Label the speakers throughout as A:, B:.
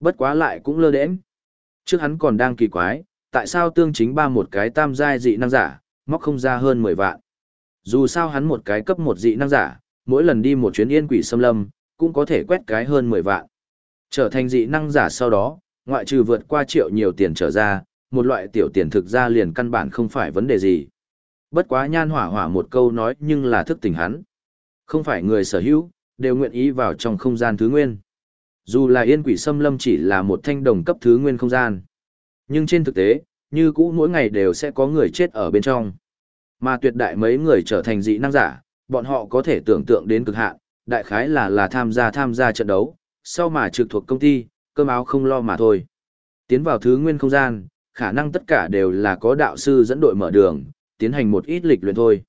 A: Bất quá lại cũng lơ đễnh. Trước hắn còn đang kỳ quái, tại sao tương chính ba một cái tam giai dị năng giả, móc không ra hơn 10 vạn. Dù sao hắn một cái cấp một dị năng giả, mỗi lần đi một chuyến yên quỷ xâm lâm, cũng có thể quét cái hơn 10 vạn. Trở thành dị năng giả sau đó, ngoại trừ vượt qua triệu nhiều tiền trở ra, một loại tiểu tiền thực ra liền căn bản không phải vấn đề gì. Bất quá nhan hỏa hỏa một câu nói nhưng là thức tỉnh hắn. Không phải người sở hữu, đều nguyện ý vào trong không gian thứ nguyên. Dù là yên quỷ xâm lâm chỉ là một thanh đồng cấp thứ nguyên không gian. Nhưng trên thực tế, như cũ mỗi ngày đều sẽ có người chết ở bên trong. Mà tuyệt đại mấy người trở thành dị năng giả, bọn họ có thể tưởng tượng đến cực hạn, đại khái là là tham gia tham gia trận đấu, sau mà trực thuộc công ty, cơm áo không lo mà thôi. Tiến vào thứ nguyên không gian, khả năng tất cả đều là có đạo sư dẫn đội mở đường, tiến hành một ít lịch luyện thôi.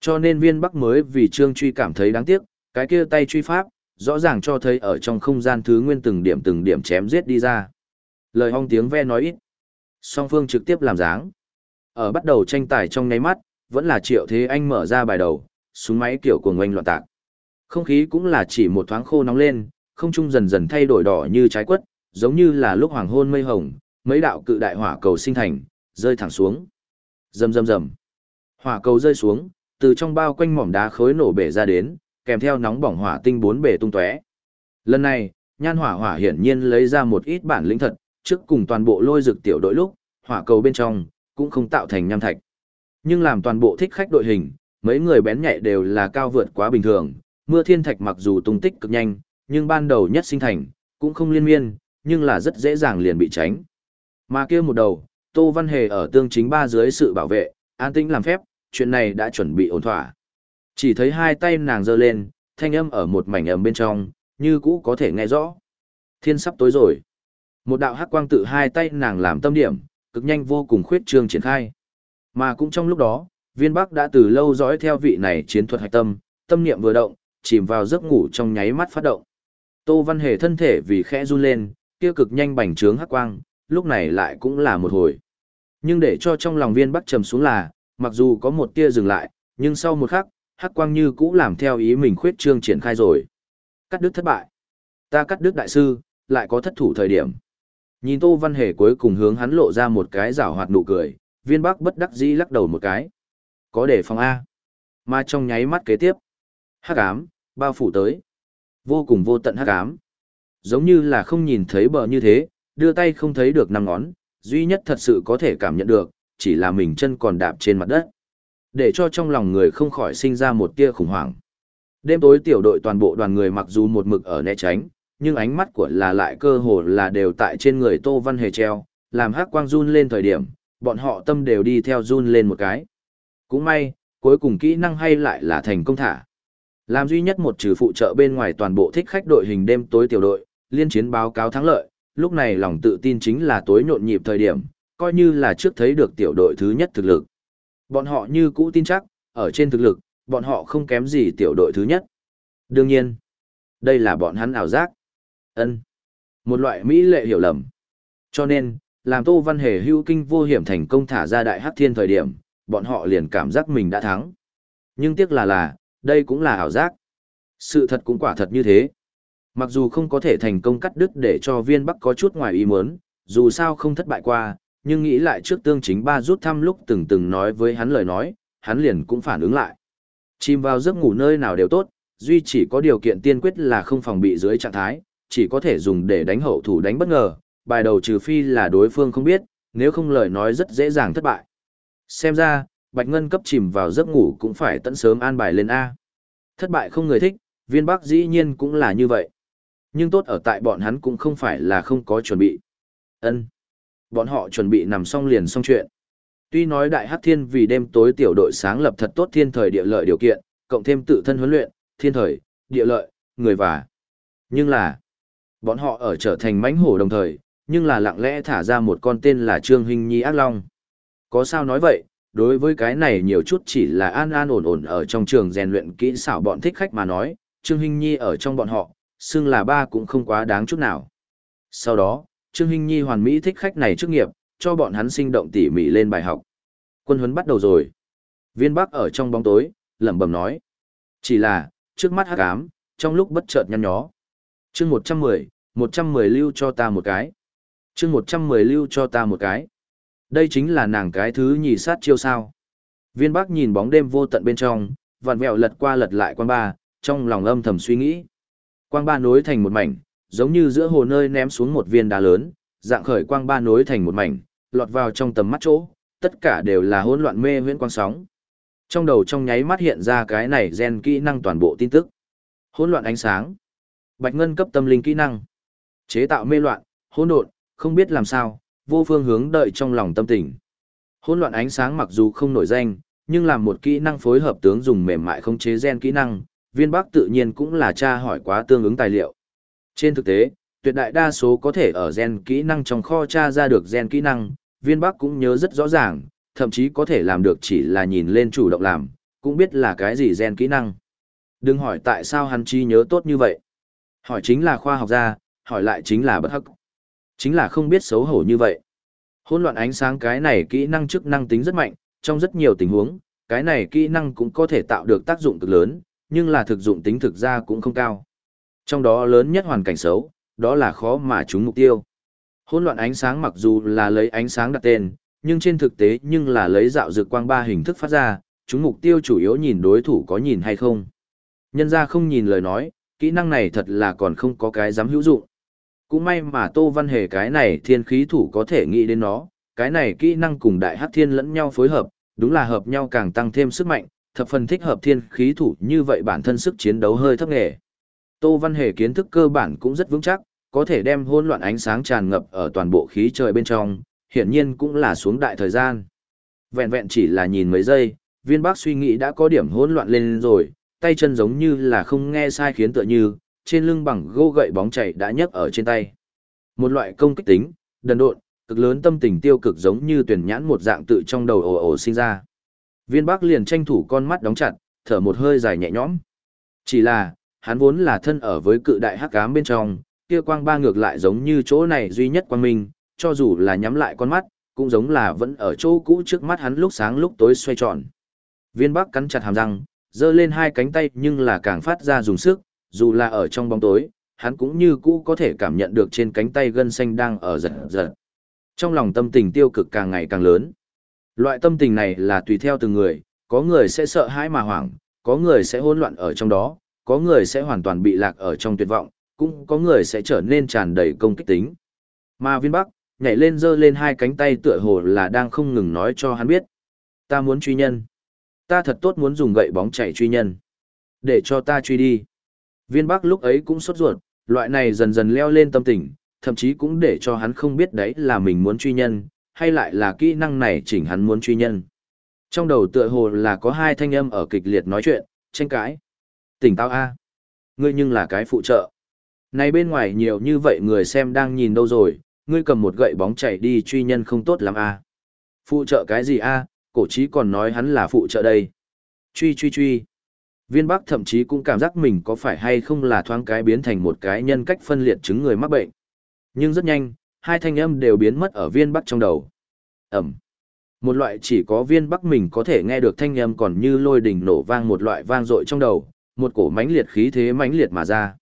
A: Cho nên viên bắc mới vì Trương Truy cảm thấy đáng tiếc, cái kia tay truy pháp, rõ ràng cho thấy ở trong không gian thứ nguyên từng điểm từng điểm chém giết đi ra. Lời hong tiếng ve nói ít. Song phương trực tiếp làm dáng. Ở bắt đầu tranh tài trong nháy mắt, vẫn là triệu thế anh mở ra bài đầu, súng máy kiểu của ngoanh loạn tạc. Không khí cũng là chỉ một thoáng khô nóng lên, không trung dần dần thay đổi đỏ như trái quất, giống như là lúc hoàng hôn mây hồng, mấy đạo cự đại hỏa cầu sinh thành, rơi thẳng xuống. Rầm rầm rầm. Hỏa cầu rơi xuống, từ trong bao quanh mỏm đá khối nổ bể ra đến, kèm theo nóng bỏng hỏa tinh bốn bể tung tóe. Lần này, Nhan Hỏa Hỏa hiển nhiên lấy ra một ít bản lĩnh thật, trước cùng toàn bộ lôi dược tiểu đội lúc, hỏa cầu bên trong cũng không tạo thành nham thạch. Nhưng làm toàn bộ thích khách đội hình, mấy người bén nhạy đều là cao vượt quá bình thường, mưa thiên thạch mặc dù tung tích cực nhanh, nhưng ban đầu nhất sinh thành, cũng không liên miên, nhưng là rất dễ dàng liền bị tránh. Mà kia một đầu, Tô Văn Hề ở tương chính ba dưới sự bảo vệ, an tĩnh làm phép, chuyện này đã chuẩn bị ổn thỏa. Chỉ thấy hai tay nàng giơ lên, thanh âm ở một mảnh ầm bên trong, như cũ có thể nghe rõ. Thiên sắp tối rồi. Một đạo hắc quang tự hai tay nàng làm tâm điểm, cực nhanh vô cùng khuyết trương triển khai. Mà cũng trong lúc đó, viên bắc đã từ lâu dõi theo vị này chiến thuật hạch tâm, tâm niệm vừa động, chìm vào giấc ngủ trong nháy mắt phát động. Tô Văn Hề thân thể vì khẽ run lên, kia cực nhanh bành trướng hắc quang, lúc này lại cũng là một hồi. Nhưng để cho trong lòng viên bắc trầm xuống là, mặc dù có một tia dừng lại, nhưng sau một khắc, hắc quang như cũ làm theo ý mình khuyết trương triển khai rồi. Cắt đứt thất bại. Ta cắt đứt đại sư, lại có thất thủ thời điểm. Nhìn Tô Văn Hề cuối cùng hướng hắn lộ ra một cái rảo hoạt nụ cười, viên bắc bất đắc dĩ lắc đầu một cái. Có để phòng A. Mà trong nháy mắt kế tiếp. Hắc ám, bao phủ tới. Vô cùng vô tận hắc ám. Giống như là không nhìn thấy bờ như thế, đưa tay không thấy được năm ngón, duy nhất thật sự có thể cảm nhận được, chỉ là mình chân còn đạp trên mặt đất. Để cho trong lòng người không khỏi sinh ra một tia khủng hoảng. Đêm tối tiểu đội toàn bộ đoàn người mặc dù một mực ở né tránh, nhưng ánh mắt của là lại cơ hồ là đều tại trên người Tô Văn Hề treo, làm hắc quang run lên thời điểm, bọn họ tâm đều đi theo run lên một cái. Cũng may, cuối cùng kỹ năng hay lại là thành công thả. Làm duy nhất một trừ phụ trợ bên ngoài toàn bộ thích khách đội hình đêm tối tiểu đội, liên chiến báo cáo thắng lợi, lúc này lòng tự tin chính là tối nhộn nhịp thời điểm, coi như là trước thấy được tiểu đội thứ nhất thực lực. Bọn họ như cũ tin chắc, ở trên thực lực, bọn họ không kém gì tiểu đội thứ nhất. Đương nhiên, đây là bọn hắn ảo giác. ân Một loại mỹ lệ hiểu lầm. Cho nên, làm Tô Văn Hề hưu kinh vô hiểm thành công thả ra đại hắc thiên thời điểm, bọn họ liền cảm giác mình đã thắng. Nhưng tiếc là là, đây cũng là ảo giác. Sự thật cũng quả thật như thế. Mặc dù không có thể thành công cắt đứt để cho viên bắc có chút ngoài ý muốn, dù sao không thất bại qua, nhưng nghĩ lại trước tương chính ba rút thăm lúc từng từng nói với hắn lời nói, hắn liền cũng phản ứng lại. Chìm vào giấc ngủ nơi nào đều tốt, duy chỉ có điều kiện tiên quyết là không phòng bị dưới trạng thái, chỉ có thể dùng để đánh hậu thủ đánh bất ngờ, bài đầu trừ phi là đối phương không biết, nếu không lời nói rất dễ dàng thất bại. Xem ra, Bạch Ngân cấp chìm vào giấc ngủ cũng phải tận sớm an bài lên A. Thất bại không người thích, viên bắc dĩ nhiên cũng là như vậy. Nhưng tốt ở tại bọn hắn cũng không phải là không có chuẩn bị. ân Bọn họ chuẩn bị nằm xong liền xong chuyện. Tuy nói Đại Hắc Thiên vì đêm tối tiểu đội sáng lập thật tốt thiên thời địa lợi điều kiện, cộng thêm tự thân huấn luyện, thiên thời, địa lợi, người và. Nhưng là, bọn họ ở trở thành mãnh hổ đồng thời, nhưng là lặng lẽ thả ra một con tên là Trương Hình Nhi Ác Long. Có sao nói vậy, đối với cái này nhiều chút chỉ là an an ổn ổn ở trong trường rèn luyện kỹ xảo bọn thích khách mà nói, Trương Hình Nhi ở trong bọn họ, xưng là ba cũng không quá đáng chút nào. Sau đó, Trương Hinh Nhi hoàn mỹ thích khách này trước nghiệp, cho bọn hắn sinh động tỉ mỉ lên bài học. Quân huấn bắt đầu rồi. Viên Bắc ở trong bóng tối, lẩm bẩm nói. Chỉ là, trước mắt hắc ám, trong lúc bất chợt nhăn nhó. Chương 110, 110 lưu cho ta một cái. chương 110 lưu cho ta một cái. Đây chính là nàng cái thứ nhì sát chiêu sao. Viên Bắc nhìn bóng đêm vô tận bên trong, vặn vẹo lật qua lật lại quang ba, trong lòng âm thầm suy nghĩ. Quang ba nối thành một mảnh, giống như giữa hồ nơi ném xuống một viên đá lớn, dạng khởi quang ba nối thành một mảnh, lọt vào trong tầm mắt chỗ, tất cả đều là hỗn loạn mê huyễn quang sóng. Trong đầu trong nháy mắt hiện ra cái này gen kỹ năng toàn bộ tin tức. Hỗn loạn ánh sáng, bạch ngân cấp tâm linh kỹ năng, chế tạo mê loạn, hỗn độn, không biết làm sao, vô phương hướng đợi trong lòng tâm tình. Hỗn loạn ánh sáng mặc dù không nổi danh, nhưng làm một kỹ năng phối hợp tướng dùng mềm mại không chế gen kỹ năng, viên bắc tự nhiên cũng là tra hỏi quá tương ứng tài liệu. Trên thực tế, tuyệt đại đa số có thể ở gen kỹ năng trong kho tra ra được gen kỹ năng, viên bắc cũng nhớ rất rõ ràng, thậm chí có thể làm được chỉ là nhìn lên chủ động làm, cũng biết là cái gì gen kỹ năng. Đừng hỏi tại sao hắn chi nhớ tốt như vậy. Hỏi chính là khoa học gia, hỏi lại chính là bất hắc. Chính là không biết xấu hổ như vậy. Hỗn loạn ánh sáng cái này kỹ năng chức năng tính rất mạnh, trong rất nhiều tình huống, cái này kỹ năng cũng có thể tạo được tác dụng cực lớn, nhưng là thực dụng tính thực ra cũng không cao. Trong đó lớn nhất hoàn cảnh xấu, đó là khó mà chúng mục tiêu. Hỗn loạn ánh sáng mặc dù là lấy ánh sáng đặt tên, nhưng trên thực tế nhưng là lấy dạo dược quang ba hình thức phát ra, chúng mục tiêu chủ yếu nhìn đối thủ có nhìn hay không. Nhân ra không nhìn lời nói, kỹ năng này thật là còn không có cái dám hữu dụng. Cũng may mà Tô Văn Hề cái này thiên khí thủ có thể nghĩ đến nó, cái này kỹ năng cùng đại hắc thiên lẫn nhau phối hợp, đúng là hợp nhau càng tăng thêm sức mạnh, thập phần thích hợp thiên khí thủ như vậy bản thân sức chiến đấu hơi thấp nghề. Tô Văn Hề kiến thức cơ bản cũng rất vững chắc, có thể đem hỗn loạn ánh sáng tràn ngập ở toàn bộ khí trời bên trong, hiển nhiên cũng là xuống đại thời gian. Vẹn vẹn chỉ là nhìn mấy giây, viên bác suy nghĩ đã có điểm hỗn loạn lên rồi, tay chân giống như là không nghe sai khiến tựa như, trên lưng bằng gô gậy bóng chảy đã nhấc ở trên tay. Một loại công kích tính, đần độn, cực lớn tâm tình tiêu cực giống như tuyển nhãn một dạng tự trong đầu ồ ồ sinh ra. Viên Bắc liền tranh thủ con mắt đóng chặt, thở một hơi dài nhẹ nhõm. Chỉ là, hắn vốn là thân ở với cự đại hắc ám bên trong, kia quang ba ngược lại giống như chỗ này duy nhất quang minh, cho dù là nhắm lại con mắt, cũng giống là vẫn ở chỗ cũ trước mắt hắn lúc sáng lúc tối xoay tròn. Viên Bắc cắn chặt hàm răng, giơ lên hai cánh tay nhưng là càng phát ra dùng sức, dù là ở trong bóng tối, hắn cũng như cũ có thể cảm nhận được trên cánh tay gân xanh đang ở giật giật. Trong lòng tâm tình tiêu cực càng ngày càng lớn. Loại tâm tình này là tùy theo từng người, có người sẽ sợ hãi mà hoảng, có người sẽ hỗn loạn ở trong đó, có người sẽ hoàn toàn bị lạc ở trong tuyệt vọng, cũng có người sẽ trở nên tràn đầy công kích tính. Mà viên bắc, nhảy lên giơ lên hai cánh tay tựa hồ là đang không ngừng nói cho hắn biết. Ta muốn truy nhân. Ta thật tốt muốn dùng gậy bóng chạy truy nhân. Để cho ta truy đi. Viên bắc lúc ấy cũng sốt ruột, loại này dần dần leo lên tâm tình, thậm chí cũng để cho hắn không biết đấy là mình muốn truy nhân, hay lại là kỹ năng này chỉnh hắn muốn truy nhân. Trong đầu tựa hồ là có hai thanh âm ở kịch liệt nói chuyện, tranh cãi. Tỉnh táo a, Ngươi nhưng là cái phụ trợ. Này bên ngoài nhiều như vậy người xem đang nhìn đâu rồi, ngươi cầm một gậy bóng chạy đi truy nhân không tốt lắm a. Phụ trợ cái gì a? cổ chí còn nói hắn là phụ trợ đây. Truy truy truy. Viên Bắc thậm chí cũng cảm giác mình có phải hay không là thoáng cái biến thành một cái nhân cách phân liệt chứng người mắc bệnh. Nhưng rất nhanh, hai thanh âm đều biến mất ở viên Bắc trong đầu. Ẩm. Một loại chỉ có viên Bắc mình có thể nghe được thanh âm còn như lôi đỉnh nổ vang một loại vang dội trong đầu, một cổ mãnh liệt khí thế mãnh liệt mà ra.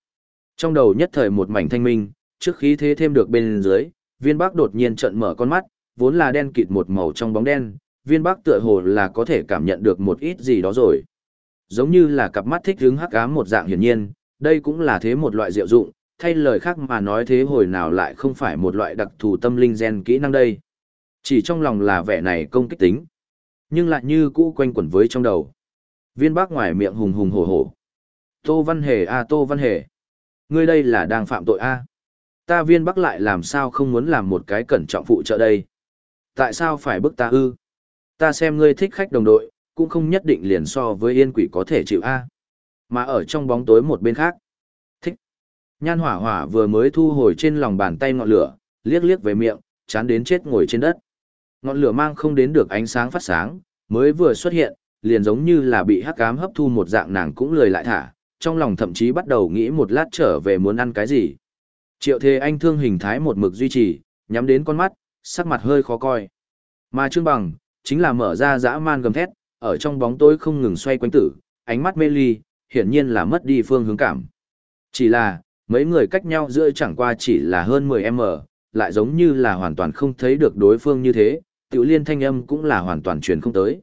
A: Trong đầu nhất thời một mảnh thanh minh, trước khí thế thêm được bên dưới, viên Bắc đột nhiên trợn mở con mắt, vốn là đen kịt một màu trong bóng đen, viên Bắc tựa hồ là có thể cảm nhận được một ít gì đó rồi giống như là cặp mắt thích hướng hắc ám một dạng hiển nhiên, đây cũng là thế một loại diệu dụng, thay lời khác mà nói thế hồi nào lại không phải một loại đặc thù tâm linh gen kỹ năng đây. Chỉ trong lòng là vẻ này công kích tính, nhưng lại như cũ quanh quẩn với trong đầu. Viên bắc ngoài miệng hùng hùng hổ hổ. Tô Văn Hề a Tô Văn Hề. Ngươi đây là đang phạm tội a Ta viên bắc lại làm sao không muốn làm một cái cẩn trọng phụ trợ đây. Tại sao phải bức ta ư? Ta xem ngươi thích khách đồng đội, cũng không nhất định liền so với yên quỷ có thể chịu A. Mà ở trong bóng tối một bên khác. Thích. Nhan hỏa hỏa vừa mới thu hồi trên lòng bàn tay ngọn lửa, liếc liếc về miệng, chán đến chết ngồi trên đất. Ngọn lửa mang không đến được ánh sáng phát sáng, mới vừa xuất hiện, liền giống như là bị hắc ám hấp thu một dạng nàng cũng lười lại thả, trong lòng thậm chí bắt đầu nghĩ một lát trở về muốn ăn cái gì. Triệu Thề Anh thương hình thái một mực duy trì, nhắm đến con mắt, sắc mặt hơi khó coi. Mà Trương Bằng, chính là mở ra dã man gầm thét, ở trong bóng tối không ngừng xoay quanh tử, ánh mắt mê ly, hiển nhiên là mất đi phương hướng cảm. Chỉ là, Mấy người cách nhau giữa chẳng qua chỉ là hơn 10m, lại giống như là hoàn toàn không thấy được đối phương như thế, tiểu liên thanh âm cũng là hoàn toàn truyền không tới.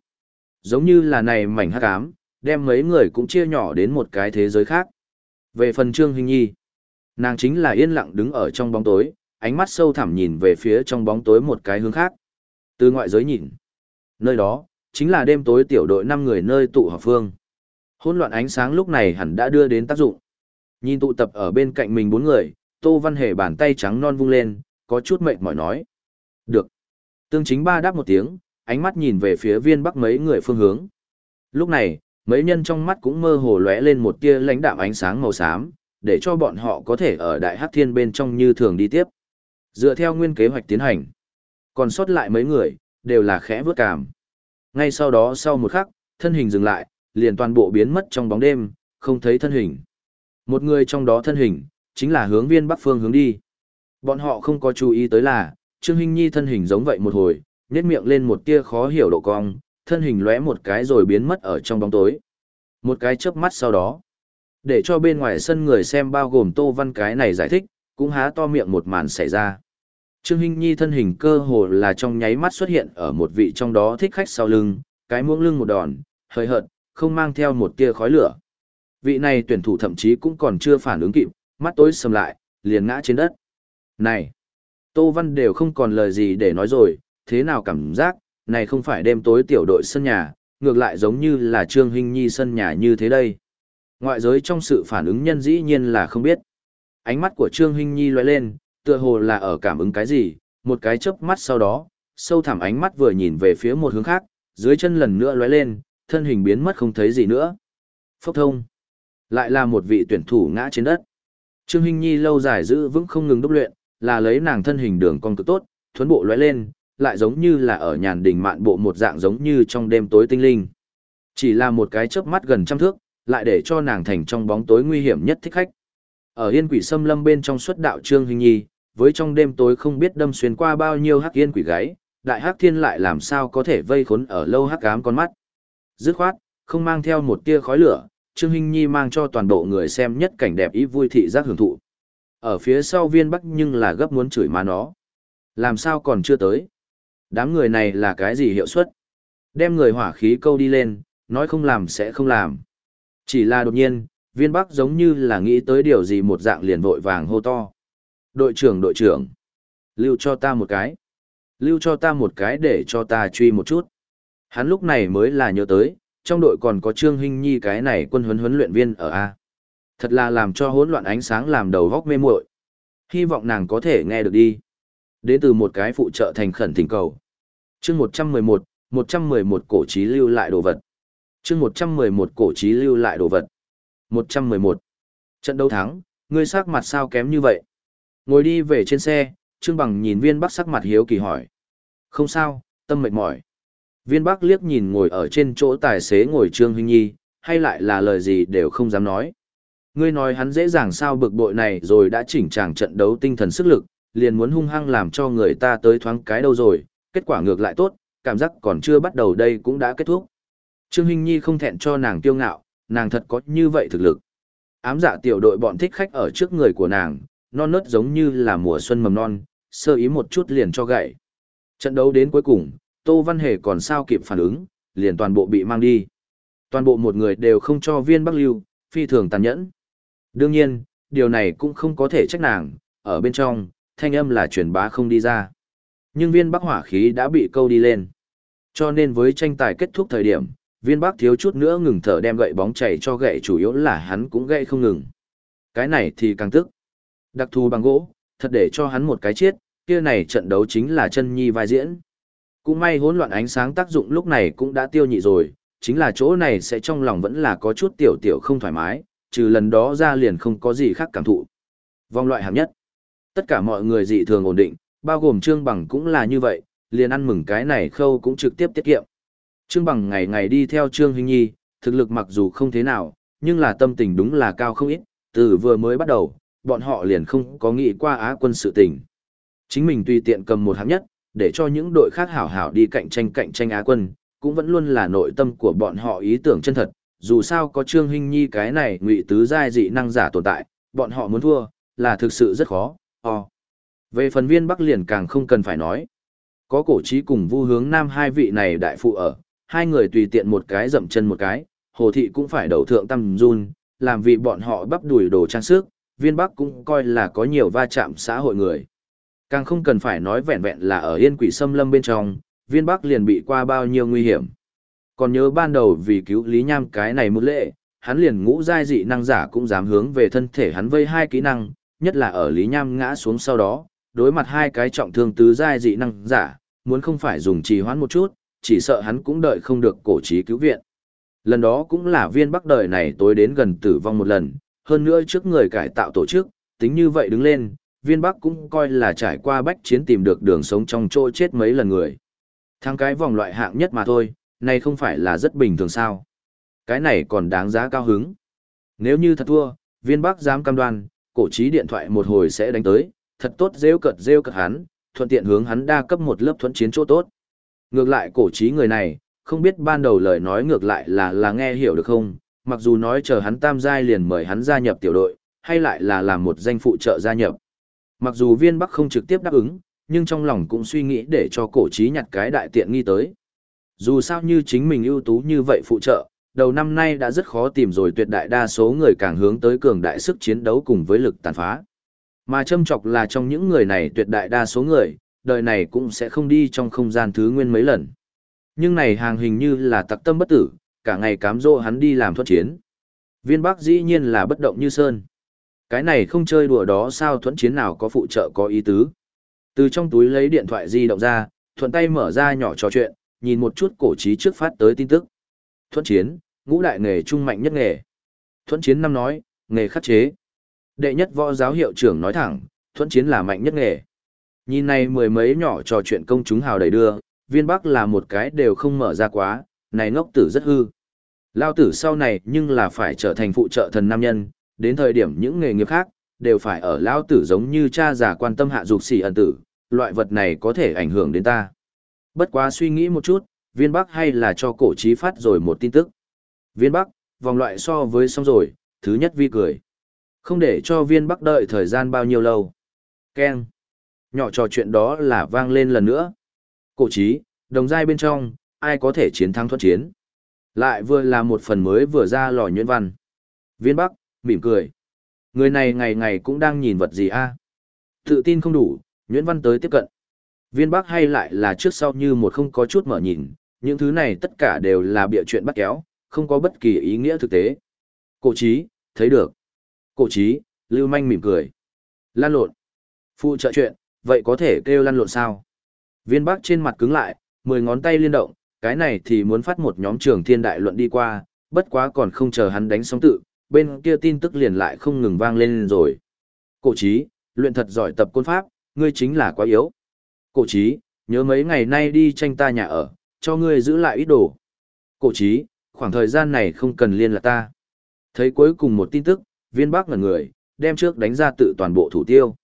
A: Giống như là này mảnh hắc ám, đem mấy người cũng chia nhỏ đến một cái thế giới khác. Về phần Trương Hình Nhi, nàng chính là yên lặng đứng ở trong bóng tối, ánh mắt sâu thẳm nhìn về phía trong bóng tối một cái hướng khác. Từ ngoại giới nhìn, nơi đó, chính là đêm tối tiểu đội 5 người nơi tụ họp phương. Hỗn loạn ánh sáng lúc này hẳn đã đưa đến tác dụng. Nhìn tụ tập ở bên cạnh mình bốn người, Tô Văn Hề bàn tay trắng non vung lên, có chút mệt mỏi nói. Được. Tương chính ba đáp một tiếng, ánh mắt nhìn về phía viên bắc mấy người phương hướng. Lúc này, mấy nhân trong mắt cũng mơ hồ lóe lên một tia lãnh đạm ánh sáng màu xám, để cho bọn họ có thể ở đại hắc thiên bên trong như thường đi tiếp. Dựa theo nguyên kế hoạch tiến hành, còn sót lại mấy người, đều là khẽ vớt cảm. Ngay sau đó sau một khắc, thân hình dừng lại, liền toàn bộ biến mất trong bóng đêm, không thấy thân hình. Một người trong đó thân hình, chính là hướng viên bắc phương hướng đi. Bọn họ không có chú ý tới là, Trương Hinh Nhi thân hình giống vậy một hồi, nhét miệng lên một tia khó hiểu độ cong, thân hình lóe một cái rồi biến mất ở trong bóng tối. Một cái chớp mắt sau đó, để cho bên ngoài sân người xem bao gồm Tô Văn cái này giải thích, cũng há to miệng một màn xảy ra. Trương Hinh Nhi thân hình cơ hồ là trong nháy mắt xuất hiện ở một vị trong đó thích khách sau lưng, cái muỗng lưng một đòn, hơi hợt, không mang theo một tia khói lửa. Vị này tuyển thủ thậm chí cũng còn chưa phản ứng kịp, mắt tối sầm lại, liền ngã trên đất. Này! Tô Văn đều không còn lời gì để nói rồi, thế nào cảm giác, này không phải đêm tối tiểu đội sân nhà, ngược lại giống như là Trương Hinh Nhi sân nhà như thế đây. Ngoại giới trong sự phản ứng nhân dĩ nhiên là không biết. Ánh mắt của Trương Hinh Nhi lóe lên, tựa hồ là ở cảm ứng cái gì, một cái chớp mắt sau đó, sâu thẳm ánh mắt vừa nhìn về phía một hướng khác, dưới chân lần nữa lóe lên, thân hình biến mất không thấy gì nữa. Phốc thông. Lại là một vị tuyển thủ ngã trên đất. Trương Hinh Nhi lâu dài giữ vững không ngừng đúc luyện, là lấy nàng thân hình đường cong cực tốt, thuấn bộ lóe lên, lại giống như là ở nhàn đình mạn bộ một dạng giống như trong đêm tối tinh linh. Chỉ là một cái chớp mắt gần trăm thước, lại để cho nàng thành trong bóng tối nguy hiểm nhất thích khách. Ở yên quỷ xâm lâm bên trong xuất đạo Trương Hình Nhi, với trong đêm tối không biết đâm xuyên qua bao nhiêu hắc yên quỷ gáy, đại hắc thiên lại làm sao có thể vây khốn ở lâu hắc ám con mắt. Dứt khoát, không mang theo một tia khói lửa, Trương Hinh Nhi mang cho toàn bộ người xem nhất cảnh đẹp ý vui thị giác hưởng thụ. Ở phía sau viên bắc nhưng là gấp muốn chửi má nó. Làm sao còn chưa tới? Đám người này là cái gì hiệu suất? Đem người hỏa khí câu đi lên, nói không làm sẽ không làm. Chỉ là đột nhiên, viên bắc giống như là nghĩ tới điều gì một dạng liền vội vàng hô to. Đội trưởng đội trưởng, lưu cho ta một cái. Lưu cho ta một cái để cho ta truy một chút. Hắn lúc này mới là nhớ tới, trong đội còn có Trương Hinh Nhi cái này quân huấn huấn luyện viên ở A. Thật là làm cho hỗn loạn ánh sáng làm đầu góc mê muội. Hy vọng nàng có thể nghe được đi. Đến từ một cái phụ trợ thành khẩn thỉnh cầu. Chương 111, 111 cổ chí lưu lại đồ vật. Chương 111 cổ chí lưu lại đồ vật. 111. Trận đấu thắng, ngươi sắc mặt sao kém như vậy? Ngồi đi về trên xe, Trương Bằng nhìn viên bắc sắc mặt hiếu kỳ hỏi. Không sao, tâm mệt mỏi. Viên bắc liếc nhìn ngồi ở trên chỗ tài xế ngồi Trương Huynh Nhi, hay lại là lời gì đều không dám nói. Ngươi nói hắn dễ dàng sao bực bội này rồi đã chỉnh tràng trận đấu tinh thần sức lực, liền muốn hung hăng làm cho người ta tới thoáng cái đâu rồi, kết quả ngược lại tốt, cảm giác còn chưa bắt đầu đây cũng đã kết thúc. Trương Hinh Nhi không thẹn cho nàng kiêu ngạo, nàng thật có như vậy thực lực. Ám dạ tiểu đội bọn thích khách ở trước người của nàng, non nớt giống như là mùa xuân mầm non, sơ ý một chút liền cho gậy. Trận đấu đến cuối cùng, Tô Văn Hề còn sao kịp phản ứng, liền toàn bộ bị mang đi. Toàn bộ một người đều không cho viên Bắc Lưu, phi thường tàn nhẫn. Đương nhiên, điều này cũng không có thể trách nàng, ở bên trong, thanh âm là truyền bá không đi ra. Nhưng viên Bắc hỏa khí đã bị câu đi lên. Cho nên với tranh tài kết thúc thời điểm, viên Bắc thiếu chút nữa ngừng thở đem gậy bóng chảy cho gậy chủ yếu là hắn cũng gậy không ngừng. Cái này thì càng tức. Đặc thù bằng gỗ, thật để cho hắn một cái chết, kia này trận đấu chính là chân nhi vai diễn. Cũng may hỗn loạn ánh sáng tác dụng lúc này cũng đã tiêu nhị rồi, chính là chỗ này sẽ trong lòng vẫn là có chút tiểu tiểu không thoải mái, trừ lần đó ra liền không có gì khác cảm thụ. Vòng loại hạng nhất. Tất cả mọi người dị thường ổn định, bao gồm Trương Bằng cũng là như vậy, liền ăn mừng cái này khâu cũng trực tiếp tiết kiệm. Trương Bằng ngày ngày đi theo Trương Huynh Nhi, thực lực mặc dù không thế nào, nhưng là tâm tình đúng là cao không ít, từ vừa mới bắt đầu, bọn họ liền không có nghĩ qua Á quân sự tình. Chính mình tùy tiện cầm một hạng nhất, để cho những đội khác hảo hảo đi cạnh tranh cạnh tranh Á quân, cũng vẫn luôn là nội tâm của bọn họ ý tưởng chân thật, dù sao có Trương Hinh Nhi cái này ngụy tứ giai dị năng giả tồn tại, bọn họ muốn thua, là thực sự rất khó, o. Về phần viên Bắc liền càng không cần phải nói. Có cổ trí cùng vu hướng nam hai vị này đại phụ ở, hai người tùy tiện một cái dậm chân một cái, hồ thị cũng phải đầu thượng tâm run, làm vì bọn họ bắp đuổi đồ trang sức, viên Bắc cũng coi là có nhiều va chạm xã hội người. Càng không cần phải nói vẹn vẹn là ở yên quỷ xâm lâm bên trong, viên Bắc liền bị qua bao nhiêu nguy hiểm. Còn nhớ ban đầu vì cứu Lý Nham cái này một lệ, hắn liền ngũ giai dị năng giả cũng dám hướng về thân thể hắn vây hai kỹ năng, nhất là ở Lý Nham ngã xuống sau đó, đối mặt hai cái trọng thương tứ giai dị năng giả, muốn không phải dùng trì hoãn một chút, chỉ sợ hắn cũng đợi không được cổ trí cứu viện. Lần đó cũng là viên bắc đời này tối đến gần tử vong một lần, hơn nữa trước người cải tạo tổ chức, tính như vậy đứng lên, viên bắc cũng coi là trải qua bách chiến tìm được đường sống trong chỗ chết mấy lần người. Thắng cái vòng loại hạng nhất mà thôi, này không phải là rất bình thường sao. Cái này còn đáng giá cao hứng. Nếu như thật thua, viên bắc dám cam đoan, cổ trí điện thoại một hồi sẽ đánh tới, thật tốt rêu cợt rêu cợt hắn, thuận tiện hướng hắn đa cấp một lớp thuẫn chiến chỗ tốt. Ngược lại cổ trí người này, không biết ban đầu lời nói ngược lại là là nghe hiểu được không, mặc dù nói chờ hắn tam giai liền mời hắn gia nhập tiểu đội, hay lại là làm một danh phụ trợ gia nhập. Mặc dù viên bắc không trực tiếp đáp ứng, nhưng trong lòng cũng suy nghĩ để cho cổ trí nhặt cái đại tiện nghi tới. Dù sao như chính mình ưu tú như vậy phụ trợ, đầu năm nay đã rất khó tìm rồi tuyệt đại đa số người càng hướng tới cường đại sức chiến đấu cùng với lực tàn phá. Mà châm chọc là trong những người này tuyệt đại đa số người, đời này cũng sẽ không đi trong không gian thứ nguyên mấy lần. Nhưng này hàng hình như là tặc tâm bất tử, cả ngày cám dỗ hắn đi làm thuận chiến. Viên Bắc dĩ nhiên là bất động như sơn. Cái này không chơi đùa đó sao thuẫn chiến nào có phụ trợ có ý tứ. Từ trong túi lấy điện thoại di động ra, thuận tay mở ra nhỏ trò chuyện, nhìn một chút cổ trí trước phát tới tin tức. Thuẫn chiến, ngũ đại nghề trung mạnh nhất nghề. Thuận chiến năm nói, nghề khắc chế. Đệ nhất võ giáo hiệu trưởng nói thẳng, thuận chiến là mạnh nhất nghề. Nhìn này mười mấy nhỏ trò chuyện công chúng hào đầy đưa, viên bắc là một cái đều không mở ra quá, này ngốc tử rất hư. Lao tử sau này nhưng là phải trở thành phụ trợ thần nam nhân, đến thời điểm những nghề nghiệp khác, đều phải ở Lao tử giống như cha già quan tâm hạ dục xỉ ẩn tử, loại vật này có thể ảnh hưởng đến ta. Bất quá suy nghĩ một chút, viên bắc hay là cho cổ trí phát rồi một tin tức. Viên bắc, vòng loại so với xong rồi, thứ nhất vi cười. Không để cho viên bắc đợi thời gian bao nhiêu lâu. Ken. Nhỏ trò chuyện đó là vang lên lần nữa. Cổ trí, đồng giai bên trong, ai có thể chiến thắng thuận chiến. Lại vừa là một phần mới vừa ra lò nhuyễn văn. Viên bắc, mỉm cười. Người này ngày ngày cũng đang nhìn vật gì a Tự tin không đủ, nhuyễn văn tới tiếp cận. Viên bắc hay lại là trước sau như một không có chút mở nhìn, những thứ này tất cả đều là bịa chuyện bắt kéo, không có bất kỳ ý nghĩa thực tế. Cổ trí, thấy được. Cổ trí, lưu manh mỉm cười. Lan lộn. Phụ trợ chuyện, vậy có thể kêu lăn lộn sao? Viên Bắc trên mặt cứng lại, mười ngón tay liên động, cái này thì muốn phát một nhóm trường thiên đại luận đi qua, bất quá còn không chờ hắn đánh xong tự, bên kia tin tức liền lại không ngừng vang lên rồi. Cổ trí, luyện thật giỏi tập côn pháp, ngươi chính là quá yếu. Cổ trí, nhớ mấy ngày nay đi tranh ta nhà ở, cho ngươi giữ lại ít đồ. Cổ trí, khoảng thời gian này không cần liên lạc ta. Thấy cuối cùng một tin tức, viên bác ngần người, đem trước đánh ra tự toàn bộ thủ tiêu.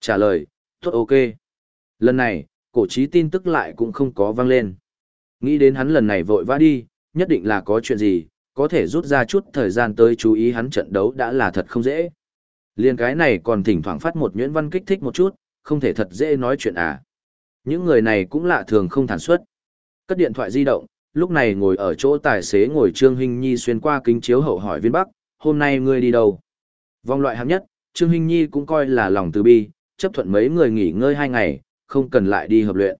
A: Trả lời, tốt ok. Lần này, cổ trí tin tức lại cũng không có vang lên. Nghĩ đến hắn lần này vội vã đi, nhất định là có chuyện gì, có thể rút ra chút thời gian tới chú ý hắn trận đấu đã là thật không dễ. Liên cái này còn thỉnh thoảng phát một nhuyễn văn kích thích một chút, không thể thật dễ nói chuyện à. Những người này cũng lạ thường không thản xuất. Cất điện thoại di động, lúc này ngồi ở chỗ tài xế ngồi Trương Hinh Nhi xuyên qua kính chiếu hậu hỏi viên bắc, hôm nay ngươi đi đâu? Vòng loại hạng nhất, Trương Hinh Nhi cũng coi là lòng từ bi, chấp thuận mấy người nghỉ ngơi hai ngày, không cần lại đi hợp luyện.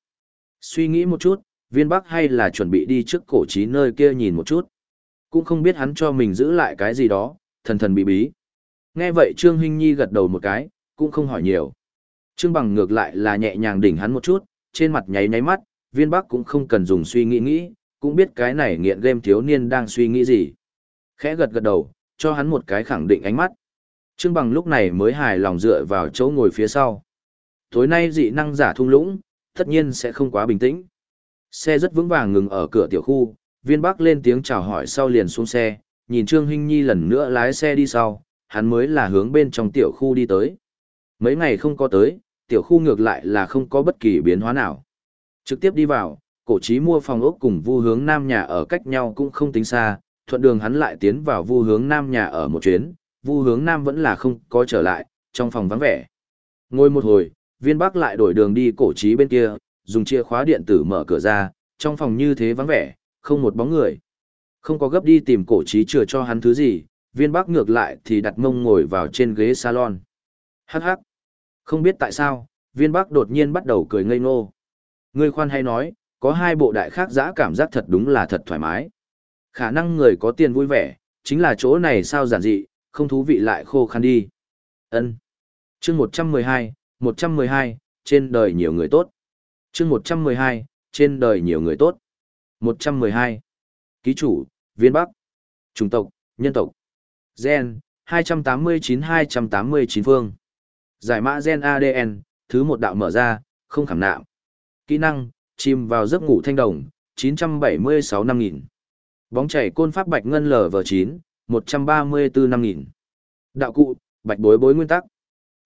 A: Suy nghĩ một chút, viên bắc hay là chuẩn bị đi trước cổ trí nơi kia nhìn một chút. Cũng không biết hắn cho mình giữ lại cái gì đó, thần thần bí bí. Nghe vậy Trương Hinh Nhi gật đầu một cái, cũng không hỏi nhiều. Trương Bằng ngược lại là nhẹ nhàng đỉnh hắn một chút, trên mặt nháy nháy mắt, viên bắc cũng không cần dùng suy nghĩ nghĩ, cũng biết cái này nghiện game thiếu niên đang suy nghĩ gì. Khẽ gật gật đầu, cho hắn một cái khẳng định ánh mắt. Trương Bằng lúc này mới hài lòng dựa vào chỗ ngồi phía sau. Tối nay dị năng giả thung lũng, tất nhiên sẽ không quá bình tĩnh. Xe rất vững vàng ngừng ở cửa tiểu khu, viên bắc lên tiếng chào hỏi sau liền xuống xe, nhìn Trương Hinh Nhi lần nữa lái xe đi sau, hắn mới là hướng bên trong tiểu khu đi tới. Mấy ngày không có tới, tiểu khu ngược lại là không có bất kỳ biến hóa nào. Trực tiếp đi vào, cổ trí mua phòng ốc cùng vu hướng nam nhà ở cách nhau cũng không tính xa, thuận đường hắn lại tiến vào vu hướng nam nhà ở một chuyến, vu hướng nam vẫn là không có trở lại, trong phòng vắng vẻ. Ngồi một hồi, viên bắc lại đổi đường đi cổ trí bên kia, dùng chìa khóa điện tử mở cửa ra, trong phòng như thế vắng vẻ, không một bóng người. Không có gấp đi tìm cổ trí chừa cho hắn thứ gì, viên bắc ngược lại thì đặt mông ngồi vào trên ghế salon. Hắc hắc. Không biết tại sao, viên bắc đột nhiên bắt đầu cười ngây ngô. Ngươi khoan hay nói, có hai bộ đại khác giã cảm giác thật đúng là thật thoải mái. Khả năng người có tiền vui vẻ, chính là chỗ này sao giản dị, không thú vị lại khô khăn đi. Ân. Chương 112, 112, trên đời nhiều người tốt. Chương 112, trên đời nhiều người tốt. 112. Ký chủ, viên bắc. chủng tộc, nhân tộc. Gen, 289-289 phương. Giải mã gen ADN, thứ một đạo mở ra, không khảm nạm. Kỹ năng, chìm vào giấc ngủ thanh đồng, 976 năm nghìn. Bóng chảy côn pháp bạch ngân LV9, 134 năm nghìn. Đạo cụ, bạch bối bối nguyên tắc.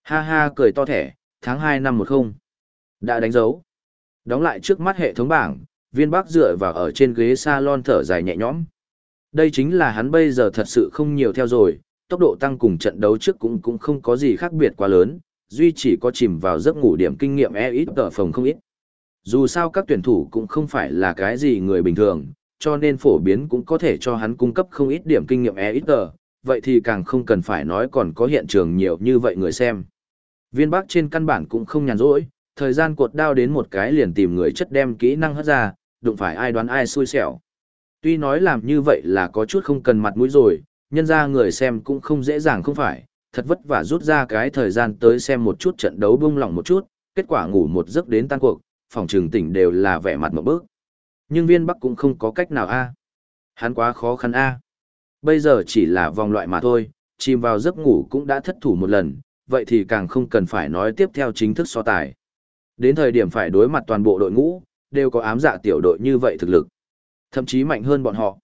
A: Ha ha cười to thẻ, tháng 2 năm 10. Đã đánh dấu. Đóng lại trước mắt hệ thống bảng, viên bác dựa vào ở trên ghế salon thở dài nhẹ nhõm. Đây chính là hắn bây giờ thật sự không nhiều theo rồi, tốc độ tăng cùng trận đấu trước cũng cũng không có gì khác biệt quá lớn, duy chỉ có chìm vào giấc ngủ điểm kinh nghiệm e ít tờ phòng không ít. Dù sao các tuyển thủ cũng không phải là cái gì người bình thường, cho nên phổ biến cũng có thể cho hắn cung cấp không ít điểm kinh nghiệm e ít tờ, vậy thì càng không cần phải nói còn có hiện trường nhiều như vậy người xem. Viên Bắc trên căn bản cũng không nhàn rỗi, thời gian cột đao đến một cái liền tìm người chất đem kỹ năng hất ra, đụng phải ai đoán ai xui xẻo. Tuy nói làm như vậy là có chút không cần mặt mũi rồi, nhân ra người xem cũng không dễ dàng không phải, thật vất vả rút ra cái thời gian tới xem một chút trận đấu bung lỏng một chút, kết quả ngủ một giấc đến tan cuộc, phòng trường tỉnh đều là vẻ mặt một bước. Nhưng viên bắc cũng không có cách nào a Hắn quá khó khăn a Bây giờ chỉ là vòng loại mà thôi, chìm vào giấc ngủ cũng đã thất thủ một lần, vậy thì càng không cần phải nói tiếp theo chính thức so tài. Đến thời điểm phải đối mặt toàn bộ đội ngũ, đều có ám dạ tiểu đội như vậy thực lực. Thậm chí mạnh hơn bọn họ.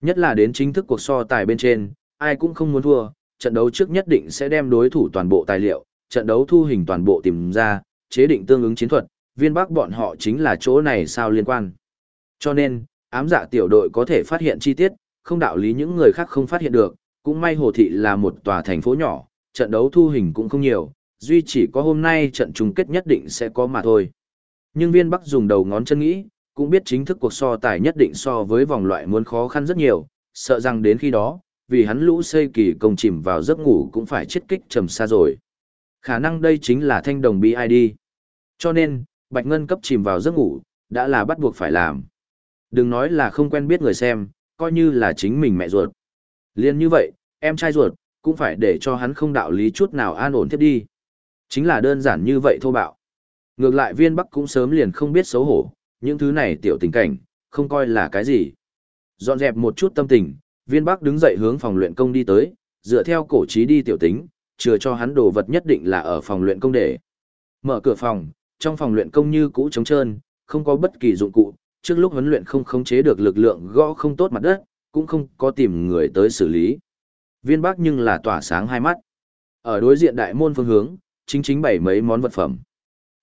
A: Nhất là đến chính thức cuộc so tài bên trên, ai cũng không muốn thua, trận đấu trước nhất định sẽ đem đối thủ toàn bộ tài liệu, trận đấu thu hình toàn bộ tìm ra, chế định tương ứng chiến thuật, viên bắc bọn họ chính là chỗ này sao liên quan. Cho nên, ám dạ tiểu đội có thể phát hiện chi tiết, không đạo lý những người khác không phát hiện được, cũng may Hồ Thị là một tòa thành phố nhỏ, trận đấu thu hình cũng không nhiều, duy chỉ có hôm nay trận chung kết nhất định sẽ có mà thôi. Nhưng viên Bắc dùng đầu ngón chân nghĩ, cũng biết chính thức cuộc so tài nhất định so với vòng loại muốn khó khăn rất nhiều, sợ rằng đến khi đó, vì hắn lũ xây kỳ công chìm vào giấc ngủ cũng phải chết kích trầm xa rồi. Khả năng đây chính là thanh đồng BID. Cho nên, Bạch Ngân cấp chìm vào giấc ngủ, đã là bắt buộc phải làm. Đừng nói là không quen biết người xem, coi như là chính mình mẹ ruột. Liên như vậy, em trai ruột, cũng phải để cho hắn không đạo lý chút nào an ổn tiếp đi. Chính là đơn giản như vậy thô bạo. Ngược lại viên bắc cũng sớm liền không biết xấu hổ, những thứ này tiểu tình cảnh, không coi là cái gì. Dọn dẹp một chút tâm tình, viên bắc đứng dậy hướng phòng luyện công đi tới, dựa theo cổ trí đi tiểu tính, chừa cho hắn đồ vật nhất định là ở phòng luyện công để. Mở cửa phòng, trong phòng luyện công như cũ trống trơn, không có bất kỳ dụng cụ, trước lúc huấn luyện không khống chế được lực lượng gõ không tốt mặt đất, cũng không có tìm người tới xử lý. Viên Bắc nhưng là tỏa sáng hai mắt. Ở đối diện đại môn phương hướng, chính chính bảy mấy món vật phẩm.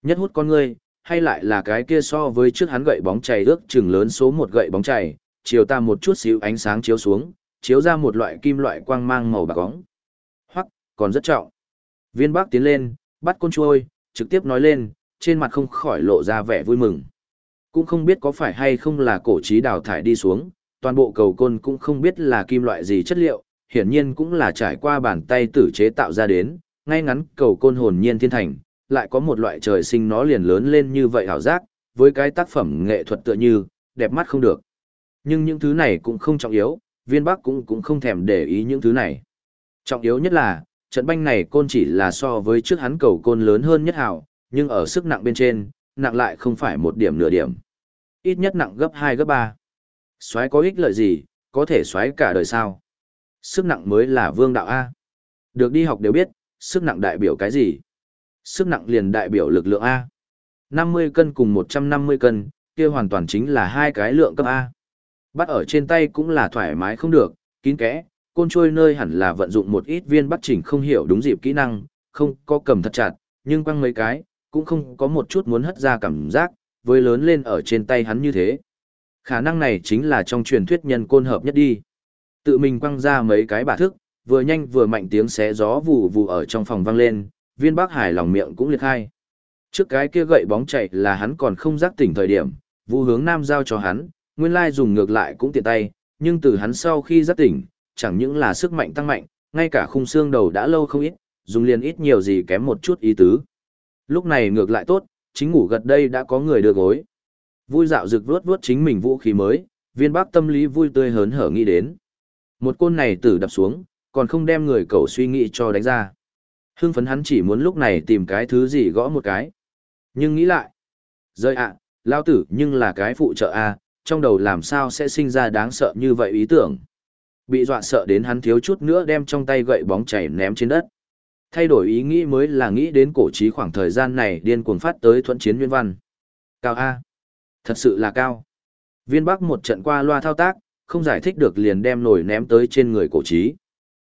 A: Nhất hút con ngươi, hay lại là cái kia so với trước hắn gậy bóng chày ước chừng lớn số một gậy bóng chày, chiều ta một chút xíu ánh sáng chiếu xuống, chiếu ra một loại kim loại quang mang màu bạc bóng. Hoặc, còn rất trọng. Viên Bắc tiến lên, bắt con trôi, trực tiếp nói lên, trên mặt không khỏi lộ ra vẻ vui mừng. Cũng không biết có phải hay không là cổ trí đào thải đi xuống, toàn bộ cầu côn cũng không biết là kim loại gì chất liệu, hiển nhiên cũng là trải qua bàn tay tử chế tạo ra đến, ngay ngắn cầu côn hồn nhiên thiên thành, lại có một loại trời sinh nó liền lớn lên như vậy hảo giác, với cái tác phẩm nghệ thuật tựa như, đẹp mắt không được. Nhưng những thứ này cũng không trọng yếu, viên bắc cũng cũng không thèm để ý những thứ này. Trọng yếu nhất là, trận banh này côn chỉ là so với trước hắn cầu côn lớn hơn nhất hảo, nhưng ở sức nặng bên trên, nặng lại không phải một điểm nửa điểm. Ít nhất nặng gấp 2 gấp 3. Xoáy có ích lợi gì, có thể xoáy cả đời sao? Sức nặng mới là vương đạo A. Được đi học đều biết, sức nặng đại biểu cái gì? Sức nặng liền đại biểu lực lượng A. 50 cân cùng 150 cân, kia hoàn toàn chính là hai cái lượng cấp A. Bắt ở trên tay cũng là thoải mái không được, kín kẽ, côn trôi nơi hẳn là vận dụng một ít viên bắt chỉnh không hiểu đúng dịp kỹ năng, không có cầm thật chặt, nhưng quăng mấy cái, cũng không có một chút muốn hất ra cảm giác, với lớn lên ở trên tay hắn như thế. Khả năng này chính là trong truyền thuyết nhân côn hợp nhất đi. Tự mình quăng ra mấy cái bả thức, vừa nhanh vừa mạnh tiếng xé gió vù vù ở trong phòng vang lên, viên bác Hải lòng miệng cũng liệt hai. Trước cái kia gậy bóng chạy là hắn còn không giác tỉnh thời điểm, vu hướng nam giao cho hắn, nguyên lai dùng ngược lại cũng tiện tay, nhưng từ hắn sau khi giác tỉnh, chẳng những là sức mạnh tăng mạnh, ngay cả khung xương đầu đã lâu không ít, dùng liền ít nhiều gì kém một chút ý tứ. Lúc này ngược lại tốt, chính ngủ gật đây đã có người đưa gối. Vui dạo rực vuốt vuốt chính mình vũ khí mới, viên bác tâm lý vui tươi hớn hở nghĩ đến. Một côn này tử đập xuống, còn không đem người cậu suy nghĩ cho đánh ra. Hưng phấn hắn chỉ muốn lúc này tìm cái thứ gì gõ một cái. Nhưng nghĩ lại. Rơi ạ, lao tử nhưng là cái phụ trợ a trong đầu làm sao sẽ sinh ra đáng sợ như vậy ý tưởng. Bị dọa sợ đến hắn thiếu chút nữa đem trong tay gậy bóng chảy ném trên đất. Thay đổi ý nghĩ mới là nghĩ đến cổ trí khoảng thời gian này điên cuồng phát tới thuận chiến nguyên văn. Cao A. Thật sự là cao. Viên Bắc một trận qua loa thao tác, không giải thích được liền đem nổi ném tới trên người cổ trí.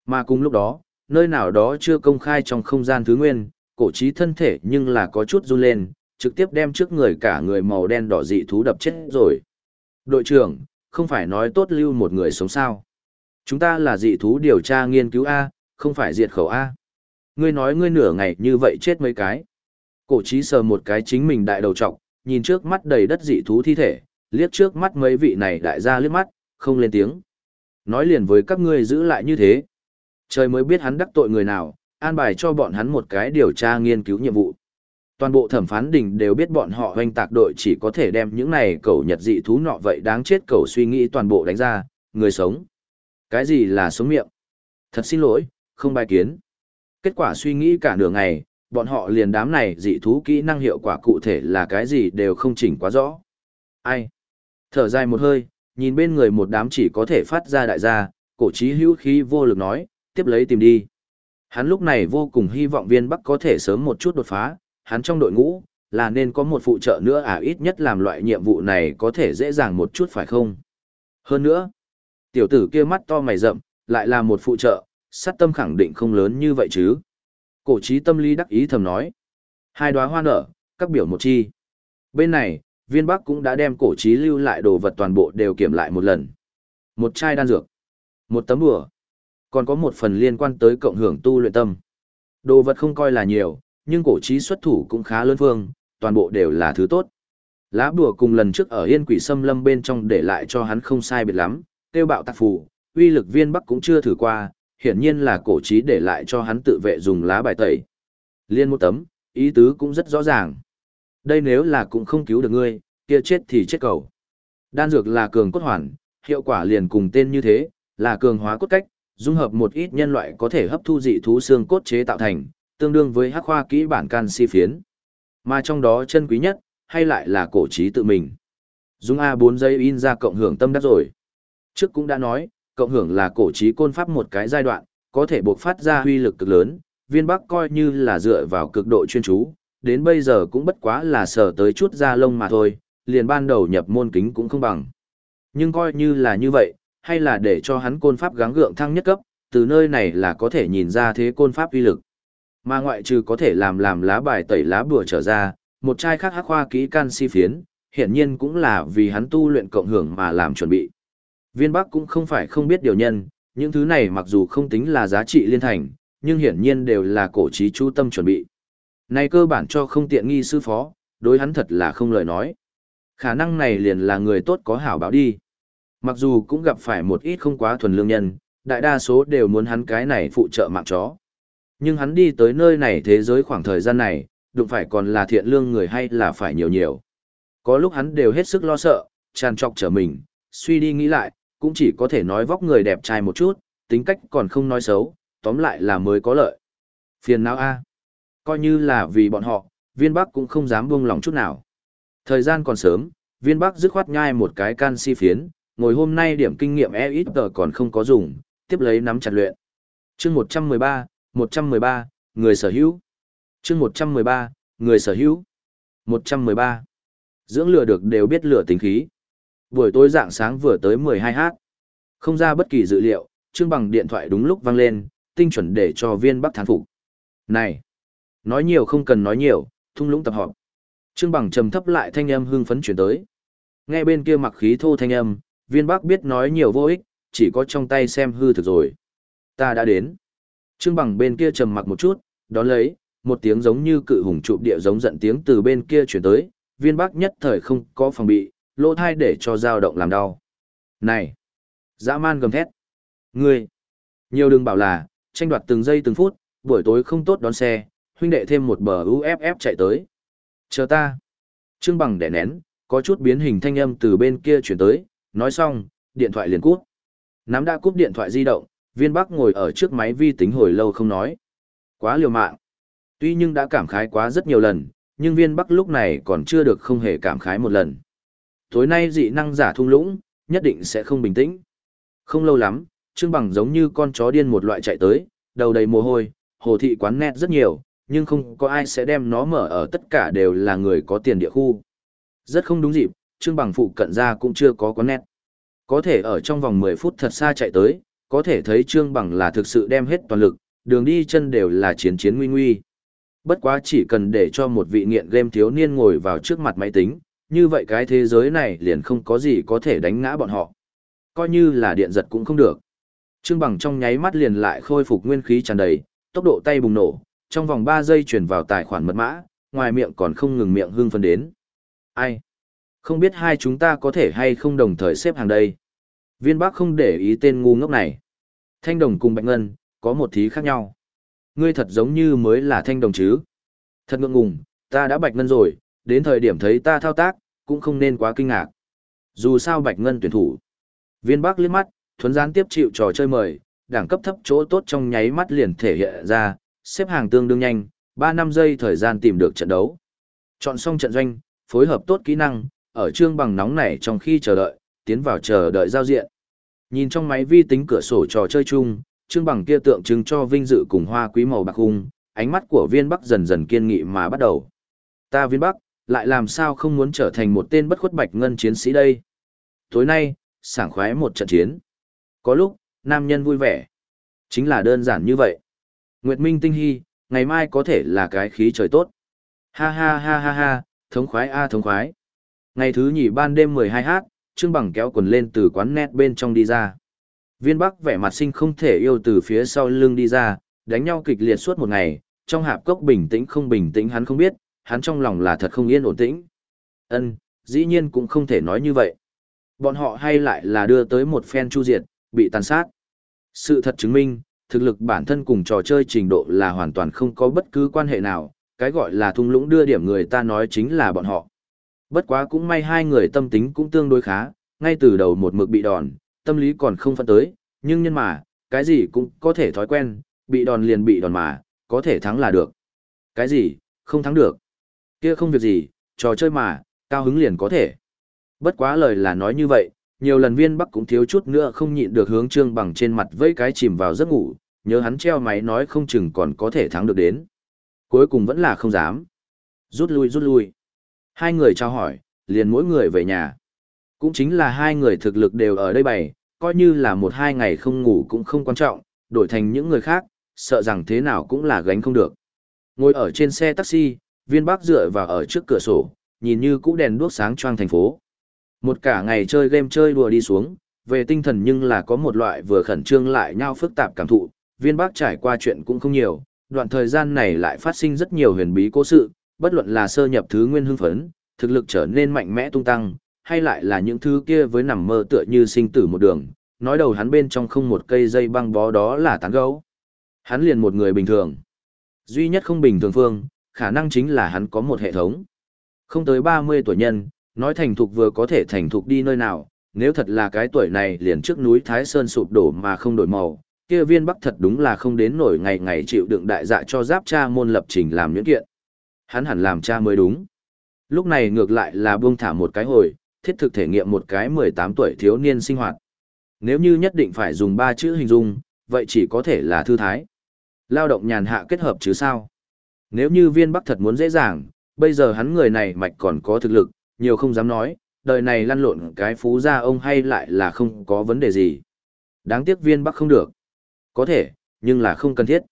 A: Mà cùng lúc đó, nơi nào đó chưa công khai trong không gian thứ nguyên, cổ trí thân thể nhưng là có chút run lên, trực tiếp đem trước người cả người màu đen đỏ dị thú đập chết rồi. Đội trưởng, không phải nói tốt lưu một người sống sao. Chúng ta là dị thú điều tra nghiên cứu A, không phải diệt khẩu A. Ngươi nói ngươi nửa ngày như vậy chết mấy cái. Cổ trí sờ một cái chính mình đại đầu trọc, nhìn trước mắt đầy đất dị thú thi thể, liếc trước mắt mấy vị này đại gia liếc mắt, không lên tiếng. Nói liền với các ngươi giữ lại như thế. Trời mới biết hắn đắc tội người nào, an bài cho bọn hắn một cái điều tra nghiên cứu nhiệm vụ. Toàn bộ thẩm phán đình đều biết bọn họ hoành tạc đội chỉ có thể đem những này cầu nhật dị thú nọ vậy đáng chết cầu suy nghĩ toàn bộ đánh ra, người sống. Cái gì là sống miệng? Thật xin lỗi, không bài kiến. Kết quả suy nghĩ cả nửa ngày, bọn họ liền đám này dị thú kỹ năng hiệu quả cụ thể là cái gì đều không chỉnh quá rõ. Ai? Thở dài một hơi, nhìn bên người một đám chỉ có thể phát ra đại gia, cổ trí hữu khí vô lực nói, tiếp lấy tìm đi. Hắn lúc này vô cùng hy vọng viên Bắc có thể sớm một chút đột phá, hắn trong đội ngũ, là nên có một phụ trợ nữa à ít nhất làm loại nhiệm vụ này có thể dễ dàng một chút phải không? Hơn nữa, tiểu tử kia mắt to mày rậm, lại là một phụ trợ, sát tâm khẳng định không lớn như vậy chứ. Cổ trí tâm lý đắc ý thầm nói. Hai đóa hoa nở, các biểu một chi. Bên này, viên bắc cũng đã đem cổ trí lưu lại đồ vật toàn bộ đều kiểm lại một lần. Một chai đan dược, một tấm bùa, còn có một phần liên quan tới cộng hưởng tu luyện tâm. Đồ vật không coi là nhiều, nhưng cổ trí xuất thủ cũng khá lớn phương, toàn bộ đều là thứ tốt. Lá bùa cùng lần trước ở yên quỷ xâm lâm bên trong để lại cho hắn không sai biệt lắm, tiêu bạo tạc phù, uy lực viên bắc cũng chưa thử qua, hiển nhiên là cổ trí để lại cho hắn tự vệ dùng lá bài tẩy. Liên một tấm, ý tứ cũng rất rõ ràng. Đây nếu là cũng không cứu được ngươi, kia chết thì chết cầu. Đan dược là cường cốt hoàn, hiệu quả liền cùng tên như thế, là cường hóa cốt cách, dung hợp một ít nhân loại có thể hấp thu dị thú xương cốt chế tạo thành, tương đương với hắc khoa kỹ bản canxi phiến. Mà trong đó chân quý nhất, hay lại là cổ trí tự mình. Dung A4 giây in ra cộng hưởng tâm đắc rồi. Trước cũng đã nói, cộng hưởng là cổ trí côn pháp một cái giai đoạn, có thể buộc phát ra huy lực cực lớn, viên bắc coi như là dựa vào cực độ chuyên chú, đến bây giờ cũng bất quá là sở tới chút da lông mà thôi, liền ban đầu nhập môn kính cũng không bằng. Nhưng coi như là như vậy, hay là để cho hắn côn pháp gắng gượng thăng nhất cấp, từ nơi này là có thể nhìn ra thế côn pháp uy lực. Mà ngoại trừ có thể làm làm lá bài tẩy lá bùa trở ra, một chai khác hắc hoa kỹ canxi phiến, hiển nhiên cũng là vì hắn tu luyện cộng hưởng mà làm chuẩn bị. Viên Bắc cũng không phải không biết điều nhân, những thứ này mặc dù không tính là giá trị liên thành, nhưng hiển nhiên đều là cổ trí chú tâm chuẩn bị. Này cơ bản cho không tiện nghi sư phó, đối hắn thật là không lời nói. Khả năng này liền là người tốt có hảo báo đi. Mặc dù cũng gặp phải một ít không quá thuần lương nhân, đại đa số đều muốn hắn cái này phụ trợ mạng chó. Nhưng hắn đi tới nơi này thế giới khoảng thời gian này, đụng phải còn là thiện lương người hay là phải nhiều nhiều. Có lúc hắn đều hết sức lo sợ, tràn trọc trở mình, suy đi nghĩ lại, cũng chỉ có thể nói vóc người đẹp trai một chút, tính cách còn không nói xấu, tóm lại là mới có lợi. Phiền não a Coi như là vì bọn họ, viên bắc cũng không dám buông lòng chút nào. Thời gian còn sớm, viên bắc dứt khoát nhai một cái canxi phiến, ngồi hôm nay điểm kinh nghiệm e ít tờ còn không có dùng, tiếp lấy nắm chặt luyện. chương 113, 113, người sở hữu. chương 113, người sở hữu. 113. Dưỡng lửa được đều biết lửa tính khí. Buổi tối dạng sáng vừa tới 12h. Không ra bất kỳ dữ liệu, Trương Bằng điện thoại đúng lúc vang lên, tinh chuẩn để cho viên Bắc thán phục. Này, nói nhiều không cần nói nhiều, thung lũng tập họp. Trương Bằng trầm thấp lại thanh âm hưng phấn chuyển tới. Nghe bên kia mặc khí thô thanh âm, viên Bắc biết nói nhiều vô ích, chỉ có trong tay xem hư thực rồi. Ta đã đến. Trương Bằng bên kia trầm mặc một chút, đón lấy, một tiếng giống như cự hùng trụ địa giống giận tiếng từ bên kia chuyển tới, viên bắc nhất thời không có phòng bị, lỗ thai để cho dao động làm đau. Này! Dã man gầm thét. Ngươi! Nhiều đừng bảo là, tranh đoạt từng giây từng phút, buổi tối không tốt đón xe, huynh đệ thêm một bờ UFF chạy tới. Chờ ta! Trương Bằng đẻ nén, có chút biến hình thanh âm từ bên kia chuyển tới, nói xong, điện thoại liền cút. Nắm đã cúp điện thoại di động, viên bắc ngồi ở trước máy vi tính hồi lâu không nói. Quá liều mạng. Tuy nhưng đã cảm khái quá rất nhiều lần, nhưng viên bắc lúc này còn chưa được không hề cảm khái một lần. Tối nay dị năng giả thung lũng, nhất định sẽ không bình tĩnh. Không lâu lắm, Trương Bằng giống như con chó điên một loại chạy tới, đầu đầy mồ hôi, hồ thị quán nét rất nhiều, nhưng không có ai sẽ đem nó mở ở tất cả đều là người có tiền địa khu. Rất không đúng dịp, Trương Bằng phụ cận ra cũng chưa có quán nét. Có thể ở trong vòng 10 phút thật xa chạy tới, có thể thấy Trương Bằng là thực sự đem hết toàn lực, đường đi chân đều là chiến chiến nguy nguy. Bất quá chỉ cần để cho một vị nghiện game thiếu niên ngồi vào trước mặt máy tính, như vậy cái thế giới này liền không có gì có thể đánh ngã bọn họ. Coi như là điện giật cũng không được. Trương Bằng trong nháy mắt liền lại khôi phục nguyên khí tràn đầy, tốc độ tay bùng nổ, trong vòng 3 giây chuyển vào tài khoản mật mã, ngoài miệng còn không ngừng miệng hương phân đến. Ai? Không biết hai chúng ta có thể hay không đồng thời xếp hàng đây. Viên Bắc không để ý tên ngu ngốc này. Thanh đồng cùng Bạch Ngân, có một thí khác nhau. Ngươi thật giống như mới là thanh đồng chứ. Thật ngượng ngùng, ta đã Bạch Ngân rồi, đến thời điểm thấy ta thao tác, cũng không nên quá kinh ngạc. Dù sao Bạch Ngân tuyển thủ. Viên Bắc liếc mắt, thuấn gián tiếp chịu trò chơi mời, đẳng cấp thấp chỗ tốt trong nháy mắt liền thể hiện ra, xếp hàng tương đương nhanh, 3 năm giây thời gian tìm được trận đấu. Chọn xong trận doanh, phối hợp tốt kỹ năng, ở trương bằng nóng này trong khi chờ đợi, tiến vào chờ đợi giao diện. Nhìn trong máy vi tính cửa sổ trò chơi chung, trương bằng kia tượng trưng cho vinh dự cùng hoa quý màu bạc hung, ánh mắt của viên bắc dần dần kiên nghị mà bắt đầu. Ta viên bắc, lại làm sao không muốn trở thành một tên bất khuất bạch ngân chiến sĩ đây. Tối nay, sảng khoái một trận chiến. Có lúc, nam nhân vui vẻ. Chính là đơn giản như vậy. Nguyệt Minh tinh hy, ngày mai có thể là cái khí trời tốt. Ha ha ha ha ha, thống khoái a à, thống khoái. Ngày thứ nhì ban đêm 12h, Trương Bằng kéo quần lên từ quán net bên trong đi ra. Viên Bắc vẻ mặt sinh không thể yêu từ phía sau lưng đi ra, đánh nhau kịch liệt suốt một ngày, trong hạp cốc bình tĩnh không bình tĩnh hắn không biết, hắn trong lòng là thật không yên ổn tĩnh. Ân, dĩ nhiên cũng không thể nói như vậy. Bọn họ hay lại là đưa tới một phen chu diệt, bị tàn sát. Sự thật chứng minh, thực lực bản thân cùng trò chơi trình độ là hoàn toàn không có bất cứ quan hệ nào, cái gọi là thung lũng đưa điểm người ta nói chính là bọn họ. Bất quá cũng may hai người tâm tính cũng tương đối khá, ngay từ đầu một mực bị đòn, tâm lý còn không phân tới, nhưng nhân mà, cái gì cũng có thể thói quen, bị đòn liền bị đòn mà, có thể thắng là được. Cái gì, không thắng được. Kia không việc gì, trò chơi mà, cao hứng liền có thể. Bất quá lời là nói như vậy, nhiều lần viên bắc cũng thiếu chút nữa không nhịn được hướng trương bằng trên mặt với cái chìm vào giấc ngủ, nhớ hắn treo máy nói không chừng còn có thể thắng được đến. Cuối cùng vẫn là không dám. Rút lui rút lui. Hai người trao hỏi, liền mỗi người về nhà. Cũng chính là hai người thực lực đều ở đây bày, coi như là một hai ngày không ngủ cũng không quan trọng, đổi thành những người khác, sợ rằng thế nào cũng là gánh không được. Ngồi ở trên xe taxi, viên bác dựa vào ở trước cửa sổ, nhìn như cũ đèn đuốc sáng choang thành phố. Một cả ngày chơi game chơi đùa đi xuống, về tinh thần nhưng là có một loại vừa khẩn trương lại nhau phức tạp cảm thụ, viên bác trải qua chuyện cũng không nhiều, đoạn thời gian này lại phát sinh rất nhiều huyền bí cố sự, bất luận là sơ nhập thứ nguyên hưng phấn, thực lực trở nên mạnh mẽ tung tăng, hay lại là những thứ kia với nằm mơ tựa như sinh tử một đường, nói đầu hắn bên trong không một cây dây băng bó đó là tán gấu. Hắn liền một người bình thường. Duy nhất không bình thường phương, khả năng chính là hắn có một hệ thống. Không tới 30 tuổi nhân, nói thành thục vừa có thể thành thục đi nơi nào, nếu thật là cái tuổi này liền trước núi Thái Sơn sụp đổ mà không đổi màu, kia viên bắc thật đúng là không đến nổi ngày ngày chịu đựng đại dạ cho giáp cha môn lập trình làm những kiện. Hắn hẳn làm cha mới đúng. Lúc này ngược lại là buông thả một cái hồi, thiết thực thể nghiệm một cái 18 tuổi thiếu niên sinh hoạt. Nếu như nhất định phải dùng ba chữ hình dung, vậy chỉ có thể là thư thái. Lao động nhàn hạ kết hợp chứ sao. Nếu như viên bắc thật muốn dễ dàng, bây giờ hắn người này mạch còn có thực lực, nhiều không dám nói, đời này lăn lộn cái phú gia ông hay lại là không có vấn đề gì. Đáng tiếc viên bắc không được. Có thể, nhưng là không cần thiết.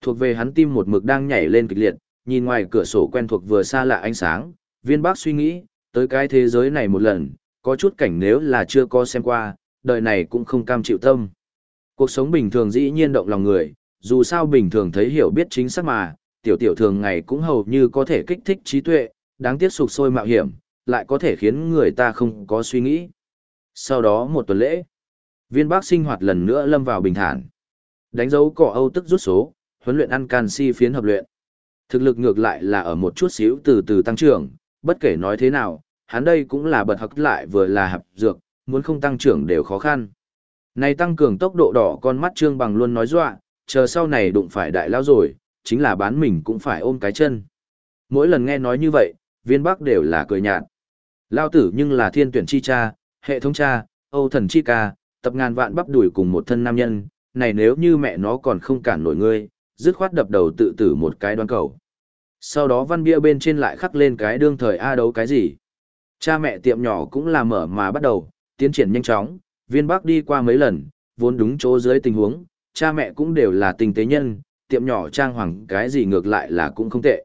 A: Thuộc về hắn tim một mực đang nhảy lên kịch liệt, nhìn ngoài cửa sổ quen thuộc vừa xa lạ ánh sáng, viên Bắc suy nghĩ, tới cái thế giới này một lần, có chút cảnh nếu là chưa có xem qua, đời này cũng không cam chịu tâm. Cuộc sống bình thường dĩ nhiên động lòng người, dù sao bình thường thấy hiểu biết chính xác mà, tiểu tiểu thường ngày cũng hầu như có thể kích thích trí tuệ, đáng tiếc sụp sôi mạo hiểm, lại có thể khiến người ta không có suy nghĩ. Sau đó một tuần lễ, viên bác sinh hoạt lần nữa lâm vào bình thản. Đánh dấu cỏ Âu tức rút số, huấn luyện ăn canxi phiến hợp luyện. Thực lực ngược lại là ở một chút xíu từ từ tăng trưởng, bất kể nói thế nào, hắn đây cũng là bật hắc lại vừa là hạp dược, muốn không tăng trưởng đều khó khăn. Này tăng cường tốc độ đỏ con mắt trương bằng luôn nói dọa, chờ sau này đụng phải đại lao rồi, chính là bán mình cũng phải ôm cái chân. Mỗi lần nghe nói như vậy, viên bắc đều là cười nhạt. Lao tử nhưng là thiên tuyển chi cha, hệ thống cha, âu thần chi ca, tập ngàn vạn bắp đuổi cùng một thân nam nhân, này nếu như mẹ nó còn không cản nổi ngươi, dứt khoát đập đầu tự tử một cái đoan cầu. Sau đó văn bia bên trên lại khắc lên cái đương thời A đấu cái gì. Cha mẹ tiệm nhỏ cũng là mở mà bắt đầu, tiến triển nhanh chóng, viên bắc đi qua mấy lần, vốn đúng chỗ dưới tình huống, cha mẹ cũng đều là tình tế nhân, tiệm nhỏ trang hoàng cái gì ngược lại là cũng không tệ.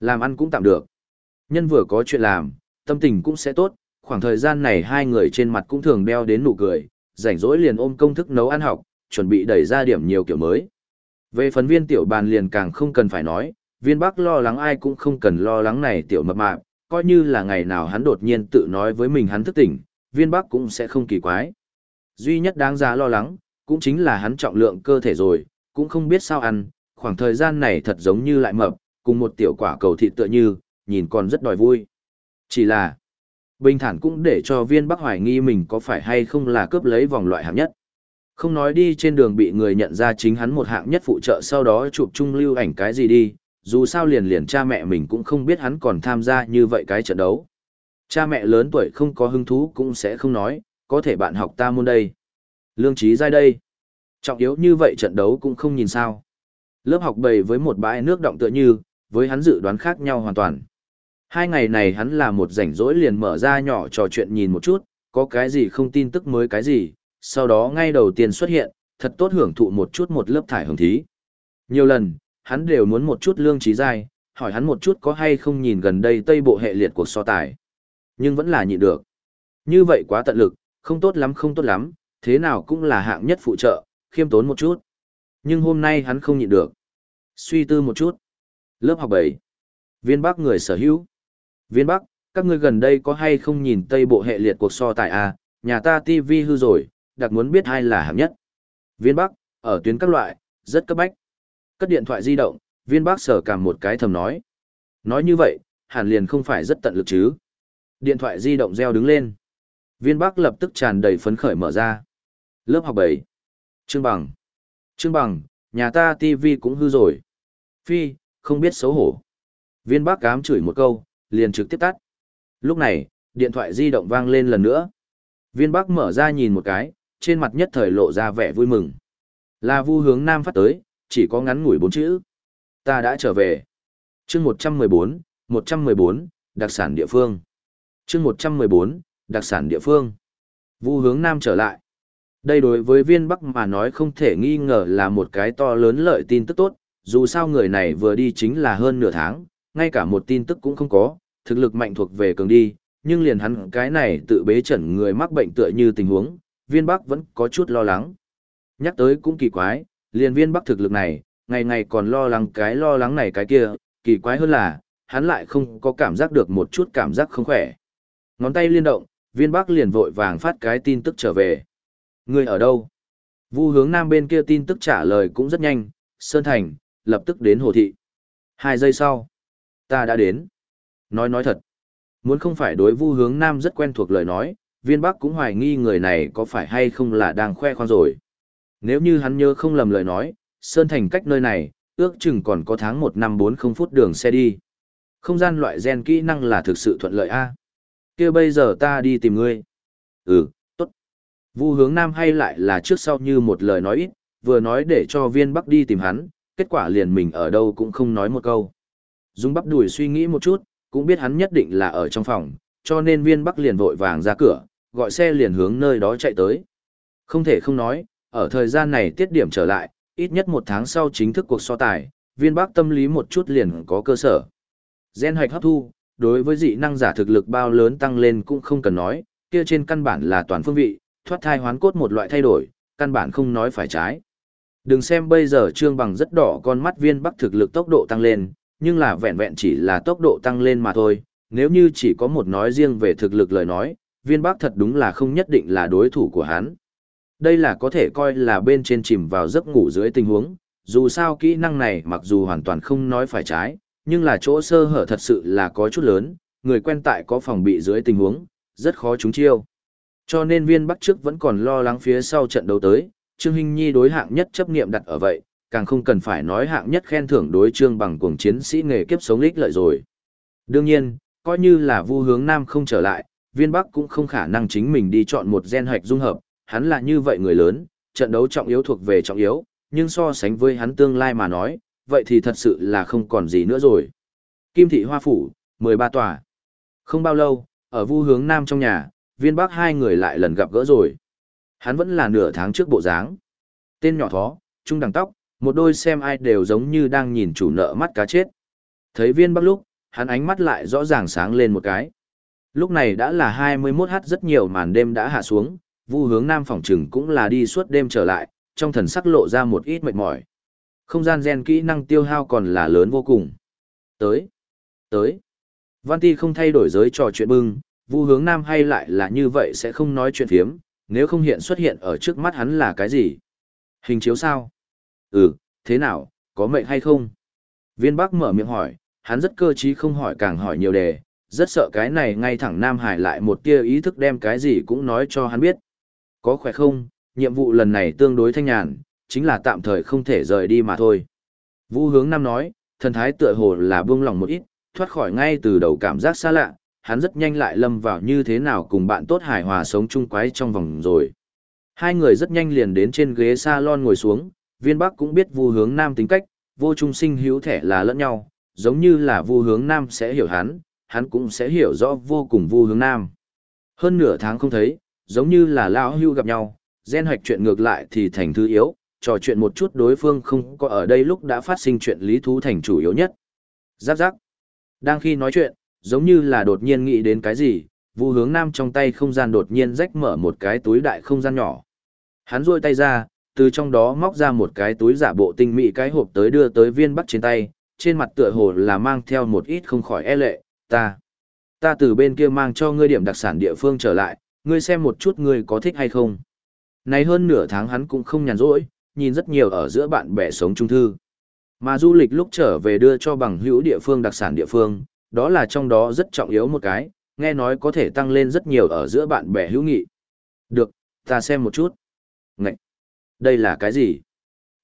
A: Làm ăn cũng tạm được. Nhân vừa có chuyện làm, tâm tình cũng sẽ tốt, khoảng thời gian này hai người trên mặt cũng thường đeo đến nụ cười, rảnh rỗi liền ôm công thức nấu ăn học, chuẩn bị đẩy ra điểm nhiều kiểu mới. Về phần viên tiểu bàn liền càng không cần phải nói, viên bắc lo lắng ai cũng không cần lo lắng này tiểu mập mạp, coi như là ngày nào hắn đột nhiên tự nói với mình hắn thức tỉnh, viên bắc cũng sẽ không kỳ quái. Duy nhất đáng giá lo lắng, cũng chính là hắn trọng lượng cơ thể rồi, cũng không biết sao ăn, khoảng thời gian này thật giống như lại mập, cùng một tiểu quả cầu thịt tựa như, nhìn còn rất đòi vui. Chỉ là, bình thản cũng để cho viên bắc hoài nghi mình có phải hay không là cướp lấy vòng loại hạng nhất. Không nói đi trên đường bị người nhận ra chính hắn một hạng nhất phụ trợ sau đó chụp chung lưu ảnh cái gì đi, dù sao liền liền cha mẹ mình cũng không biết hắn còn tham gia như vậy cái trận đấu. Cha mẹ lớn tuổi không có hứng thú cũng sẽ không nói, có thể bạn học ta môn đây. Lương trí giai đây. Trọng yếu như vậy trận đấu cũng không nhìn sao. Lớp học bầy với một bãi nước động tựa như, với hắn dự đoán khác nhau hoàn toàn. Hai ngày này hắn là một rảnh rỗi liền mở ra nhỏ trò chuyện nhìn một chút, có cái gì không tin tức mới cái gì, sau đó ngay đầu tiên xuất hiện, thật tốt hưởng thụ một chút một lớp thải hưởng thí. Nhiều lần, hắn đều muốn một chút lương trí dai, hỏi hắn một chút có hay không nhìn gần đây tây bộ hệ liệt cuộc so tài. Nhưng vẫn là nhịn được. Như vậy quá tận lực, không tốt lắm không tốt lắm, thế nào cũng là hạng nhất phụ trợ, khiêm tốn một chút. Nhưng hôm nay hắn không nhịn được. Suy tư một chút. Lớp học 7. Viên Bắc người sở hữu. Viên Bắc, các ngươi gần đây có hay không nhìn tây bộ hệ liệt cuộc so tài à, nhà ta TV hư rồi, đặc muốn biết ai là hạng nhất. Viên Bắc, ở tuyến các loại, rất cấp bách. Cất điện thoại di động, viên Bắc sở cảm một cái thầm nói. Nói như vậy, hẳn liền không phải rất tận lực chứ. Điện thoại di động reo đứng lên. Viên Bắc lập tức tràn đầy phấn khởi mở ra. Lớp học 7. Trương Bằng. Trương Bằng, nhà ta TV cũng hư rồi. Phi, không biết xấu hổ. Viên Bắc cám chửi một câu, liền trực tiếp tắt. Lúc này, điện thoại di động vang lên lần nữa. Viên Bắc mở ra nhìn một cái, trên mặt nhất thời lộ ra vẻ vui mừng. Là vu hướng nam phát tới, chỉ có ngắn ngủi bốn chữ. Ta đã trở về. chương 114, 114, đặc sản địa phương. chương 114, đặc sản địa phương. Vu hướng nam trở lại. Đây đối với viên Bắc mà nói không thể nghi ngờ là một cái to lớn lợi tin tức tốt, dù sao người này vừa đi chính là hơn nửa tháng, ngay cả một tin tức cũng không có, thực lực mạnh thuộc về cường đi, nhưng liền hắn cái này tự bế chẩn người mắc bệnh tựa như tình huống, viên Bắc vẫn có chút lo lắng. Nhắc tới cũng kỳ quái, liền viên Bắc thực lực này, ngày ngày còn lo lắng cái lo lắng này cái kia, kỳ quái hơn là, hắn lại không có cảm giác được một chút cảm giác không khỏe. Ngón tay liên động, viên Bắc liền vội vàng phát cái tin tức trở về. Người ở đâu? Vu hướng nam bên kia tin tức trả lời cũng rất nhanh, Sơn Thành, lập tức đến Hồ Thị. Hai giây sau, ta đã đến. Nói nói thật, muốn không phải đối vu hướng nam rất quen thuộc lời nói, viên bắc cũng hoài nghi người này có phải hay không là đang khoe khoang rồi. Nếu như hắn nhớ không lầm lời nói, Sơn Thành cách nơi này, ước chừng còn có tháng một năm bốn không phút đường xe đi. Không gian loại gen kỹ năng là thực sự thuận lợi a. kia bây giờ ta đi tìm ngươi. Ừ. Vu hướng nam hay lại là trước sau như một lời nói ít, vừa nói để cho viên bắc đi tìm hắn, kết quả liền mình ở đâu cũng không nói một câu. Dung bắp đùi suy nghĩ một chút, cũng biết hắn nhất định là ở trong phòng, cho nên viên bắc liền vội vàng ra cửa, gọi xe liền hướng nơi đó chạy tới. Không thể không nói, ở thời gian này tiết điểm trở lại, ít nhất một tháng sau chính thức cuộc so tài, viên bắc tâm lý một chút liền có cơ sở. Gen hoạch hấp thu, đối với dị năng giả thực lực bao lớn tăng lên cũng không cần nói, kia trên căn bản là toàn phương vị, thoát thai hoán cốt một loại thay đổi, căn bản không nói phải trái. Đừng xem bây giờ Trương Bằng rất đỏ con mắt viên bắc thực lực tốc độ tăng lên, nhưng là vẹn vẹn chỉ là tốc độ tăng lên mà thôi, nếu như chỉ có một nói riêng về thực lực lời nói, viên bắc thật đúng là không nhất định là đối thủ của hắn. Đây là có thể coi là bên trên chìm vào giấc ngủ dưới tình huống, dù sao kỹ năng này mặc dù hoàn toàn không nói phải trái, nhưng là chỗ sơ hở thật sự là có chút lớn, người quen tại có phòng bị dưới tình huống, rất khó trúng chiêu. Cho nên viên bắc trước vẫn còn lo lắng phía sau trận đấu tới, Trương Hinh Nhi đối hạng nhất chấp niệm đặt ở vậy, càng không cần phải nói hạng nhất khen thưởng đối trương bằng cuồng chiến sĩ nghề kiếp sống lích lợi rồi. Đương nhiên, coi như là vu hướng nam không trở lại, viên bắc cũng không khả năng chính mình đi chọn một gen hoạch dung hợp, hắn là như vậy người lớn, trận đấu trọng yếu thuộc về trọng yếu, nhưng so sánh với hắn tương lai mà nói, vậy thì thật sự là không còn gì nữa rồi. Kim thị hoa phủ, 13 tòa. Không bao lâu, ở vu hướng nam trong nhà, viên bắc hai người lại lần gặp gỡ rồi. Hắn vẫn là nửa tháng trước bộ dáng. Tên nhỏ thó, trung đẳng tóc, một đôi xem ai đều giống như đang nhìn chủ nợ mắt cá chết. Thấy viên bắc lúc, hắn ánh mắt lại rõ ràng sáng lên một cái. Lúc này đã là 21 h rất nhiều màn đêm đã hạ xuống, vu hướng nam phòng trừng cũng là đi suốt đêm trở lại, trong thần sắc lộ ra một ít mệt mỏi. Không gian gen kỹ năng tiêu hao còn là lớn vô cùng. Tới, tới. Văn Ti không thay đổi giới trò chuyện bưng, vu hướng nam hay lại là như vậy sẽ không nói chuyện phiếm, nếu không hiện xuất hiện ở trước mắt hắn là cái gì? Hình chiếu sao? Ừ, thế nào, có mệnh hay không? Viên Bắc mở miệng hỏi, hắn rất cơ trí không hỏi càng hỏi nhiều đề, rất sợ cái này ngay thẳng Nam Hải lại một tia ý thức đem cái gì cũng nói cho hắn biết. Có khỏe không, nhiệm vụ lần này tương đối thanh nhàn, chính là tạm thời không thể rời đi mà thôi. Vũ hướng Nam nói, thần thái tựa hồ là buông lòng một ít, thoát khỏi ngay từ đầu cảm giác xa lạ, hắn rất nhanh lại lâm vào như thế nào cùng bạn tốt hài hòa sống chung quái trong vòng rồi. Hai người rất nhanh liền đến trên ghế salon ngồi xuống, viên bắc cũng biết vu hướng nam tính cách, vô trung sinh hữu thể là lẫn nhau, giống như là vu hướng nam sẽ hiểu hắn, hắn cũng sẽ hiểu rõ vô cùng vu hướng nam. Hơn nửa tháng không thấy, giống như là lão hưu gặp nhau, gen hoạch chuyện ngược lại thì thành thứ yếu, trò chuyện một chút đối phương không có ở đây lúc đã phát sinh chuyện lý thú thành chủ yếu nhất. Giáp giáp. Đang khi nói chuyện, giống như là đột nhiên nghĩ đến cái gì, Vu Hướng Nam trong tay không gian đột nhiên rách mở một cái túi đại không gian nhỏ. Hắn duỗi tay ra, từ trong đó móc ra một cái túi giả bộ tinh mỹ cái hộp tới đưa tới viên bắc trên tay, trên mặt tựa hồ là mang theo một ít không khỏi e lệ, ta. Ta từ bên kia mang cho ngươi điểm đặc sản địa phương trở lại, ngươi xem một chút ngươi có thích hay không. Này hơn nửa tháng hắn cũng không nhàn rỗi, nhìn rất nhiều ở giữa bạn bè sống trung thư. Mà du lịch lúc trở về đưa cho bằng hữu địa phương đặc sản địa phương, đó là trong đó rất trọng yếu một cái, nghe nói có thể tăng lên rất nhiều ở giữa bạn bè hữu nghị. Được, ta xem một chút. Ngậy! Đây là cái gì?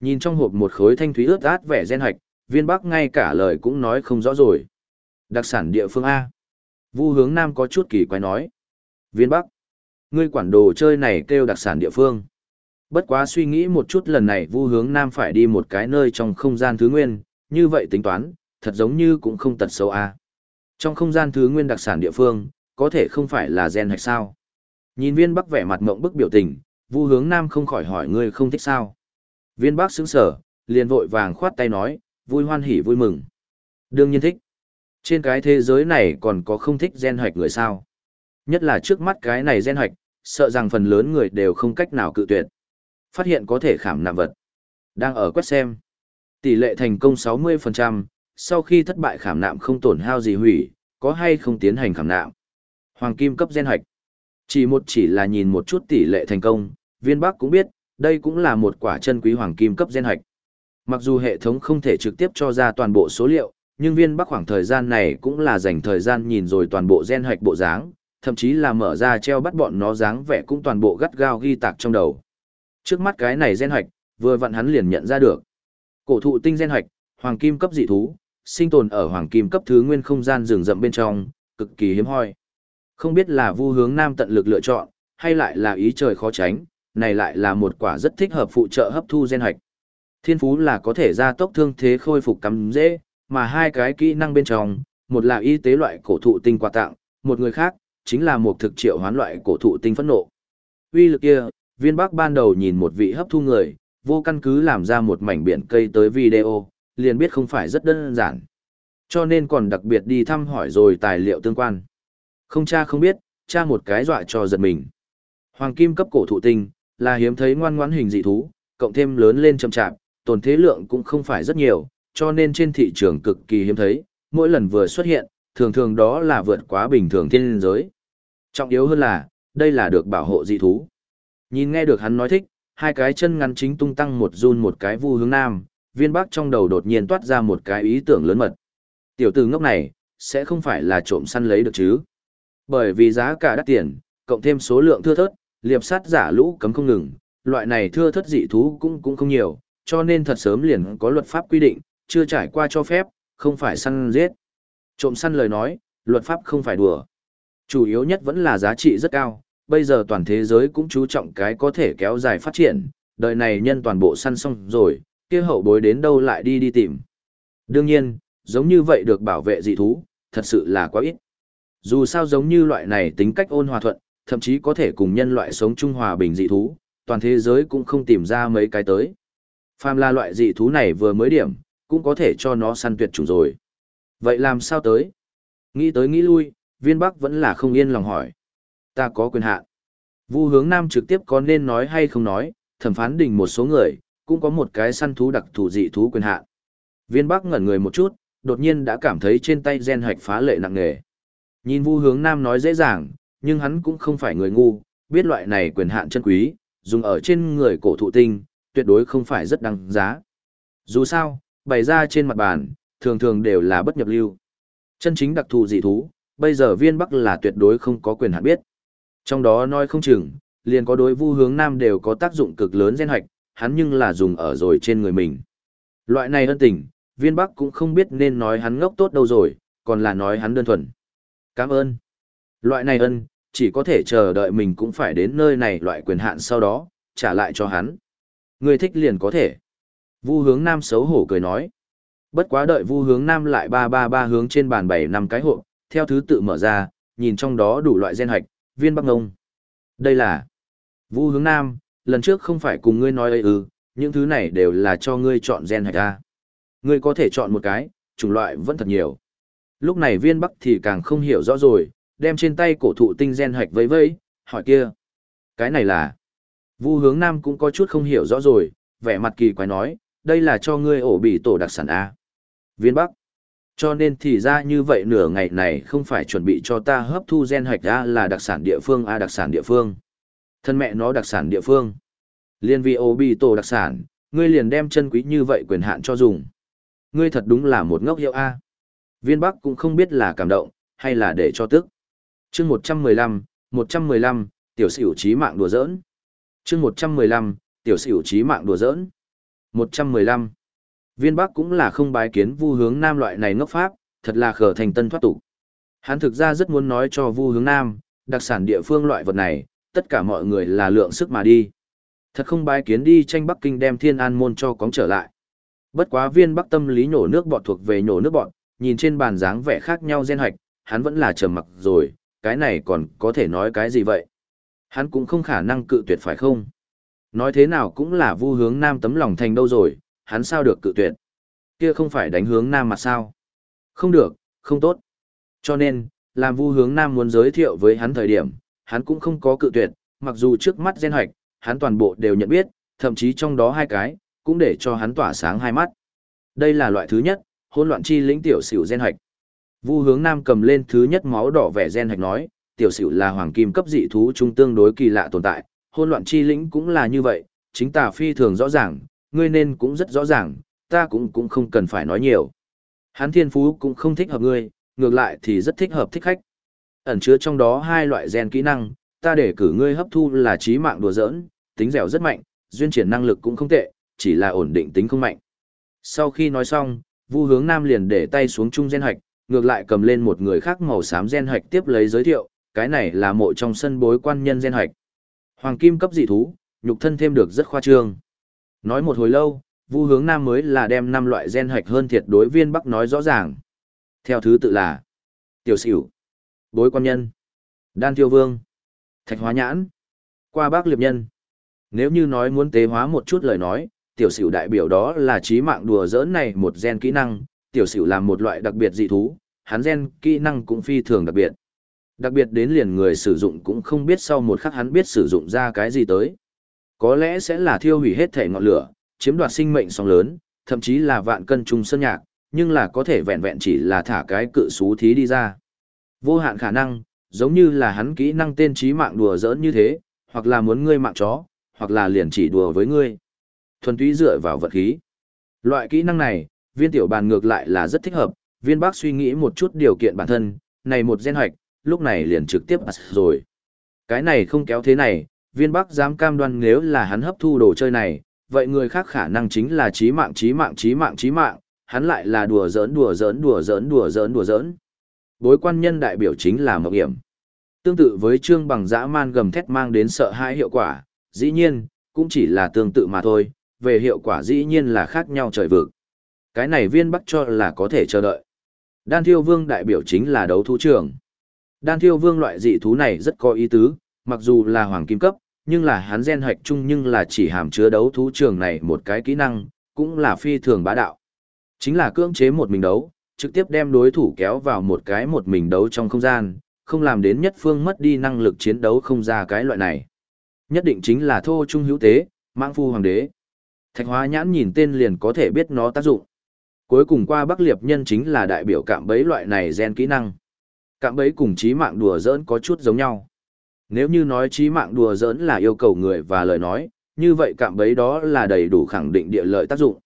A: Nhìn trong hộp một khối thanh thúy ướt át vẻ gen hạch, viên bắc ngay cả lời cũng nói không rõ rồi. Đặc sản địa phương A. Vu hướng nam có chút kỳ quái nói. Viên bắc! Ngươi quản đồ chơi này kêu đặc sản địa phương. Bất quá suy nghĩ một chút lần này vu hướng nam phải đi một cái nơi trong không gian thứ nguyên, như vậy tính toán, thật giống như cũng không tật xấu A. Trong không gian thứ nguyên đặc sản địa phương, có thể không phải là gen hạch sao. Nhìn viên bắc vẻ mặt mộng bức biểu tình, Vu hướng nam không khỏi hỏi ngươi không thích sao. Viên bác sững sờ liền vội vàng khoát tay nói, vui hoan hỉ vui mừng. Đương nhiên thích. Trên cái thế giới này còn có không thích gen hoạch người sao. Nhất là trước mắt cái này gen hoạch, sợ rằng phần lớn người đều không cách nào cự tuyệt. Phát hiện có thể khảm nạm vật. Đang ở quét xem. Tỷ lệ thành công 60%, sau khi thất bại khảm nạm không tổn hao gì hủy, có hay không tiến hành khảm nạm. Hoàng kim cấp gen hoạch. Chỉ một chỉ là nhìn một chút tỷ lệ thành công, viên bắc cũng biết, đây cũng là một quả chân quý hoàng kim cấp gen hạch. Mặc dù hệ thống không thể trực tiếp cho ra toàn bộ số liệu, nhưng viên bắc khoảng thời gian này cũng là dành thời gian nhìn rồi toàn bộ gen hạch bộ dáng, thậm chí là mở ra treo bắt bọn nó dáng vẻ cũng toàn bộ gắt gao ghi tạc trong đầu. Trước mắt cái này gen hạch, vừa vặn hắn liền nhận ra được. Cổ thụ tinh gen hạch, hoàng kim cấp dị thú, sinh tồn ở hoàng kim cấp thứ nguyên không gian rừng rậm bên trong, cực kỳ hiếm hoi. Không biết là vu hướng nam tận lực lựa chọn, hay lại là ý trời khó tránh, này lại là một quả rất thích hợp phụ trợ hấp thu gen hạch. Thiên phú là có thể gia tốc thương thế khôi phục cắm dễ, mà hai cái kỹ năng bên trong, một là y tế loại cổ thụ tinh quà tặng, một người khác, chính là một thực triệu hoán loại cổ thụ tinh phẫn nộ. Uy lực kia, viên bắc ban đầu nhìn một vị hấp thu người, vô căn cứ làm ra một mảnh biển cây tới video, liền biết không phải rất đơn giản. Cho nên còn đặc biệt đi thăm hỏi rồi tài liệu tương quan. Không cha không biết, cha một cái dọa cho giật mình. Hoàng kim cấp cổ thụ tinh, là hiếm thấy ngoan ngoãn hình dị thú, cộng thêm lớn lên chậm chạp, tồn thế lượng cũng không phải rất nhiều, cho nên trên thị trường cực kỳ hiếm thấy, mỗi lần vừa xuất hiện, thường thường đó là vượt quá bình thường thiên giới. Trọng yếu hơn là, đây là được bảo hộ dị thú. Nhìn nghe được hắn nói thích, hai cái chân ngắn chính tung tăng một run một cái vu hướng nam, viên bắc trong đầu đột nhiên toát ra một cái ý tưởng lớn mật. Tiểu tử ngốc này, sẽ không phải là trộm săn lấy được chứ. Bởi vì giá cả đắt tiền, cộng thêm số lượng thưa thớt, liệp sát giả lũ cấm không ngừng, loại này thưa thớt dị thú cũng cũng không nhiều, cho nên thật sớm liền có luật pháp quy định, chưa trải qua cho phép, không phải săn giết. Trộm săn lời nói, luật pháp không phải đùa. Chủ yếu nhất vẫn là giá trị rất cao, bây giờ toàn thế giới cũng chú trọng cái có thể kéo dài phát triển, đời này nhân toàn bộ săn xong rồi, kia hậu bối đến đâu lại đi đi tìm. Đương nhiên, giống như vậy được bảo vệ dị thú, thật sự là quá ít. Dù sao giống như loại này tính cách ôn hòa thuận, thậm chí có thể cùng nhân loại sống chung hòa bình dị thú, toàn thế giới cũng không tìm ra mấy cái tới. Phàm là loại dị thú này vừa mới điểm, cũng có thể cho nó săn tuyệt chủng rồi. Vậy làm sao tới? Nghĩ tới nghĩ lui, viên bắc vẫn là không yên lòng hỏi. Ta có quyền hạn. Vu hướng nam trực tiếp có nên nói hay không nói, thẩm phán đình một số người, cũng có một cái săn thú đặc thù dị thú quyền hạn. Viên bắc ngẩn người một chút, đột nhiên đã cảm thấy trên tay gen hạch phá lệ nặng nề. Nhìn vu hướng nam nói dễ dàng, nhưng hắn cũng không phải người ngu, biết loại này quyền hạn chân quý, dùng ở trên người cổ thụ tinh, tuyệt đối không phải rất đáng giá. Dù sao, bày ra trên mặt bàn, thường thường đều là bất nhập lưu. Chân chính đặc thù dị thú, bây giờ viên bắc là tuyệt đối không có quyền hạn biết. Trong đó nói không chừng, liền có đối vu hướng nam đều có tác dụng cực lớn gen hoạch, hắn nhưng là dùng ở rồi trên người mình. Loại này ân tình, viên bắc cũng không biết nên nói hắn ngốc tốt đâu rồi, còn là nói hắn đơn thuần. Cảm ơn. Loại này ân, chỉ có thể chờ đợi mình cũng phải đến nơi này loại quyền hạn sau đó, trả lại cho hắn. Người thích liền có thể. Vu hướng nam xấu hổ cười nói. Bất quá đợi vu hướng nam lại ba ba ba hướng trên bàn bảy năm cái hộp, theo thứ tự mở ra, nhìn trong đó đủ loại gen hạch, viên bắc ngông. Đây là Vu hướng nam, lần trước không phải cùng ngươi nói ấy ư, những thứ này đều là cho ngươi chọn gen hạch ra. Ngươi có thể chọn một cái, chủng loại vẫn thật nhiều. Lúc này viên bắc thì càng không hiểu rõ rồi, đem trên tay cổ thụ tinh gen hạch vấy vấy, hỏi kia. Cái này là... Vu hướng nam cũng có chút không hiểu rõ rồi, vẻ mặt kỳ quái nói, đây là cho ngươi ổ bị tổ đặc sản A. Viên bắc. Cho nên thì ra như vậy nửa ngày này không phải chuẩn bị cho ta hấp thu gen hạch A là đặc sản địa phương A đặc sản địa phương. Thân mẹ nó đặc sản địa phương. Liên vi ổ bị tổ đặc sản, ngươi liền đem chân quý như vậy quyền hạn cho dùng. Ngươi thật đúng là một ngốc hiệu A. Viên Bắc cũng không biết là cảm động, hay là để cho tức. chương 115, 115, tiểu sửu trí mạng đùa giỡn. chương 115, tiểu sửu trí mạng đùa giỡn. 115. Viên Bắc cũng là không bái kiến vu hướng nam loại này ngốc pháp, thật là khở thành tân thoát tục. Hắn thực ra rất muốn nói cho vu hướng nam, đặc sản địa phương loại vật này, tất cả mọi người là lượng sức mà đi. Thật không bái kiến đi tranh Bắc Kinh đem thiên an môn cho cóng trở lại. Bất quá viên Bắc tâm lý nhổ nước bọt thuộc về nhổ nước bọt, nhìn trên bàn dáng vẻ khác nhau gen hoạch, hắn vẫn là trầm mặc rồi, cái này còn có thể nói cái gì vậy? Hắn cũng không khả năng cự tuyệt phải không? Nói thế nào cũng là vu hướng nam tấm lòng thành đâu rồi, hắn sao được cự tuyệt? Kia không phải đánh hướng nam mà sao? Không được, không tốt. Cho nên, làm vu hướng nam muốn giới thiệu với hắn thời điểm, hắn cũng không có cự tuyệt, mặc dù trước mắt gen hoạch, hắn toàn bộ đều nhận biết, thậm chí trong đó hai cái, cũng để cho hắn tỏa sáng hai mắt. Đây là loại thứ nhất, hỗn loạn chi lĩnh tiểu sửu gen hoạch. Vu Hướng Nam cầm lên thứ nhất máu đỏ vẻ gen hoạch nói, tiểu sửu là hoàng kim cấp dị thú trung tương đối kỳ lạ tồn tại, hỗn loạn chi lĩnh cũng là như vậy, chính tà phi thường rõ ràng, ngươi nên cũng rất rõ ràng, ta cũng cũng không cần phải nói nhiều. hắn thiên phú cũng không thích hợp ngươi, ngược lại thì rất thích hợp thích khách. Ẩn chứa trong đó hai loại gen kỹ năng, ta để cử ngươi hấp thu là trí mạng đùa giỡn, tính dẻo rất mạnh, duyên triển năng lực cũng không tệ, chỉ là ổn định tính không mạnh. Sau khi nói xong, Vu hướng nam liền để tay xuống chung gen hạch, ngược lại cầm lên một người khác màu xám gen hạch tiếp lấy giới thiệu, cái này là mộ trong sân bối quan nhân gen hạch. Hoàng kim cấp dị thú, nhục thân thêm được rất khoa trương. Nói một hồi lâu, Vu hướng nam mới là đem năm loại gen hạch hơn thiệt đối viên bắc nói rõ ràng. Theo thứ tự là Tiểu Sửu, Bối quan nhân, Đan Tiêu Vương, Thạch Hóa Nhãn, Qua Bác Liệp Nhân. Nếu như nói muốn tế hóa một chút lời nói, tiểu sửu đại biểu đó là trí mạng đùa giỡn này một gen kỹ năng, tiểu sửu là một loại đặc biệt dị thú, hắn gen kỹ năng cũng phi thường đặc biệt. Đặc biệt đến liền người sử dụng cũng không biết sau một khắc hắn biết sử dụng ra cái gì tới. Có lẽ sẽ là thiêu hủy hết thể ngọn lửa, chiếm đoạt sinh mệnh sóng lớn, thậm chí là vạn cân trùng sơn nhạc, nhưng là có thể vẹn vẹn chỉ là thả cái cự xú thí đi ra. Vô hạn khả năng, giống như là hắn kỹ năng tên trí mạng đùa giỡn như thế, hoặc là muốn ngươi mạng chó, hoặc là liền chỉ đùa với ngươi. Thuần túy dựa vào vật khí. Loại kỹ năng này, viên tiểu bàn ngược lại là rất thích hợp, viên bác suy nghĩ một chút điều kiện bản thân, này một gen hoạch, lúc này liền trực tiếp rồi. Cái này không kéo thế này, viên bác dám cam đoan nếu là hắn hấp thu đồ chơi này, vậy người khác khả năng chính là trí mạng trí mạng trí mạng trí mạng, hắn lại là đùa giỡn đùa giỡn đùa giỡn đùa giỡn đùa giỡn. Bối quan nhân đại biểu chính là mộng hiểm. Tương tự với trương bằng dã man gầm thét mang đến sợ hãi hiệu quả, dĩ nhiên, cũng chỉ là tương tự mà thôi, về hiệu quả dĩ nhiên là khác nhau trời vực. Cái này viên bắc cho là có thể chờ đợi. Đan thiêu vương đại biểu chính là đấu thú trưởng. Đan thiêu vương loại dị thú này rất có ý tứ, mặc dù là hoàng kim cấp, nhưng là hắn gen hoạch chung nhưng là chỉ hàm chứa đấu thú trường này một cái kỹ năng, cũng là phi thường bá đạo. Chính là cưỡng chế một mình đấu, trực tiếp đem đối thủ kéo vào một cái một mình đấu trong không gian, không làm đến nhất phương mất đi năng lực chiến đấu không ra cái loại này. Nhất định chính là thô trung hữu tế, mạng phu hoàng đế. Thạch hóa nhãn nhìn tên liền có thể biết nó tác dụng. Cuối cùng qua Bắc Liệp nhân chính là đại biểu cạm bấy loại này gen kỹ năng. Cạm bấy cùng trí mạng đùa giỡn có chút giống nhau. Nếu như nói trí mạng đùa giỡn là yêu cầu người và lời nói, như vậy cạm bấy đó là đầy đủ khẳng định địa lợi tác dụng.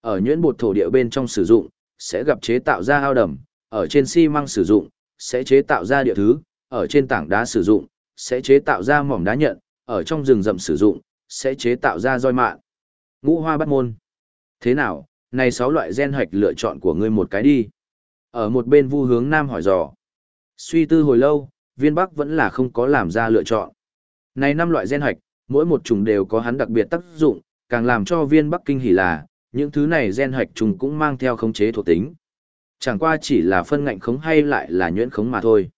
A: Ở nhuyễn bột thổ địa bên trong sử dụng, sẽ gặp chế tạo ra ao đầm, ở trên xi măng sử dụng, sẽ chế tạo ra địa thứ, ở trên tảng đá sử dụng, sẽ chế tạo ra mỏm đá nhận, ở trong rừng rậm sử dụng, sẽ chế tạo ra roi mạng. Ngũ hoa bắt môn. Thế nào, này sáu loại gen hoạch lựa chọn của ngươi một cái đi. Ở một bên vu hướng nam hỏi dò. Suy tư hồi lâu, viên bắc vẫn là không có làm ra lựa chọn. Này năm loại gen hoạch, mỗi một chủng đều có hắn đặc biệt tác dụng, càng làm cho viên bắc kinh hỉ là, những thứ này gen hạch trùng cũng mang theo khống chế thuộc tính. Chẳng qua chỉ là phân ngạnh khống hay lại là nhuyễn khống mà thôi.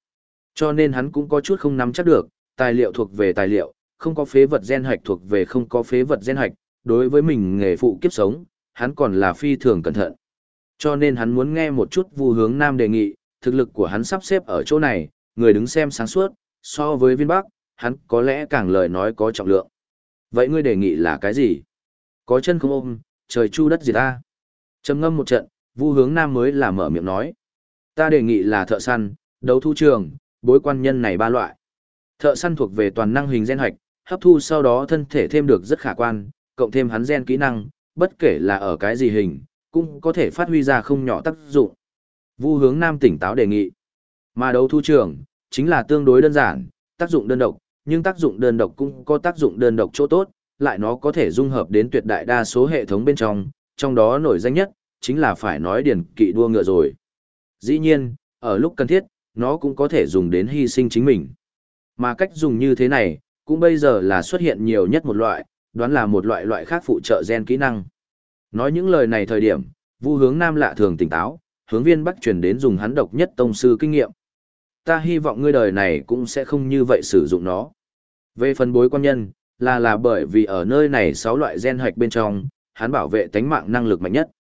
A: Cho nên hắn cũng có chút không nắm chắc được, tài liệu thuộc về tài liệu, không có phế vật gen hạch thuộc về không có phế vật gen hạch. đối với mình nghề phụ kiếp sống, hắn còn là phi thường cẩn thận. Cho nên hắn muốn nghe một chút vu hướng nam đề nghị, thực lực của hắn sắp xếp ở chỗ này, người đứng xem sáng suốt, so với viên bắc, hắn có lẽ càng lời nói có trọng lượng. Vậy ngươi đề nghị là cái gì? Có chân không ôm, trời chu đất diệt ta. Trầm ngâm một trận, vu hướng nam mới là mở miệng nói. Ta đề nghị là thợ săn, đấu thu trường, bối quan nhân này ba loại. Thợ săn thuộc về toàn năng hình gen hoạch, hấp thu sau đó thân thể thêm được rất khả quan, cộng thêm hắn gen kỹ năng, bất kể là ở cái gì hình, cũng có thể phát huy ra không nhỏ tác dụng. Vu hướng nam tỉnh táo đề nghị. Mà đấu thu trường, chính là tương đối đơn giản, tác dụng đơn độc, nhưng tác dụng đơn độc cũng có tác dụng đơn độc chỗ tốt, lại nó có thể dung hợp đến tuyệt đại đa số hệ thống bên trong, trong đó nổi danh nhất, chính là phải nói điển kỵ đua ngựa rồi. Dĩ nhiên, ở lúc cần thiết, nó cũng có thể dùng đến hy sinh chính mình. Mà cách dùng như thế này, cũng bây giờ là xuất hiện nhiều nhất một loại, đoán là một loại loại khác phụ trợ gen kỹ năng. Nói những lời này thời điểm, Vu Hướng Nam lạ thường tỉnh táo, hướng viên Bắc truyền đến dùng hắn độc nhất tông sư kinh nghiệm. Ta hy vọng ngươi đời này cũng sẽ không như vậy sử dụng nó. Về phần bối quan nhân, là là bởi vì ở nơi này sáu loại gen hoạch bên trong, hắn bảo vệ tánh mạng năng lực mạnh nhất.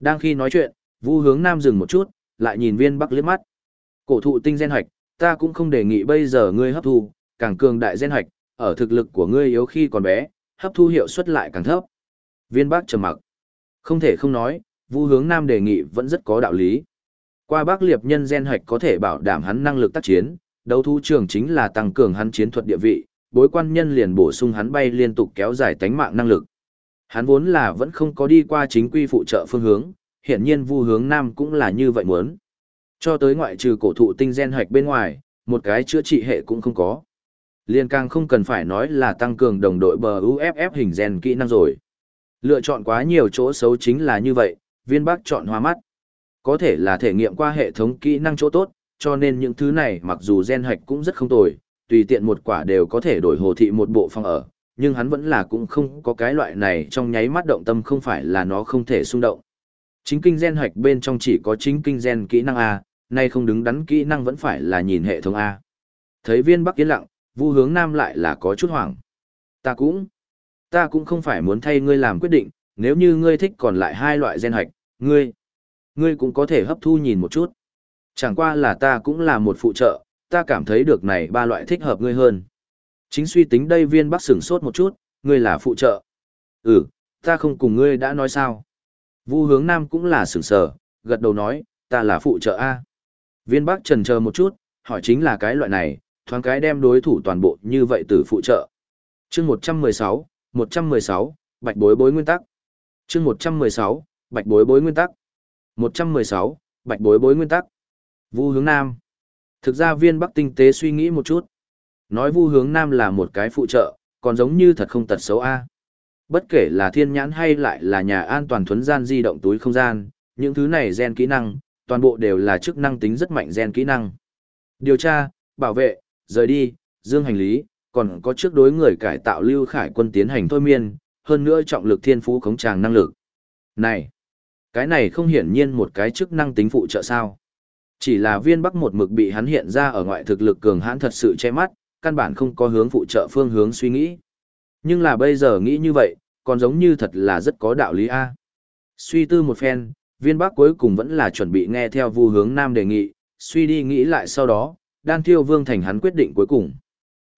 A: Đang khi nói chuyện, Vu Hướng Nam dừng một chút, lại nhìn viên Bắc liếc mắt. Cổ thụ tinh gen hoạch, ta cũng không đề nghị bây giờ ngươi hấp thu, càng cường đại gen hoạch, ở thực lực của ngươi yếu khi còn bé, hấp thu hiệu suất lại càng thấp. Viên Bắc trầm mặc. Không thể không nói, Vu Hướng Nam đề nghị vẫn rất có đạo lý. Qua Bắc Liệp nhân gen hoạch có thể bảo đảm hắn năng lực tác chiến, đấu thu trường chính là tăng cường hắn chiến thuật địa vị, bối quan nhân liền bổ sung hắn bay liên tục kéo dài tánh mạng năng lực. Hắn vốn là vẫn không có đi qua chính quy phụ trợ phương hướng, hiện nhiên Vu Hướng Nam cũng là như vậy muốn. Cho tới ngoại trừ cổ thụ tinh gen hoạch bên ngoài, một cái chữa trị hệ cũng không có. Liên càng không cần phải nói là tăng cường đồng đội bờ UFF hình gen kỹ năng rồi. Lựa chọn quá nhiều chỗ xấu chính là như vậy, viên bác chọn hoa mắt. Có thể là thể nghiệm qua hệ thống kỹ năng chỗ tốt, cho nên những thứ này mặc dù gen hoạch cũng rất không tồi, tùy tiện một quả đều có thể đổi hồ thị một bộ phòng ở, nhưng hắn vẫn là cũng không có cái loại này trong nháy mắt động tâm không phải là nó không thể xung động. Chính kinh gen hạch bên trong chỉ có chính kinh gen kỹ năng A, nay không đứng đắn kỹ năng vẫn phải là nhìn hệ thống A. Thấy viên bắc yên lặng, vu hướng nam lại là có chút hoảng. Ta cũng, ta cũng không phải muốn thay ngươi làm quyết định, nếu như ngươi thích còn lại hai loại gen hạch, ngươi, ngươi cũng có thể hấp thu nhìn một chút. Chẳng qua là ta cũng là một phụ trợ, ta cảm thấy được này ba loại thích hợp ngươi hơn. Chính suy tính đây viên bắc sửng sốt một chút, ngươi là phụ trợ. Ừ, ta không cùng ngươi đã nói sao. Vu hướng nam cũng là sửng sở, gật đầu nói, ta là phụ trợ A. Viên Bắc trần chờ một chút, hỏi chính là cái loại này, thoáng cái đem đối thủ toàn bộ như vậy từ phụ trợ. chương 116, 116, bạch bối bối nguyên tắc. chương 116, bạch bối bối nguyên tắc. 116, bạch bối bối nguyên tắc. Vu hướng nam. Thực ra viên Bắc tinh tế suy nghĩ một chút. Nói vu hướng nam là một cái phụ trợ, còn giống như thật không tật xấu A. Bất kể là thiên nhãn hay lại là nhà an toàn thuấn gian di động túi không gian, những thứ này gen kỹ năng, toàn bộ đều là chức năng tính rất mạnh gen kỹ năng. Điều tra, bảo vệ, rời đi, dương hành lý, còn có trước đối người cải tạo lưu khải quân tiến hành thôi miên, hơn nữa trọng lực thiên phú khống tràng năng lực. Này, cái này không hiển nhiên một cái chức năng tính phụ trợ sao. Chỉ là viên bắc một mực bị hắn hiện ra ở ngoại thực lực cường hãn thật sự che mắt, căn bản không có hướng phụ trợ phương hướng suy nghĩ. Nhưng là bây giờ nghĩ như vậy, còn giống như thật là rất có đạo lý A. Suy tư một phen, viên bắc cuối cùng vẫn là chuẩn bị nghe theo vu hướng nam đề nghị, suy đi nghĩ lại sau đó, đan thiêu vương thành hắn quyết định cuối cùng.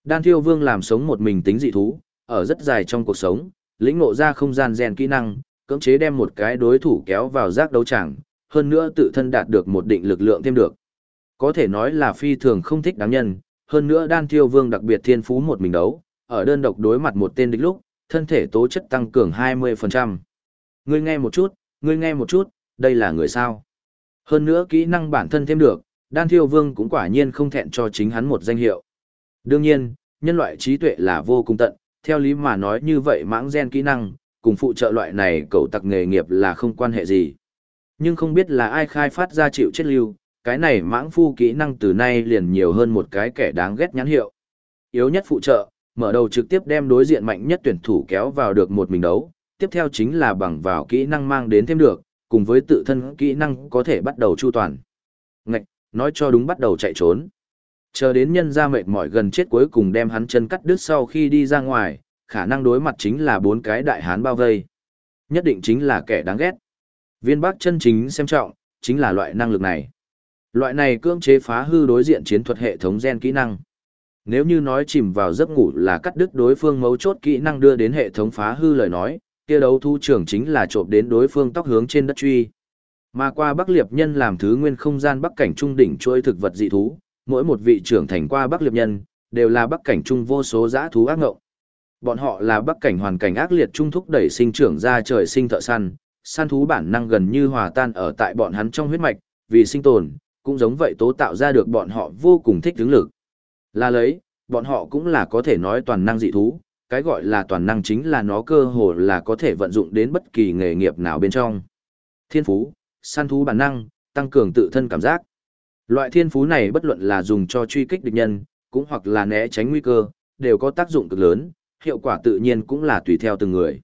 A: Đan thiêu vương làm sống một mình tính dị thú, ở rất dài trong cuộc sống, lĩnh ngộ ra không gian rèn kỹ năng, cưỡng chế đem một cái đối thủ kéo vào giác đấu tràng, hơn nữa tự thân đạt được một định lực lượng thêm được. Có thể nói là phi thường không thích đáng nhân, hơn nữa đan thiêu vương đặc biệt thiên phú một mình đấu, ở đơn độc đối mặt một tên địch lúc, thân thể tố chất tăng cường 20%. Ngươi nghe một chút, ngươi nghe một chút, đây là người sao. Hơn nữa kỹ năng bản thân thêm được, đan thiêu vương cũng quả nhiên không thẹn cho chính hắn một danh hiệu. Đương nhiên, nhân loại trí tuệ là vô cùng tận, theo lý mà nói như vậy mãng gen kỹ năng, cùng phụ trợ loại này cậu tặc nghề nghiệp là không quan hệ gì. Nhưng không biết là ai khai phát ra chịu chết lưu, cái này mãng phu kỹ năng từ nay liền nhiều hơn một cái kẻ đáng ghét nhãn hiệu. Yếu nhất phụ trợ, mở đầu trực tiếp đem đối diện mạnh nhất tuyển thủ kéo vào được một mình đấu, tiếp theo chính là bằng vào kỹ năng mang đến thêm được, cùng với tự thân kỹ năng có thể bắt đầu chu toàn. Ngạch, nói cho đúng bắt đầu chạy trốn. Chờ đến nhân ra mệt mỏi gần chết cuối cùng đem hắn chân cắt đứt sau khi đi ra ngoài, khả năng đối mặt chính là bốn cái đại hán bao vây. Nhất định chính là kẻ đáng ghét. Viên bác chân chính xem trọng, chính là loại năng lực này. Loại này cưỡng chế phá hư đối diện chiến thuật hệ thống gen kỹ năng. Nếu như nói chìm vào giấc ngủ là cắt đứt đối phương mấu chốt kỹ năng đưa đến hệ thống phá hư lời nói, kia đấu thu trưởng chính là trộm đến đối phương tóc hướng trên đất truy. Mà qua Bắc Liệp Nhân làm thứ nguyên không gian Bắc cảnh trung đỉnh chuỗi thực vật dị thú, mỗi một vị trưởng thành qua Bắc Liệp Nhân, đều là Bắc cảnh trung vô số dã thú ác ngộng. Bọn họ là Bắc cảnh hoàn cảnh ác liệt trung thúc đẩy sinh trưởng ra trời sinh thợ săn, săn thú bản năng gần như hòa tan ở tại bọn hắn trong huyết mạch, vì sinh tồn, cũng giống vậy tố tạo ra được bọn họ vô cùng thích ứng lực. Là lấy, bọn họ cũng là có thể nói toàn năng dị thú, cái gọi là toàn năng chính là nó cơ hồ là có thể vận dụng đến bất kỳ nghề nghiệp nào bên trong. Thiên phú, săn thú bản năng, tăng cường tự thân cảm giác. Loại thiên phú này bất luận là dùng cho truy kích địch nhân, cũng hoặc là né tránh nguy cơ, đều có tác dụng cực lớn, hiệu quả tự nhiên cũng là tùy theo từng người.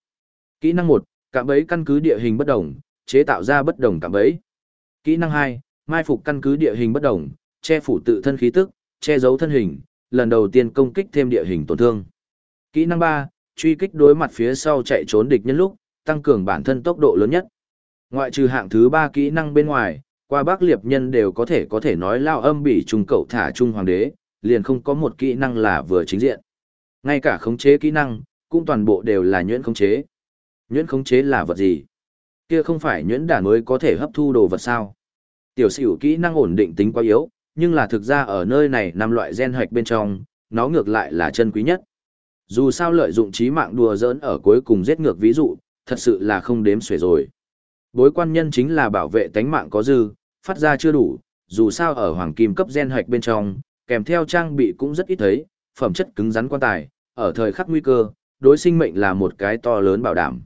A: Kỹ năng 1, cạm bẫy căn cứ địa hình bất đồng, chế tạo ra bất đồng cạm bẫy. Kỹ năng 2, mai phục căn cứ địa hình bất đồng, che phủ tự thân khí tức, che giấu thân hình, lần đầu tiên công kích thêm địa hình tổn thương. Kỹ năng 3, truy kích đối mặt phía sau chạy trốn địch nhân lúc, tăng cường bản thân tốc độ lớn nhất. Ngoại trừ hạng thứ 3 kỹ năng bên ngoài, qua bác liệp nhân đều có thể có thể nói lao âm bị trùng cậu thả trung hoàng đế, liền không có một kỹ năng là vừa chính diện. Ngay cả khống chế kỹ năng, cũng toàn bộ đều là nhuyễn khống chế. Nhuyễn khống chế là vật gì? Kia không phải nhuyễn đản mới có thể hấp thu đồ vật sao? Tiểu sửu kỹ năng ổn định tính quá yếu, nhưng là thực ra ở nơi này năm loại gen hoạch bên trong, nó ngược lại là chân quý nhất. Dù sao lợi dụng trí mạng đùa giỡn ở cuối cùng giết ngược ví dụ, thật sự là không đếm xuể rồi. Bối quan nhân chính là bảo vệ tánh mạng có dư, phát ra chưa đủ, dù sao ở hoàng kim cấp gen hoạch bên trong, kèm theo trang bị cũng rất ít thấy, phẩm chất cứng rắn quan tài, ở thời khắc nguy cơ, đối sinh mệnh là một cái to lớn bảo đảm.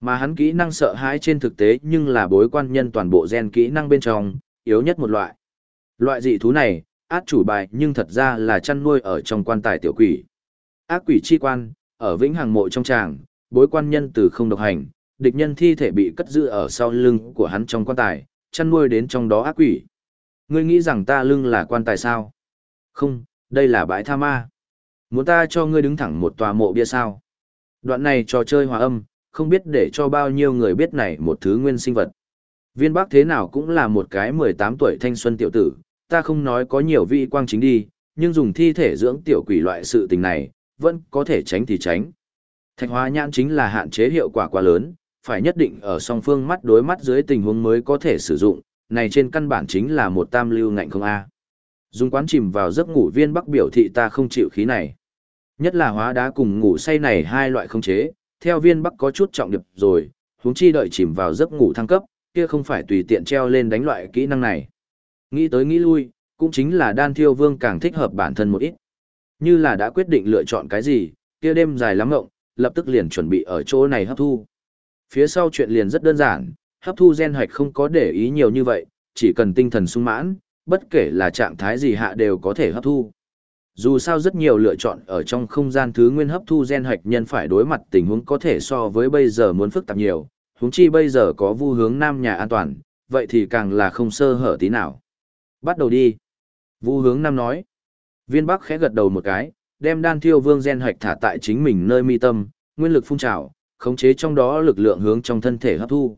A: Mà hắn kỹ năng sợ hãi trên thực tế nhưng là bối quan nhân toàn bộ gen kỹ năng bên trong, yếu nhất một loại. Loại dị thú này, át chủ bài nhưng thật ra là chăn nuôi ở trong quan tài tiểu quỷ. Ác quỷ chi quan, ở vĩnh hằng mộ trong tràng, bối quan nhân từ không độc hành, địch nhân thi thể bị cất giữ ở sau lưng của hắn trong quan tài, chăn nuôi đến trong đó ác quỷ. Ngươi nghĩ rằng ta lưng là quan tài sao? Không, đây là bãi tha ma. Muốn ta cho ngươi đứng thẳng một tòa mộ bia sao? Đoạn này trò chơi hòa âm, không biết để cho bao nhiêu người biết này một thứ nguyên sinh vật. Viên Bắc thế nào cũng là một cái 18 tuổi thanh xuân tiểu tử, ta không nói có nhiều vị quang chính đi, nhưng dùng thi thể dưỡng tiểu quỷ loại sự tình này, vẫn có thể tránh thì tránh. Thạch hóa nhãn chính là hạn chế hiệu quả quá lớn, phải nhất định ở song phương mắt đối mắt dưới tình huống mới có thể sử dụng, này trên căn bản chính là một tam lưu ngạnh không a. Dùng quán chìm vào giấc ngủ viên bắc biểu thị ta không chịu khí này. Nhất là hóa đá cùng ngủ say này hai loại không chế, theo viên bắc có chút trọng điệp rồi, huống chi đợi chìm vào giấc ngủ thăng cấp, kia không phải tùy tiện treo lên đánh loại kỹ năng này. Nghĩ tới nghĩ lui, cũng chính là đan thiêu vương càng thích hợp bản thân một ít. Như là đã quyết định lựa chọn cái gì, kia đêm dài lắm ngộng, lập tức liền chuẩn bị ở chỗ này hấp thu. Phía sau chuyện liền rất đơn giản, hấp thu gen hoạch không có để ý nhiều như vậy, chỉ cần tinh thần sung mãn, bất kể là trạng thái gì hạ đều có thể hấp thu. Dù sao rất nhiều lựa chọn ở trong không gian thứ nguyên hấp thu gen hạch nhân phải đối mặt tình huống có thể so với bây giờ muốn phức tạp nhiều, huống chi bây giờ có vu hướng nam nhà an toàn, vậy thì càng là không sơ hở tí nào. Bắt đầu đi. Vu hướng nam nói. Viên Bắc khẽ gật đầu một cái, đem đan thiêu vương gen hạch thả tại chính mình nơi mi tâm, nguyên lực phun trào, khống chế trong đó lực lượng hướng trong thân thể hấp thu.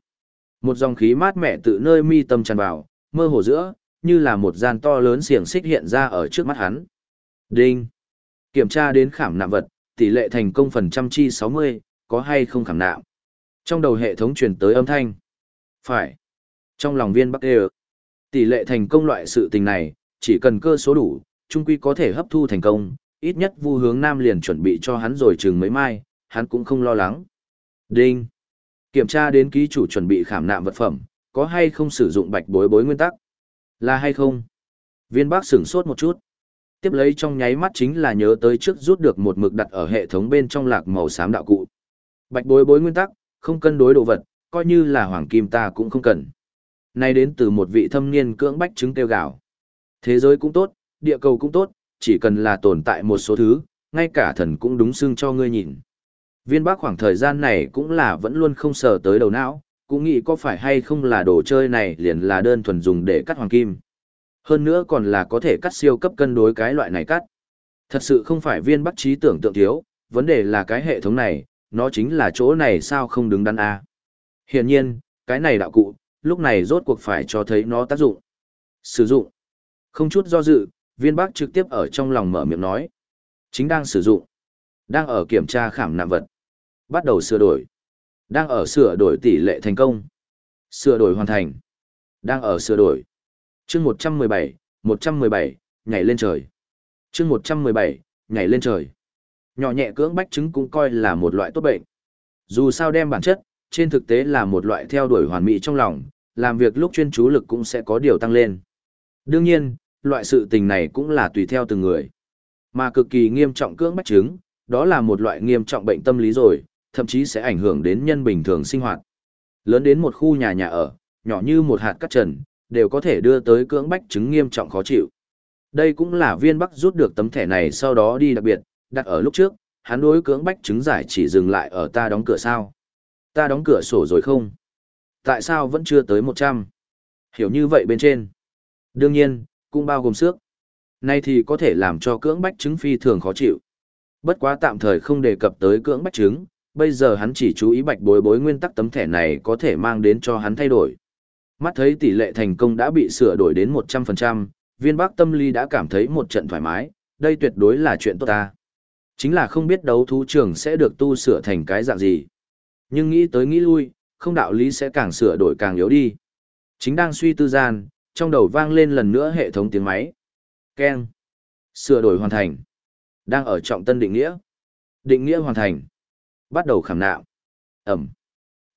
A: Một dòng khí mát mẻ tự nơi mi tâm tràn vào, mơ hồ giữa, như là một gian to lớn xiềng xích hiện ra ở trước mắt hắn. Đinh. Kiểm tra đến khảm nạm vật, tỷ lệ thành công phần trăm chi 60, có hay không khảm nạm. Trong đầu hệ thống truyền tới âm thanh. Phải. Trong lòng viên bắc đều. Tỷ lệ thành công loại sự tình này, chỉ cần cơ số đủ, trung quy có thể hấp thu thành công, ít nhất vu hướng nam liền chuẩn bị cho hắn rồi chừng mấy mai, hắn cũng không lo lắng. Đinh. Kiểm tra đến ký chủ chuẩn bị khảm nạm vật phẩm, có hay không sử dụng bạch bối bối nguyên tắc? Là hay không? Viên bác sửng sốt một chút. Tiếp lấy trong nháy mắt chính là nhớ tới trước rút được một mực đặt ở hệ thống bên trong lạc màu xám đạo cụ. Bạch bối bối nguyên tắc, không cân đối đồ vật, coi như là hoàng kim ta cũng không cần. nay đến từ một vị thâm niên cưỡng bách chứng tiêu gạo. Thế giới cũng tốt, địa cầu cũng tốt, chỉ cần là tồn tại một số thứ, ngay cả thần cũng đúng xương cho ngươi nhìn. Viên bác khoảng thời gian này cũng là vẫn luôn không sờ tới đầu não, cũng nghĩ có phải hay không là đồ chơi này liền là đơn thuần dùng để cắt hoàng kim. Hơn nữa còn là có thể cắt siêu cấp cân đối cái loại này cắt. Thật sự không phải viên bắc trí tưởng tượng thiếu, vấn đề là cái hệ thống này, nó chính là chỗ này sao không đứng đắn a. Hiển nhiên, cái này đạo cụ, lúc này rốt cuộc phải cho thấy nó tác dụng. Sử dụng. Không chút do dự, viên bắc trực tiếp ở trong lòng mở miệng nói. Chính đang sử dụng. Đang ở kiểm tra khảm nạm vật. Bắt đầu sửa đổi. Đang ở sửa đổi tỷ lệ thành công. Sửa đổi hoàn thành. Đang ở sửa đổi chương 117, 117, nhảy lên trời. chương 117, nhảy lên trời. Nhỏ nhẹ cưỡng bách chứng cũng coi là một loại tốt bệnh. Dù sao đem bản chất, trên thực tế là một loại theo đuổi hoàn mỹ trong lòng, làm việc lúc chuyên chú lực cũng sẽ có điều tăng lên. Đương nhiên, loại sự tình này cũng là tùy theo từng người. Mà cực kỳ nghiêm trọng cưỡng bách chứng, đó là một loại nghiêm trọng bệnh tâm lý rồi, thậm chí sẽ ảnh hưởng đến nhân bình thường sinh hoạt. Lớn đến một khu nhà nhà ở, nhỏ như một hạt cát trần, đều có thể đưa tới cưỡng bách chứng nghiêm trọng khó chịu. Đây cũng là viên bắc rút được tấm thẻ này sau đó đi đặc biệt, đặt ở lúc trước, hắn đối cưỡng bách chứng giải chỉ dừng lại ở ta đóng cửa sao. Ta đóng cửa sổ rồi không? Tại sao vẫn chưa tới 100? Hiểu như vậy bên trên. Đương nhiên, cũng bao gồm xước. Nay thì có thể làm cho cưỡng bách chứng phi thường khó chịu. Bất quá tạm thời không đề cập tới cưỡng bách chứng, bây giờ hắn chỉ chú ý bạch bối bối nguyên tắc tấm thẻ này có thể mang đến cho hắn thay đổi. Mắt thấy tỷ lệ thành công đã bị sửa đổi đến 100%, viên bác tâm lý đã cảm thấy một trận thoải mái, đây tuyệt đối là chuyện tốt ta. Chính là không biết đấu thú trường sẽ được tu sửa thành cái dạng gì. Nhưng nghĩ tới nghĩ lui, không đạo lý sẽ càng sửa đổi càng yếu đi. Chính đang suy tư gian, trong đầu vang lên lần nữa hệ thống tiếng máy. Keng. Sửa đổi hoàn thành. Đang ở trọng tân định nghĩa. Định nghĩa hoàn thành. Bắt đầu khảm nạo. Ẩm.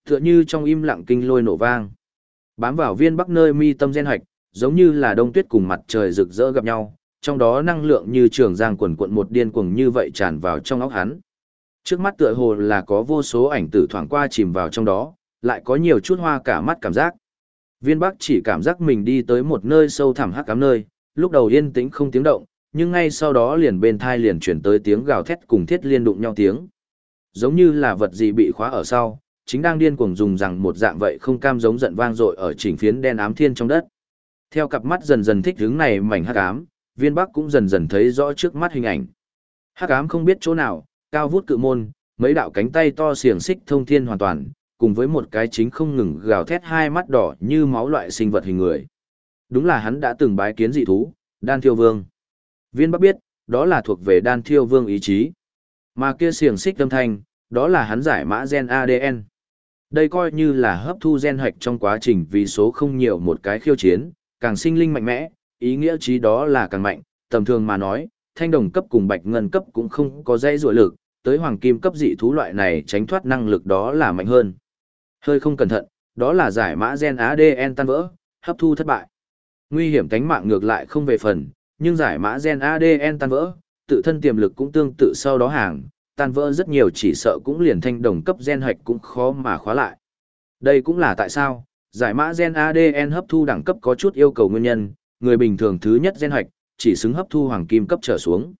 A: Tựa như trong im lặng kinh lôi nổ vang. Bám vào viên bắc nơi mi tâm gen hạch, giống như là đông tuyết cùng mặt trời rực rỡ gặp nhau, trong đó năng lượng như trường giang quần cuộn một điên cuồng như vậy tràn vào trong óc hắn. Trước mắt tựa hồ là có vô số ảnh tử thoảng qua chìm vào trong đó, lại có nhiều chút hoa cả mắt cảm giác. Viên Bắc chỉ cảm giác mình đi tới một nơi sâu thẳm hắc ám nơi, lúc đầu yên tĩnh không tiếng động, nhưng ngay sau đó liền bên thai liền chuyển tới tiếng gào thét cùng thiết liên đụng nhau tiếng. Giống như là vật gì bị khóa ở sau, chính đang điên cuồng dùng rằng một dạng vậy không cam giống giận vang dội ở chỉnh phiến đen ám thiên trong đất. Theo cặp mắt dần dần thích hướng này mảnh hắc ám, Viên Bắc cũng dần dần thấy rõ trước mắt hình ảnh. Hắc ám không biết chỗ nào, cao vút cự môn, mấy đạo cánh tay to xiềng xích thông thiên hoàn toàn, cùng với một cái chính không ngừng gào thét hai mắt đỏ như máu loại sinh vật hình người. Đúng là hắn đã từng bái kiến dị thú, Đan Thiêu Vương. Viên Bắc biết, đó là thuộc về Đan Thiêu Vương ý chí. Mà kia xiềng xích âm thanh, đó là hắn giải mã gen ADN. Đây coi như là hấp thu gen hạch trong quá trình vì số không nhiều một cái khiêu chiến, càng sinh linh mạnh mẽ, ý nghĩa chí đó là càng mạnh, tầm thường mà nói, thanh đồng cấp cùng bạch ngân cấp cũng không có dây dội lực, tới hoàng kim cấp dị thú loại này tránh thoát năng lực đó là mạnh hơn. Hơi không cẩn thận, đó là giải mã gen ADN tan vỡ, hấp thu thất bại. Nguy hiểm cánh mạng ngược lại không về phần, nhưng giải mã gen ADN tan vỡ, tự thân tiềm lực cũng tương tự sau đó hàng, tan vỡ rất nhiều chỉ sợ cũng liền thanh đồng cấp gen hạch cũng khó mà khóa lại. Đây cũng là tại sao, giải mã gen ADN hấp thu đẳng cấp có chút yêu cầu nguyên nhân, người bình thường thứ nhất gen hạch, chỉ xứng hấp thu hoàng kim cấp trở xuống.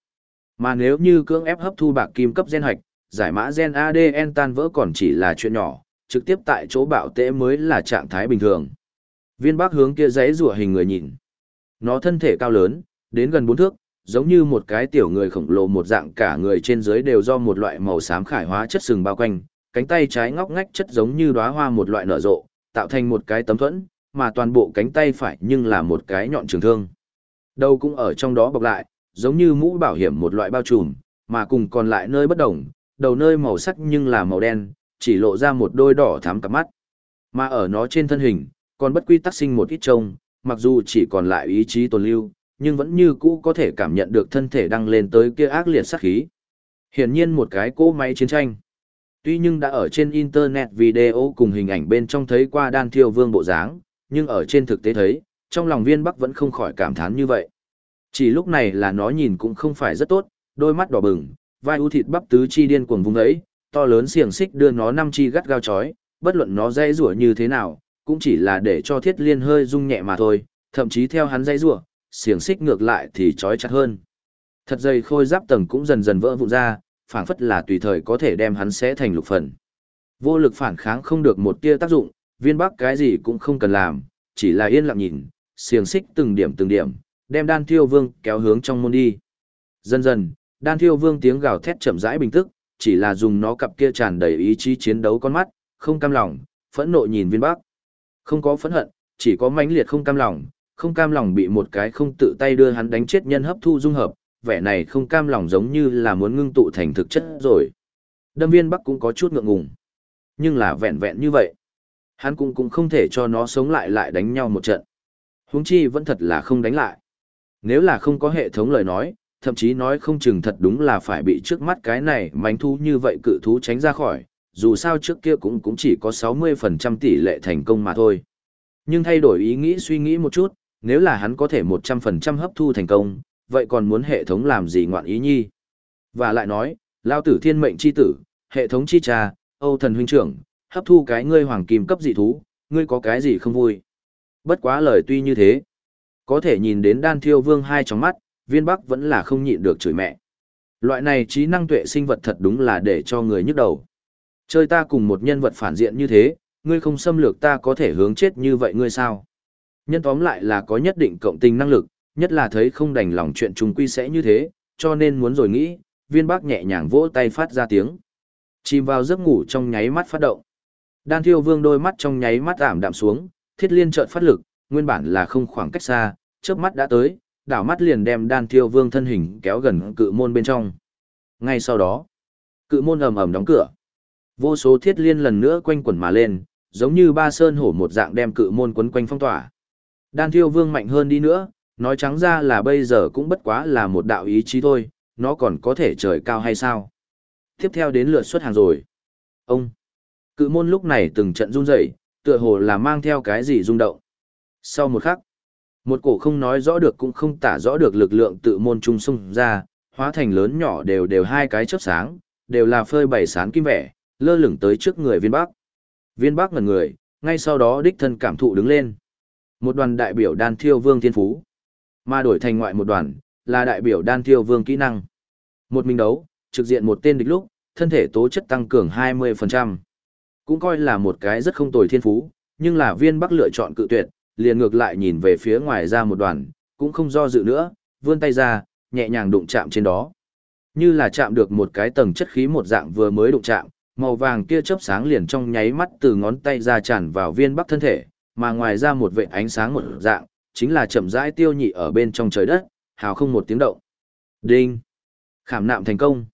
A: Mà nếu như cưỡng ép hấp thu bạc kim cấp gen hạch, giải mã gen ADN tan vỡ còn chỉ là chuyện nhỏ, trực tiếp tại chỗ bạo tễ mới là trạng thái bình thường. Viên bác hướng kia giấy rùa hình người nhìn. Nó thân thể cao lớn, đến gần bốn thước, giống như một cái tiểu người khổng lồ một dạng cả người trên dưới đều do một loại màu xám khải hóa chất sừng bao quanh, cánh tay trái ngóc ngách chất giống như đóa hoa một loại nở rộ, tạo thành một cái tấm thuẫn, mà toàn bộ cánh tay phải nhưng là một cái nhọn trường thương. Đầu cũng ở trong đó bọc lại, giống như mũ bảo hiểm một loại bao trùm, mà cùng còn lại nơi bất đồng, đầu nơi màu sắc nhưng là màu đen, chỉ lộ ra một đôi đỏ thắm cặp mắt. Mà ở nó trên thân hình, còn bất quy tắc sinh một ít trông, mặc dù chỉ còn lại ý chí tồn lưu, nhưng vẫn như cũ có thể cảm nhận được thân thể đăng lên tới kia ác liệt sát khí. Hiển nhiên một cái cỗ máy chiến tranh. Tuy nhưng đã ở trên internet video cùng hình ảnh bên trong thấy qua đan thiêu vương bộ dáng, nhưng ở trên thực tế thấy, trong lòng viên bắc vẫn không khỏi cảm thán như vậy. Chỉ lúc này là nó nhìn cũng không phải rất tốt, đôi mắt đỏ bừng, vai ưu thịt bắp tứ chi điên cuồng vùng ấy, to lớn xiềng xích đưa nó năm chi gắt gao chói, bất luận nó dây rủa như thế nào, cũng chỉ là để cho thiết liên hơi rung nhẹ mà thôi, thậm chí theo hắn dây rủa, xiềng xích ngược lại thì chói chặt hơn. Thật dày khôi giáp tầng cũng dần dần vỡ vụn ra, phảng phất là tùy thời có thể đem hắn xé thành lục phần. Vô lực phản kháng không được một tia tác dụng, viên bắc cái gì cũng không cần làm, chỉ là yên lặng nhìn, xiềng xích từng điểm từng điểm, đem đan thiêu vương kéo hướng trong môn đi. Dần dần, đan thiêu vương tiếng gào thét chậm rãi bình tức, chỉ là dùng nó cặp kia tràn đầy ý chí chiến đấu con mắt, không cam lòng, phẫn nộ nhìn viên bắc. Không có phẫn hận, chỉ có mãnh liệt không cam lòng, không cam lòng bị một cái không tự tay đưa hắn đánh chết nhân hấp thu dung hợp, vẻ này không cam lòng giống như là muốn ngưng tụ thành thực chất rồi. Đâm viên bắc cũng có chút ngượng ngùng. Nhưng là vẹn vẹn như vậy. Hắn cũng cũng không thể cho nó sống lại lại đánh nhau một trận. Huống chi vẫn thật là không đánh lại. Nếu là không có hệ thống lời nói, thậm chí nói không chừng thật đúng là phải bị trước mắt cái này mánh thú như vậy cự thú tránh ra khỏi, dù sao trước kia cũng cũng chỉ có 60% tỷ lệ thành công mà thôi. Nhưng thay đổi ý nghĩ suy nghĩ một chút, nếu là hắn có thể 100% hấp thu thành công, vậy còn muốn hệ thống làm gì ngoạn ý nhi? Và lại nói, lao tử thiên mệnh chi tử, hệ thống chi cha, Âu thần huynh trưởng, hấp thu cái ngươi hoàng kim cấp dị thú, ngươi có cái gì không vui? Bất quá lời tuy như thế, có thể nhìn đến đan thiêu vương hai trong mắt, viên bắc vẫn là không nhịn được chửi mẹ. Loại này trí năng tuệ sinh vật thật đúng là để cho người nhức đầu. Chơi ta cùng một nhân vật phản diện như thế, ngươi không xâm lược ta có thể hướng chết như vậy ngươi sao? Nhân tóm lại là có nhất định cộng tình năng lực, nhất là thấy không đành lòng chuyện trùng quy sẽ như thế, cho nên muốn rồi nghĩ, viên bác nhẹ nhàng vỗ tay phát ra tiếng. Chìm vào giấc ngủ trong nháy mắt phát động. Đan thiêu vương đôi mắt trong nháy mắt ảm đạm xuống, thiết liên trợn phát lực, nguyên bản là không khoảng cách xa, chớp mắt đã tới, đảo mắt liền đem đan thiêu vương thân hình kéo gần cự môn bên trong. Ngay sau đó, cự môn ầm ầm đóng cửa. Vô số thiết liên lần nữa quanh quẩn mà lên, giống như ba sơn hổ một dạng đem cự môn quấn quanh phong tỏa. Đan thiêu vương mạnh hơn đi nữa, nói trắng ra là bây giờ cũng bất quá là một đạo ý chí thôi, nó còn có thể trời cao hay sao. Tiếp theo đến lượt xuất hàng rồi. Ông! Cự môn lúc này từng trận run rẩy, tựa hồ là mang theo cái gì rung động. Sau một khắc, một cổ không nói rõ được cũng không tả rõ được lực lượng tự môn trung xung ra, hóa thành lớn nhỏ đều đều hai cái chớp sáng, đều là phơi bảy sáng kim vẻ, lơ lửng tới trước người viên bắc. Viên bắc ngần người, ngay sau đó đích thân cảm thụ đứng lên. Một đoàn đại biểu đan thiêu vương thiên phú. Mà đổi thành ngoại một đoàn, là đại biểu đan thiêu vương kỹ năng. Một mình đấu, trực diện một tên địch lúc, thân thể tố chất tăng cường 20%. Cũng coi là một cái rất không tồi thiên phú, nhưng là viên bắc lựa chọn cự tuyệt, liền ngược lại nhìn về phía ngoài ra một đoàn, cũng không do dự nữa, vươn tay ra, nhẹ nhàng đụng chạm trên đó. Như là chạm được một cái tầng chất khí một dạng vừa mới đụng chạm, màu vàng kia chớp sáng liền trong nháy mắt từ ngón tay ra tràn vào viên bắc thân thể, mà ngoài ra một vệ ánh sáng một dạng, chính là chậm rãi tiêu nhị ở bên trong trời đất, hào không một tiếng động. Đinh! Khảm nạm thành công.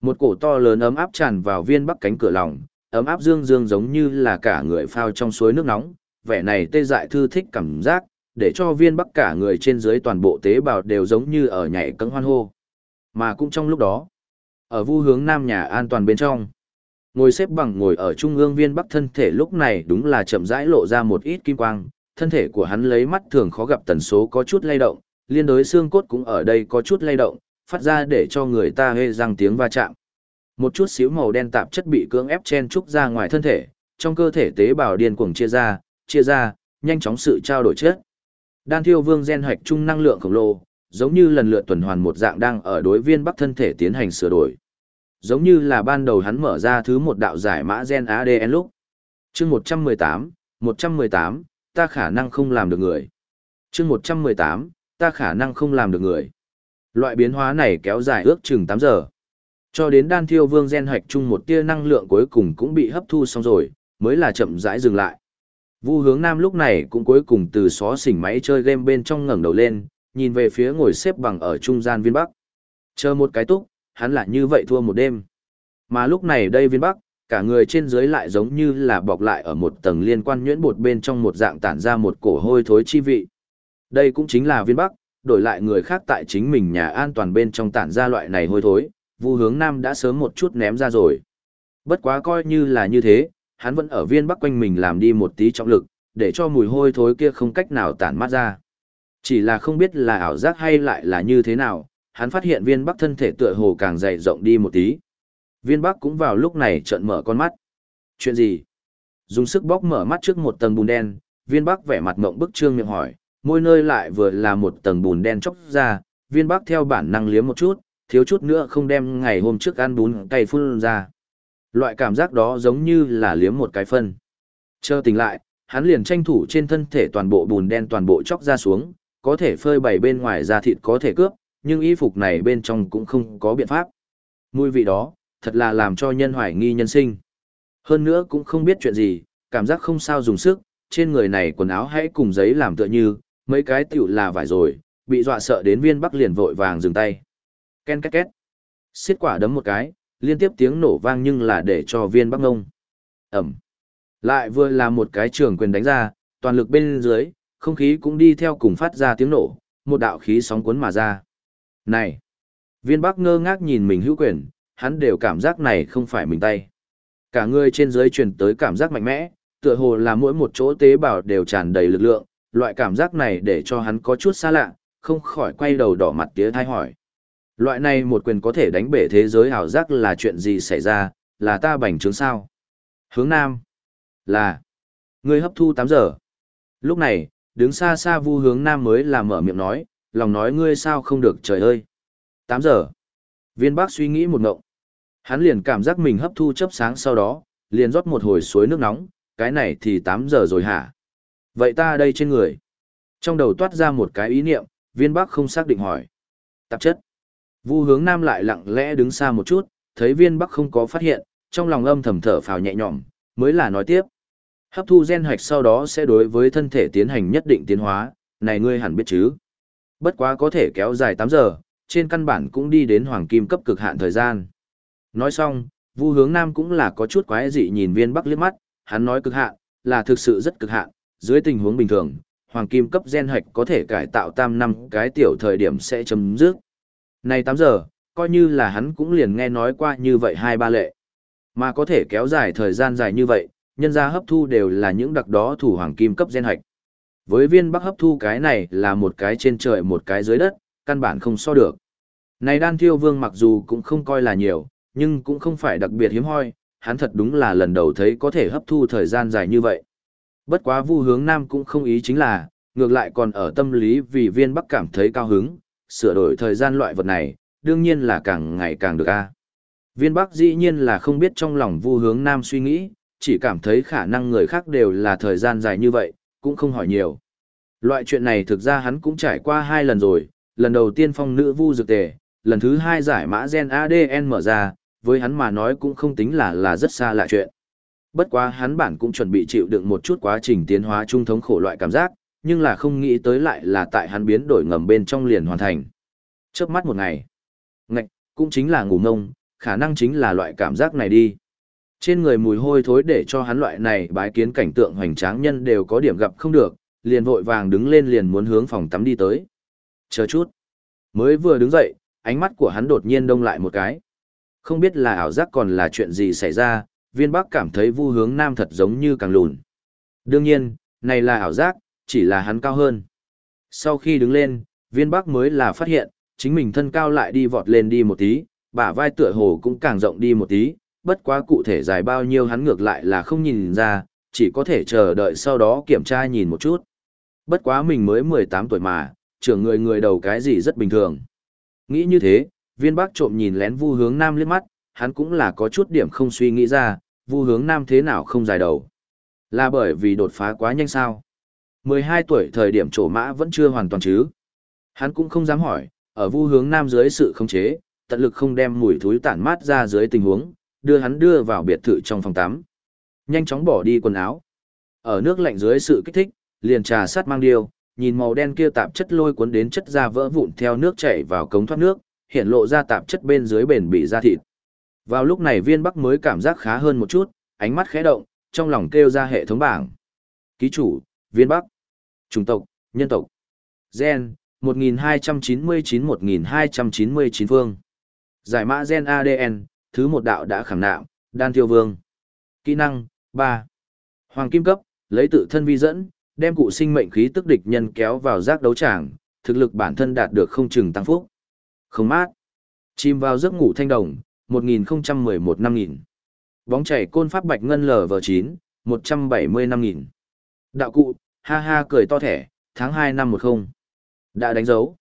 A: Một cổ to lớn ấm áp tràn vào viên bắc cánh cửa lòng, ấm áp dương dương giống như là cả người phao trong suối nước nóng, vẻ này tê dại thư thích cảm giác, để cho viên bắc cả người trên dưới toàn bộ tế bào đều giống như ở nhảy cẫng hoan hô. Mà cũng trong lúc đó, ở vu hướng nam nhà an toàn bên trong, ngồi xếp bằng ngồi ở trung ương viên bắc thân thể lúc này đúng là chậm rãi lộ ra một ít kim quang, thân thể của hắn lấy mắt thường khó gặp tần số có chút lay động, liên đối xương cốt cũng ở đây có chút lay động, phát ra để cho người ta hê răng tiếng va chạm. Một chút xíu màu đen tạp chất bị cưỡng ép chen trúc ra ngoài thân thể, trong cơ thể tế bào điên cuồng chia ra, chia ra, nhanh chóng sự trao đổi chết. Đan thiêu vương gen hoạch trung năng lượng khổng lồ, giống như lần lượt tuần hoàn một dạng đang ở đối viên bắc thân thể tiến hành sửa đổi. Giống như là ban đầu hắn mở ra thứ một đạo giải mã gen ADN lúc. chương 118, 118, ta khả năng không làm được người. chương 118, ta khả năng không làm được người. Loại biến hóa này kéo dài ước chừng 8 giờ. Cho đến đan thiêu vương gen hoạch chung một tia năng lượng cuối cùng cũng bị hấp thu xong rồi, mới là chậm rãi dừng lại. Vu hướng nam lúc này cũng cuối cùng từ xó xỉnh máy chơi game bên trong ngẩng đầu lên, nhìn về phía ngồi xếp bằng ở trung gian viên bắc. Chờ một cái túc, hắn lại như vậy thua một đêm. Mà lúc này đây viên bắc, cả người trên dưới lại giống như là bọc lại ở một tầng liên quan nhuyễn bột bên trong một dạng tản ra một cổ hôi thối chi vị. Đây cũng chính là viên bắc, đổi lại người khác tại chính mình nhà an toàn bên trong tản ra loại này hôi thối, Vu hướng nam đã sớm một chút ném ra rồi. Bất quá coi như là như thế, hắn vẫn ở viên bắc quanh mình làm đi một tí trọng lực, để cho mùi hôi thối kia không cách nào tản mát ra. Chỉ là không biết là ảo giác hay lại là như thế nào, hắn phát hiện viên bắc thân thể tựa hồ càng dày rộng đi một tí. Viên bắc cũng vào lúc này trợn mở con mắt. Chuyện gì? Dùng sức bóc mở mắt trước một tầng bùn đen, viên bắc vẻ mặt mộng bức trương miệng hỏi, môi nơi lại vừa là một tầng bùn đen chóc ra, viên bắc theo bản năng liếm một chút, thiếu chút nữa không đem ngày hôm trước ăn bún cay phun ra. Loại cảm giác đó giống như là liếm một cái phân. Chờ tỉnh lại, hắn liền tranh thủ trên thân thể toàn bộ bùn đen toàn bộ chóc ra xuống, có thể phơi bày bên ngoài da thịt có thể cướp, nhưng y phục này bên trong cũng không có biện pháp. Mùi vị đó, thật là làm cho nhân hoài nghi nhân sinh. Hơn nữa cũng không biết chuyện gì, cảm giác không sao dùng sức, trên người này quần áo hãy cùng giấy làm tựa như, mấy cái tiểu là vải rồi, bị dọa sợ đến viên bắc liền vội vàng dừng tay. Ken két két. Xiết quả đấm một cái, liên tiếp tiếng nổ vang nhưng là để cho viên bắc ngông. Ẩm. Lại vừa là một cái trường quyền đánh ra, toàn lực bên dưới, không khí cũng đi theo cùng phát ra tiếng nổ, một đạo khí sóng cuốn mà ra. Này! Viên bắc ngơ ngác nhìn mình hữu quyền, hắn đều cảm giác này không phải mình tay. Cả người trên dưới truyền tới cảm giác mạnh mẽ, tựa hồ là mỗi một chỗ tế bào đều tràn đầy lực lượng, loại cảm giác này để cho hắn có chút xa lạ, không khỏi quay đầu đỏ mặt tía thai hỏi. Loại này một quyền có thể đánh bể thế giới ảo giác là chuyện gì xảy ra, là ta bành trướng sao? Hướng Nam. Là. Ngươi hấp thu 8 giờ. Lúc này, đứng xa xa vu hướng Nam mới là mở miệng nói, lòng nói ngươi sao không được trời ơi. 8 giờ. Viên bác suy nghĩ một ngộng. Hắn liền cảm giác mình hấp thu chấp sáng sau đó, liền rót một hồi suối nước nóng, cái này thì 8 giờ rồi hả? Vậy ta đây trên người. Trong đầu toát ra một cái ý niệm, viên bác không xác định hỏi. Tạp chất. Vu hướng nam lại lặng lẽ đứng xa một chút, thấy viên bắc không có phát hiện, trong lòng âm thầm thở phào nhẹ nhõm, mới là nói tiếp. Hấp thu gen hạch sau đó sẽ đối với thân thể tiến hành nhất định tiến hóa, này ngươi hẳn biết chứ. Bất quá có thể kéo dài 8 giờ, trên căn bản cũng đi đến hoàng kim cấp cực hạn thời gian. Nói xong, Vu hướng nam cũng là có chút quái dị nhìn viên bắc liếc mắt, hắn nói cực hạn, là thực sự rất cực hạn, dưới tình huống bình thường, hoàng kim cấp gen hạch có thể cải tạo tam năm cái tiểu thời điểm sẽ chấm dứt, này 8 giờ, coi như là hắn cũng liền nghe nói qua như vậy hai ba lệ. Mà có thể kéo dài thời gian dài như vậy, nhân gia hấp thu đều là những đặc đó thủ hoàng kim cấp gen hạch. Với viên bắc hấp thu cái này là một cái trên trời một cái dưới đất, căn bản không so được. Này đan thiêu vương mặc dù cũng không coi là nhiều, nhưng cũng không phải đặc biệt hiếm hoi, hắn thật đúng là lần đầu thấy có thể hấp thu thời gian dài như vậy. Bất quá vu hướng nam cũng không ý chính là, ngược lại còn ở tâm lý vì viên bắc cảm thấy cao hứng, sửa đổi thời gian loại vật này, đương nhiên là càng ngày càng được a. Viên Bắc dĩ nhiên là không biết trong lòng Vu Hướng Nam suy nghĩ, chỉ cảm thấy khả năng người khác đều là thời gian dài như vậy, cũng không hỏi nhiều. Loại chuyện này thực ra hắn cũng trải qua hai lần rồi, lần đầu tiên phong nữ Vu dược tề, lần thứ hai giải mã gen ADN mở ra, với hắn mà nói cũng không tính là là rất xa lạ chuyện. Bất quá hắn bản cũng chuẩn bị chịu đựng một chút quá trình tiến hóa trung thống khổ loại cảm giác, nhưng là không nghĩ tới lại là tại hắn biến đổi ngầm bên trong liền hoàn thành. Chớp mắt một ngày. Ngạch, cũng chính là ngủ ngông, Khả năng chính là loại cảm giác này đi. Trên người mùi hôi thối để cho hắn loại này bái kiến cảnh tượng hoành tráng nhân đều có điểm gặp không được, liền vội vàng đứng lên liền muốn hướng phòng tắm đi tới. Chờ chút. Mới vừa đứng dậy, ánh mắt của hắn đột nhiên đông lại một cái. Không biết là ảo giác còn là chuyện gì xảy ra, viên bắc cảm thấy vu hướng nam thật giống như càng lùn. Đương nhiên, này là ảo giác, chỉ là hắn cao hơn. Sau khi đứng lên, viên bắc mới là phát hiện, chính mình thân cao lại đi vọt lên đi một tí, bả vai tựa hồ cũng càng rộng đi một tí, bất quá cụ thể dài bao nhiêu hắn ngược lại là không nhìn ra, chỉ có thể chờ đợi sau đó kiểm tra nhìn một chút. Bất quá mình mới 18 tuổi mà, trưởng người người đầu cái gì rất bình thường. Nghĩ như thế, viên bác trộm nhìn lén vu hướng nam liếc mắt, hắn cũng là có chút điểm không suy nghĩ ra, vu hướng nam thế nào không dài đầu. Là bởi vì đột phá quá nhanh sao. 12 tuổi thời điểm trổ mã vẫn chưa hoàn toàn chứ. Hắn cũng không dám hỏi, ở vu hướng nam dưới sự khống chế, tận lực không đem mùi thúi tản mát ra dưới tình huống, đưa hắn đưa vào biệt thự trong phòng tắm. Nhanh chóng bỏ đi quần áo. Ở nước lạnh dưới sự kích thích, liền trà sát mang điêu, nhìn màu đen kia tạp chất lôi cuốn đến chất da vỡ vụn theo nước chảy vào cống thoát nước, hiện lộ ra tạp chất bên dưới bền bị da thịt. Vào lúc này viên bắc mới cảm giác khá hơn một chút, ánh mắt khẽ động, trong lòng kêu ra hệ thống bảng. Ký chủ, viên bắc. Chủng tộc, nhân tộc. Gen, 1299-1299 phương. Giải mã gen ADN, thứ một đạo đã khảm nạm, đan tiêu vương. Kỹ năng, 3. Hoàng kim cấp, lấy tự thân vi dẫn, đem cụ sinh mệnh khí tức địch nhân kéo vào giác đấu tràng, thực lực bản thân đạt được không chừng tăng phúc. Không mát. Chìm vào giấc ngủ thanh đồng, 1011 năm nghìn. Bóng chảy côn pháp bạch ngân LV9, 170 năm nghìn. Đạo cụ, ha ha cười to thẻ, tháng 2 năm 10. Đã đánh dấu.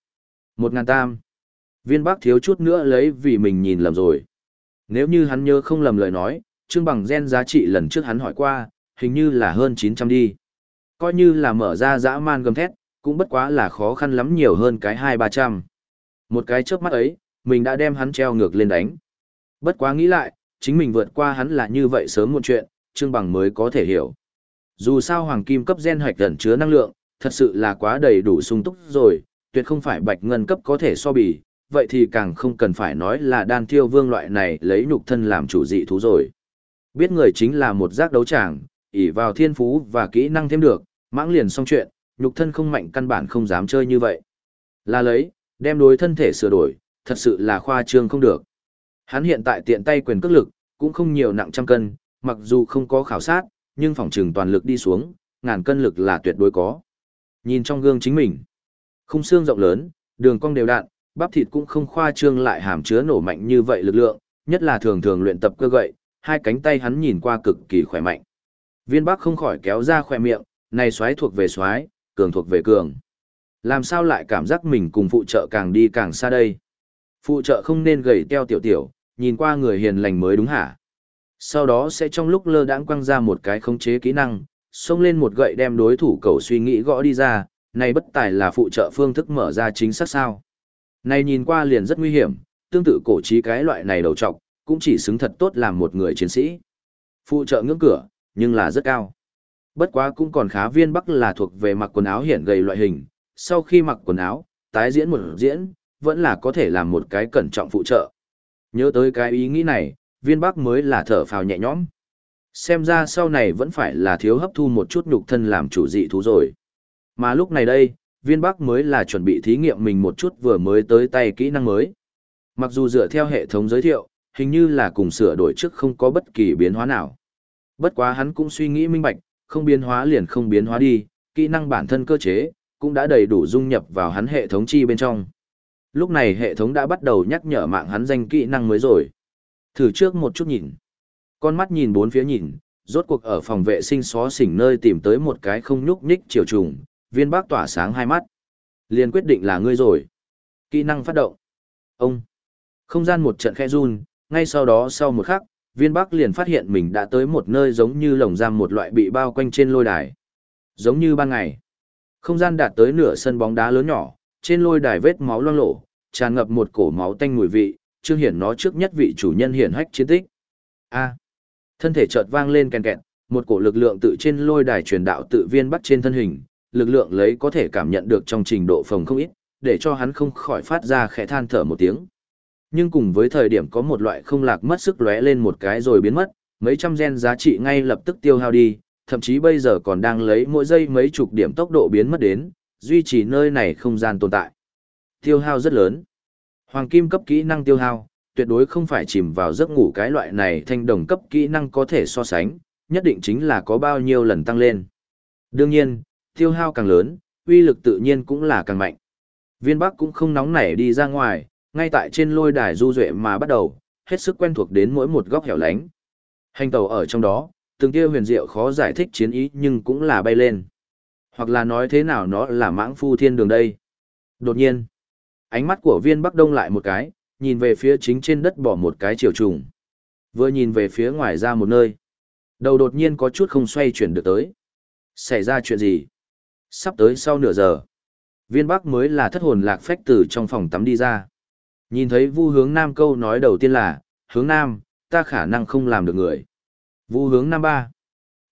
A: Một ngàn tam. Viên bác thiếu chút nữa lấy vì mình nhìn lầm rồi. Nếu như hắn nhớ không lầm lời nói, trương bằng gen giá trị lần trước hắn hỏi qua, hình như là hơn 900 đi. Coi như là mở ra dã man gầm thét, cũng bất quá là khó khăn lắm nhiều hơn cái hai ba trăm. Một cái chớp mắt ấy, mình đã đem hắn treo ngược lên đánh. Bất quá nghĩ lại, chính mình vượt qua hắn là như vậy sớm một chuyện, Trương Bằng mới có thể hiểu. Dù sao hoàng kim cấp gen hoạch ẩn chứa năng lượng, thật sự là quá đầy đủ sung túc rồi, tuyệt không phải bạch ngân cấp có thể so bì, vậy thì càng không cần phải nói là đan thiêu vương loại này lấy nhục thân làm chủ dị thú rồi. Biết người chính là một giác đấu tràng, ỷ vào thiên phú và kỹ năng thêm được, mãng liền xong chuyện, nhục thân không mạnh căn bản không dám chơi như vậy. Là lấy, đem đối thân thể sửa đổi, thật sự là khoa trương không được. Hắn hiện tại tiện tay quyền cước lực, cũng không nhiều nặng trăm cân, mặc dù không có khảo sát, nhưng phòng trừng toàn lực đi xuống, ngàn cân lực là tuyệt đối có. Nhìn trong gương chính mình, khung xương rộng lớn, đường cong đều đặn, bắp thịt cũng không khoa trương lại hàm chứa nổ mạnh như vậy lực lượng, nhất là thường thường luyện tập cơ gậy, hai cánh tay hắn nhìn qua cực kỳ khỏe mạnh. Viên Bắc không khỏi kéo ra khóe miệng, này xoái thuộc về xoái, cường thuộc về cường. Làm sao lại cảm giác mình cùng phụ trợ càng đi càng xa đây? Phụ trợ không nên gầy teo tiểu tiểu, nhìn qua người hiền lành mới đúng hả? Sau đó sẽ trong lúc lơ đãng quăng ra một cái khống chế kỹ năng, xông lên một gậy đem đối thủ cầu suy nghĩ gõ đi ra, này bất tài là phụ trợ phương thức mở ra chính xác sao. Này nhìn qua liền rất nguy hiểm, tương tự cổ trí cái loại này đầu trọc, cũng chỉ xứng thật tốt làm một người chiến sĩ. Phụ trợ ngưỡng cửa, nhưng là rất cao. Bất quá cũng còn khá viên bắc là thuộc về mặc quần áo hiển gầy loại hình, sau khi mặc quần áo, tái diễn một diễn, vẫn là có thể làm một cái cẩn trọng phụ trợ. Nhớ tới cái ý nghĩ này, viên bắc mới là thở phào nhẹ nhõm. Xem ra sau này vẫn phải là thiếu hấp thu một chút nhục thân làm chủ dị thú rồi. Mà lúc này đây, viên bắc mới là chuẩn bị thí nghiệm mình một chút vừa mới tới tay kỹ năng mới. Mặc dù dựa theo hệ thống giới thiệu, hình như là cùng sửa đổi trước không có bất kỳ biến hóa nào. Bất quá hắn cũng suy nghĩ minh bạch, không biến hóa liền không biến hóa đi, kỹ năng bản thân cơ chế, cũng đã đầy đủ dung nhập vào hắn hệ thống chi bên trong. Lúc này hệ thống đã bắt đầu nhắc nhở mạng hắn danh kỹ năng mới rồi. Thử trước một chút nhìn. Con mắt nhìn bốn phía nhìn, rốt cuộc ở phòng vệ sinh xó xỉnh nơi tìm tới một cái không nhúc nhích chiều trùng, viên bác tỏa sáng hai mắt. Liền quyết định là ngươi rồi. Kỹ năng phát động. Ông. Không gian một trận khe run, ngay sau đó sau một khắc, viên bắc liền phát hiện mình đã tới một nơi giống như lồng giam một loại bị bao quanh trên lôi đài. Giống như ban ngày. Không gian đạt tới nửa sân bóng đá lớn nhỏ, trên lôi đài vết máu loang lổ, tràn ngập một cổ máu tanh mùi vị, trương hiển nó trước nhất vị chủ nhân hiển hách chiến tích. A. À. Thân thể chợt vang lên kèn kẹt, một cổ lực lượng tự trên lôi đài truyền đạo tự viên bắt trên thân hình, lực lượng lấy có thể cảm nhận được trong trình độ phòng không ít, để cho hắn không khỏi phát ra khẽ than thở một tiếng. Nhưng cùng với thời điểm có một loại không lạc mất sức lóe lên một cái rồi biến mất, mấy trăm gen giá trị ngay lập tức tiêu hao đi, thậm chí bây giờ còn đang lấy mỗi giây mấy chục điểm tốc độ biến mất đến, duy trì nơi này không gian tồn tại. Tiêu hao rất lớn. Hoàng kim cấp kỹ năng tiêu hao, tuyệt đối không phải chìm vào giấc ngủ cái loại này thanh đồng cấp kỹ năng có thể so sánh, nhất định chính là có bao nhiêu lần tăng lên. Đương nhiên, tiêu hao càng lớn, uy lực tự nhiên cũng là càng mạnh. Viên Bắc cũng không nóng nảy đi ra ngoài, ngay tại trên lôi đài du duệ mà bắt đầu, hết sức quen thuộc đến mỗi một góc hẻo lánh. Hành tàu ở trong đó, từng kia huyền diệu khó giải thích chiến ý nhưng cũng là bay lên. Hoặc là nói thế nào nó là mãng phu thiên đường đây. Đột nhiên, ánh mắt của viên Bắc đông lại một cái, nhìn về phía chính trên đất bỏ một cái chiều trùng. Vừa nhìn về phía ngoài ra một nơi. Đầu đột nhiên có chút không xoay chuyển được tới. Xảy ra chuyện gì? Sắp tới sau nửa giờ. Viên Bắc mới là thất hồn lạc phách từ trong phòng tắm đi ra. Nhìn thấy vu hướng nam câu nói đầu tiên là, hướng nam, ta khả năng không làm được người. Vu hướng nam ba.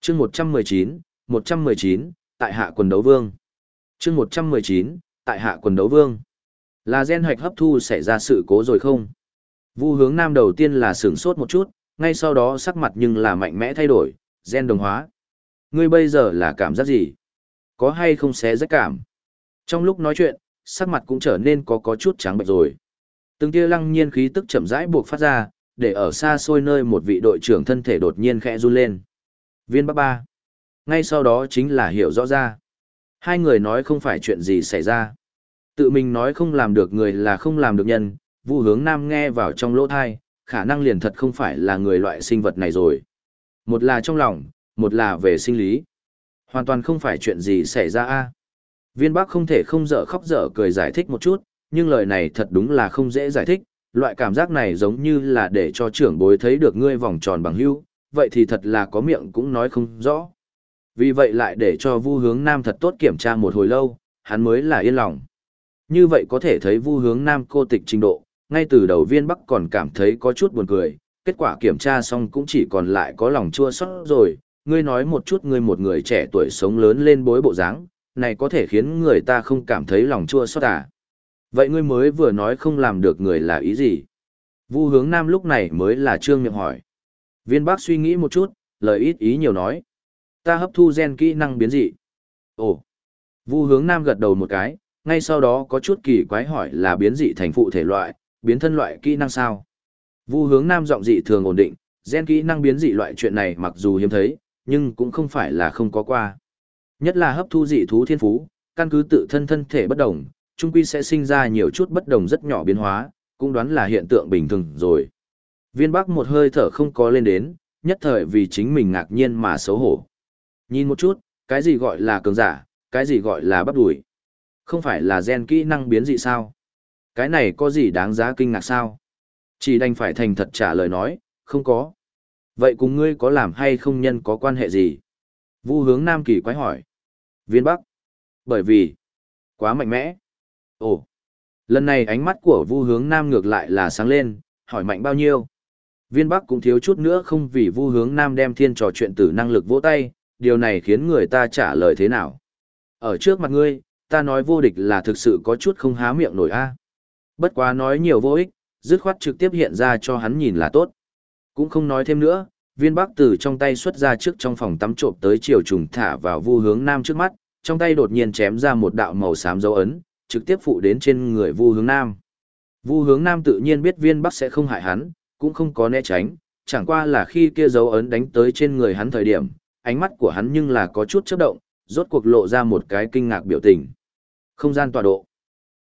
A: chương 119, 119, tại hạ quần đấu vương. chương 119, tại hạ quần đấu vương. Là gen hoạch hấp thu xảy ra sự cố rồi không? Vu hướng nam đầu tiên là sửng sốt một chút, ngay sau đó sắc mặt nhưng là mạnh mẽ thay đổi, gen đồng hóa. Ngươi bây giờ là cảm giác gì? Có hay không xé rách cảm? Trong lúc nói chuyện, sắc mặt cũng trở nên có có chút trắng bệch rồi. Từng tia lăng nhiên khí tức chậm rãi buộc phát ra, để ở xa xôi nơi một vị đội trưởng thân thể đột nhiên khẽ run lên. Viên Bắc Ba. Ngay sau đó chính là hiểu rõ ra. Hai người nói không phải chuyện gì xảy ra. Tự mình nói không làm được người là không làm được nhân, Vu hướng nam nghe vào trong lỗ thai, khả năng liền thật không phải là người loại sinh vật này rồi. Một là trong lòng, một là về sinh lý. Hoàn toàn không phải chuyện gì xảy ra a. Viên Bắc không thể không dở khóc dở cười giải thích một chút, nhưng lời này thật đúng là không dễ giải thích, loại cảm giác này giống như là để cho trưởng bối thấy được ngươi vòng tròn bằng hữu, vậy thì thật là có miệng cũng nói không rõ. Vì vậy lại để cho Vu Hướng Nam thật tốt kiểm tra một hồi lâu, hắn mới là yên lòng. Như vậy có thể thấy Vu Hướng Nam cô tịch trình độ, ngay từ đầu viên Bắc còn cảm thấy có chút buồn cười, kết quả kiểm tra xong cũng chỉ còn lại có lòng chua xót rồi, ngươi nói một chút ngươi một người trẻ tuổi sống lớn lên bối bộ dáng, này có thể khiến người ta không cảm thấy lòng chua xót à. Vậy ngươi mới vừa nói không làm được người là ý gì? Vu hướng nam lúc này mới là trương miệng hỏi. Viên bác suy nghĩ một chút, lời ít ý nhiều nói. Ta hấp thu gen kỹ năng biến dị. Ồ. Vu hướng nam gật đầu một cái, ngay sau đó có chút kỳ quái hỏi là biến dị thành phụ thể loại, biến thân loại kỹ năng sao? Vu hướng nam giọng dị thường ổn định, gen kỹ năng biến dị loại chuyện này mặc dù hiếm thấy, nhưng cũng không phải là không có qua. Nhất là hấp thu dị thú thiên phú, căn cứ tự thân thân thể bất đồng, trung quy sẽ sinh ra nhiều chút bất đồng rất nhỏ biến hóa, cũng đoán là hiện tượng bình thường rồi. Viên Bắc một hơi thở không có lên đến, nhất thời vì chính mình ngạc nhiên mà xấu hổ. Nhìn một chút, cái gì gọi là cường giả, cái gì gọi là bắp đùi. Không phải là gen kỹ năng biến dị sao? Cái này có gì đáng giá kinh ngạc sao? Chỉ đành phải thành thật trả lời nói, không có. Vậy cùng ngươi có làm hay không nhân có quan hệ gì? Vu hướng Nam Kỳ quái hỏi. Viên Bắc. Bởi vì, quá mạnh mẽ. Ồ, lần này ánh mắt của Vu Hướng Nam ngược lại là sáng lên, hỏi mạnh bao nhiêu. Viên Bắc cũng thiếu chút nữa không vì Vu Hướng Nam đem thiên trò chuyện tử năng lực vỗ tay, điều này khiến người ta trả lời thế nào. Ở trước mặt ngươi, ta nói vô địch là thực sự có chút không há miệng nổi a. Bất quá nói nhiều vô ích, dứt khoát trực tiếp hiện ra cho hắn nhìn là tốt. Cũng không nói thêm nữa, viên bắc từ trong tay xuất ra trước trong phòng tắm trộm tới chiều trùng thả vào vu hướng nam trước mắt, trong tay đột nhiên chém ra một đạo màu xám dấu ấn, trực tiếp phụ đến trên người Vu Hướng Nam. Vu Hướng Nam tự nhiên biết Viên Bắc sẽ không hại hắn, cũng không có né tránh, chẳng qua là khi kia dấu ấn đánh tới trên người hắn thời điểm, ánh mắt của hắn nhưng là có chút chớp động, rốt cuộc lộ ra một cái kinh ngạc biểu tình. Không gian tọa độ.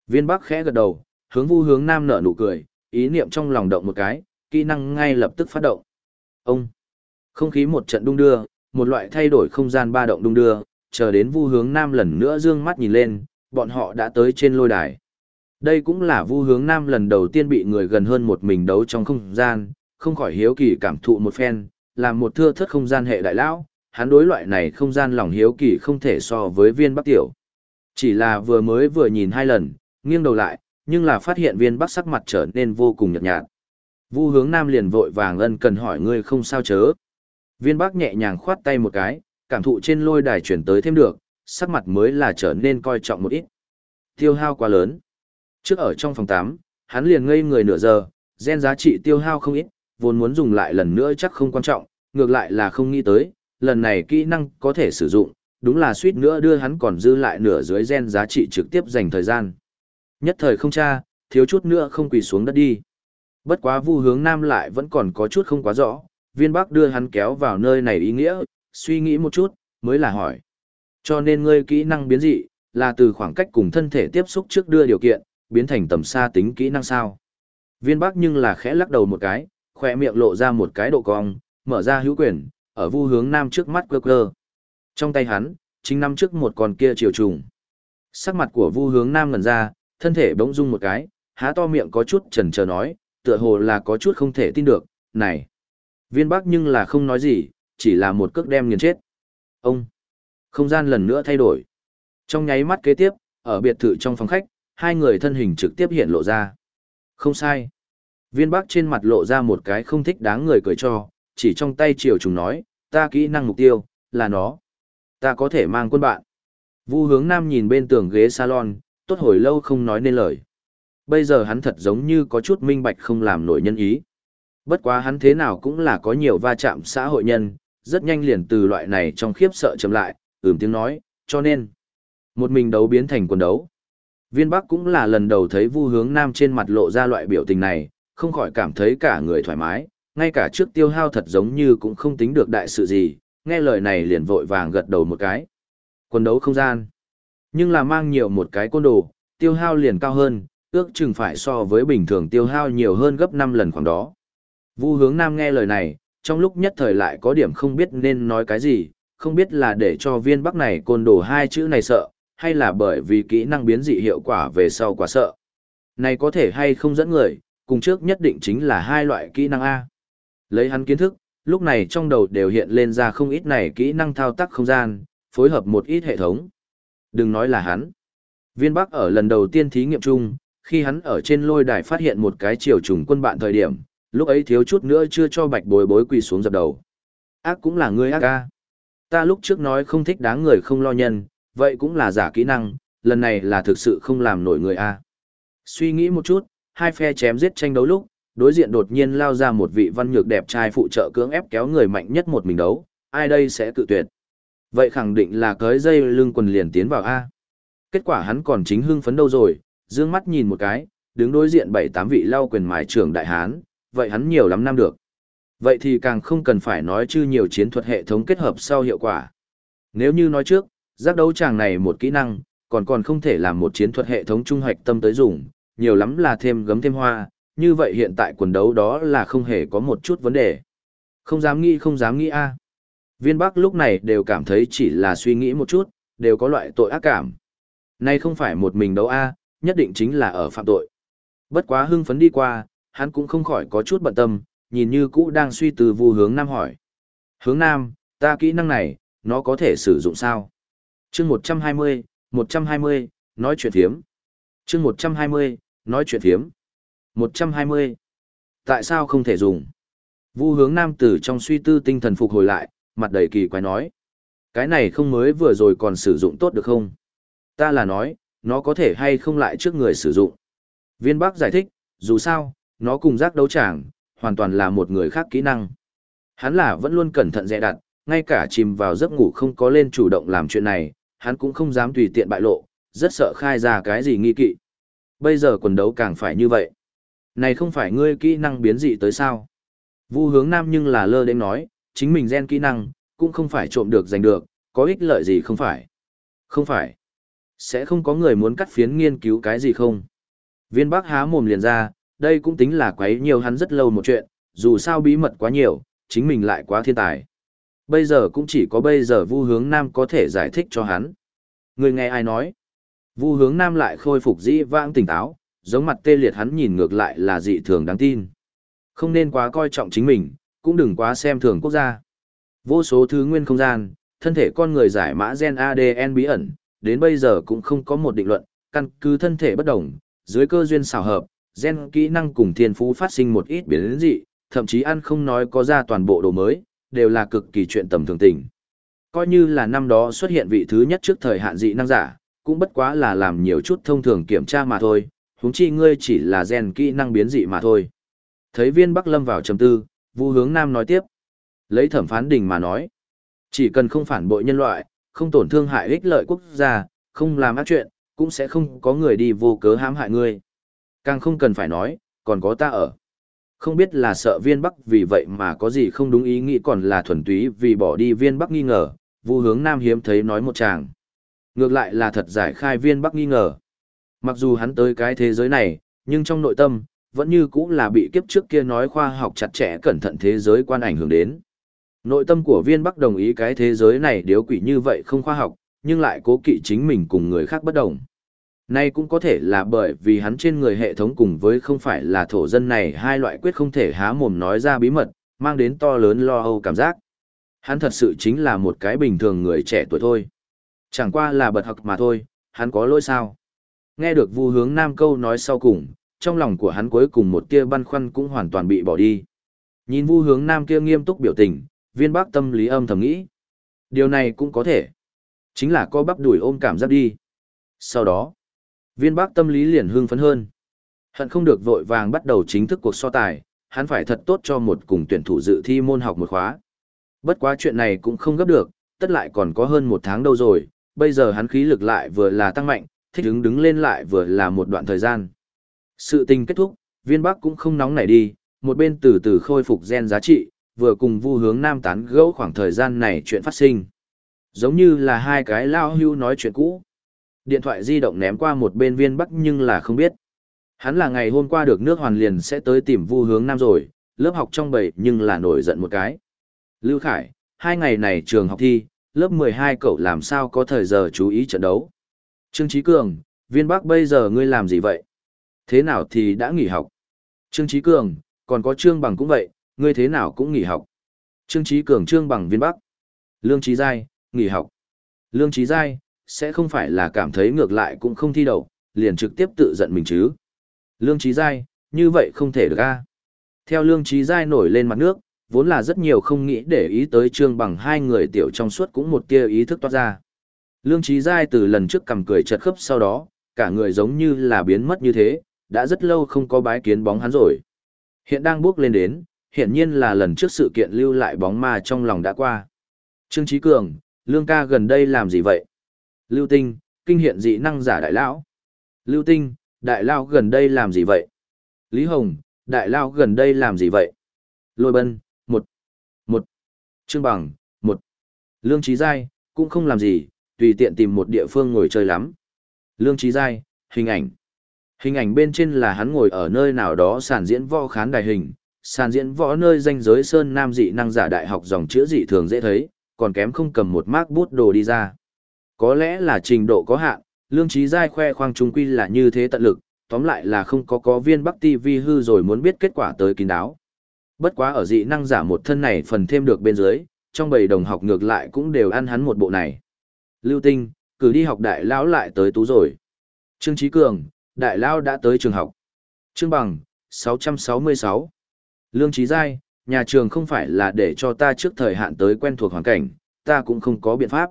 A: Viên Bắc khẽ gật đầu, hướng Vu Hướng Nam nở nụ cười, ý niệm trong lòng động một cái, kỹ năng ngay lập tức phát động. Ông. Không khí một trận đung đưa, một loại thay đổi không gian ba động đung đưa, chờ đến Vu Hướng Nam lần nữa dương mắt nhìn lên, bọn họ đã tới trên lôi đài. Đây cũng là Vu Hướng Nam lần đầu tiên bị người gần hơn một mình đấu trong không gian, không khỏi hiếu kỳ cảm thụ một phen, làm một thưa thất không gian hệ đại lão, hắn đối loại này không gian lòng hiếu kỳ không thể so với viên bắc tiểu. Chỉ là vừa mới vừa nhìn hai lần, nghiêng đầu lại, nhưng là phát hiện viên bắc sắc mặt trở nên vô cùng nhợt nhạt. Vu hướng nam liền vội vàng ân cần hỏi ngươi không sao chớ. Viên bác nhẹ nhàng khoát tay một cái, cảm thụ trên lôi đài chuyển tới thêm được, sắc mặt mới là trở nên coi trọng một ít. Tiêu hao quá lớn. Trước ở trong phòng 8, hắn liền ngây người nửa giờ, gen giá trị tiêu hao không ít, vốn muốn dùng lại lần nữa chắc không quan trọng, ngược lại là không nghĩ tới, lần này kỹ năng có thể sử dụng, đúng là suýt nữa đưa hắn còn dư lại nửa dưới gen giá trị trực tiếp dành thời gian. Nhất thời không cha, thiếu chút nữa không quỳ xuống đất đi. Bất quá vu hướng nam lại vẫn còn có chút không quá rõ, viên bắc đưa hắn kéo vào nơi này ý nghĩa, suy nghĩ một chút, mới là hỏi. Cho nên ngươi kỹ năng biến dị, là từ khoảng cách cùng thân thể tiếp xúc trước đưa điều kiện, biến thành tầm xa tính kỹ năng sao. Viên bắc nhưng là khẽ lắc đầu một cái, khỏe miệng lộ ra một cái độ cong, mở ra hữu quyền, ở vu hướng nam trước mắt cơ cơ. Trong tay hắn, chính năm trước một con kia chiều trùng. Sắc mặt của vu hướng nam ngần ra, thân thể bỗng rung một cái, há to miệng có chút chần chờ nói, tựa hồ là có chút không thể tin được, này. Viên bắc nhưng là không nói gì, chỉ là một cước đem nghiền chết. Ông. Không gian lần nữa thay đổi. Trong nháy mắt kế tiếp, ở biệt thự trong phòng khách, hai người thân hình trực tiếp hiện lộ ra. Không sai. Viên bắc trên mặt lộ ra một cái không thích đáng người cười cho, chỉ trong tay triều trùng nói, ta kỹ năng mục tiêu, là nó. Ta có thể mang quân bạn. Vu hướng nam nhìn bên tường ghế salon, tốt hồi lâu không nói nên lời. Bây giờ hắn thật giống như có chút minh bạch không làm nổi nhân ý. Bất quá hắn thế nào cũng là có nhiều va chạm xã hội nhân, rất nhanh liền từ loại này trong khiếp sợ chậm lại, ừm tiếng nói, cho nên, một mình đấu biến thành quần đấu. Viên Bắc cũng là lần đầu thấy Vu Hướng Nam trên mặt lộ ra loại biểu tình này, không khỏi cảm thấy cả người thoải mái, ngay cả trước tiêu hao thật giống như cũng không tính được đại sự gì, nghe lời này liền vội vàng gật đầu một cái. Quần đấu không gian. Nhưng là mang nhiều một cái côn đồ, tiêu hao liền cao hơn, ước chừng phải so với bình thường tiêu hao nhiều hơn gấp 5 lần khoảng đó. Vu hướng nam nghe lời này, trong lúc nhất thời lại có điểm không biết nên nói cái gì, không biết là để cho viên bắc này côn đồ hai chữ này sợ, hay là bởi vì kỹ năng biến dị hiệu quả về sau quá sợ. Này có thể hay không dẫn người, cùng trước nhất định chính là hai loại kỹ năng A. Lấy hắn kiến thức, lúc này trong đầu đều hiện lên ra không ít này kỹ năng thao tác không gian, phối hợp một ít hệ thống. Đừng nói là hắn. Viên Bắc ở lần đầu tiên thí nghiệm chung, khi hắn ở trên lôi đài phát hiện một cái triều trùng quân bạn thời điểm, lúc ấy thiếu chút nữa chưa cho bạch bối bối quỳ xuống dập đầu. Ác cũng là ngươi ác ca. Ta lúc trước nói không thích đáng người không lo nhân, vậy cũng là giả kỹ năng, lần này là thực sự không làm nổi người a. Suy nghĩ một chút, hai phe chém giết tranh đấu lúc, đối diện đột nhiên lao ra một vị văn nhược đẹp trai phụ trợ cưỡng ép kéo người mạnh nhất một mình đấu, ai đây sẽ tự tuyệt. Vậy khẳng định là cới dây lưng quần liền tiến vào A. Kết quả hắn còn chính hưng phấn đâu rồi, dương mắt nhìn một cái, đứng đối diện bảy tám vị lao quyền mài trưởng đại hán, vậy hắn nhiều lắm năm được. Vậy thì càng không cần phải nói chứ nhiều chiến thuật hệ thống kết hợp sau hiệu quả. Nếu như nói trước, giác đấu chàng này một kỹ năng, còn còn không thể làm một chiến thuật hệ thống trung hoạch tâm tới dùng, nhiều lắm là thêm gấm thêm hoa, như vậy hiện tại quần đấu đó là không hề có một chút vấn đề. Không dám nghĩ không dám nghĩ a. Viên Bắc lúc này đều cảm thấy chỉ là suy nghĩ một chút, đều có loại tội ác cảm. Nay không phải một mình đấu a, nhất định chính là ở phạm tội. Bất quá hưng phấn đi qua, hắn cũng không khỏi có chút bận tâm, nhìn như cũ đang suy từ vu hướng nam hỏi. Hướng nam, ta kỹ năng này, nó có thể sử dụng sao? chương 120, 120, nói chuyện thiếm. chương 120, nói chuyện thiếm. 120. Tại sao không thể dùng? Vu hướng nam tử trong suy tư tinh thần phục hồi lại, mặt đầy kỳ quái nói. Cái này không mới vừa rồi còn sử dụng tốt được không? Ta là nói, nó có thể hay không lại trước người sử dụng. Viên Bắc giải thích, dù sao, nó cùng giác đấu tràng, hoàn toàn là một người khác kỹ năng. Hắn là vẫn luôn cẩn thận dè đặt, ngay cả chìm vào giấc ngủ không có lên chủ động làm chuyện này, hắn cũng không dám tùy tiện bại lộ, rất sợ khai ra cái gì nghi kỵ. Bây giờ quần đấu càng phải như vậy. Này không phải ngươi kỹ năng biến dị tới sao? Vu hướng nam nhưng là lơ đến nói, chính mình gen kỹ năng, cũng không phải trộm được giành được, có ích lợi gì không phải. Không phải. Sẽ không có người muốn cắt phiến nghiên cứu cái gì không? Viên Bắc há mồm liền ra, đây cũng tính là quấy nhiều hắn rất lâu một chuyện, dù sao bí mật quá nhiều, chính mình lại quá thiên tài. Bây giờ cũng chỉ có bây giờ Vu Hướng Nam có thể giải thích cho hắn. Người nghe ai nói? Vu Hướng Nam lại khôi phục dĩ vãng tỉnh táo, giống mặt tê liệt hắn nhìn ngược lại là dị thường đáng tin. Không nên quá coi trọng chính mình, cũng đừng quá xem thường quốc gia. Vô số thứ nguyên không gian, thân thể con người giải mã gen ADN bí ẩn, đến bây giờ cũng không có một định luận, căn cứ thân thể bất đồng, dưới cơ duyên xảo hợp, gen kỹ năng cùng thiên phú phát sinh một ít biến dị, thậm chí ăn không nói có ra toàn bộ đồ mới, đều là cực kỳ chuyện tầm thường tình. Coi như là năm đó xuất hiện vị thứ nhất trước thời hạn dị năng giả, cũng bất quá là làm nhiều chút thông thường kiểm tra mà thôi, huống chi ngươi chỉ là gen kỹ năng biến dị mà thôi. Thấy viên Bắc lâm vào trầm tư, Vu hướng Nam nói tiếp. Lấy thẩm phán đình mà nói. Chỉ cần không phản bội nhân loại, không tổn thương hại ích lợi quốc gia, không làm ác chuyện, cũng sẽ không có người đi vô cớ hãm hại ngươi. Càng không cần phải nói, còn có ta ở. Không biết là sợ viên bắc vì vậy mà có gì không đúng ý nghĩ còn là thuần túy vì bỏ đi viên bắc nghi ngờ, vu hướng nam hiếm thấy nói một chàng. Ngược lại là thật giải khai viên bắc nghi ngờ. Mặc dù hắn tới cái thế giới này, nhưng trong nội tâm, vẫn như cũng là bị kiếp trước kia nói khoa học chặt chẽ cẩn thận thế giới quan ảnh hưởng đến. Nội tâm của viên bắc đồng ý cái thế giới này điếu quỷ như vậy không khoa học, nhưng lại cố kỵ chính mình cùng người khác bất đồng. Nay cũng có thể là bởi vì hắn trên người hệ thống cùng với không phải là thổ dân này hai loại quyết không thể há mồm nói ra bí mật, mang đến to lớn lo âu cảm giác. Hắn thật sự chính là một cái bình thường người trẻ tuổi thôi. Chẳng qua là bật học mà thôi, hắn có lỗi sao. Nghe được vu hướng nam câu nói sau cùng, trong lòng của hắn cuối cùng một tia băn khoăn cũng hoàn toàn bị bỏ đi. Nhìn vu hướng nam kia nghiêm túc biểu tình, viên bác tâm lý âm thầm nghĩ. Điều này cũng có thể. Chính là có bắp đuổi ôm cảm giác đi. Sau đó, viên bác tâm lý liền hưng phấn hơn. Hận không được vội vàng bắt đầu chính thức cuộc so tài, hắn phải thật tốt cho một cùng tuyển thủ dự thi môn học một khóa. Bất quá chuyện này cũng không gấp được, tất lại còn có hơn một tháng đâu rồi, bây giờ hắn khí lực lại vừa là tăng mạnh, thích ứng đứng lên lại vừa là một đoạn thời gian. Sự tình kết thúc, viên bắc cũng không nóng nảy đi, một bên từ từ khôi phục gen giá trị, vừa cùng vu hướng nam tán gẫu khoảng thời gian này chuyện phát sinh. Giống như là hai cái lao hưu nói chuyện cũ. Điện thoại di động ném qua một bên viên bắc nhưng là không biết. Hắn là ngày hôm qua được nước hoàn liền sẽ tới tìm vu hướng nam rồi, lớp học trong bầy nhưng là nổi giận một cái. Lưu Khải, hai ngày này trường học thi, lớp 12 cậu làm sao có thời giờ chú ý trận đấu. Trương Trí Cường, viên bắc bây giờ ngươi làm gì vậy? Thế nào thì đã nghỉ học? Trương Trí Cường, còn có Trương Bằng cũng vậy, ngươi thế nào cũng nghỉ học. Trương Trí Cường Trương Bằng viên bắc. Lương Trí Giai, nghỉ học. Lương Trí Giai, sẽ không phải là cảm thấy ngược lại cũng không thi đậu, liền trực tiếp tự giận mình chứ. Lương Trí Giai, như vậy không thể được a. Theo Lương Trí Giai nổi lên mặt nước, vốn là rất nhiều không nghĩ để ý tới Trương Bằng hai người tiểu trong suốt cũng một tia ý thức toát ra. Lương Trí Giai từ lần trước cầm cười chật khớp sau đó, cả người giống như là biến mất như thế, đã rất lâu không có bái kiến bóng hắn rồi. Hiện đang bước lên đến, hiện nhiên là lần trước sự kiện lưu lại bóng ma trong lòng đã qua. Trương Trí Cường, Lương ca gần đây làm gì vậy? Lưu Tinh, kinh hiện dị năng giả đại lão. Lưu Tinh, đại lão gần đây làm gì vậy? Lý Hồng, đại lão gần đây làm gì vậy? Lôi Bân, một, một. Trương Bằng, một. Lương Trí Giai, cũng không làm gì, tùy tiện tìm một địa phương ngồi chơi lắm. Lương Trí Giai, hình ảnh. Hình ảnh bên trên là hắn ngồi ở nơi nào đó sản diễn võ khán đài hình, sàn diễn võ nơi danh giới sơn nam dị năng giả đại học dòng chữ dị thường dễ thấy, còn kém không cầm một mác bút đồ đi ra. Có lẽ là trình độ có hạn, lương trí giai khoe khoang trung quy là như thế tận lực, tóm lại là không có có viên bắc TV hư rồi muốn biết kết quả tới kín đáo. Bất quá ở dị năng giả một thân này phần thêm được bên dưới, trong bầy đồng học ngược lại cũng đều ăn hắn một bộ này. Lưu Tinh, cử đi học đại lão lại tới tú rồi. Trương Trí Cường, đại lão đã tới trường học. Trương Bằng, 666. Lương Trí Giai, nhà trường không phải là để cho ta trước thời hạn tới quen thuộc hoàn cảnh, ta cũng không có biện pháp.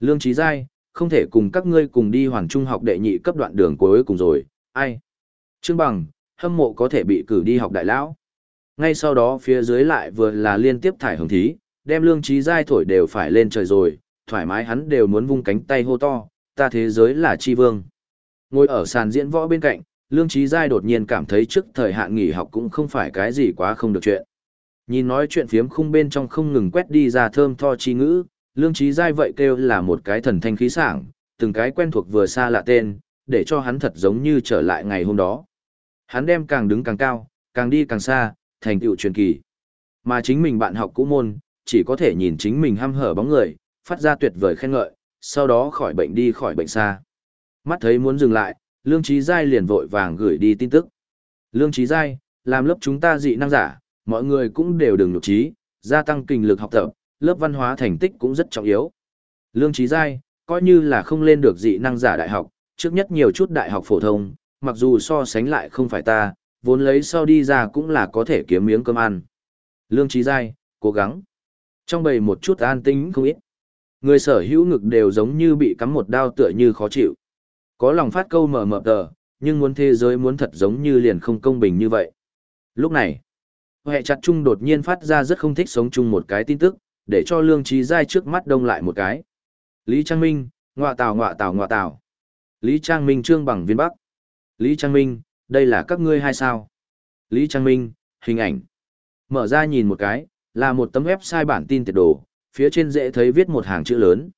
A: Lương Trí Giai, không thể cùng các ngươi cùng đi hoàn trung học đệ nhị cấp đoạn đường cuối cùng rồi, ai? Trương Bằng, hâm mộ có thể bị cử đi học đại lão. Ngay sau đó phía dưới lại vừa là liên tiếp thải hồng thí, đem Lương Trí Giai thổi đều phải lên trời rồi, thoải mái hắn đều muốn vung cánh tay hô to, ta thế giới là chi vương. Ngồi ở sàn diễn võ bên cạnh, Lương Trí Giai đột nhiên cảm thấy trước thời hạn nghỉ học cũng không phải cái gì quá không được chuyện. Nhìn nói chuyện phiếm khung bên trong không ngừng quét đi ra thơm tho chi ngữ, Lương Trí Giai vậy kêu là một cái thần thanh khí sảng, từng cái quen thuộc vừa xa lạ tên, để cho hắn thật giống như trở lại ngày hôm đó. Hắn đem càng đứng càng cao, càng đi càng xa, thành tựu truyền kỳ. Mà chính mình bạn học cũ môn, chỉ có thể nhìn chính mình ham hở bóng người, phát ra tuyệt vời khen ngợi, sau đó khỏi bệnh đi khỏi bệnh xa. Mắt thấy muốn dừng lại, Lương Trí Giai liền vội vàng gửi đi tin tức. Lương Trí Giai, làm lớp chúng ta dị năng giả, mọi người cũng đều đừng nhục trí, gia tăng kinh lực học tập, lớp văn hóa thành tích cũng rất trọng yếu. Lương Trí Giai, coi như là không lên được dị năng giả đại học, trước nhất nhiều chút đại học phổ thông, mặc dù so sánh lại không phải ta, vốn lấy sau đi ra cũng là có thể kiếm miếng cơm ăn. Lương Trí Giai, cố gắng. Trong bầy một chút an tính không ít. Người sở hữu ngực đều giống như bị cắm một đao tựa như khó chịu. Có lòng phát câu mở mở tờ, nhưng muốn thế giới muốn thật giống như liền không công bình như vậy. Lúc này, hệ chặt chung đột nhiên phát ra rất không thích sống chung một cái tin tức, để cho lương trí dai trước mắt đông lại một cái. Lý Trang Minh, ngọa tào ngọa tào ngọa tào. Lý Trang Minh trương bằng viên bắc. Lý Trang Minh, đây là các ngươi hay sao? Lý Trang Minh, hình ảnh. Mở ra nhìn một cái, là một tấm website bản tin tiệt đồ, phía trên dễ thấy viết một hàng chữ lớn.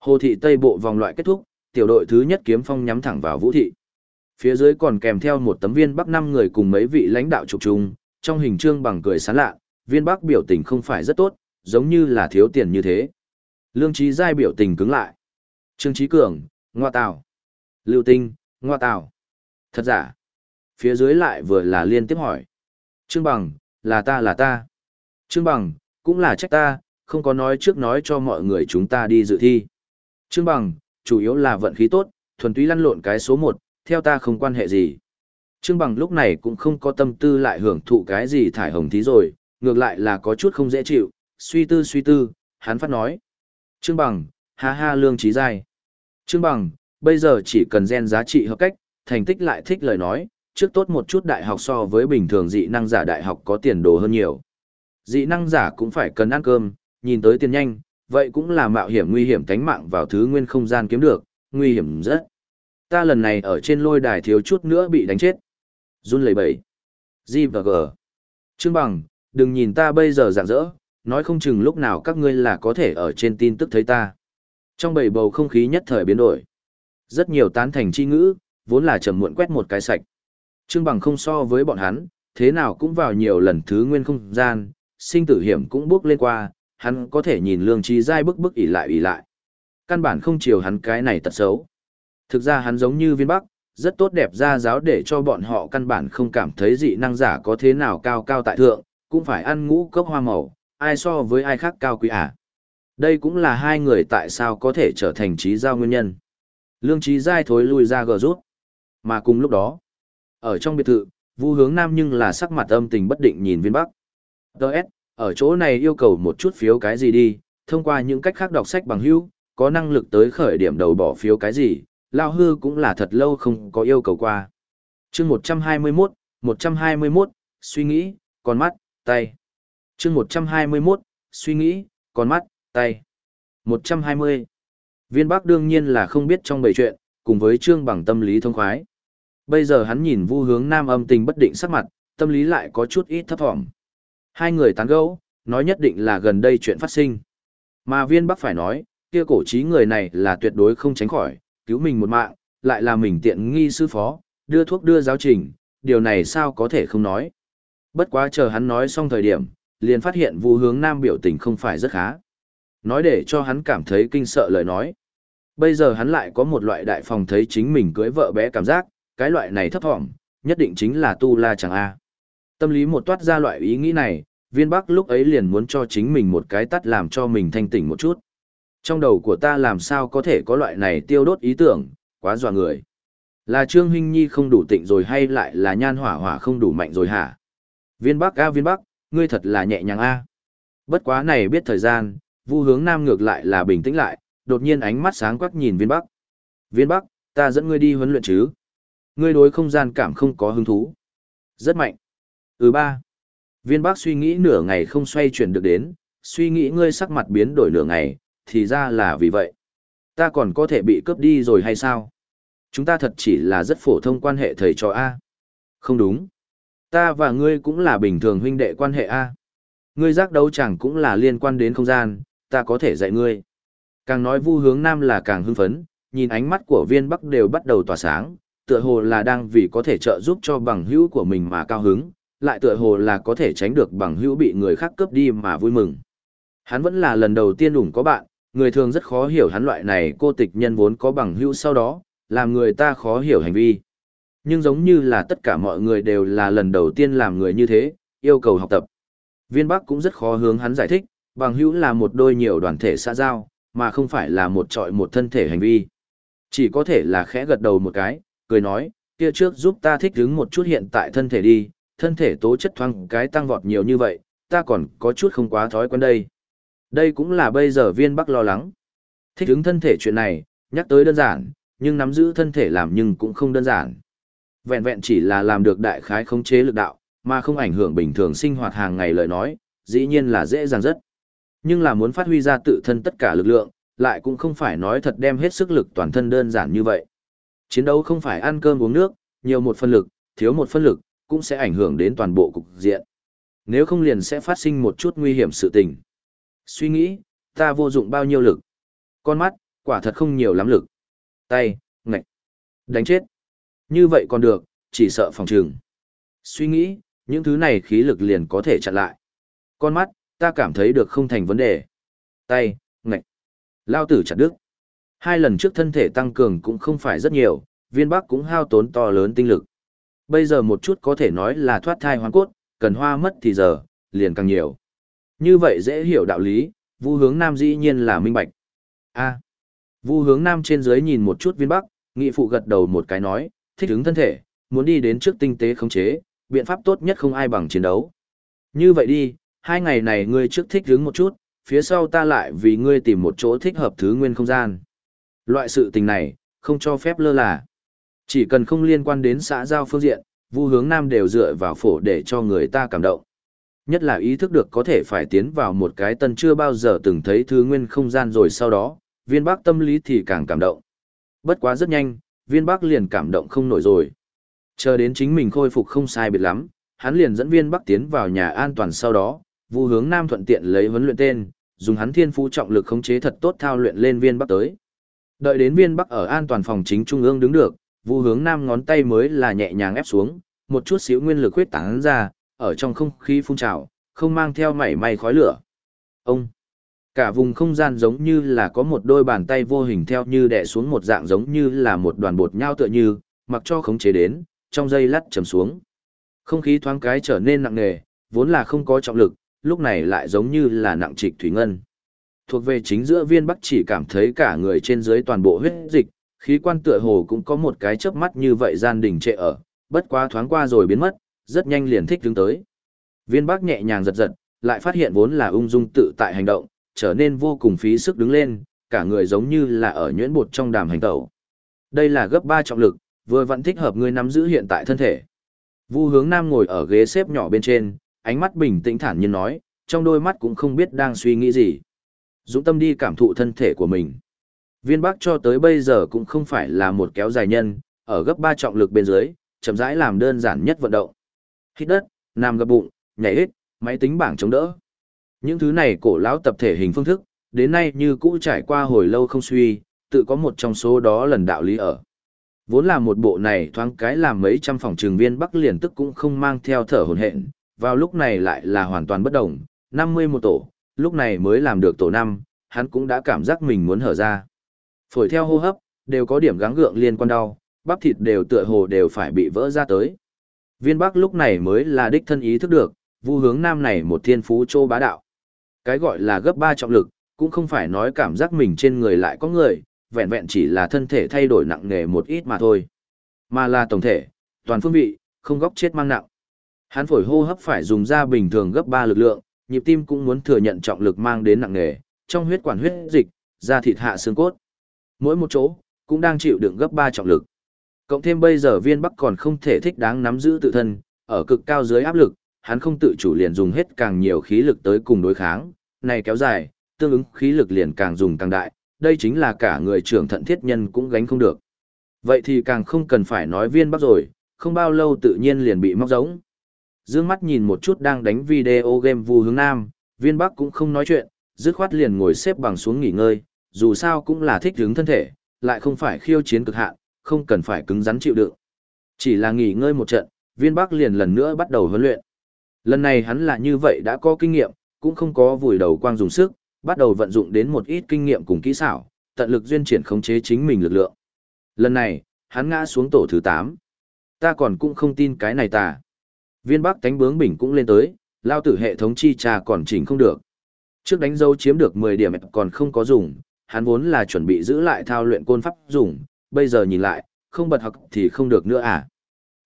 A: Hồ thị Tây Bộ vòng loại kết thúc, tiểu đội thứ nhất kiếm phong nhắm thẳng vào Vũ thị. Phía dưới còn kèm theo một tấm viên bắc năm người cùng mấy vị lãnh đạo trục trùng, trong hình trương bằng cười sán lạ, viên bắc biểu tình không phải rất tốt, giống như là thiếu tiền như thế. Lương trí giai biểu tình cứng lại. Trương trí cường, ngoa tào. Lưu tinh, ngoa tào. Thật giả. Phía dưới lại vừa là liên tiếp hỏi. Trương bằng, là ta là ta. Trương bằng, cũng là trách ta, không có nói trước nói cho mọi người chúng ta đi dự thi. Trương bằng, chủ yếu là vận khí tốt, thuần túy lăn lộn cái số một, theo ta không quan hệ gì. Trương bằng lúc này cũng không có tâm tư lại hưởng thụ cái gì thải hồng thí rồi, ngược lại là có chút không dễ chịu, suy tư suy tư, hắn phát nói. Trương bằng, ha ha lương trí dai. Trương bằng, bây giờ chỉ cần gen giá trị hợp cách, thành tích lại thích lời nói, trước tốt một chút đại học so với bình thường dị năng giả đại học có tiền đồ hơn nhiều. Dị năng giả cũng phải cần ăn cơm, nhìn tới tiền nhanh, vậy cũng là mạo hiểm nguy hiểm tánh mạng vào thứ nguyên không gian kiếm được, nguy hiểm rất. Ta lần này ở trên lôi đài thiếu chút nữa bị đánh chết. Run lẩy bẩy. Di và G. Trương Bằng, đừng nhìn ta bây giờ rạng rỡ, nói không chừng lúc nào các ngươi là có thể ở trên tin tức thấy ta. Trong bầy bầu không khí nhất thời biến đổi. Rất nhiều tán thành chi ngữ, vốn là trầm muộn quét một cái sạch. Trương Bằng không so với bọn hắn, thế nào cũng vào nhiều lần thứ nguyên không gian, sinh tử hiểm cũng bước lên qua, hắn có thể nhìn lương trí dai bức bức ỉ lại ỉ lại. Căn bản không chiều hắn cái này tật xấu. Thực ra hắn giống như viên bắc, rất tốt đẹp ra giáo để cho bọn họ căn bản không cảm thấy dị năng giả có thế nào cao cao tại thượng, cũng phải ăn ngũ cốc hoa màu, ai so với ai khác cao quý à. Đây cũng là hai người tại sao có thể trở thành trí giao nguyên nhân. Lương trí dai thối lui ra gờ rút. Mà cùng lúc đó, ở trong biệt thự, vu hướng nam nhưng là sắc mặt âm tình bất định nhìn viên bắc. Đợt, ở chỗ này yêu cầu một chút phiếu cái gì đi, thông qua những cách khác đọc sách bằng hữu, có năng lực tới khởi điểm đầu bỏ phiếu cái gì, lao hư cũng là thật lâu không có yêu cầu qua. chương 121, 121, suy nghĩ, con mắt, tay. chương 121, suy nghĩ, con mắt, tay. 120. Viên Bắc đương nhiên là không biết trong bầy chuyện, cùng với trương bằng tâm lý thông khoái. Bây giờ hắn nhìn vu hướng nam âm tình bất định sắc mặt, tâm lý lại có chút ít thấp thỏm. Hai người tán gẫu, nói nhất định là gần đây chuyện phát sinh. Mà viên bắc phải nói, kia cổ trí người này là tuyệt đối không tránh khỏi, cứu mình một mạng, lại là mình tiện nghi sư phó, đưa thuốc đưa giáo trình, điều này sao có thể không nói. Bất quá chờ hắn nói xong thời điểm, liền phát hiện vu hướng nam biểu tình không phải rất khá. Nói để cho hắn cảm thấy kinh sợ lời nói. Bây giờ hắn lại có một loại đại phòng thấy chính mình cưới vợ bé cảm giác, cái loại này thấp thỏm, nhất định chính là tu la chẳng a. Tâm lý một toát ra loại ý nghĩ này, viên bắc lúc ấy liền muốn cho chính mình một cái tắt làm cho mình thanh tỉnh một chút. Trong đầu của ta làm sao có thể có loại này tiêu đốt ý tưởng, quá dọa người. Là Trương Hinh Nhi không đủ tịnh rồi hay lại là nhan hỏa hỏa không đủ mạnh rồi hả? Viên Bắc a viên Bắc, ngươi thật là nhẹ nhàng a. Bất quá này biết thời gian, Vu Hướng Nam ngược lại là bình tĩnh lại, đột nhiên ánh mắt sáng quắc nhìn Viên Bắc. Viên Bắc, ta dẫn ngươi đi huấn luyện chứ? Ngươi đối không gian cảm không có hứng thú. Rất mạnh. Ừ ba. Viên Bắc suy nghĩ nửa ngày không xoay chuyển được đến, suy nghĩ ngươi sắc mặt biến đổi nửa ngày, thì ra là vì vậy. Ta còn có thể bị cướp đi rồi hay sao? Chúng ta thật chỉ là rất phổ thông quan hệ thầy trò A. Không đúng. Ta và ngươi cũng là bình thường huynh đệ quan hệ A. Ngươi giác đấu chẳng cũng là liên quan đến không gian, ta có thể dạy ngươi. Càng nói vu hướng nam là càng hưng phấn, nhìn ánh mắt của viên bắc đều bắt đầu tỏa sáng, tựa hồ là đang vì có thể trợ giúp cho bằng hữu của mình mà cao hứng, lại tựa hồ là có thể tránh được bằng hữu bị người khác cướp đi mà vui mừng. Hắn vẫn là lần đầu tiên ủng có bạn, người thường rất khó hiểu hắn loại này cô tịch nhân vốn có bằng hữu sau đó, làm người ta khó hiểu hành vi. Nhưng giống như là tất cả mọi người đều là lần đầu tiên làm người như thế, yêu cầu học tập. Viên Bắc cũng rất khó hướng hắn giải thích, bằng hữu là một đôi nhiều đoàn thể xã giao, mà không phải là một trọi một thân thể hành vi. Chỉ có thể là khẽ gật đầu một cái, cười nói, kia trước giúp ta thích ứng một chút hiện tại thân thể đi, thân thể tố chất thoáng cái tăng vọt nhiều như vậy, ta còn có chút không quá thói quen đây. Đây cũng là bây giờ viên bắc lo lắng. Thích ứng thân thể chuyện này, nhắc tới đơn giản, nhưng nắm giữ thân thể làm nhưng cũng không đơn giản. Vẹn vẹn chỉ là làm được đại khái khống chế lực đạo, mà không ảnh hưởng bình thường sinh hoạt hàng ngày lời nói, dĩ nhiên là dễ dàng rất. Nhưng là muốn phát huy ra tự thân tất cả lực lượng, lại cũng không phải nói thật đem hết sức lực toàn thân đơn giản như vậy. Chiến đấu không phải ăn cơm uống nước, nhiều một phân lực, thiếu một phân lực, cũng sẽ ảnh hưởng đến toàn bộ cục diện. Nếu không liền sẽ phát sinh một chút nguy hiểm sự tình. Suy nghĩ, ta vô dụng bao nhiêu lực. Con mắt, quả thật không nhiều lắm lực. Tay, ngạch, đánh chết. Như vậy còn được, chỉ sợ phòng trường. Suy nghĩ, những thứ này khí lực liền có thể chặn lại. Con mắt, ta cảm thấy được không thành vấn đề. Tay, ngạch, lao tử chặt đứt. Hai lần trước thân thể tăng cường cũng không phải rất nhiều, viên bắc cũng hao tốn to lớn tinh lực. Bây giờ một chút có thể nói là thoát thai hoàn cốt, cần hoa mất thì giờ, liền càng nhiều. Như vậy dễ hiểu đạo lý, vu hướng nam dĩ nhiên là minh bạch. a vu hướng nam trên dưới nhìn một chút viên bắc, nghị phụ gật đầu một cái nói, thích ứng thân thể, muốn đi đến trước tinh tế khống chế, biện pháp tốt nhất không ai bằng chiến đấu. Như vậy đi, hai ngày này ngươi trước thích ứng một chút, phía sau ta lại vì ngươi tìm một chỗ thích hợp thứ nguyên không gian. Loại sự tình này, không cho phép lơ là. Chỉ cần không liên quan đến xã giao phương diện, vu hướng nam đều dựa vào phổ để cho người ta cảm động. Nhất là ý thức được có thể phải tiến vào một cái tân chưa bao giờ từng thấy thứ nguyên không gian rồi sau đó, viên bác tâm lý thì càng cảm động. Bất quá rất nhanh, viên bác liền cảm động không nổi rồi. Chờ đến chính mình khôi phục không sai biệt lắm, hắn liền dẫn viên bắc tiến vào nhà an toàn sau đó, vu hướng nam thuận tiện lấy huấn luyện tên, dùng hắn thiên phú trọng lực khống chế thật tốt thao luyện lên viên bắc tới. Đợi đến viên bắc ở an toàn phòng chính trung ương đứng được, vu hướng nam ngón tay mới là nhẹ nhàng ép xuống, một chút xíu nguyên lực huyết tán ra, ở trong không khí phun trào, không mang theo mảy may khói lửa. Ông! Cả vùng không gian giống như là có một đôi bàn tay vô hình theo như đè xuống một dạng giống như là một đoàn bột nhau tựa như, mặc cho khống chế đến, trong dây lắt chầm xuống. Không khí thoáng cái trở nên nặng nề, vốn là không có trọng lực, lúc này lại giống như là nặng trịch thủy ngân. Thuộc về chính giữa viên bắc chỉ cảm thấy cả người trên dưới toàn bộ huyết dịch, khí quan tựa hồ cũng có một cái chớp mắt như vậy gian đình trệ ở, bất quá thoáng qua rồi biến mất, rất nhanh liền thích đứng tới. Viên bắc nhẹ nhàng giật giật, lại phát hiện vốn là ung dung tự tại hành động, trở nên vô cùng phí sức đứng lên, cả người giống như là ở nhuyễn bột trong đàm hành tẩu. Đây là gấp 3 trọng lực, vừa vẫn thích hợp ngươi nắm giữ hiện tại thân thể. Vu hướng nam ngồi ở ghế xếp nhỏ bên trên, ánh mắt bình tĩnh thản nhiên nói, trong đôi mắt cũng không biết đang suy nghĩ gì. Dũng tâm đi cảm thụ thân thể của mình. Viên bắc cho tới bây giờ cũng không phải là một kéo dài nhân, ở gấp 3 trọng lực bên dưới, chậm rãi làm đơn giản nhất vận động. Hít đất, nằm gập bụng, nhảy hết, máy tính bảng chống đỡ. Những thứ này cổ lão tập thể hình phương thức, đến nay như cũ trải qua hồi lâu không suy, tự có một trong số đó lần đạo lý ở. Vốn là một bộ này thoáng cái làm mấy trăm phòng trường viên Bắc liền tức cũng không mang theo thở hồn hện, vào lúc này lại là hoàn toàn bất động, 50 một tổ, lúc này mới làm được tổ 5, hắn cũng đã cảm giác mình muốn hở ra. Phổi theo hô hấp, đều có điểm gắng gượng liên quan đau, bắp thịt đều tựa hồ đều phải bị vỡ ra tới. Viên Bắc lúc này mới là đích thân ý thức được, vu hướng nam này một thiên phú trô bá đạo. Cái gọi là gấp ba trọng lực, cũng không phải nói cảm giác mình trên người lại có người, vẹn vẹn chỉ là thân thể thay đổi nặng nề một ít mà thôi. Mà là tổng thể, toàn phương vị, không góc chết mang nặng. Hắn phổi hô hấp phải dùng ra bình thường gấp ba lực lượng, nhịp tim cũng muốn thừa nhận trọng lực mang đến nặng nề, trong huyết quản huyết dịch, da thịt hạ xương cốt. Mỗi một chỗ, cũng đang chịu đựng gấp 3 trọng lực. Cộng thêm bây giờ viên bắc còn không thể thích đáng nắm giữ tự thân, ở cực cao dưới áp lực, hắn không tự chủ liền dùng hết càng nhiều khí lực tới cùng đối kháng, này kéo dài, tương ứng khí lực liền càng dùng càng đại, đây chính là cả người trưởng thận thiết nhân cũng gánh không được. Vậy thì càng không cần phải nói viên bắc rồi, không bao lâu tự nhiên liền bị móc giống. Dương mắt nhìn một chút đang đánh video game vu hướng nam, viên bắc cũng không nói chuyện, dứt khoát liền ngồi xếp bằng xuống nghỉ ngơi, dù sao cũng là thích hướng thân thể, lại không phải khiêu chiến cực hạn, không cần phải cứng rắn chịu đựng. Chỉ là nghỉ ngơi một trận, viên bắc liền lần nữa bắt đầu huấn luyện. Lần này hắn là như vậy đã có kinh nghiệm, cũng không có vùi đầu quang dùng sức, bắt đầu vận dụng đến một ít kinh nghiệm cùng kỹ xảo, tận lực duyên triển khống chế chính mình lực lượng. Lần này, hắn ngã xuống tổ thứ 8. Ta còn cũng không tin cái này ta. Viên Bắc tánh bướng bình cũng lên tới, lao tử hệ thống chi trà còn chỉnh không được. Trước đánh dấu chiếm được 10 điểm còn không có dùng, hắn vốn là chuẩn bị giữ lại thao luyện côn pháp dùng, bây giờ nhìn lại, không bật học thì không được nữa à.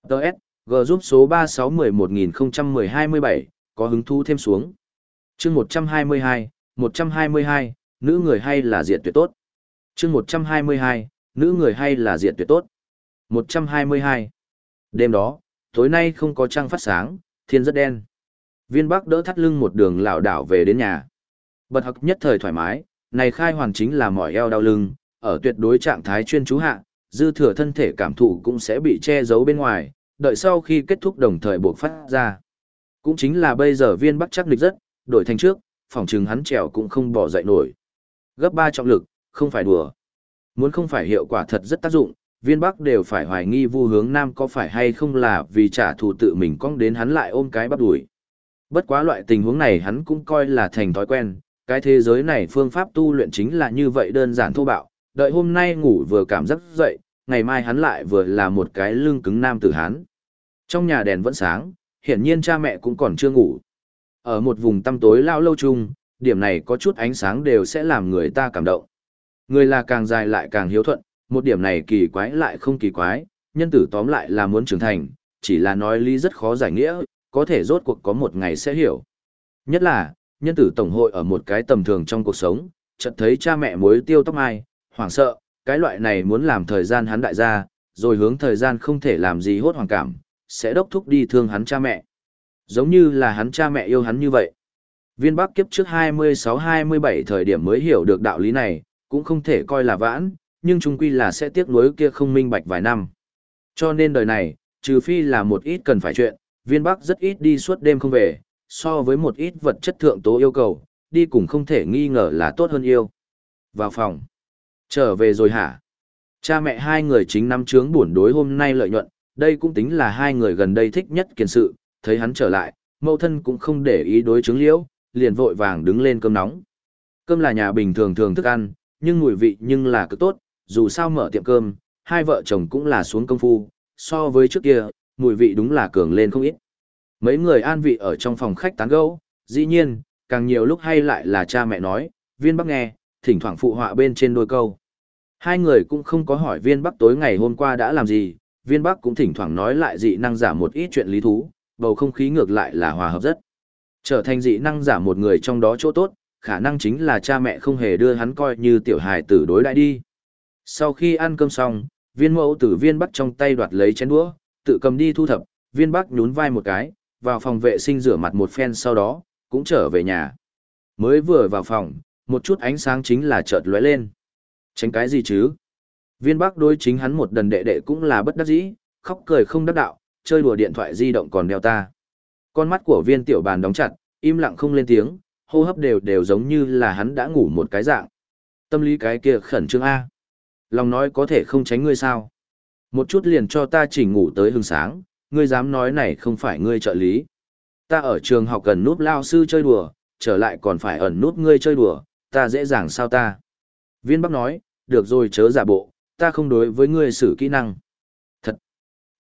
A: Đợt, G giúp số 36111027, có hứng thú thêm xuống. chương 122, 122, nữ người hay là diệt tuyệt tốt. chương 122, nữ người hay là diệt tuyệt tốt. 122. Đêm đó, tối nay không có trăng phát sáng, thiên rất đen. Viên Bắc đỡ thắt lưng một đường lảo đảo về đến nhà. Bật học nhất thời thoải mái, này khai hoàn chính là mỏi eo đau lưng, ở tuyệt đối trạng thái chuyên chú hạ, dư thừa thân thể cảm thụ cũng sẽ bị che giấu bên ngoài, đợi sau khi kết thúc đồng thời buộc phát ra. Cũng chính là bây giờ viên Bắc chắc lịch rất, đổi thành trước, phòng trừng hắn trèo cũng không bỏ dậy nổi. Gấp 3 trọng lực, không phải đùa. Muốn không phải hiệu quả thật rất tác dụng, viên bắc đều phải hoài nghi vu hướng nam có phải hay không là vì trả thù tự mình cong đến hắn lại ôm cái bắp đuổi. Bất quá loại tình huống này hắn cũng coi là thành thói quen, cái thế giới này phương pháp tu luyện chính là như vậy đơn giản thô bạo, đợi hôm nay ngủ vừa cảm giác dậy, ngày mai hắn lại vừa là một cái lưng cứng nam tử hán. Trong nhà đèn vẫn sáng, hiển nhiên cha mẹ cũng còn chưa ngủ. Ở một vùng tăm tối lao lâu chung, điểm này có chút ánh sáng đều sẽ làm người ta cảm động. Người là càng dài lại càng hiếu thuận, một điểm này kỳ quái lại không kỳ quái, nhân tử tóm lại là muốn trưởng thành, chỉ là nói lý rất khó giải nghĩa, có thể rốt cuộc có một ngày sẽ hiểu. Nhất là, nhân tử tổng hội ở một cái tầm thường trong cuộc sống, chợt thấy cha mẹ mối tiêu tóc mai, hoảng sợ, cái loại này muốn làm thời gian hắn đại gia, rồi hướng thời gian không thể làm gì hốt hoàng cảm, sẽ đốc thúc đi thương hắn cha mẹ. Giống như là hắn cha mẹ yêu hắn như vậy. Viên Bắc kiếp trước 26-27 thời điểm mới hiểu được đạo lý này, cũng không thể coi là vãn, nhưng chung quy là sẽ tiếc nuối kia không minh bạch vài năm. Cho nên đời này, trừ phi là một ít cần phải chuyện, viên Bắc rất ít đi suốt đêm không về, so với một ít vật chất thượng tố yêu cầu, đi cùng không thể nghi ngờ là tốt hơn yêu. Vào phòng. Trở về rồi hả? Cha mẹ hai người chính năm chướng buồn đối hôm nay lợi nhuận, đây cũng tính là hai người gần đây thích nhất kiền sự, thấy hắn trở lại, mẫu thân cũng không để ý đối chứng liễu, liền vội vàng đứng lên cơm nóng. Cơm là nhà bình thường thường thức ăn, nhưng mùi vị nhưng là cực tốt, dù sao mở tiệm cơm, hai vợ chồng cũng là xuống công phu, so với trước kia, mùi vị đúng là cường lên không ít. Mấy người an vị ở trong phòng khách tán gẫu, dĩ nhiên, càng nhiều lúc hay lại là cha mẹ nói, viên bắc nghe, thỉnh thoảng phụ họa bên trên đôi câu. Hai người cũng không có hỏi viên bắc tối ngày hôm qua đã làm gì, viên bắc cũng thỉnh thoảng nói lại dị năng giả một ít chuyện lý thú, bầu không khí ngược lại là hòa hợp rất. Trở thành dị năng giả một người trong đó chỗ tốt, khả năng chính là cha mẹ không hề đưa hắn coi như tiểu hài tử đối đại đi. Sau khi ăn cơm xong, viên mẫu tử viên bắc trong tay đoạt lấy chén đũa, tự cầm đi thu thập, viên bắc nhún vai một cái, vào phòng vệ sinh rửa mặt một phen sau đó, cũng trở về nhà. Mới vừa vào phòng, một chút ánh sáng chính là chợt lóe lên. Tránh cái gì chứ? Viên bắc đối chính hắn một đần đệ đệ cũng là bất đắc dĩ, khóc cười không đắc đạo, chơi đùa điện thoại di động còn đeo ta. Con mắt của viên tiểu bàn đóng chặt, im lặng không lên tiếng, hô hấp đều đều giống như là hắn đã ngủ một cái dạng. Tâm lý cái kia khẩn trương A. Lòng nói có thể không tránh ngươi sao. Một chút liền cho ta chỉ ngủ tới hừng sáng, ngươi dám nói này không phải ngươi trợ lý. Ta ở trường học cần núp lao sư chơi đùa, trở lại còn phải ẩn núp ngươi chơi đùa, ta dễ dàng sao ta. Viên Bắc nói, được rồi chớ giả bộ, ta không đối với ngươi xử kỹ năng. Thật.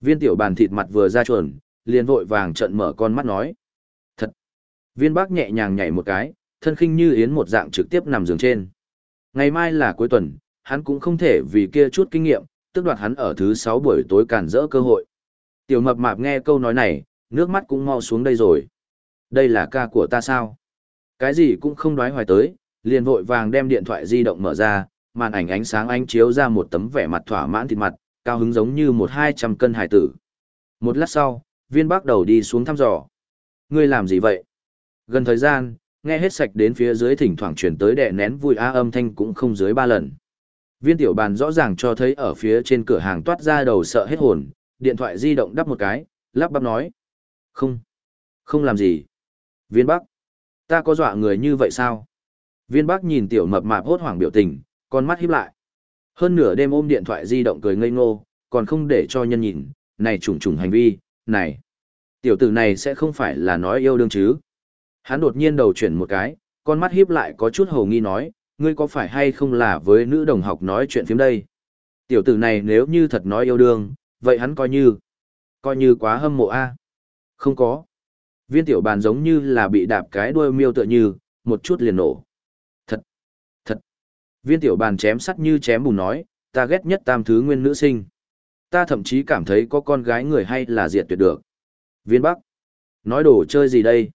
A: Viên tiểu bàn thịt mặt vừa ra chuẩn, liền vội vàng trợn mở con mắt nói. Thật. Viên Bắc nhẹ nhàng nhảy một cái, thân khinh như yến một dạng trực tiếp nằm giường trên. Ngày mai là cuối tuần, hắn cũng không thể vì kia chút kinh nghiệm, tức đoạt hắn ở thứ sáu buổi tối cản rỡ cơ hội. Tiểu mập mạp nghe câu nói này, nước mắt cũng mau xuống đây rồi. Đây là ca của ta sao? Cái gì cũng không đoái hoài tới, liền vội vàng đem điện thoại di động mở ra, màn ảnh ánh sáng ánh chiếu ra một tấm vẻ mặt thỏa mãn thịt mặt, cao hứng giống như một hai trăm cân hải tử. Một lát sau, viên bác đầu đi xuống thăm dò. Ngươi làm gì vậy? Gần thời gian, nghe hết sạch đến phía dưới thỉnh thoảng chuyển tới đè nén vui a âm thanh cũng không dưới ba lần. Viên tiểu bàn rõ ràng cho thấy ở phía trên cửa hàng toát ra đầu sợ hết hồn, điện thoại di động đắp một cái, lắp bắp nói. Không, không làm gì. Viên bắc, ta có dọa người như vậy sao? Viên bắc nhìn tiểu mập mạp hốt hoảng biểu tình, con mắt híp lại. Hơn nửa đêm ôm điện thoại di động cười ngây ngô, còn không để cho nhân nhìn, này trùng trùng hành vi, này. Tiểu tử này sẽ không phải là nói yêu đương chứ. Hắn đột nhiên đầu chuyển một cái, con mắt híp lại có chút hồ nghi nói, ngươi có phải hay không là với nữ đồng học nói chuyện phím đây? Tiểu tử này nếu như thật nói yêu đương, vậy hắn coi như, coi như quá hâm mộ a. Không có. Viên tiểu bàn giống như là bị đạp cái đuôi miêu tựa như, một chút liền nổ. Thật, thật. Viên tiểu bàn chém sắt như chém bùn nói, ta ghét nhất tam thứ nguyên nữ sinh. Ta thậm chí cảm thấy có con gái người hay là diệt tuyệt được. Viên Bắc. Nói đồ chơi gì đây?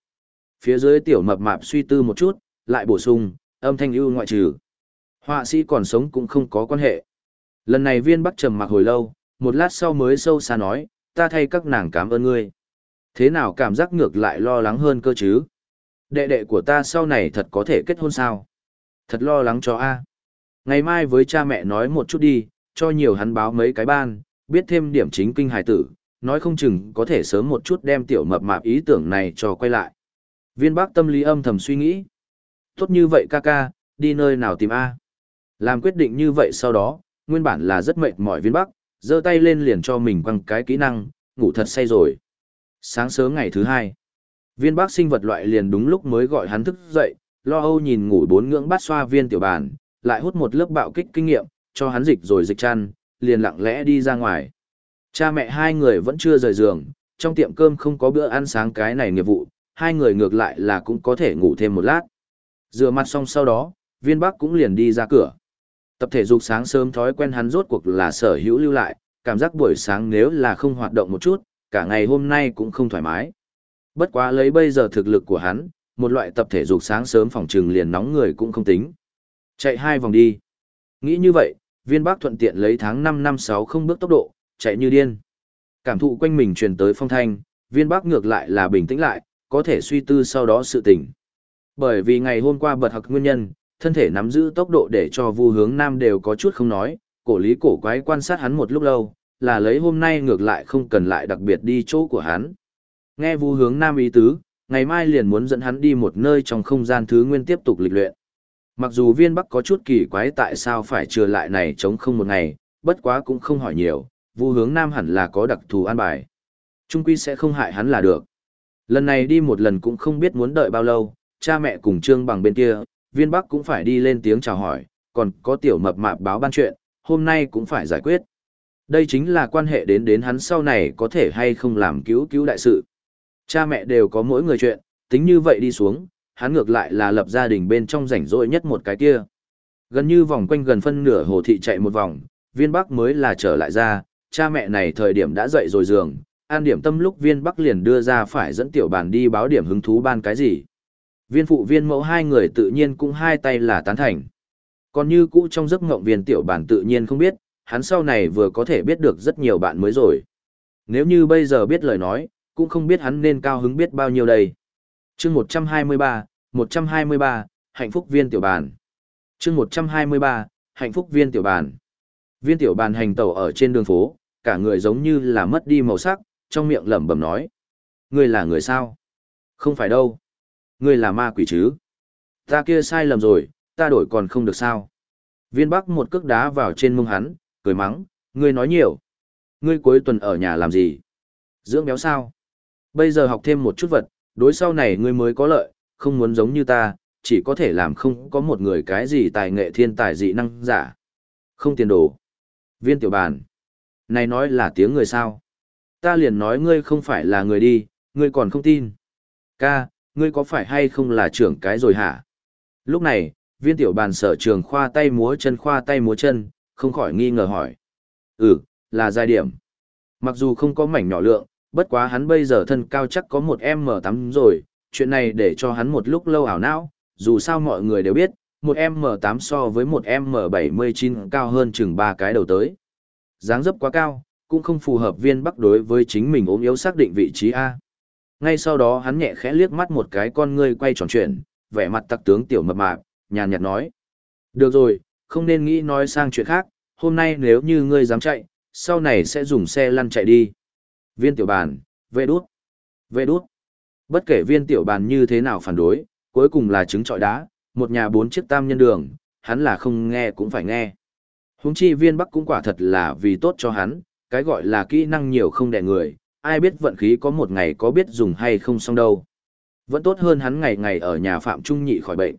A: Phía dưới tiểu mập mạp suy tư một chút, lại bổ sung, âm thanh ưu ngoại trừ. Họa sĩ còn sống cũng không có quan hệ. Lần này viên Bắc trầm mặc hồi lâu, một lát sau mới sâu xa nói, ta thay các nàng cảm ơn ngươi. Thế nào cảm giác ngược lại lo lắng hơn cơ chứ? Đệ đệ của ta sau này thật có thể kết hôn sao? Thật lo lắng cho A. Ngày mai với cha mẹ nói một chút đi, cho nhiều hắn báo mấy cái ban, biết thêm điểm chính kinh hài tử, nói không chừng có thể sớm một chút đem tiểu mập mạp ý tưởng này cho quay lại. Viên bác tâm lý âm thầm suy nghĩ. Tốt như vậy ca ca, đi nơi nào tìm A. Làm quyết định như vậy sau đó, nguyên bản là rất mệt mỏi viên bắc, giơ tay lên liền cho mình quăng cái kỹ năng, ngủ thật say rồi. Sáng sớm ngày thứ hai, viên bác sinh vật loại liền đúng lúc mới gọi hắn thức dậy, lo âu nhìn ngủ bốn ngưỡng bát xoa viên tiểu bàn, lại hút một lớp bạo kích kinh nghiệm, cho hắn dịch rồi dịch chăn, liền lặng lẽ đi ra ngoài. Cha mẹ hai người vẫn chưa rời giường, trong tiệm cơm không có bữa ăn sáng cái này nghiệp vụ, hai người ngược lại là cũng có thể ngủ thêm một lát. Rửa mặt xong sau đó, viên bác cũng liền đi ra cửa. Tập thể dục sáng sớm thói quen hắn rốt cuộc là sở hữu lưu lại, cảm giác buổi sáng nếu là không hoạt động một chút, cả ngày hôm nay cũng không thoải mái. Bất quá lấy bây giờ thực lực của hắn, một loại tập thể dục sáng sớm phòng trừng liền nóng người cũng không tính. Chạy hai vòng đi. Nghĩ như vậy, viên bác thuận tiện lấy tháng 5 năm 6 không bước tốc độ, chạy như điên. Cảm thụ quanh mình truyền tới phong thanh, viên bác ngược lại là bình tĩnh lại, có thể suy tư sau đó sự tỉnh. Bởi vì ngày hôm qua bật học nguyên nhân, thân thể nắm giữ tốc độ để cho vu hướng nam đều có chút không nói, cổ lý cổ quái quan sát hắn một lúc lâu, là lấy hôm nay ngược lại không cần lại đặc biệt đi chỗ của hắn. Nghe vu hướng nam ý tứ, ngày mai liền muốn dẫn hắn đi một nơi trong không gian thứ nguyên tiếp tục lịch luyện. Mặc dù viên bắc có chút kỳ quái tại sao phải trừ lại này chống không một ngày, bất quá cũng không hỏi nhiều, vu hướng nam hẳn là có đặc thù an bài. Trung quy sẽ không hại hắn là được. Lần này đi một lần cũng không biết muốn đợi bao lâu, cha mẹ cùng trương bằng bên kia, viên bắc cũng phải đi lên tiếng chào hỏi, còn có tiểu mập mạp báo ban chuyện, hôm nay cũng phải giải quyết. Đây chính là quan hệ đến đến hắn sau này có thể hay không làm cứu cứu đại sự. Cha mẹ đều có mỗi người chuyện, tính như vậy đi xuống, hắn ngược lại là lập gia đình bên trong rảnh rỗi nhất một cái kia. Gần như vòng quanh gần phân nửa hồ thị chạy một vòng, viên bắc mới là trở lại ra, cha mẹ này thời điểm đã dậy rồi giường, an điểm tâm lúc viên bắc liền đưa ra phải dẫn tiểu bàn đi báo điểm hứng thú ban cái gì. Viên phụ viên mẫu hai người tự nhiên cũng hai tay là tán thành. Còn như cũ trong giấc ngộng viên tiểu bản tự nhiên không biết, hắn sau này vừa có thể biết được rất nhiều bạn mới rồi. Nếu như bây giờ biết lời nói, cũng không biết hắn nên cao hứng biết bao nhiêu đây. chương 123, 123, hạnh phúc viên tiểu bản. chương 123, hạnh phúc viên tiểu bản. Viên tiểu bản hành tẩu ở trên đường phố, cả người giống như là mất đi màu sắc, trong miệng lẩm bẩm nói. Người là người sao? Không phải đâu. Ngươi là ma quỷ chứ? Ta kia sai lầm rồi, ta đổi còn không được sao? Viên Bắc một cước đá vào trên mông hắn, cười mắng, ngươi nói nhiều. Ngươi cuối tuần ở nhà làm gì? Dưỡng béo sao? Bây giờ học thêm một chút vật, đối sau này ngươi mới có lợi, không muốn giống như ta, chỉ có thể làm không có một người cái gì tài nghệ thiên tài dị năng giả. Không tiền đồ. Viên tiểu bàn. Này nói là tiếng người sao? Ta liền nói ngươi không phải là người đi, ngươi còn không tin. Ca, ngươi có phải hay không là trưởng cái rồi hả? Lúc này, viên tiểu bàn sở trường khoa tay múa chân khoa tay múa chân, không khỏi nghi ngờ hỏi. Ừ, là giai điểm. Mặc dù không có mảnh nhỏ lượng, bất quá hắn bây giờ thân cao chắc có một M8 rồi, chuyện này để cho hắn một lúc lâu ảo não, dù sao mọi người đều biết, một M8 so với một M79 cao hơn chừng ba cái đầu tới. dáng dấp quá cao, cũng không phù hợp viên bắc đối với chính mình ốm yếu xác định vị trí A. Ngay sau đó hắn nhẹ khẽ liếc mắt một cái con ngươi quay tròn chuyển, vẻ mặt tặc tướng tiểu mập mạp, nhàn nhạt nói. Được rồi, không nên nghĩ nói sang chuyện khác, hôm nay nếu như ngươi dám chạy, sau này sẽ dùng xe lăn chạy đi. Viên tiểu bàn, vệ đút, vệ đút. Bất kể viên tiểu bàn như thế nào phản đối, cuối cùng là trứng trọi đá, một nhà bốn chiếc tam nhân đường, hắn là không nghe cũng phải nghe. Húng chi viên bắc cũng quả thật là vì tốt cho hắn, cái gọi là kỹ năng nhiều không đẻ người, ai biết vận khí có một ngày có biết dùng hay không xong đâu. Vẫn tốt hơn hắn ngày ngày ở nhà Phạm Trung Nhị khỏi bệnh.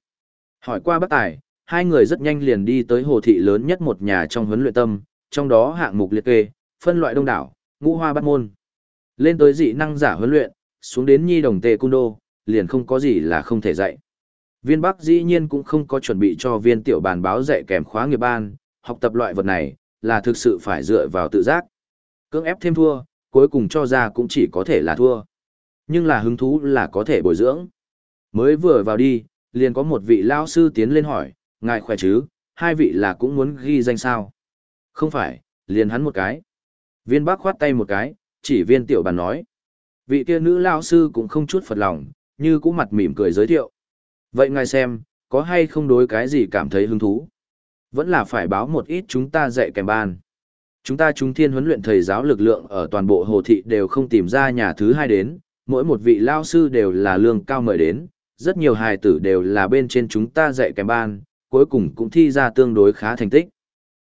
A: Hỏi qua bác tài, hai người rất nhanh liền đi tới hồ thị lớn nhất một nhà trong huấn luyện tâm, trong đó hạng mục liệt kê, phân loại đông đảo, ngũ hoa bắt môn. Lên tới dị năng giả huấn luyện, xuống đến nhi đồng tề cung đô, liền không có gì là không thể dạy. Viên Bắc dĩ nhiên cũng không có chuẩn bị cho viên tiểu bàn báo dạy kèm khóa nghiệp ban, học tập loại vật này, là thực sự phải dựa vào tự giác. Cưỡng ép thêm thua, cuối cùng cho ra cũng chỉ có thể là thua. Nhưng là hứng thú là có thể bồi dưỡng. Mới vừa vào đi, liền có một vị lao sư tiến lên hỏi, ngài khỏe chứ, hai vị là cũng muốn ghi danh sao. Không phải, liền hắn một cái. Viên bác khoát tay một cái, chỉ viên tiểu bàn nói. Vị kia nữ lao sư cũng không chút phật lòng, như cũng mặt mỉm cười giới thiệu. Vậy ngài xem, có hay không đối cái gì cảm thấy hứng thú? Vẫn là phải báo một ít chúng ta dạy kèm ban. Chúng ta chúng thiên huấn luyện thầy giáo lực lượng ở toàn bộ hồ thị đều không tìm ra nhà thứ hai đến, mỗi một vị lao sư đều là lương cao mời đến, rất nhiều hài tử đều là bên trên chúng ta dạy kèm ban, cuối cùng cũng thi ra tương đối khá thành tích.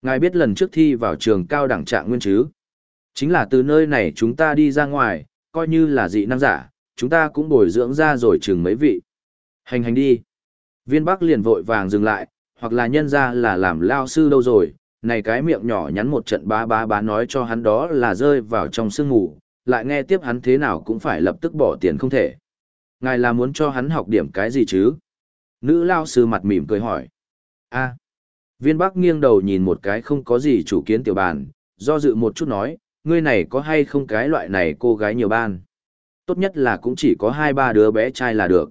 A: Ngài biết lần trước thi vào trường cao đẳng trạng nguyên chứ? Chính là từ nơi này chúng ta đi ra ngoài, coi như là dị năng giả, chúng ta cũng bồi dưỡng ra rồi chừng mấy vị. Hành hành đi. Viên Bắc liền vội vàng dừng lại, hoặc là nhân ra là làm lao sư đâu rồi, này cái miệng nhỏ nhắn một trận bá bá bá nói cho hắn đó là rơi vào trong sương ngủ, lại nghe tiếp hắn thế nào cũng phải lập tức bỏ tiền không thể. Ngài là muốn cho hắn học điểm cái gì chứ? Nữ lao sư mặt mỉm cười hỏi. a viên bắc nghiêng đầu nhìn một cái không có gì chủ kiến tiểu bàn, do dự một chút nói, ngươi này có hay không cái loại này cô gái nhiều ban. Tốt nhất là cũng chỉ có hai ba đứa bé trai là được.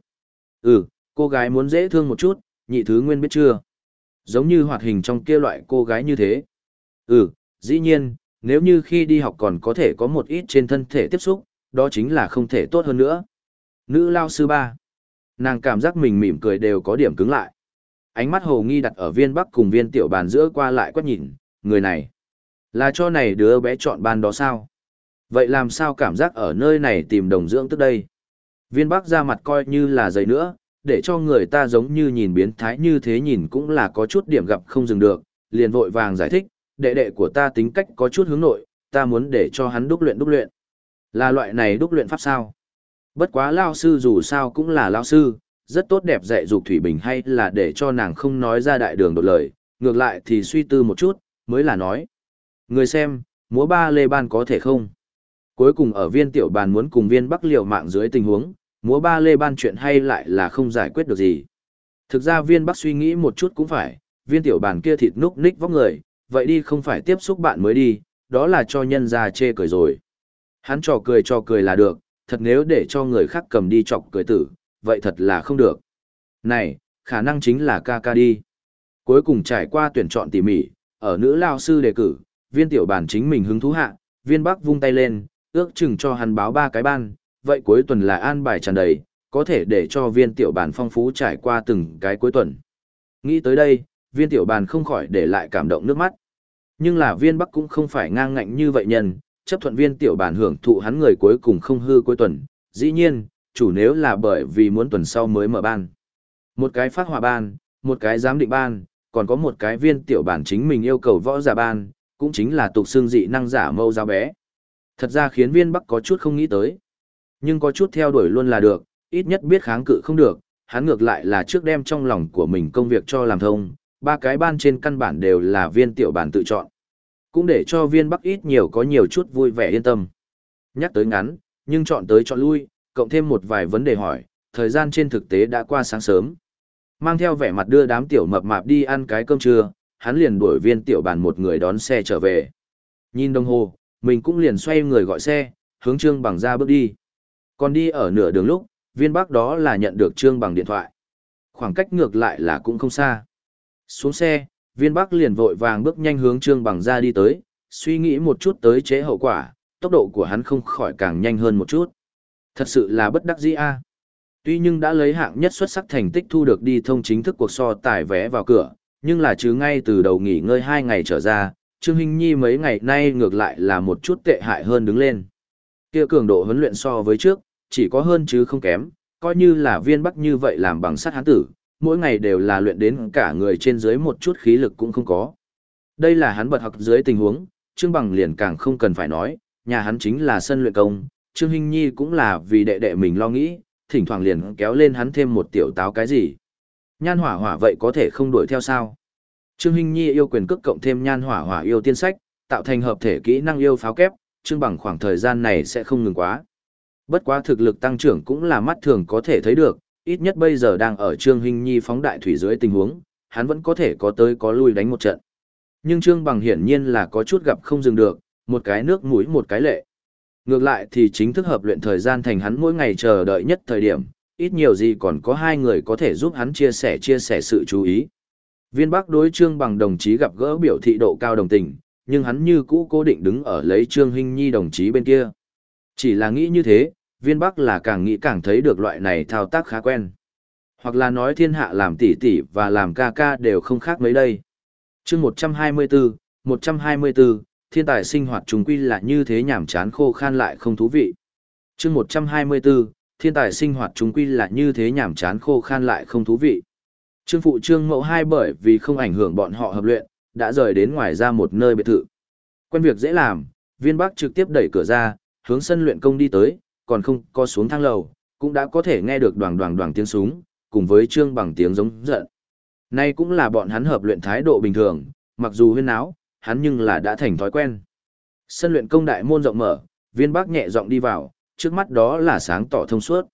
A: Ừ, cô gái muốn dễ thương một chút, nhị thứ nguyên biết chưa? Giống như hoạt hình trong kia loại cô gái như thế. Ừ, dĩ nhiên, nếu như khi đi học còn có thể có một ít trên thân thể tiếp xúc, đó chính là không thể tốt hơn nữa. Nữ lao sư ba. Nàng cảm giác mình mỉm cười đều có điểm cứng lại. Ánh mắt hồ nghi đặt ở viên bắc cùng viên tiểu bàn giữa qua lại quét nhìn, người này. Là cho này đứa bé chọn ban đó sao? Vậy làm sao cảm giác ở nơi này tìm đồng dưỡng tức đây? Viên bắc ra mặt coi như là dày nữa, để cho người ta giống như nhìn biến thái như thế nhìn cũng là có chút điểm gặp không dừng được, liền vội vàng giải thích, đệ đệ của ta tính cách có chút hướng nội, ta muốn để cho hắn đúc luyện đúc luyện. Là loại này đúc luyện pháp sao? Bất quá lao sư dù sao cũng là lao sư, rất tốt đẹp dạy dục Thủy Bình hay là để cho nàng không nói ra đại đường đột lời, ngược lại thì suy tư một chút, mới là nói. Người xem, múa ba lê ban có thể không? Cuối cùng ở viên tiểu bàn muốn cùng viên bắc liều mạng dưới tình huống, múa ba lê ban chuyện hay lại là không giải quyết được gì. Thực ra viên bắc suy nghĩ một chút cũng phải, viên tiểu bàn kia thịt núc ních vóc người, vậy đi không phải tiếp xúc bạn mới đi, đó là cho nhân ra chê cười rồi. Hắn trò cười trò cười là được, thật nếu để cho người khác cầm đi chọc cười tử, vậy thật là không được. Này, khả năng chính là ca ca đi. Cuối cùng trải qua tuyển chọn tỉ mỉ, ở nữ lao sư đề cử, viên tiểu bản chính mình hứng thú hạ, viên bắc vung tay lên, ước chừng cho hắn báo ba cái ban, vậy cuối tuần là an bài tràn đầy, có thể để cho viên tiểu bản phong phú trải qua từng cái cuối tuần. Nghĩ tới đây, viên tiểu bàn không khỏi để lại cảm động nước mắt. Nhưng là viên bắc cũng không phải ngang ngạnh như vậy nhân, chấp thuận viên tiểu bản hưởng thụ hắn người cuối cùng không hư cuối tuần. Dĩ nhiên, chủ nếu là bởi vì muốn tuần sau mới mở ban. Một cái phát hỏa ban, một cái giám định ban, còn có một cái viên tiểu bản chính mình yêu cầu võ giả ban, cũng chính là tục xương dị năng giả mâu giáo bé. Thật ra khiến viên bắc có chút không nghĩ tới. Nhưng có chút theo đuổi luôn là được, ít nhất biết kháng cự không được, hắn ngược lại là trước đem trong lòng của mình công việc cho làm thông, ba cái ban trên căn bản đều là viên tiểu bản tự chọn. Cũng để cho viên bắc ít nhiều có nhiều chút vui vẻ yên tâm. Nhắc tới ngắn, nhưng chọn tới chọn lui, cộng thêm một vài vấn đề hỏi, thời gian trên thực tế đã qua sáng sớm. Mang theo vẻ mặt đưa đám tiểu mập mạp đi ăn cái cơm trưa, hắn liền đuổi viên tiểu bản một người đón xe trở về. Nhìn đồng hồ, mình cũng liền xoay người gọi xe, hướng Trương Bằng ra bước đi. Còn đi ở nửa đường lúc, viên bắc đó là nhận được Trương Bằng điện thoại. Khoảng cách ngược lại là cũng không xa. Xuống xe, viên bắc liền vội vàng bước nhanh hướng Trương Bằng ra đi tới, suy nghĩ một chút tới chế hậu quả, tốc độ của hắn không khỏi càng nhanh hơn một chút. Thật sự là bất đắc dĩ a. Tuy nhưng đã lấy hạng nhất xuất sắc thành tích thu được đi thông chính thức cuộc so tài vé vào cửa, nhưng là chứ ngay từ đầu nghỉ ngơi hai ngày trở ra, Trương Hinh Nhi mấy ngày nay ngược lại là một chút tệ hại hơn đứng lên. Kia cường độ huấn luyện so với trước, chỉ có hơn chứ không kém, coi như là viên bắc như vậy làm bằng sắt hán tử, mỗi ngày đều là luyện đến cả người trên dưới một chút khí lực cũng không có. Đây là hắn bật học dưới tình huống, Trương Bằng liền càng không cần phải nói, nhà hắn chính là sân luyện công, Trương Hinh Nhi cũng là vì đệ đệ mình lo nghĩ, thỉnh thoảng liền kéo lên hắn thêm một tiểu táo cái gì. Nhan hỏa hỏa vậy có thể không đuổi theo sao? Trương Hinh Nhi yêu quyền cước cộng thêm nhan hỏa hỏa yêu tiên sách, tạo thành hợp thể kỹ năng yêu pháo kép, Trương Bằng khoảng thời gian này sẽ không ngừng quá. Bất quá thực lực tăng trưởng cũng là mắt thường có thể thấy được, ít nhất bây giờ đang ở Trương Hinh Nhi phóng đại thủy dưới tình huống, hắn vẫn có thể có tới có lui đánh một trận. Nhưng Trương Bằng hiển nhiên là có chút gặp không dừng được, một cái nước mũi một cái lệ. Ngược lại thì chính thức hợp luyện thời gian thành hắn mỗi ngày chờ đợi nhất thời điểm, ít nhiều gì còn có hai người có thể giúp hắn chia sẻ chia sẻ sự chú ý. Viên Bắc đối Trương Bằng đồng chí gặp gỡ biểu thị độ cao đồng tình, nhưng hắn như cũ cố định đứng ở lấy Trương Hinh Nhi đồng chí bên kia. Chỉ là nghĩ như thế, viên bắc là càng nghĩ càng thấy được loại này thao tác khá quen. Hoặc là nói thiên hạ làm tỷ tỷ và làm ca ca đều không khác mấy đây. chương 124, 124, thiên tài sinh hoạt trùng quy là như thế nhảm chán khô khan lại không thú vị. chương 124, thiên tài sinh hoạt trùng quy là như thế nhảm chán khô khan lại không thú vị. Trương phụ trương mẫu hai bởi vì không ảnh hưởng bọn họ hợp luyện, đã rời đến ngoài ra một nơi biệt thự. Quen việc dễ làm, viên bắc trực tiếp đẩy cửa ra, hướng sân luyện công đi tới, còn không có xuống thang lầu, cũng đã có thể nghe được đoàn đoàn đoàn tiếng súng, cùng với trương bằng tiếng giống giận. Nay cũng là bọn hắn hợp luyện thái độ bình thường, mặc dù huyên náo, hắn nhưng là đã thành thói quen. Sân luyện công đại môn rộng mở, viên bác nhẹ giọng đi vào, trước mắt đó là sáng tỏ thông suốt.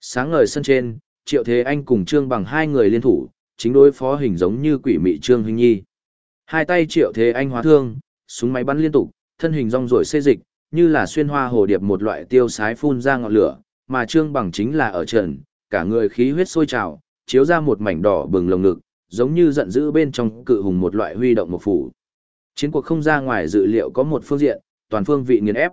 A: Sáng ngời sân trên, Triệu Thế Anh cùng Trương bằng hai người liên thủ, chính đối phó hình giống như quỷ mị Trương Huynh Nhi. Hai tay Triệu Thế Anh hóa thương, súng máy bắn liên tục, thân hình rong rổi xê dịch, như là xuyên hoa hồ điệp một loại tiêu sái phun ra ngọn lửa, mà Trương bằng chính là ở trần, cả người khí huyết sôi trào, chiếu ra một mảnh đỏ bừng lồng ngực, giống như giận dữ bên trong cự hùng một loại huy động một phủ. Chiến cuộc không ra ngoài dự liệu có một phương diện, toàn phương vị nghiền ép.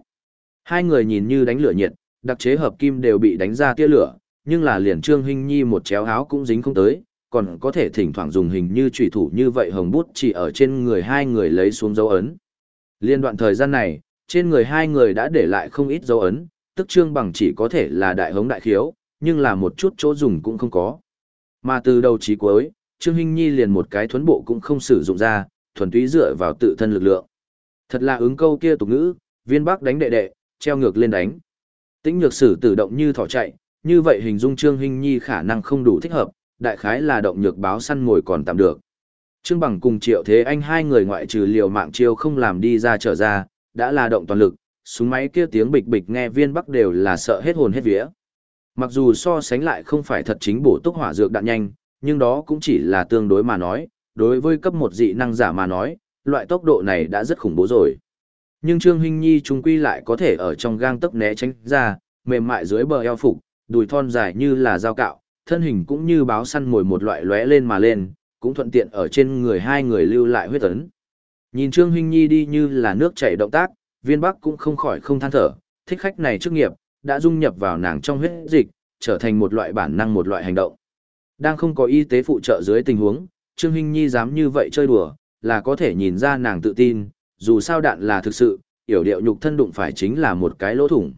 A: Hai người nhìn như đánh lửa nhiệt, đặc chế hợp kim đều bị đánh ra tia lửa, nhưng là liền Trương Hinh Nhi một chéo áo cũng dính không tới, còn có thể thỉnh thoảng dùng hình như trùy thủ như vậy hồng bút chỉ ở trên người hai người lấy xuống dấu ấn. Liên đoạn thời gian này, trên người hai người đã để lại không ít dấu ấn, tức Trương Bằng chỉ có thể là đại hống đại khiếu, nhưng là một chút chỗ dùng cũng không có. Mà từ đầu chí cuối, Trương Hinh Nhi liền một cái thuấn bộ cũng không sử dụng ra, thuần túy dựa vào tự thân lực lượng. Thật là ứng câu kia tục ngữ, viên bắc đánh đệ đệ, treo ngược lên đánh. Tĩnh nhược sử tự động như thỏ chạy, như vậy hình dung Trương Hinh Nhi khả năng không đủ thích hợp, đại khái là động nhược báo săn ngồi còn tạm được. Trương Bằng cùng Triệu Thế Anh hai người ngoại trừ liều mạng chiêu không làm đi ra trở ra, đã là động toàn lực, súng máy kia tiếng bịch bịch nghe viên bắc đều là sợ hết hồn hết vía. Mặc dù so sánh lại không phải thật chính bổ túc hỏa dược đạn nhanh, nhưng đó cũng chỉ là tương đối mà nói, đối với cấp một dị năng giả mà nói, loại tốc độ này đã rất khủng bố rồi. Nhưng Trương Hinh Nhi trung quy lại có thể ở trong gang tấc né tránh ra, mềm mại dưới bờ eo phục, đùi thon dài như là dao cạo, thân hình cũng như báo săn mồi một loại lóe lên mà lên, cũng thuận tiện ở trên người hai người lưu lại huyết ấn. Nhìn Trương huynh Nhi đi như là nước chảy động tác, viên bắc cũng không khỏi không than thở, thích khách này trước nghiệp, đã dung nhập vào nàng trong huyết dịch, trở thành một loại bản năng một loại hành động. Đang không có y tế phụ trợ dưới tình huống, Trương Hinh Nhi dám như vậy chơi đùa, là có thể nhìn ra nàng tự tin, dù sao đạn là thực sự, yểu điệu nhục thân đụng phải chính là một cái lỗ thủng.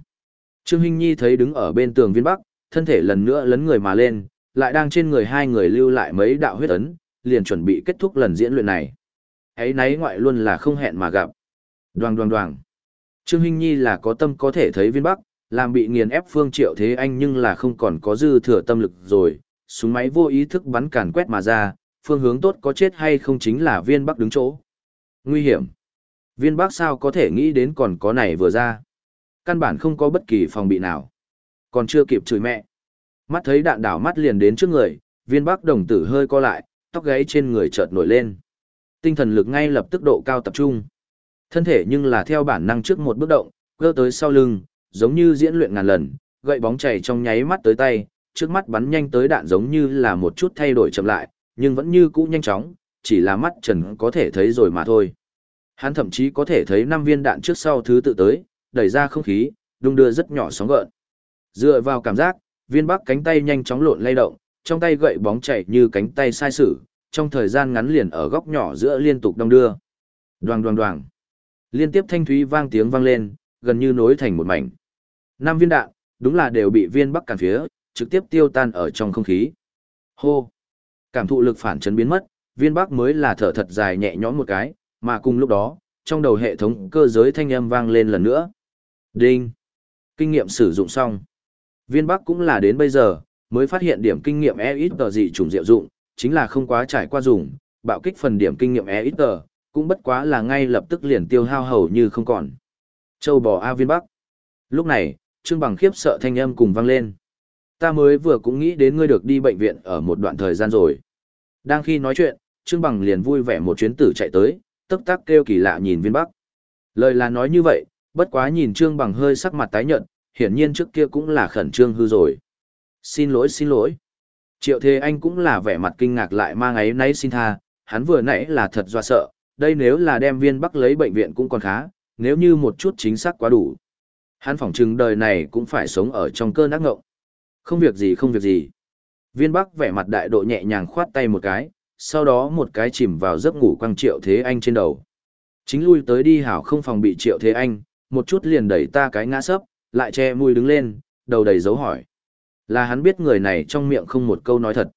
A: Trương Hinh Nhi thấy đứng ở bên tường viên bắc, thân thể lần nữa lấn người mà lên, lại đang trên người hai người lưu lại mấy đạo huyết ấn, liền chuẩn bị kết thúc lần diễn luyện này. Ấy nấy ngoại luôn là không hẹn mà gặp. Đoàng đoàng đoàng. Trương Hinh Nhi là có tâm có thể thấy viên bắc, làm bị nghiền ép phương triệu thế anh nhưng là không còn có dư thừa tâm lực rồi, súng máy vô ý thức bắn càn quét mà ra, phương hướng tốt có chết hay không chính là viên bắc đứng chỗ. Nguy hiểm. Viên bắc sao có thể nghĩ đến còn có này vừa ra. Căn bản không có bất kỳ phòng bị nào. Còn chưa kịp chửi mẹ. Mắt thấy đạn đảo mắt liền đến trước người, viên bắc đồng tử hơi co lại, tóc gáy trên người chợt nổi lên. Tinh thần lực ngay lập tức độ cao tập trung. Thân thể nhưng là theo bản năng trước một bước động, gơ tới sau lưng, giống như diễn luyện ngàn lần, gậy bóng chảy trong nháy mắt tới tay, trước mắt bắn nhanh tới đạn giống như là một chút thay đổi chậm lại, nhưng vẫn như cũ nhanh chóng, chỉ là mắt trần có thể thấy rồi mà thôi. Hắn thậm chí có thể thấy năm viên đạn trước sau thứ tự tới, đẩy ra không khí, đung đưa rất nhỏ sóng gợn. Dựa vào cảm giác, viên bắc cánh tay nhanh chóng lộn lay động, trong tay gậy bóng chạy như cánh tay sai sử, trong thời gian ngắn liền ở góc nhỏ giữa liên tục đong đưa. Đoàng đoàng đoàng. Liên tiếp thanh thúy vang tiếng vang lên, gần như nối thành một mảnh. Năm viên đạn, đúng là đều bị viên bắc cản phía, trực tiếp tiêu tan ở trong không khí. Hô! Cảm thụ lực phản chấn biến mất, viên bắc mới là thở thật dài nhẹ nhõm một cái, mà cùng lúc đó, trong đầu hệ thống cơ giới thanh âm vang lên lần nữa. Đinh! Kinh nghiệm sử dụng xong. Viên bắc cũng là đến bây giờ, mới phát hiện điểm kinh nghiệm e ít tờ gì trùng diệu dụng, chính là không quá trải qua dùng, bạo kích phần điểm kinh nghiệm e ít tờ, cũng bất quá là ngay lập tức liền tiêu hao hầu như không còn. Châu bò A viên bắc. Lúc này, Trương Bằng khiếp sợ thanh âm cùng vang lên. Ta mới vừa cũng nghĩ đến ngươi được đi bệnh viện ở một đoạn thời gian rồi. Đang khi nói chuyện, Trương Bằng liền vui vẻ một chuyến tử chạy tới, tức tắc kêu kỳ lạ nhìn viên bắc. Lời là nói như vậy, bất quá nhìn Trương Bằng hơi sắc mặt tái nhợt, hiển nhiên trước kia cũng là khẩn trương hư rồi. Xin lỗi xin lỗi. Triệu Thế Anh cũng là vẻ mặt kinh ngạc lại mang ấy nấy xin tha, hắn vừa nãy là thật do sợ, đây nếu là đem viên bắc lấy bệnh viện cũng còn khá, nếu như một chút chính xác quá đủ. Hắn phỏng chừng đời này cũng phải sống ở trong cơn ác ngộng. Không việc gì không việc gì. Viên Bắc vẻ mặt đại độ nhẹ nhàng khoát tay một cái, sau đó một cái chìm vào giấc ngủ quăng Triệu Thế Anh trên đầu. Chính lui tới đi hảo không phòng bị Triệu Thế Anh, một chút liền đẩy ta cái ngã sấp, lại che mũi đứng lên, đầu đầy dấu hỏi. Là hắn biết người này trong miệng không một câu nói thật.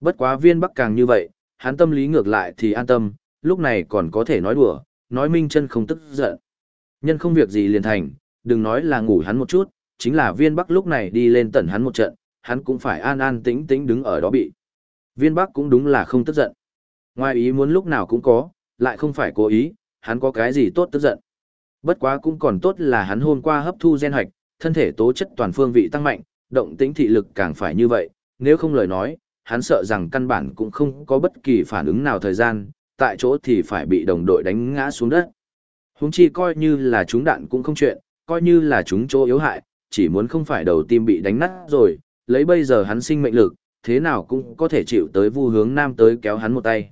A: Bất quá viên Bắc càng như vậy, hắn tâm lý ngược lại thì an tâm, lúc này còn có thể nói đùa, nói minh chân không tức giận. Nhân không việc gì liền thành, đừng nói là ngủ hắn một chút, chính là viên bắc lúc này đi lên tận hắn một trận, hắn cũng phải an an tĩnh tĩnh đứng ở đó bị. Viên bắc cũng đúng là không tức giận. Ngoài ý muốn lúc nào cũng có, lại không phải cố ý, hắn có cái gì tốt tức giận. Bất quá cũng còn tốt là hắn hôm qua hấp thu gen hoạch, thân thể tố chất toàn phương vị tăng mạnh, động tĩnh thị lực càng phải như vậy, nếu không lời nói, hắn sợ rằng căn bản cũng không có bất kỳ phản ứng nào thời gian, tại chỗ thì phải bị đồng đội đánh ngã xuống đất. Húng chi coi như là chúng đạn cũng không chuyện, coi như là chúng chỗ yếu hại, chỉ muốn không phải đầu tim bị đánh nát rồi, lấy bây giờ hắn sinh mệnh lực, thế nào cũng có thể chịu tới vu hướng nam tới kéo hắn một tay.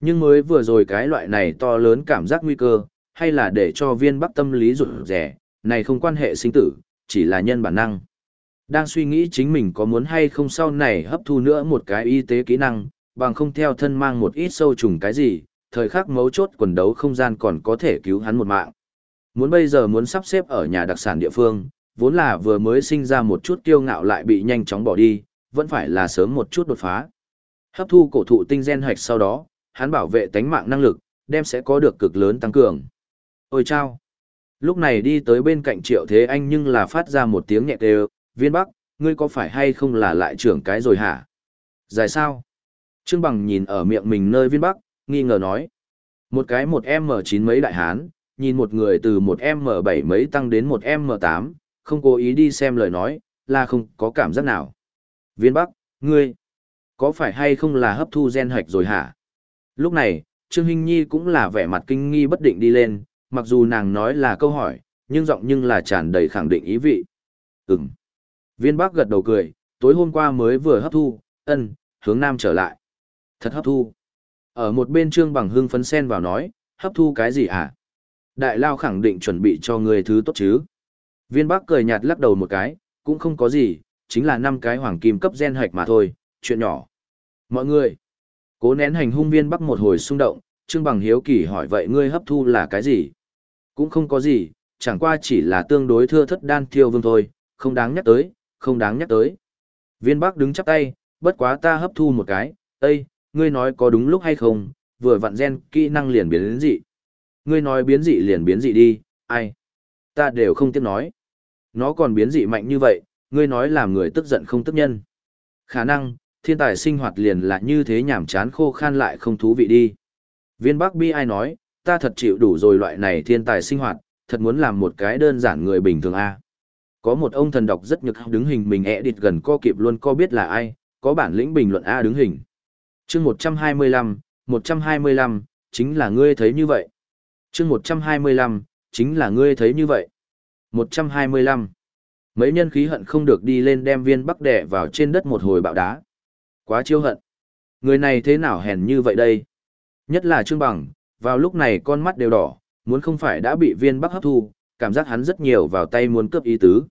A: Nhưng mới vừa rồi cái loại này to lớn cảm giác nguy cơ, hay là để cho viên bắc tâm lý rụt rẻ, này không quan hệ sinh tử, chỉ là nhân bản năng. Đang suy nghĩ chính mình có muốn hay không sau này hấp thu nữa một cái y tế kỹ năng, bằng không theo thân mang một ít sâu trùng cái gì, thời khắc mấu chốt quần đấu không gian còn có thể cứu hắn một mạng. Muốn bây giờ muốn sắp xếp ở nhà đặc sản địa phương, vốn là vừa mới sinh ra một chút kiêu ngạo lại bị nhanh chóng bỏ đi, vẫn phải là sớm một chút đột phá. Hấp thu cổ thụ tinh gen hoạch sau đó, hắn bảo vệ tánh mạng năng lực, đem sẽ có được cực lớn tăng cường. Ôi chao! Lúc này đi tới bên cạnh triệu thế anh nhưng là phát ra một tiếng nhẹ đều, viên bắc, ngươi có phải hay không là lại trưởng cái rồi hả? Dài sao? Trương Bằng nhìn ở miệng mình nơi viên bắc, nghi ngờ nói. Một cái một m chín mấy đại hán, nhìn một người từ một m bảy mấy tăng đến một m tám, không cố ý đi xem lời nói, là không có cảm giác nào. Viên Bắc, ngươi, có phải hay không là hấp thu gen hạch rồi hả? Lúc này, Trương Hinh Nhi cũng là vẻ mặt kinh nghi bất định đi lên, mặc dù nàng nói là câu hỏi, nhưng giọng nhưng là tràn đầy khẳng định ý vị. Ừm. Viên Bắc gật đầu cười, tối hôm qua mới vừa hấp thu, ân, hướng nam trở lại. Thật hấp thu. Ở một bên Trương Bằng hưng phấn sen vào nói, hấp thu cái gì hả? Đại Lao khẳng định chuẩn bị cho người thứ tốt chứ. Viên Bắc cười nhạt lắc đầu một cái, cũng không có gì, chính là năm cái hoàng kim cấp gen hạch mà thôi, chuyện nhỏ. Mọi người, cố nén hành hung viên Bắc một hồi xung động, Trương Bằng hiếu kỳ hỏi vậy ngươi hấp thu là cái gì? Cũng không có gì, chẳng qua chỉ là tương đối thưa thất đan thiêu vương thôi, không đáng nhắc tới, không đáng nhắc tới. Viên Bắc đứng chắp tay, bất quá ta hấp thu một cái, Ê, ngươi nói có đúng lúc hay không, vừa vặn gen kỹ năng liền biến đến dị. Ngươi nói biến dị liền biến dị đi, ai? Ta đều không tiếp nói. Nó còn biến dị mạnh như vậy, ngươi nói làm người tức giận không tức nhân. Khả năng, thiên tài sinh hoạt liền là như thế nhảm chán khô khan lại không thú vị đi. Viên Bắc Bi ai nói, ta thật chịu đủ rồi loại này thiên tài sinh hoạt, thật muốn làm một cái đơn giản người bình thường a. Có một ông thần đọc rất nhược đứng hình mình ẹ địt gần co kịp luôn co biết là ai, có bản lĩnh bình luận A đứng hình. chương 125, 125, chính là ngươi thấy như vậy. chương 125, chính là ngươi thấy như vậy. 125. Mấy nhân khí hận không được đi lên đem viên bắc đẻ vào trên đất một hồi bạo đá. Quá chiêu hận. Người này thế nào hèn như vậy đây? Nhất là Trương Bằng, vào lúc này con mắt đều đỏ, muốn không phải đã bị viên bắc hấp thu, cảm giác hắn rất nhiều vào tay muốn cướp ý tứ.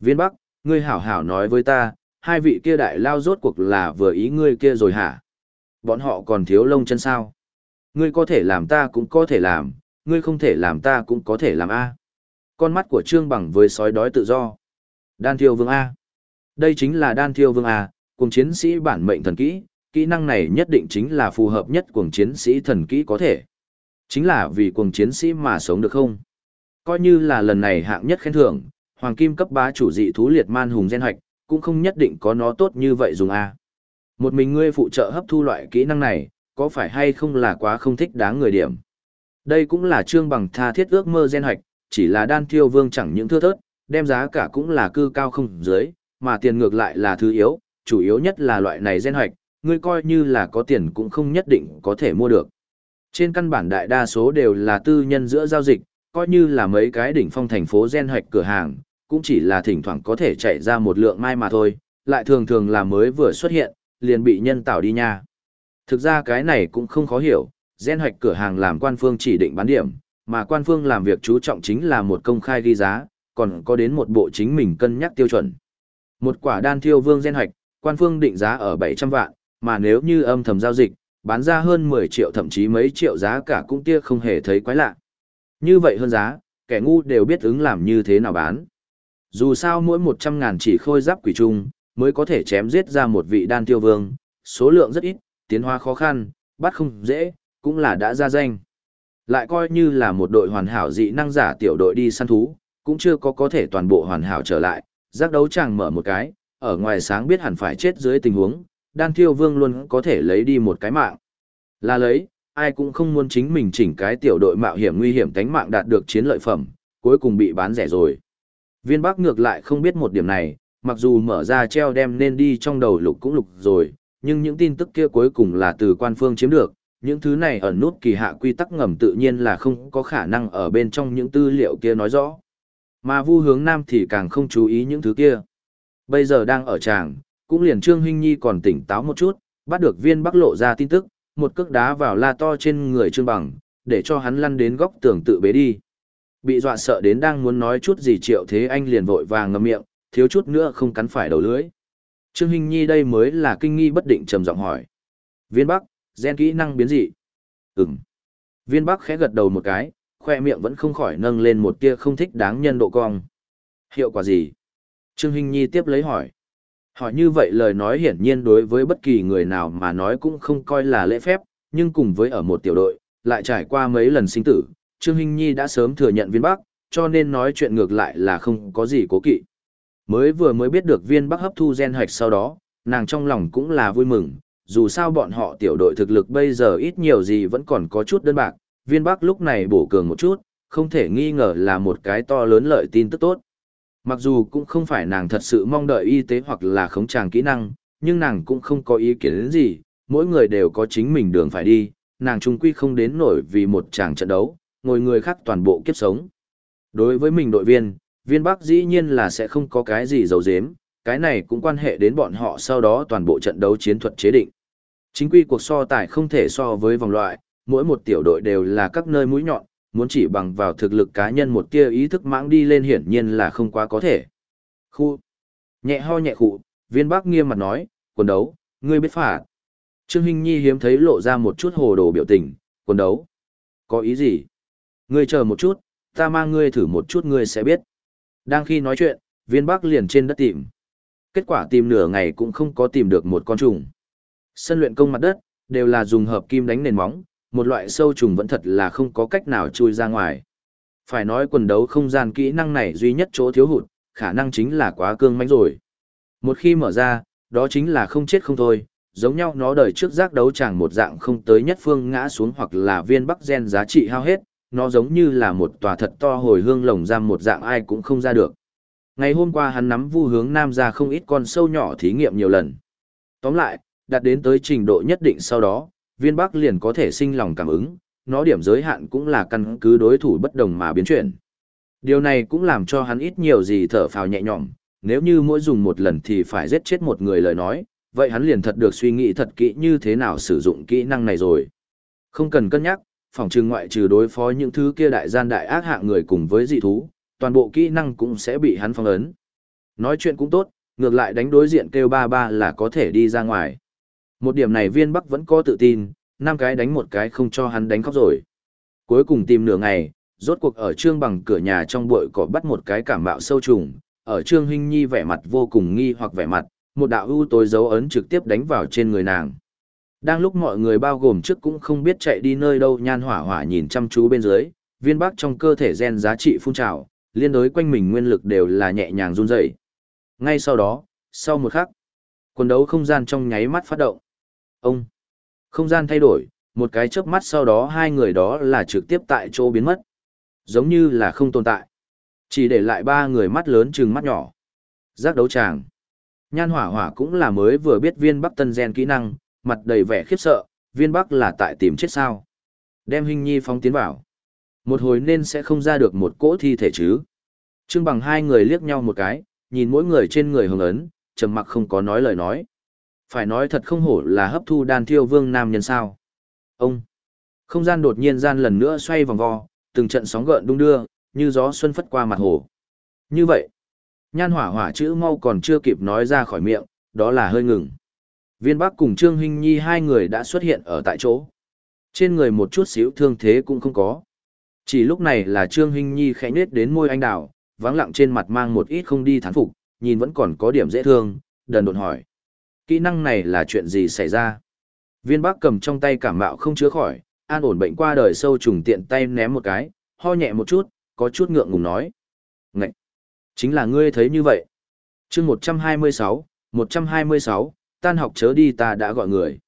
A: Viên bắc, ngươi hảo hảo nói với ta, hai vị kia đại lao rốt cuộc là vừa ý ngươi kia rồi hả? Bọn họ còn thiếu lông chân sao? Ngươi có thể làm ta cũng có thể làm, ngươi không thể làm ta cũng có thể làm A. Con mắt của Trương Bằng với sói đói tự do. Đan thiêu vương A. Đây chính là đan thiêu vương A, cùng chiến sĩ bản mệnh thần kỹ, kỹ năng này nhất định chính là phù hợp nhất cùng chiến sĩ thần kỹ có thể. Chính là vì cuồng chiến sĩ mà sống được không? Coi như là lần này hạng nhất khen thưởng, hoàng kim cấp bá chủ dị thú liệt man hùng gen hoạch, cũng không nhất định có nó tốt như vậy dùng A. Một mình ngươi phụ trợ hấp thu loại kỹ năng này, có phải hay không là quá không thích đáng người điểm. Đây cũng là trương bằng tha thiết ước mơ gen hoạch, chỉ là đan thiêu vương chẳng những thưa thớt, đem giá cả cũng là cư cao không dưới, mà tiền ngược lại là thứ yếu, chủ yếu nhất là loại này gen hoạch, ngươi coi như là có tiền cũng không nhất định có thể mua được. Trên căn bản đại đa số đều là tư nhân giữa giao dịch, coi như là mấy cái đỉnh phong thành phố gen hoạch cửa hàng, cũng chỉ là thỉnh thoảng có thể chạy ra một lượng mai mà thôi, lại thường thường là mới vừa xuất hiện, liền bị nhân tạo đi nha. Thực ra cái này cũng không khó hiểu, gen hoạch cửa hàng làm quan phương chỉ định bán điểm, mà quan phương làm việc chú trọng chính là một công khai ghi giá, còn có đến một bộ chính mình cân nhắc tiêu chuẩn. Một quả đan thiêu vương gen hoạch, quan phương định giá ở 700 vạn, mà nếu như âm thầm giao dịch, bán ra hơn 10 triệu thậm chí mấy triệu giá cả cũng tia không hề thấy quái lạ. Như vậy hơn giá, kẻ ngu đều biết ứng làm như thế nào bán. Dù sao mỗi 100 ngàn chỉ khôi giáp quỷ trung, mới có thể chém giết ra một vị đan tiêu vương, số lượng rất ít, tiến hóa khó khăn, bắt không dễ, cũng là đã ra danh. Lại coi như là một đội hoàn hảo dị năng giả tiểu đội đi săn thú, cũng chưa có có thể toàn bộ hoàn hảo trở lại, giác đấu chẳng mở một cái, ở ngoài sáng biết hẳn phải chết dưới tình huống, đan Thiêu vương luôn có thể lấy đi một cái mạng. Là lấy, ai cũng không muốn chính mình chỉnh cái tiểu đội mạo hiểm nguy hiểm tánh mạng đạt được chiến lợi phẩm, cuối cùng bị bán rẻ rồi. Viên Bắc ngược lại không biết một điểm này, mặc dù mở ra treo đem nên đi trong đầu lục cũng lục rồi, nhưng những tin tức kia cuối cùng là từ quan phương chiếm được, những thứ này ở nút kỳ hạ quy tắc ngầm tự nhiên là không có khả năng ở bên trong những tư liệu kia nói rõ. Mà vu hướng nam thì càng không chú ý những thứ kia. Bây giờ đang ở tràng, cũng liền Trương Huynh Nhi còn tỉnh táo một chút, bắt được viên bắc lộ ra tin tức, một cước đá vào la to trên người Trương Bằng, để cho hắn lăn đến góc tường tự bế đi. Bị dọa sợ đến đang muốn nói chút gì triệu thế anh liền vội vàng ngậm miệng, thiếu chút nữa không cắn phải đầu lưỡi. Trương Hinh Nhi đây mới là kinh nghi bất định trầm giọng hỏi. Viên Bắc, gen kỹ năng biến dị. Ừm. Viên Bắc khẽ gật đầu một cái, khoe miệng vẫn không khỏi nâng lên một tia không thích đáng nhân độ cong. Hiệu quả gì? Trương Hinh Nhi tiếp lấy hỏi. Hỏi như vậy lời nói hiển nhiên đối với bất kỳ người nào mà nói cũng không coi là lễ phép, nhưng cùng với ở một tiểu đội, lại trải qua mấy lần sinh tử, Trương Hinh Nhi đã sớm thừa nhận viên bắc, cho nên nói chuyện ngược lại là không có gì cố kỵ. Mới vừa mới biết được viên bắc hấp thu gen hạch sau đó, nàng trong lòng cũng là vui mừng, dù sao bọn họ tiểu đội thực lực bây giờ ít nhiều gì vẫn còn có chút đơn bạc, viên bắc lúc này bổ cường một chút, không thể nghi ngờ là một cái to lớn lợi tin tức tốt. Mặc dù cũng không phải nàng thật sự mong đợi y tế hoặc là khống tràng kỹ năng, nhưng nàng cũng không có ý kiến gì, mỗi người đều có chính mình đường phải đi, nàng trung quy không đến nổi vì một chàng trận đấu, ngồi người khác toàn bộ kiếp sống. Đối với mình đội viên, viên Bắc dĩ nhiên là sẽ không có cái gì giấu giếm, cái này cũng quan hệ đến bọn họ sau đó toàn bộ trận đấu chiến thuật chế định. Chính quy cuộc so tài không thể so với vòng loại, mỗi một tiểu đội đều là các nơi mũi nhọn, muốn chỉ bằng vào thực lực cá nhân một tia ý thức mãng đi lên hiển nhiên là không quá có thể. Khu. Nhẹ ho nhẹ khụ, viên Bắc nghiêm mặt nói, quần đấu, ngươi biết phạt. Trương Hinh Nhi hiếm thấy lộ ra một chút hồ đồ biểu tình, quần đấu. Có ý gì? Ngươi chờ một chút, ta mang ngươi thử một chút ngươi sẽ biết. Đang khi nói chuyện, viên bắc liền trên đất tìm. Kết quả tìm nửa ngày cũng không có tìm được một con trùng. Sân luyện công mặt đất, đều là dùng hợp kim đánh nền móng, một loại sâu trùng vẫn thật là không có cách nào chui ra ngoài. Phải nói quần đấu không gian kỹ năng này duy nhất chỗ thiếu hụt, khả năng chính là quá cương mãnh rồi. Một khi mở ra, đó chính là không chết không thôi, giống nhau nó đời trước giác đấu chẳng một dạng không tới nhất phương ngã xuống hoặc là viên bắc gen giá trị hao hết, nó giống như là một tòa thật to hồi hương lồng giam một dạng ai cũng không ra được. Ngày hôm qua hắn nắm vu hướng nam ra không ít con sâu nhỏ thí nghiệm nhiều lần. Tóm lại, đạt đến tới trình độ nhất định sau đó, viên bắc liền có thể sinh lòng cảm ứng, nó điểm giới hạn cũng là căn cứ đối thủ bất đồng mà biến chuyển. Điều này cũng làm cho hắn ít nhiều gì thở phào nhẹ nhõm, nếu như mỗi dùng một lần thì phải giết chết một người lời nói, vậy hắn liền thật được suy nghĩ thật kỹ như thế nào sử dụng kỹ năng này rồi. Không cần cân nhắc, phòng trừ ngoại trừ đối phó những thứ kia đại gian đại ác hạng người cùng với dị thú, toàn bộ kỹ năng cũng sẽ bị hắn phong ấn. Nói chuyện cũng tốt, ngược lại đánh đối diện kêu ba ba là có thể đi ra ngoài. Một điểm này viên bắc vẫn có tự tin, năm cái đánh một cái không cho hắn đánh khóc rồi. Cuối cùng tìm nửa ngày, rốt cuộc ở trương bằng cửa nhà trong bụi cỏ bắt một cái cảm bạo sâu trùng, ở trương huynh nhi vẻ mặt vô cùng nghi hoặc vẻ mặt, một đạo ưu tối dấu ấn trực tiếp đánh vào trên người nàng. Đang lúc mọi người bao gồm trước cũng không biết chạy đi nơi đâu nhan hỏa hỏa nhìn chăm chú bên dưới, viên bắc trong cơ thể gen giá trị phun trào, liên đối quanh mình nguyên lực đều là nhẹ nhàng run rẩy. Ngay sau đó, sau một khắc, quần đấu không gian trong nháy mắt phát động. Ông, không gian thay đổi, một cái chớp mắt sau đó hai người đó là trực tiếp tại chỗ biến mất. Giống như là không tồn tại. Chỉ để lại ba người mắt lớn chừng mắt nhỏ. Giác đấu tràng. Nhan hỏa hỏa cũng là mới vừa biết viên bắc tân gen kỹ năng, mặt đầy vẻ khiếp sợ, viên bắc là tại tìm chết sao. Đem hình nhi phóng tiến vào. Một hồi nên sẽ không ra được một cỗ thi thể chứ. Trương bằng hai người liếc nhau một cái, nhìn mỗi người trên người hồng ấn, trầm mặc không có nói lời nói. Phải nói thật không hổ là hấp thu đan thiêu vương nam nhân sao. Ông! Không gian đột nhiên gian lần nữa xoay vòng vo, từng trận sóng gợn đung đưa, như gió xuân phất qua mặt hồ. Như vậy, nhan hỏa hỏa chữ mau còn chưa kịp nói ra khỏi miệng, đó là hơi ngừng. Viên Bắc cùng Trương Hinh Nhi hai người đã xuất hiện ở tại chỗ. Trên người một chút xíu thương thế cũng không có. Chỉ lúc này là Trương Hinh Nhi khẽ nết đến môi anh đào, vắng lặng trên mặt mang một ít không đi thán phục, nhìn vẫn còn có điểm dễ thương, đần đột hỏi. Kỹ năng này là chuyện gì xảy ra? Viên Bắc cầm trong tay cảm mạo không chứa khỏi, an ổn bệnh qua đời sâu trùng tiện tay ném một cái, ho nhẹ một chút, có chút ngượng ngùng nói. Ngậy! Chính là ngươi thấy như vậy. chương 126, 126, tan học chớ đi ta đã gọi người.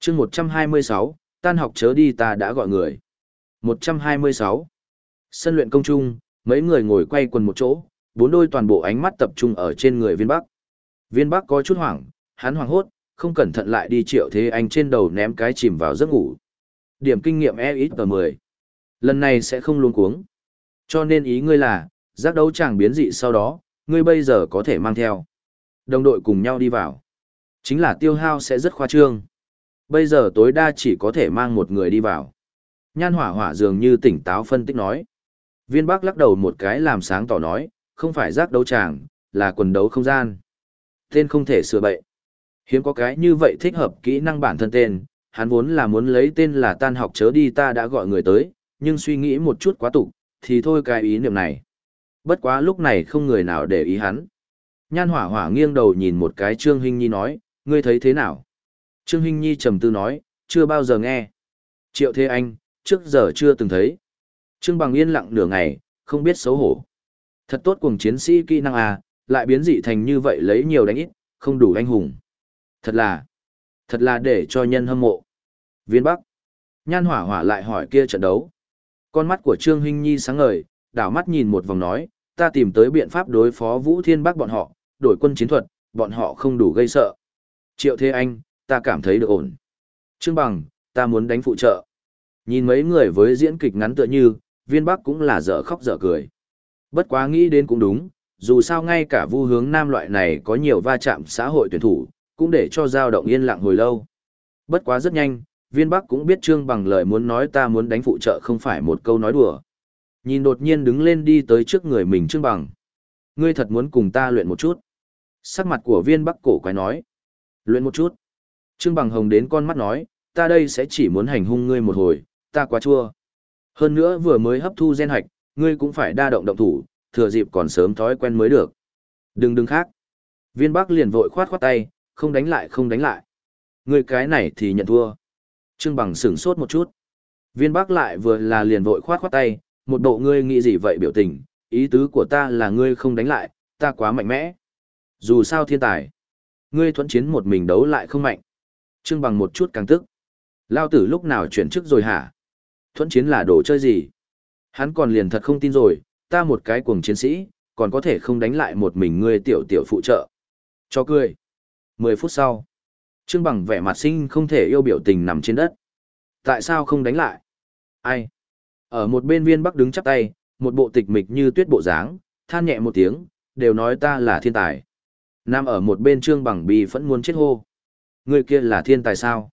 A: chương 126, tan học chớ đi ta đã gọi người. 126. Sân luyện công trung, mấy người ngồi quay quần một chỗ, bốn đôi toàn bộ ánh mắt tập trung ở trên người viên bắc. Viên bắc có chút hoảng, hắn hoảng hốt, không cẩn thận lại đi triệu thế anh trên đầu ném cái chìm vào giấc ngủ. Điểm kinh nghiệm e ít ở 10. Lần này sẽ không luôn cuống. Cho nên ý ngươi là, giác đấu chàng biến dị sau đó, ngươi bây giờ có thể mang theo. Đồng đội cùng nhau đi vào. Chính là tiêu hao sẽ rất khoa trương. Bây giờ tối đa chỉ có thể mang một người đi vào. Nhan hỏa hỏa dường như tỉnh táo phân tích nói. Viên bác lắc đầu một cái làm sáng tỏ nói, không phải giác đấu chàng, là quần đấu không gian. Tên không thể sửa bậy. Hiếm có cái như vậy thích hợp kỹ năng bản thân tên, hắn vốn là muốn lấy tên là tan học chớ đi ta đã gọi người tới, nhưng suy nghĩ một chút quá tục, thì thôi cái ý niệm này. Bất quá lúc này không người nào để ý hắn. Nhan hỏa hỏa nghiêng đầu nhìn một cái Trương Hinh Nhi nói, ngươi thấy thế nào? Trương Hinh Nhi trầm tư nói, chưa bao giờ nghe. Triệu Thế Anh, trước giờ chưa từng thấy. Trương Bằng yên lặng nửa ngày, không biết xấu hổ. Thật tốt cùng chiến sĩ kỹ năng à, lại biến dị thành như vậy lấy nhiều đánh ít, không đủ anh hùng. Thật là, thật là để cho nhân hâm mộ. Viên Bắc. Nhan hỏa hỏa lại hỏi kia trận đấu. Con mắt của Trương Hinh Nhi sáng ngời, đảo mắt nhìn một vòng nói, ta tìm tới biện pháp đối phó Vũ Thiên Bắc bọn họ, đổi quân chiến thuật, bọn họ không đủ gây sợ. Triệu Thế Anh, ta cảm thấy được ổn. Trương Bằng, ta muốn đánh phụ trợ. Nhìn mấy người với diễn kịch ngắn tựa như, viên bắc cũng là dở khóc dở cười. Bất quá nghĩ đến cũng đúng, dù sao ngay cả vu hướng nam loại này có nhiều va chạm xã hội tuyển thủ, cũng để cho dao động yên lặng hồi lâu. Bất quá rất nhanh, viên bắc cũng biết trương bằng lời muốn nói ta muốn đánh phụ trợ không phải một câu nói đùa. Nhìn đột nhiên đứng lên đi tới trước người mình trương bằng. Ngươi thật muốn cùng ta luyện một chút. Sắc mặt của viên bắc cổ quái nói. Luyện một chút. Trương bằng hồng đến con mắt nói, ta đây sẽ chỉ muốn hành hung ngươi một hồi, ta quá chua. Hơn nữa vừa mới hấp thu gen hạch, ngươi cũng phải đa động động thủ, thừa dịp còn sớm thói quen mới được. Đừng đừng khác. Viên Bắc liền vội khoát khoát tay, không đánh lại không đánh lại. người cái này thì nhận thua. Trương Bằng sửng sốt một chút. Viên Bắc lại vừa là liền vội khoát khoát tay, một bộ ngươi nghĩ gì vậy biểu tình, ý tứ của ta là ngươi không đánh lại, ta quá mạnh mẽ. Dù sao thiên tài, ngươi thuẫn chiến một mình đấu lại không mạnh. Trương Bằng một chút càng tức. Lao tử lúc nào chuyển chức rồi hả? Thuẫn chiến là đồ chơi gì? Hắn còn liền thật không tin rồi, ta một cái cuồng chiến sĩ, còn có thể không đánh lại một mình ngươi tiểu tiểu phụ trợ. Cho cười. Mười phút sau, Trương Bằng vẻ mặt sinh không thể yêu biểu tình nằm trên đất. Tại sao không đánh lại? Ai? Ở một bên viên bắc đứng chắp tay, một bộ tịch mịch như tuyết bộ dáng, than nhẹ một tiếng, đều nói ta là thiên tài. Nam ở một bên Trương Bằng bị phẫn muốn chết hô. Ngươi kia là thiên tài sao?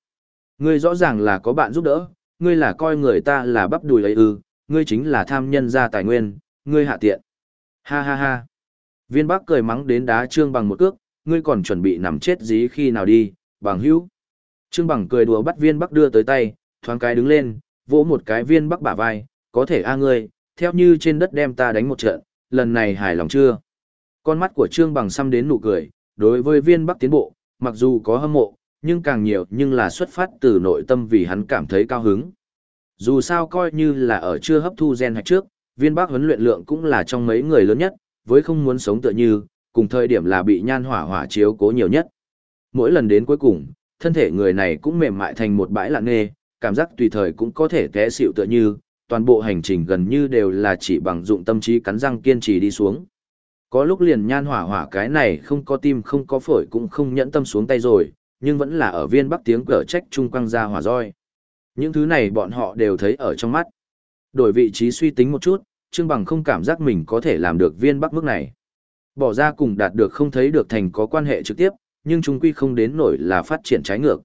A: Ngươi rõ ràng là có bạn giúp đỡ, ngươi là coi người ta là bắp đùi ấy ư, ngươi chính là tham nhân ra tài nguyên, ngươi hạ tiện. Ha ha ha. Viên Bắc cười mắng đến đá Trương Bằng một cước, ngươi còn chuẩn bị nằm chết dí khi nào đi, bằng hữu. Trương Bằng cười đùa bắt Viên Bắc đưa tới tay, thoáng cái đứng lên, vỗ một cái Viên Bắc bả vai, có thể a ngươi, theo như trên đất đem ta đánh một trận, lần này hài lòng chưa? Con mắt của Trương Bằng xăm đến nụ cười, đối với Viên Bắc tiến bộ, mặc dù có hâm mộ, nhưng càng nhiều nhưng là xuất phát từ nội tâm vì hắn cảm thấy cao hứng. Dù sao coi như là ở chưa hấp thu gen hạch trước, viên Bắc huấn luyện lượng cũng là trong mấy người lớn nhất, với không muốn sống tựa như, cùng thời điểm là bị nhan hỏa hỏa chiếu cố nhiều nhất. Mỗi lần đến cuối cùng, thân thể người này cũng mềm mại thành một bãi lạng nghề, cảm giác tùy thời cũng có thể té xịu tựa như, toàn bộ hành trình gần như đều là chỉ bằng dụng tâm trí cắn răng kiên trì đi xuống. Có lúc liền nhan hỏa hỏa cái này không có tim không có phổi cũng không nhẫn tâm xuống tay rồi, nhưng vẫn là ở viên bắc tiếng cờ trách trung quăng ra hỏa roi. Những thứ này bọn họ đều thấy ở trong mắt. Đổi vị trí suy tính một chút, Trương Bằng không cảm giác mình có thể làm được viên bắc mức này. Bỏ ra cùng đạt được không thấy được thành có quan hệ trực tiếp, nhưng chúng quy không đến nổi là phát triển trái ngược.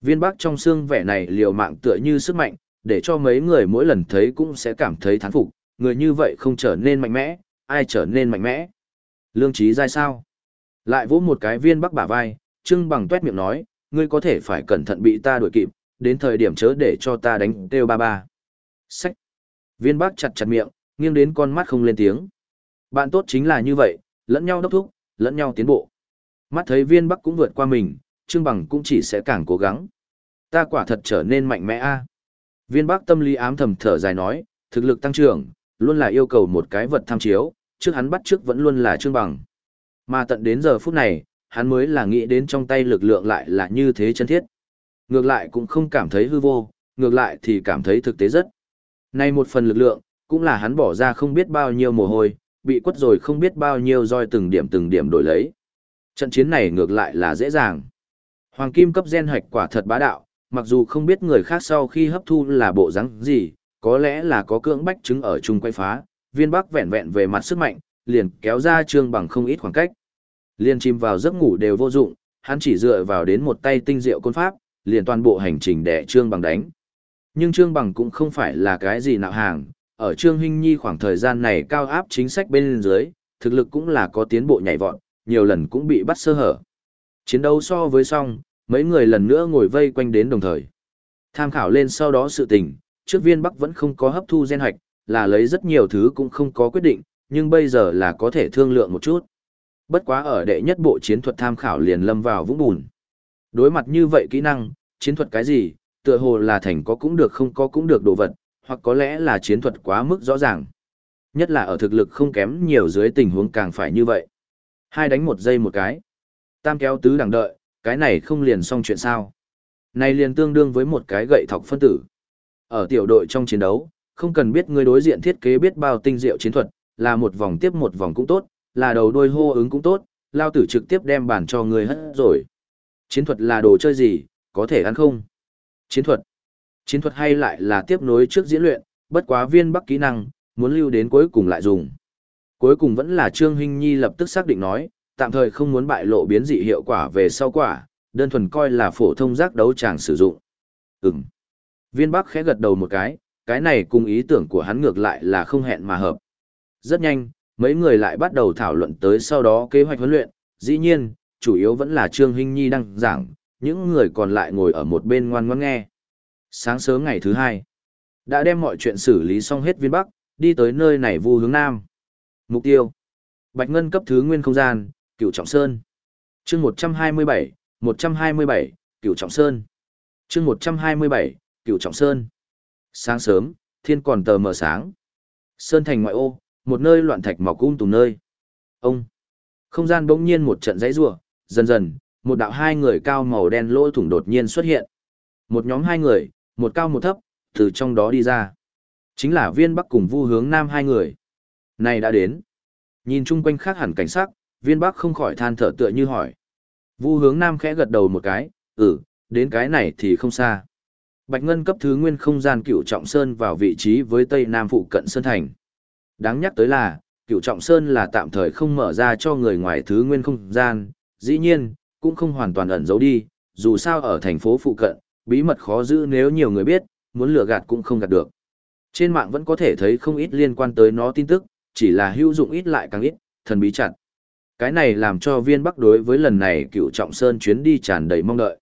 A: Viên bắc trong xương vẻ này liều mạng tựa như sức mạnh, để cho mấy người mỗi lần thấy cũng sẽ cảm thấy thán phục, người như vậy không trở nên mạnh mẽ, ai trở nên mạnh mẽ. Lương trí dai sao? Lại vỗ một cái viên bắc bả vai, trưng bằng tuét miệng nói, ngươi có thể phải cẩn thận bị ta đuổi kịp, đến thời điểm chớ để cho ta đánh têu ba ba. Sách. Viên bắc chặt chặt miệng, nghiêng đến con mắt không lên tiếng. Bạn tốt chính là như vậy, lẫn nhau đốc thúc, lẫn nhau tiến bộ. Mắt thấy viên bắc cũng vượt qua mình, trương bằng cũng chỉ sẽ càng cố gắng. Ta quả thật trở nên mạnh mẽ a. Viên bắc tâm lý ám thầm thở dài nói, thực lực tăng trưởng, luôn là yêu cầu một cái vật tham chiếu, trước hắn bắt trước vẫn luôn là trương bằng. Mà tận đến giờ phút này, hắn mới là nghĩ đến trong tay lực lượng lại là như thế chân thiết. Ngược lại cũng không cảm thấy hư vô, ngược lại thì cảm thấy thực tế rất. nay một phần lực lượng, cũng là hắn bỏ ra không biết bao nhiêu mồ hôi, bị quất rồi không biết bao nhiêu roi từng điểm từng điểm đổi lấy. Trận chiến này ngược lại là dễ dàng. Hoàng kim cấp gen hoạch quả thật bá đạo, mặc dù không biết người khác sau khi hấp thu là bộ rắn gì, có lẽ là có cưỡng bách chứng ở chung quay phá, viên bắc vẹn vẹn về mặt sức mạnh, liền kéo ra trương bằng không ít khoảng cách. Liền chìm vào giấc ngủ đều vô dụng, hắn chỉ dựa vào đến một tay tinh diệu côn pháp, liền toàn bộ hành trình đè trương bằng đánh. Nhưng trương bằng cũng không phải là cái gì nạo hàng, ở trương huynh nhi khoảng thời gian này cao áp chính sách bên dưới, thực lực cũng là có tiến bộ nhảy vọt, nhiều lần cũng bị bắt sơ hở. Chiến đấu so với song, mấy người lần nữa ngồi vây quanh đến đồng thời. Tham khảo lên sau đó sự tình, trước viên Bắc vẫn không có hấp thu gen hoạch, là lấy rất nhiều thứ cũng không có quyết định, nhưng bây giờ là có thể thương lượng một chút. Bất quá ở đệ nhất bộ chiến thuật tham khảo liền lâm vào vũng bùn. Đối mặt như vậy kỹ năng, chiến thuật cái gì, tựa hồ là thành có cũng được không có cũng được đồ vật, hoặc có lẽ là chiến thuật quá mức rõ ràng. Nhất là ở thực lực không kém nhiều dưới tình huống càng phải như vậy. Hai đánh một giây một cái. Tam kéo tứ đằng đợi, cái này không liền xong chuyện sao. Này liền tương đương với một cái gậy thọc phân tử. Ở tiểu đội trong chiến đấu, không cần biết người đối diện thiết kế biết bao tinh diệu chiến thuật, là một vòng tiếp một vòng cũng tốt, là đầu đôi hô ứng cũng tốt, lao tử trực tiếp đem bản cho người hất rồi. Chiến thuật là đồ chơi gì, có thể ăn không? Chiến thuật. Chiến thuật hay lại là tiếp nối trước diễn luyện, bất quá viên bắc kỹ năng, muốn lưu đến cuối cùng lại dùng. Cuối cùng vẫn là Trương Hinh Nhi lập tức xác định nói, tạm thời không muốn bại lộ biến dị hiệu quả về sau quả, đơn thuần coi là phổ thông giác đấu chàng sử dụng. Ừm. Viên Bắc khẽ gật đầu một cái, cái này cùng ý tưởng của hắn ngược lại là không hẹn mà hợp. Rất nhanh, mấy người lại bắt đầu thảo luận tới sau đó kế hoạch huấn luyện, dĩ nhiên, chủ yếu vẫn là Trương Hinh Nhi đang giảng, những người còn lại ngồi ở một bên ngoan ngoãn nghe. Sáng sớm ngày thứ hai, đã đem mọi chuyện xử lý xong hết viên Bắc, đi tới nơi này vu hướng Nam. Mục tiêu, Bạch Ngân cấp thứ nguyên không gian, Cựu Trọng Sơn. chương 127, 127, Cựu Trọng Sơn. chương 127, Cựu Trọng Sơn. Sáng sớm, thiên còn tờ mờ sáng. Sơn thành ngoại ô, một nơi loạn thạch mọc cung um tùm nơi. Ông. Không gian bỗng nhiên một trận dãy rủa, dần dần, một đạo hai người cao màu đen lỗ thủng đột nhiên xuất hiện. Một nhóm hai người, một cao một thấp, từ trong đó đi ra. Chính là viên bắc cùng vu hướng nam hai người. Này đã đến. Nhìn chung quanh khác hẳn cảnh sắc, viên bắc không khỏi than thở tựa như hỏi. Vu hướng nam khẽ gật đầu một cái, ừ, đến cái này thì không xa. Bạch Ngân cấp thứ nguyên không gian cựu trọng sơn vào vị trí với tây nam phụ cận sơn thành. Đáng nhắc tới là, cựu trọng sơn là tạm thời không mở ra cho người ngoài thứ nguyên không gian, dĩ nhiên, cũng không hoàn toàn ẩn giấu đi, dù sao ở thành phố phụ cận, bí mật khó giữ nếu nhiều người biết, muốn lừa gạt cũng không gạt được. Trên mạng vẫn có thể thấy không ít liên quan tới nó tin tức, chỉ là hữu dụng ít lại càng ít, thần bí chặt. Cái này làm cho viên bắc đối với lần này cựu trọng sơn chuyến đi tràn đầy mong đợi.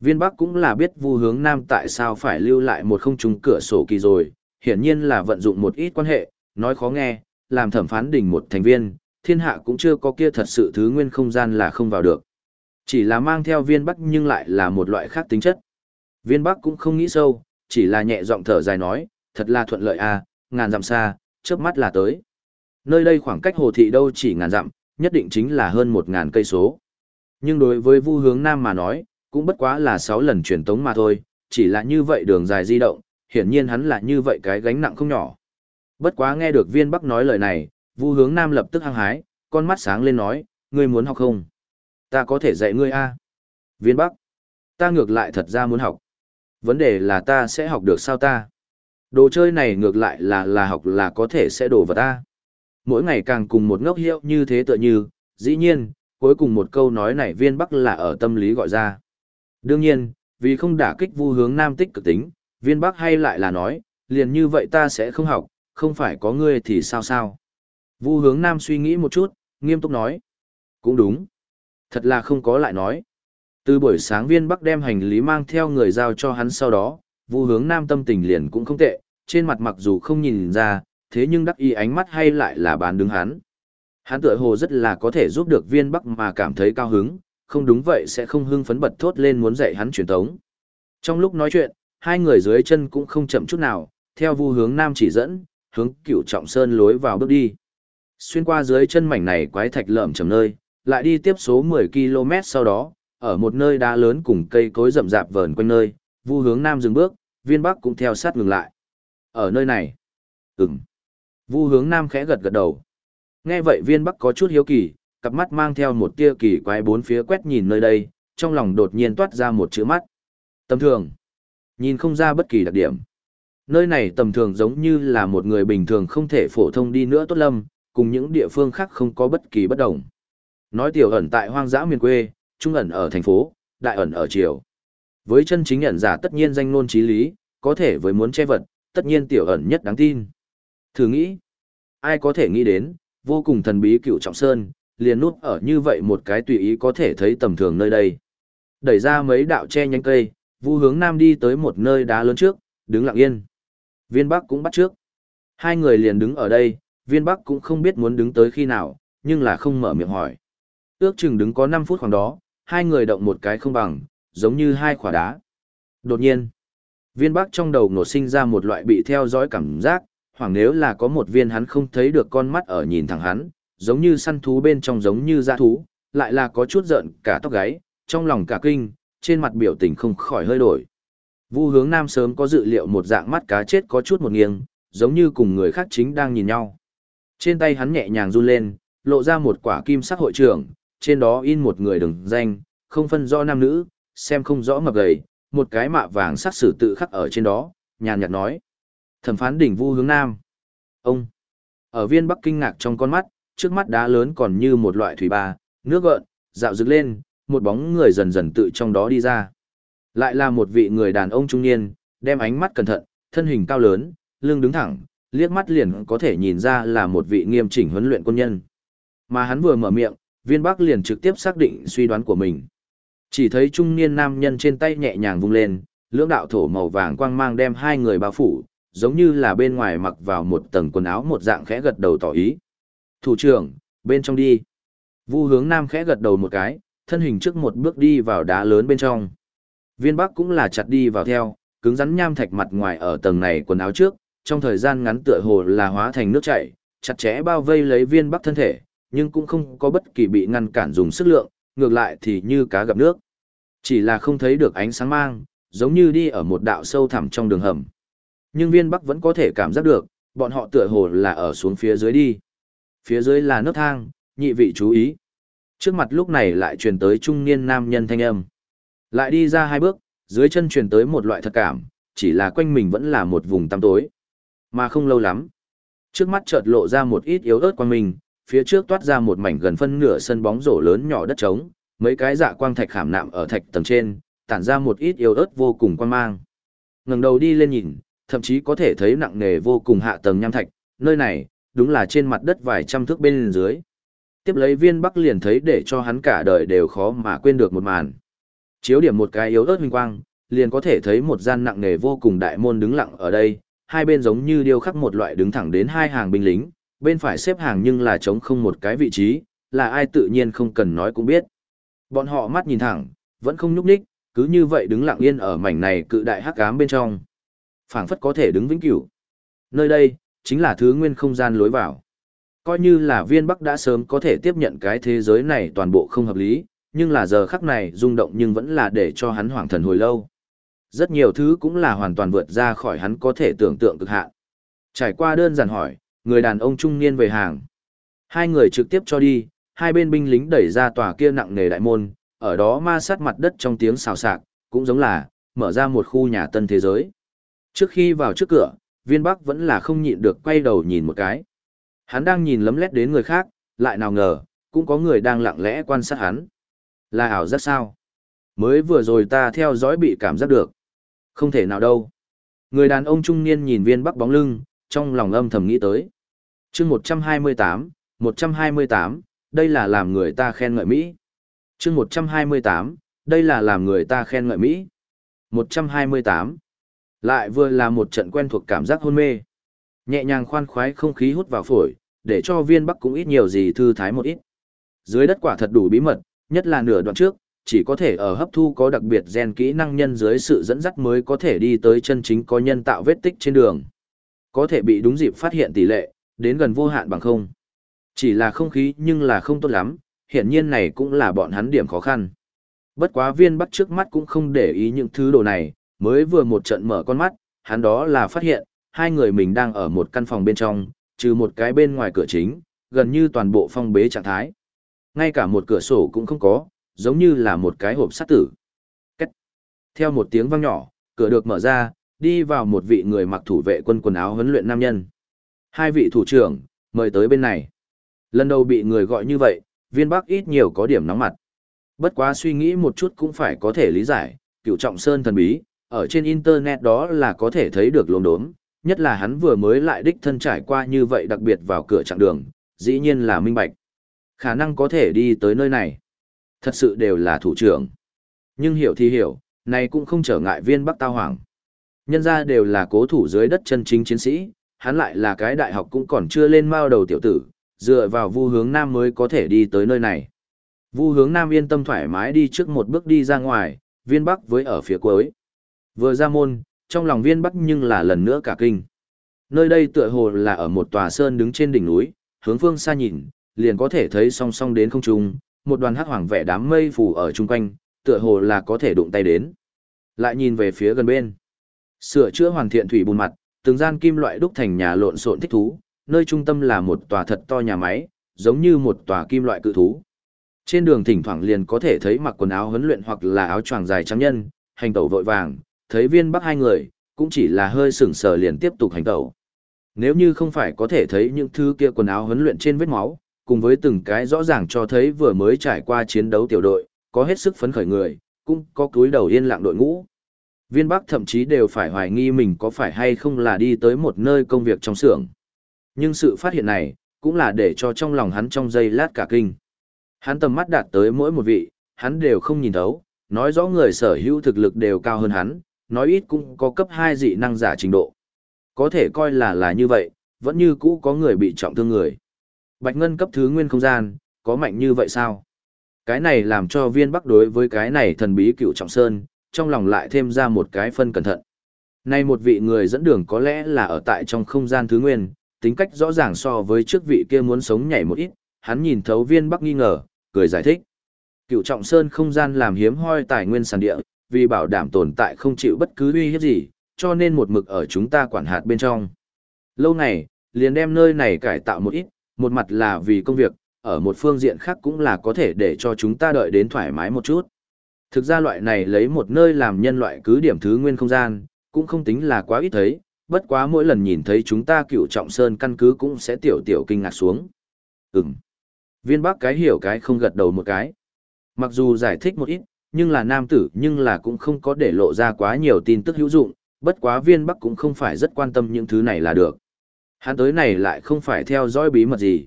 A: Viên bắc cũng là biết vu hướng nam tại sao phải lưu lại một không trùng cửa sổ kỳ rồi, hiển nhiên là vận dụng một ít quan hệ, nói khó nghe, làm thẩm phán đỉnh một thành viên, thiên hạ cũng chưa có kia thật sự thứ nguyên không gian là không vào được. Chỉ là mang theo viên bắc nhưng lại là một loại khác tính chất. Viên bắc cũng không nghĩ sâu, chỉ là nhẹ giọng thở dài nói, thật là thuận lợi a, ngàn dặm xa, chớp mắt là tới. Nơi đây khoảng cách hồ thị đâu chỉ ngàn dặm, nhất định chính là hơn một ngàn cây số. Nhưng đối với Vu Hướng Nam mà nói, cũng bất quá là sáu lần truyền tống mà thôi, chỉ là như vậy đường dài di động, hiển nhiên hắn là như vậy cái gánh nặng không nhỏ. Bất quá nghe được Viên Bắc nói lời này, Vu Hướng Nam lập tức hăng hái, con mắt sáng lên nói, ngươi muốn học không? Ta có thể dạy ngươi a. Viên Bắc, ta ngược lại thật ra muốn học. Vấn đề là ta sẽ học được sao ta? Đồ chơi này ngược lại là là học là có thể sẽ đổ vào ta. Mỗi ngày càng cùng một ngốc hiệu như thế tựa như, dĩ nhiên, cuối cùng một câu nói này viên bắc là ở tâm lý gọi ra. Đương nhiên, vì không đả kích vu hướng nam tích cực tính, viên bắc hay lại là nói, liền như vậy ta sẽ không học, không phải có ngươi thì sao sao. Vu hướng nam suy nghĩ một chút, nghiêm túc nói. Cũng đúng. Thật là không có lại nói. Từ buổi sáng viên bắc đem hành lý mang theo người giao cho hắn sau đó, vu hướng nam tâm tình liền cũng không tệ, trên mặt mặc dù không nhìn ra, thế nhưng đắc ý ánh mắt hay lại là bán đứng hắn. Hắn tựa hồ rất là có thể giúp được viên bắc mà cảm thấy cao hứng, không đúng vậy sẽ không hưng phấn bật thốt lên muốn dạy hắn truyền tống. Trong lúc nói chuyện, hai người dưới chân cũng không chậm chút nào, theo vu hướng nam chỉ dẫn, hướng cựu trọng sơn lối vào bước đi. Xuyên qua dưới chân mảnh này quái thạch lợm chầm nơi, lại đi tiếp số 10 km sau đó, ở một nơi đá lớn cùng cây cối rậm rạp vờn quanh nơi, vu hướng nam dừng bước, viên bắc cũng theo sát ngừng lại. Ở nơi này, ừm. Vu hướng nam khẽ gật gật đầu. Nghe vậy viên bắc có chút hiếu kỳ, cặp mắt mang theo một tia kỳ quái bốn phía quét nhìn nơi đây, trong lòng đột nhiên toát ra một chữ mắt. Tầm thường. Nhìn không ra bất kỳ đặc điểm. Nơi này tầm thường giống như là một người bình thường không thể phổ thông đi nữa tốt lâm, cùng những địa phương khác không có bất kỳ bất đồng. Nói tiểu ẩn tại hoang dã miền quê, trung ẩn ở thành phố, đại ẩn ở triều. Với chân chính ẩn giả tất nhiên danh ngôn trí lý, có thể với muốn che vật, tất nhiên tiểu ẩn nhất đáng tin. Thử nghĩ, ai có thể nghĩ đến, vô cùng thần bí cựu trọng sơn, liền nút ở như vậy một cái tùy ý có thể thấy tầm thường nơi đây. Đẩy ra mấy đạo che nhánh cây, vu hướng nam đi tới một nơi đá lớn trước, đứng lặng yên. Viên Bắc cũng bắt trước. Hai người liền đứng ở đây, viên Bắc cũng không biết muốn đứng tới khi nào, nhưng là không mở miệng hỏi. Ước chừng đứng có 5 phút khoảng đó, hai người động một cái không bằng, giống như hai khỏa đá. Đột nhiên, viên Bắc trong đầu nổ sinh ra một loại bị theo dõi cảm giác, hoảng nếu là có một viên hắn không thấy được con mắt ở nhìn thẳng hắn, giống như săn thú bên trong giống như dã thú, lại là có chút giận cả tóc gáy, trong lòng cả kinh, trên mặt biểu tình không khỏi hơi đổi. Vu hướng nam sớm có dự liệu một dạng mắt cá chết có chút một nghiêng, giống như cùng người khác chính đang nhìn nhau. Trên tay hắn nhẹ nhàng run lên, lộ ra một quả kim sắc hội trưởng, trên đó in một người đường danh, không phân rõ nam nữ, xem không rõ mập gầy, một cái mạ vàng sắc sử tự khắc ở trên đó, nhàn nhạt nói. Thẩm phán đỉnh vu hướng nam. Ông. Ở viên bắc kinh ngạc trong con mắt, trước mắt đá lớn còn như một loại thủy ba, nước gợn, dạo dựng lên, một bóng người dần dần tự trong đó đi ra. Lại là một vị người đàn ông trung niên, đem ánh mắt cẩn thận, thân hình cao lớn, lưng đứng thẳng, liếc mắt liền có thể nhìn ra là một vị nghiêm chỉnh huấn luyện quân nhân. Mà hắn vừa mở miệng, viên bắc liền trực tiếp xác định suy đoán của mình. Chỉ thấy trung niên nam nhân trên tay nhẹ nhàng vung lên, lưỡng đạo thổ màu vàng quang mang đem hai người bao phủ, giống như là bên ngoài mặc vào một tầng quần áo một dạng khẽ gật đầu tỏ ý. Thủ trưởng, bên trong đi. Vu hướng nam khẽ gật đầu một cái, thân hình trước một bước đi vào đá lớn bên trong. Viên bắc cũng là chặt đi vào theo, cứng rắn nham thạch mặt ngoài ở tầng này quần áo trước, trong thời gian ngắn tựa hồ là hóa thành nước chảy, chặt chẽ bao vây lấy viên bắc thân thể, nhưng cũng không có bất kỳ bị ngăn cản dùng sức lượng, ngược lại thì như cá gặp nước. Chỉ là không thấy được ánh sáng mang, giống như đi ở một đạo sâu thẳm trong đường hầm. Nhưng viên bắc vẫn có thể cảm giác được, bọn họ tựa hồ là ở xuống phía dưới đi. Phía dưới là nấc thang, nhị vị chú ý. Trước mặt lúc này lại truyền tới trung niên nam nhân thanh âm. Lại đi ra hai bước, dưới chân truyền tới một loại thật cảm, chỉ là quanh mình vẫn là một vùng tăm tối. Mà không lâu lắm. Trước mắt chợt lộ ra một ít yếu ớt quang mình, phía trước toát ra một mảnh gần phân nửa sân bóng rổ lớn nhỏ đất trống, mấy cái dạ quang thạch khảm nạm ở thạch tầng trên, tản ra một ít yếu ớt vô cùng quan mang. Ngẩng đầu đi lên nhìn, thậm chí có thể thấy nặng nề vô cùng hạ tầng nham thạch, nơi này, đúng là trên mặt đất vài trăm thước bên dưới. Tiếp lấy viên bắc liền thấy để cho hắn cả đời đều khó mà quên được một màn. Chiếu điểm một cái yếu ớt huynh quang, liền có thể thấy một gian nặng nề vô cùng đại môn đứng lặng ở đây, hai bên giống như điêu khắc một loại đứng thẳng đến hai hàng binh lính, bên phải xếp hàng nhưng là trống không một cái vị trí, là ai tự nhiên không cần nói cũng biết. Bọn họ mắt nhìn thẳng, vẫn không nhúc nhích, cứ như vậy đứng lặng yên ở mảnh này cự đại hắc ám bên trong. phảng phất có thể đứng vĩnh cửu. Nơi đây, chính là thứ nguyên không gian lối vào. Coi như là viên bắc đã sớm có thể tiếp nhận cái thế giới này toàn bộ không hợp lý, nhưng là giờ khắc này rung động nhưng vẫn là để cho hắn hoảng thần hồi lâu. Rất nhiều thứ cũng là hoàn toàn vượt ra khỏi hắn có thể tưởng tượng cực hạn. Trải qua đơn giản hỏi, người đàn ông trung niên về hàng. Hai người trực tiếp cho đi, hai bên binh lính đẩy ra tòa kia nặng nề đại môn, ở đó ma sát mặt đất trong tiếng xào xạc, cũng giống là, mở ra một khu nhà tân thế giới. Trước khi vào trước cửa, viên bắc vẫn là không nhịn được quay đầu nhìn một cái. Hắn đang nhìn lấm lét đến người khác, lại nào ngờ, cũng có người đang lặng lẽ quan sát hắn. Là ảo giác sao? Mới vừa rồi ta theo dõi bị cảm giác được. Không thể nào đâu. Người đàn ông trung niên nhìn viên bắc bóng lưng, trong lòng âm thầm nghĩ tới chương 128, 128, đây là làm người ta khen ngợi Mỹ. chương 128, đây là làm người ta khen ngợi Mỹ. 128. Lại vừa là một trận quen thuộc cảm giác hôn mê. Nhẹ nhàng khoan khoái không khí hút vào phổi, để cho viên bắc cũng ít nhiều gì thư thái một ít. Dưới đất quả thật đủ bí mật, nhất là nửa đoạn trước, chỉ có thể ở hấp thu có đặc biệt gen kỹ năng nhân dưới sự dẫn dắt mới có thể đi tới chân chính có nhân tạo vết tích trên đường. Có thể bị đúng dịp phát hiện tỷ lệ, đến gần vô hạn bằng không. Chỉ là không khí nhưng là không tốt lắm, hiện nhiên này cũng là bọn hắn điểm khó khăn. Bất quá viên bắt trước mắt cũng không để ý những thứ đồ này, mới vừa một trận mở con mắt, hắn đó là phát hiện, hai người mình đang ở một căn phòng bên trong, trừ một cái bên ngoài cửa chính, gần như toàn bộ phong bế trạng thái. Ngay cả một cửa sổ cũng không có, giống như là một cái hộp sát tử. Cách. Theo một tiếng vang nhỏ, cửa được mở ra, đi vào một vị người mặc thủ vệ quân quần áo huấn luyện nam nhân. Hai vị thủ trưởng, mời tới bên này. Lần đầu bị người gọi như vậy, viên bắc ít nhiều có điểm nóng mặt. Bất quá suy nghĩ một chút cũng phải có thể lý giải, cựu trọng sơn thần bí, ở trên internet đó là có thể thấy được lốm đốm, nhất là hắn vừa mới lại đích thân trải qua như vậy đặc biệt vào cửa chặng đường, dĩ nhiên là minh bạch. Khả năng có thể đi tới nơi này. Thật sự đều là thủ trưởng. Nhưng hiểu thì hiểu, này cũng không trở ngại viên bắc tao hoàng. Nhân ra đều là cố thủ dưới đất chân chính chiến sĩ, hắn lại là cái đại học cũng còn chưa lên mao đầu tiểu tử, dựa vào vu hướng nam mới có thể đi tới nơi này. Vu hướng nam yên tâm thoải mái đi trước một bước đi ra ngoài, viên bắc với ở phía cuối. Vừa ra môn, trong lòng viên bắc nhưng là lần nữa cả kinh. Nơi đây tựa hồ là ở một tòa sơn đứng trên đỉnh núi, hướng phương xa nhìn, liền có thể thấy song song đến không trung, một đoàn hắc hoàng vẻ đám mây phủ ở chung quanh, tựa hồ là có thể đụng tay đến. Lại nhìn về phía gần bên. Sửa chữa hoàn thiện thủy bùn mặt, từng gian kim loại đúc thành nhà lộn xộn thích thú, nơi trung tâm là một tòa thật to nhà máy, giống như một tòa kim loại cự thú. Trên đường thỉnh thoảng liền có thể thấy mặc quần áo huấn luyện hoặc là áo choàng dài trắng nhân, hành tẩu vội vàng, thấy viên bắc hai người, cũng chỉ là hơi sững sờ liền tiếp tục hành tẩu. Nếu như không phải có thể thấy những thứ kia quần áo huấn luyện trên vết máu, cùng với từng cái rõ ràng cho thấy vừa mới trải qua chiến đấu tiểu đội, có hết sức phấn khởi người, cũng có cúi đầu yên lặng đội ngũ. Viên Bắc thậm chí đều phải hoài nghi mình có phải hay không là đi tới một nơi công việc trong xưởng. Nhưng sự phát hiện này, cũng là để cho trong lòng hắn trong giây lát cả kinh. Hắn tầm mắt đạt tới mỗi một vị, hắn đều không nhìn thấu, nói rõ người sở hữu thực lực đều cao hơn hắn, nói ít cũng có cấp 2 dị năng giả trình độ. Có thể coi là là như vậy, vẫn như cũ có người bị trọng thương người. Bạch Ngân cấp thứ nguyên không gian, có mạnh như vậy sao? Cái này làm cho viên bắc đối với cái này thần bí cựu trọng sơn, trong lòng lại thêm ra một cái phân cẩn thận. Nay một vị người dẫn đường có lẽ là ở tại trong không gian thứ nguyên, tính cách rõ ràng so với trước vị kia muốn sống nhảy một ít, hắn nhìn thấu viên bắc nghi ngờ, cười giải thích. Cựu trọng sơn không gian làm hiếm hoi tài nguyên sản địa, vì bảo đảm tồn tại không chịu bất cứ uy hiếp gì, cho nên một mực ở chúng ta quản hạt bên trong. Lâu này, liền đem nơi này cải tạo một ít, một mặt là vì công việc, ở một phương diện khác cũng là có thể để cho chúng ta đợi đến thoải mái một chút. Thực ra loại này lấy một nơi làm nhân loại cứ điểm thứ nguyên không gian, cũng không tính là quá ít thấy, bất quá mỗi lần nhìn thấy chúng ta cựu trọng sơn căn cứ cũng sẽ tiểu tiểu kinh ngạc xuống. Ừm. Viên bác cái hiểu cái không gật đầu một cái. Mặc dù giải thích một ít, nhưng là nam tử nhưng là cũng không có để lộ ra quá nhiều tin tức hữu dụng, bất quá viên bắc cũng không phải rất quan tâm những thứ này là được. Hắn tới này lại không phải theo dõi bí mật gì.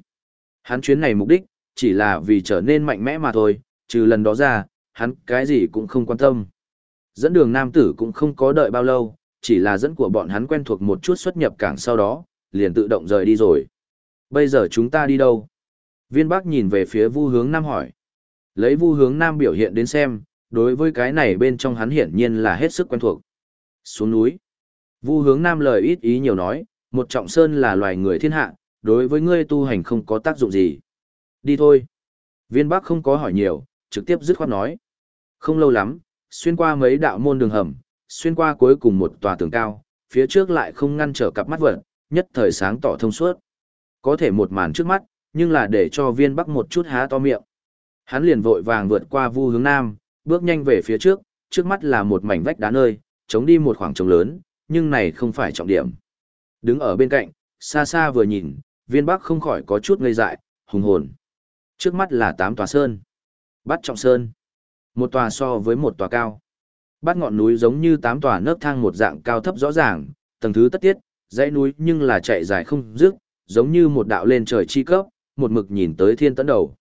A: Hắn chuyến này mục đích, chỉ là vì trở nên mạnh mẽ mà thôi, trừ lần đó ra, hắn cái gì cũng không quan tâm. Dẫn đường nam tử cũng không có đợi bao lâu, chỉ là dẫn của bọn hắn quen thuộc một chút xuất nhập cảng sau đó, liền tự động rời đi rồi. Bây giờ chúng ta đi đâu? Viên Bắc nhìn về phía Vu Hướng Nam hỏi. Lấy Vu Hướng Nam biểu hiện đến xem, đối với cái này bên trong hắn hiển nhiên là hết sức quen thuộc. Xuống núi. Vu Hướng Nam lời ít ý nhiều nói, một trọng sơn là loài người thiên hạ, đối với ngươi tu hành không có tác dụng gì. Đi thôi. Viên Bắc không có hỏi nhiều, trực tiếp dứt khoát nói. Không lâu lắm, xuyên qua mấy đạo môn đường hầm, xuyên qua cuối cùng một tòa tường cao, phía trước lại không ngăn trở cặp mắt vật, nhất thời sáng tỏ thông suốt. Có thể một màn trước mắt, nhưng là để cho viên bắc một chút há to miệng. Hắn liền vội vàng vượt qua vu hướng nam, bước nhanh về phía trước, trước mắt là một mảnh vách đá nơi, chống đi một khoảng trống lớn, nhưng này không phải trọng điểm. Đứng ở bên cạnh, xa xa vừa nhìn, viên bắc không khỏi có chút ngây dại, hùng hồn. Trước mắt là tám tòa sơn. Bắt trọng sơn. Một tòa so với một tòa cao. bát ngọn núi giống như tám tòa nấc thang một dạng cao thấp rõ ràng, tầng thứ tất tiết, dãy núi nhưng là chạy dài không dứt, giống như một đạo lên trời chi cấp, một mực nhìn tới thiên tấn đầu.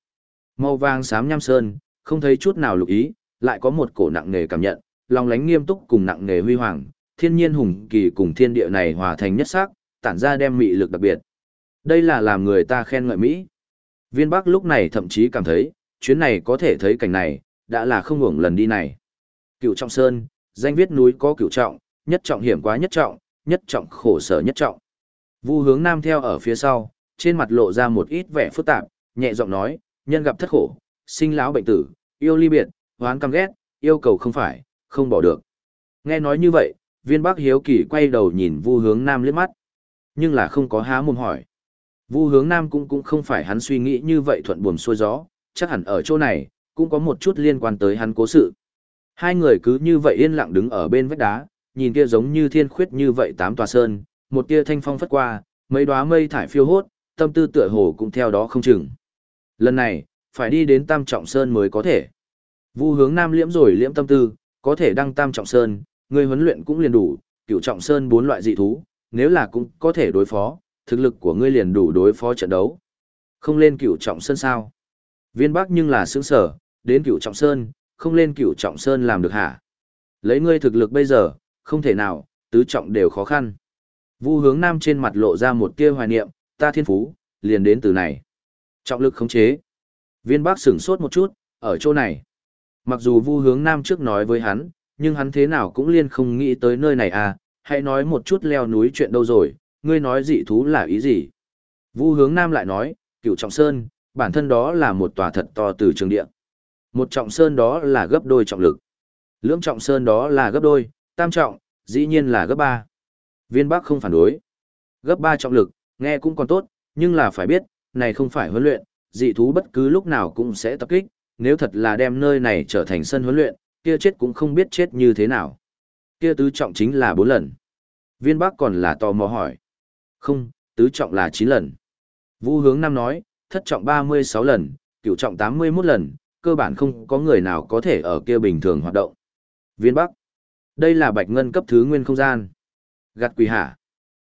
A: Màu vàng xám nham sơn, không thấy chút nào lục ý, lại có một cổ nặng nề cảm nhận, lòng lánh nghiêm túc cùng nặng nề huy hoàng, thiên nhiên hùng kỳ cùng thiên địa này hòa thành nhất sắc, tản ra đem mị lực đặc biệt. Đây là làm người ta khen ngợi Mỹ. Viên Bắc lúc này thậm chí cảm thấy, chuyến này có thể thấy cảnh này, đã là không hưởng lần đi này. cửu Trọng Sơn, danh viết núi có cửu trọng, nhất trọng hiểm quá nhất trọng, nhất trọng khổ sở nhất trọng. Vu hướng nam theo ở phía sau, trên mặt lộ ra một ít vẻ phức tạp, nhẹ giọng nói, nhân gặp thất khổ, sinh lão bệnh tử, yêu ly biệt, hoán căm ghét, yêu cầu không phải, không bỏ được. Nghe nói như vậy, viên bác hiếu kỳ quay đầu nhìn vu hướng nam liếc mắt, nhưng là không có há mồm hỏi. Vu hướng nam cũng cũng không phải hắn suy nghĩ như vậy thuận buồm xuôi gió, chắc hẳn ở chỗ này, cũng có một chút liên quan tới hắn cố sự. Hai người cứ như vậy yên lặng đứng ở bên vách đá, nhìn kia giống như thiên khuyết như vậy tám tòa sơn, một tia thanh phong phất qua, mấy đóa mây thải phiêu hốt, tâm tư tựa hồ cũng theo đó không chừng. Lần này, phải đi đến Tam Trọng Sơn mới có thể. Vu hướng Nam liễm rồi liễm tâm tư, có thể đăng Tam Trọng Sơn, người huấn luyện cũng liền đủ, cửu Trọng Sơn bốn loại dị thú, nếu là cũng có thể đối phó, thực lực của ngươi liền đủ đối phó trận đấu. Không lên cửu Trọng Sơn sao? Viên Bắc nhưng là sướng sở, đến cửu Trọng Sơn, không lên cửu Trọng Sơn làm được hả? Lấy ngươi thực lực bây giờ, không thể nào, tứ trọng đều khó khăn. Vu hướng nam trên mặt lộ ra một tia hoài niệm, ta thiên phú, liền đến từ này. Trọng lực khống chế. Viên bác sửng sốt một chút, ở chỗ này. Mặc dù vu hướng nam trước nói với hắn, nhưng hắn thế nào cũng liên không nghĩ tới nơi này à, hãy nói một chút leo núi chuyện đâu rồi, ngươi nói dị thú là ý gì. Vu hướng nam lại nói, cựu trọng sơn, bản thân đó là một tòa thật to từ trường địa. Một trọng sơn đó là gấp đôi trọng lực. Lưỡng trọng sơn đó là gấp đôi, tam trọng, dĩ nhiên là gấp ba. Viên Bắc không phản đối. Gấp ba trọng lực, nghe cũng còn tốt, nhưng là phải biết, này không phải huấn luyện, dị thú bất cứ lúc nào cũng sẽ tập kích, nếu thật là đem nơi này trở thành sân huấn luyện, kia chết cũng không biết chết như thế nào. Kia tứ trọng chính là bốn lần. Viên Bắc còn là tò mò hỏi. Không, tứ trọng là chín lần. Vũ hướng Nam nói, thất trọng ba mươi sáu lần, cửu trọng tám mươi 81 lần, cơ bản không có người nào có thể ở kia bình thường hoạt động. Viên Bắc. Đây là bạch ngân cấp thứ nguyên không gian. Gạt quỷ hả?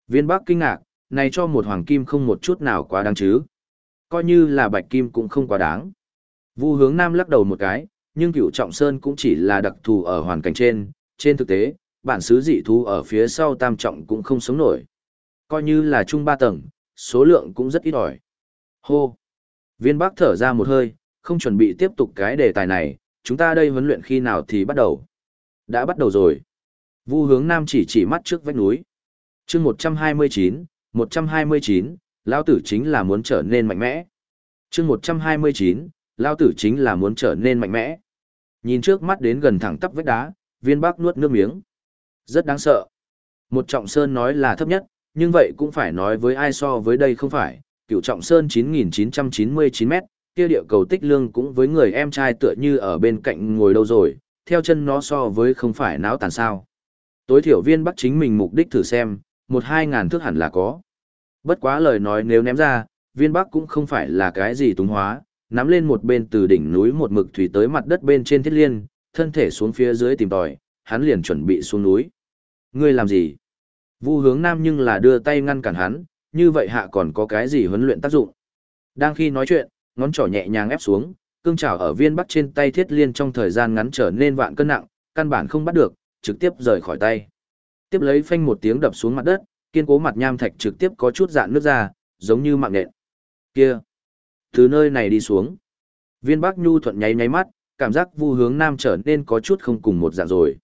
A: Viên Bắc kinh ngạc, này cho một hoàng kim không một chút nào quá đáng chứ. Coi như là bạch kim cũng không quá đáng. Vu hướng nam lắc đầu một cái, nhưng cựu trọng sơn cũng chỉ là đặc thù ở hoàn cảnh trên, trên thực tế, bản xứ dị thú ở phía sau tam trọng cũng không sống nổi. Coi như là trung ba tầng, số lượng cũng rất ít ỏi. Hô! Viên Bắc thở ra một hơi, không chuẩn bị tiếp tục cái đề tài này, chúng ta đây huấn luyện khi nào thì bắt đầu. Đã bắt đầu rồi. Vu hướng nam chỉ chỉ mắt trước vách núi. chương 129, 129, Lao tử chính là muốn trở nên mạnh mẽ. chương 129, Lao tử chính là muốn trở nên mạnh mẽ. Nhìn trước mắt đến gần thẳng tắp vách đá, viên bác nuốt nước miếng. Rất đáng sợ. Một trọng sơn nói là thấp nhất, nhưng vậy cũng phải nói với ai so với đây không phải. Cựu trọng sơn 9.999 mét, kia địa cầu tích lương cũng với người em trai tựa như ở bên cạnh ngồi đâu rồi, theo chân nó so với không phải náo tàn sao. Tối thiểu viên bắt chính mình mục đích thử xem, một hai ngàn thước hẳn là có. Bất quá lời nói nếu ném ra, viên bắc cũng không phải là cái gì túng hóa, nắm lên một bên từ đỉnh núi một mực thủy tới mặt đất bên trên thiết liên, thân thể xuống phía dưới tìm tòi, hắn liền chuẩn bị xuống núi. Ngươi làm gì? Vu hướng nam nhưng là đưa tay ngăn cản hắn, như vậy hạ còn có cái gì huấn luyện tác dụng. Đang khi nói chuyện, ngón trỏ nhẹ nhàng ép xuống, cương trảo ở viên bắc trên tay thiết liên trong thời gian ngắn trở nên vạn cân nặng, căn bản không bắt được, trực tiếp rời khỏi tay. Tiếp lấy phanh một tiếng đập xuống mặt đất, kiên cố mặt nham thạch trực tiếp có chút dạn nước ra, giống như mạng nện. Kia! Từ nơi này đi xuống. Viên Bắc Nhu thuận nháy nháy mắt, cảm giác vu hướng nam trở nên có chút không cùng một dạng rồi.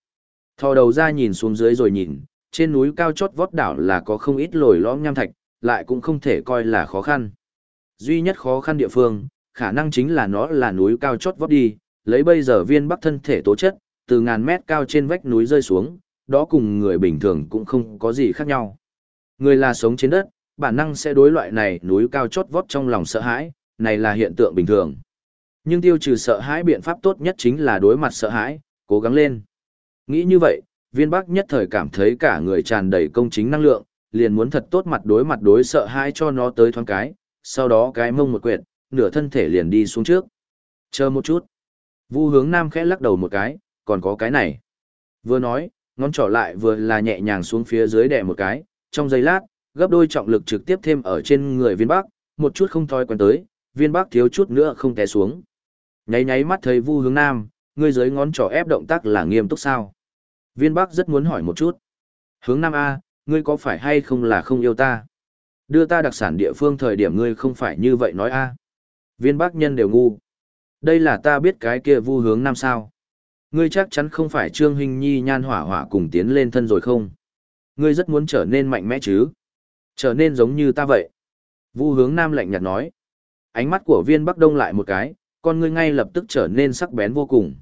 A: Thò đầu ra nhìn xuống dưới rồi nhìn, trên núi cao chót vót đảo là có không ít lồi lõm nham thạch, lại cũng không thể coi là khó khăn. Duy nhất khó khăn địa phương, khả năng chính là nó là núi cao chót vót đi, lấy bây giờ viên bắc thân thể tố chất, từ ngàn mét cao trên vách núi rơi xuống, đó cùng người bình thường cũng không có gì khác nhau. Người là sống trên đất, bản năng sẽ đối loại này núi cao chót vót trong lòng sợ hãi, này là hiện tượng bình thường. Nhưng tiêu trừ sợ hãi biện pháp tốt nhất chính là đối mặt sợ hãi, cố gắng lên. Nghĩ như vậy, viên bắc nhất thời cảm thấy cả người tràn đầy công chính năng lượng, liền muốn thật tốt mặt đối mặt đối sợ hãi cho nó tới thoáng cái, sau đó cái mông một quyệt, nửa thân thể liền đi xuống trước. Chờ một chút. Vu hướng nam khẽ lắc đầu một cái, còn có cái này. Vừa nói, ngón trỏ lại vừa là nhẹ nhàng xuống phía dưới đè một cái, trong giây lát, gấp đôi trọng lực trực tiếp thêm ở trên người viên bắc, một chút không thói quen tới, viên bắc thiếu chút nữa không té xuống. Nháy nháy mắt thấy Vu Hướng Nam, ngươi dưới ngón trỏ ép động tác là nghiêm túc sao? Viên Bắc rất muốn hỏi một chút. Hướng Nam A, ngươi có phải hay không là không yêu ta? Đưa ta đặc sản địa phương thời điểm ngươi không phải như vậy nói A. Viên Bắc nhân đều ngu. Đây là ta biết cái kia Vu Hướng Nam sao? Ngươi chắc chắn không phải Trương Hình Nhi nhan hỏa hỏa cùng tiến lên thân rồi không? Ngươi rất muốn trở nên mạnh mẽ chứ? Trở nên giống như ta vậy. Vu Hướng Nam lạnh nhạt nói. Ánh mắt của viên Bắc đông lại một cái, con ngươi ngay lập tức trở nên sắc bén vô cùng.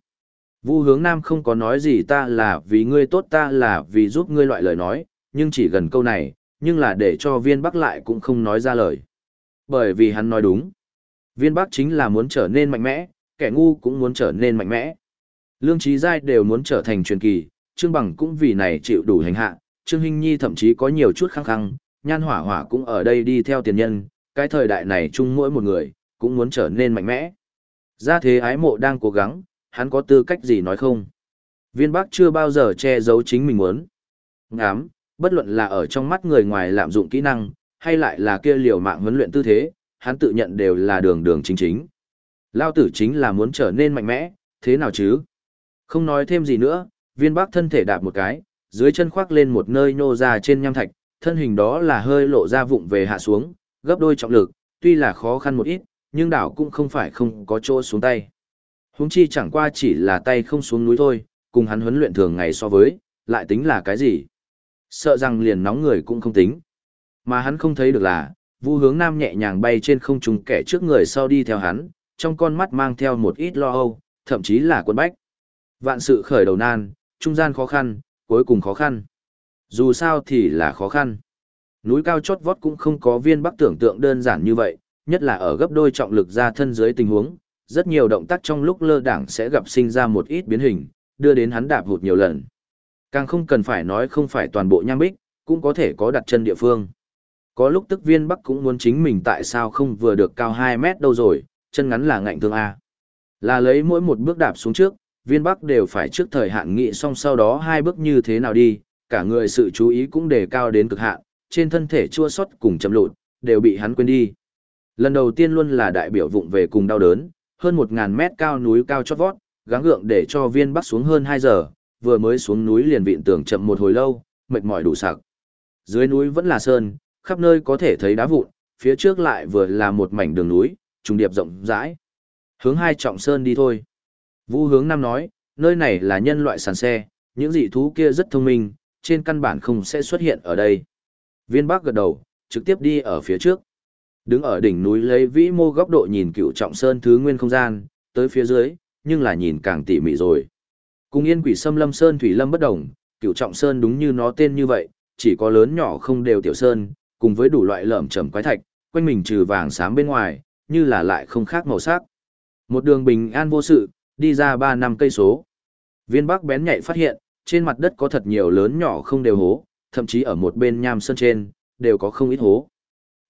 A: Vu hướng nam không có nói gì ta là vì ngươi tốt ta là vì giúp ngươi loại lời nói, nhưng chỉ gần câu này, nhưng là để cho viên bắc lại cũng không nói ra lời. Bởi vì hắn nói đúng. Viên bắc chính là muốn trở nên mạnh mẽ, kẻ ngu cũng muốn trở nên mạnh mẽ. Lương trí giai đều muốn trở thành truyền kỳ, Trương Bằng cũng vì này chịu đủ hành hạ, Trương Hinh Nhi thậm chí có nhiều chút khăng khăng, nhan hỏa hỏa cũng ở đây đi theo tiền nhân, cái thời đại này chung mỗi một người, cũng muốn trở nên mạnh mẽ. gia thế ái mộ đang cố gắng, hắn có tư cách gì nói không? Viên Bắc chưa bao giờ che giấu chính mình muốn. Ngám, bất luận là ở trong mắt người ngoài lạm dụng kỹ năng, hay lại là kia liều mạng huấn luyện tư thế, hắn tự nhận đều là đường đường chính chính. Lao tử chính là muốn trở nên mạnh mẽ, thế nào chứ? Không nói thêm gì nữa, viên Bắc thân thể đạp một cái, dưới chân khoác lên một nơi nô ra trên nham thạch, thân hình đó là hơi lộ ra vụng về hạ xuống, gấp đôi trọng lực, tuy là khó khăn một ít, nhưng đảo cũng không phải không có chỗ xuống tay. Huống chi chẳng qua chỉ là tay không xuống núi thôi, cùng hắn huấn luyện thường ngày so với, lại tính là cái gì? Sợ rằng liền nóng người cũng không tính. Mà hắn không thấy được là, Vu Hướng Nam nhẹ nhàng bay trên không trung kẻ trước người sau đi theo hắn, trong con mắt mang theo một ít lo âu, thậm chí là quân bách. Vạn sự khởi đầu nan, trung gian khó khăn, cuối cùng khó khăn. Dù sao thì là khó khăn. Núi cao chót vót cũng không có viên bắc tưởng tượng đơn giản như vậy, nhất là ở gấp đôi trọng lực ra thân dưới tình huống, rất nhiều động tác trong lúc lơ đảng sẽ gặp sinh ra một ít biến hình, đưa đến hắn đạp hụt nhiều lần. Càng không cần phải nói không phải toàn bộ nham bích, cũng có thể có đặt chân địa phương. Có lúc tức viên bắc cũng muốn chính mình tại sao không vừa được cao 2 mét đâu rồi, chân ngắn là ngạnh thương A. Là lấy mỗi một bước đạp xuống trước, viên bắc đều phải trước thời hạn nghị xong sau đó hai bước như thế nào đi, cả người sự chú ý cũng đề cao đến cực hạn, trên thân thể chua xót cùng chậm lụt, đều bị hắn quên đi. Lần đầu tiên luôn là đại biểu vụng về cùng đau đớn, hơn 1.000 mét cao núi cao chót vót, gắng gượng để cho viên bắc xuống hơn 2 giờ, vừa mới xuống núi liền vịn tưởng chậm một hồi lâu, mệt mỏi đủ sạc. Dưới núi vẫn là sơn, khắp nơi có thể thấy đá vụn, phía trước lại vừa là một mảnh đường núi, trùng điệp rộng rãi. Hướng hai trọng sơn đi thôi. Vũ hướng năm nói, nơi này là nhân loại sàn xe, những dị thú kia rất thông minh, trên căn bản không sẽ xuất hiện ở đây. Viên Bắc gật đầu, trực tiếp đi ở phía trước. Đứng ở đỉnh núi lấy vĩ mô góc độ nhìn cựu trọng sơn thứ nguyên không gian, tới phía dưới, nhưng là nhìn càng tỉ mỉ rồi. Cùng yên quỷ xâm lâm sơn thủy lâm bất đồng, cựu trọng sơn đúng như nó tên như vậy, chỉ có lớn nhỏ không đều tiểu sơn, cùng với đủ loại lởm chởm quái thạch, quanh mình trừ vàng xám bên ngoài, như là lại không khác màu sắc. Một đường bình an vô sự, đi ra ba năm cây số. Viên Bắc bén nhạy phát hiện, trên mặt đất có thật nhiều lớn nhỏ không đều hố, thậm chí ở một bên nham sơn trên, đều có không ít hố.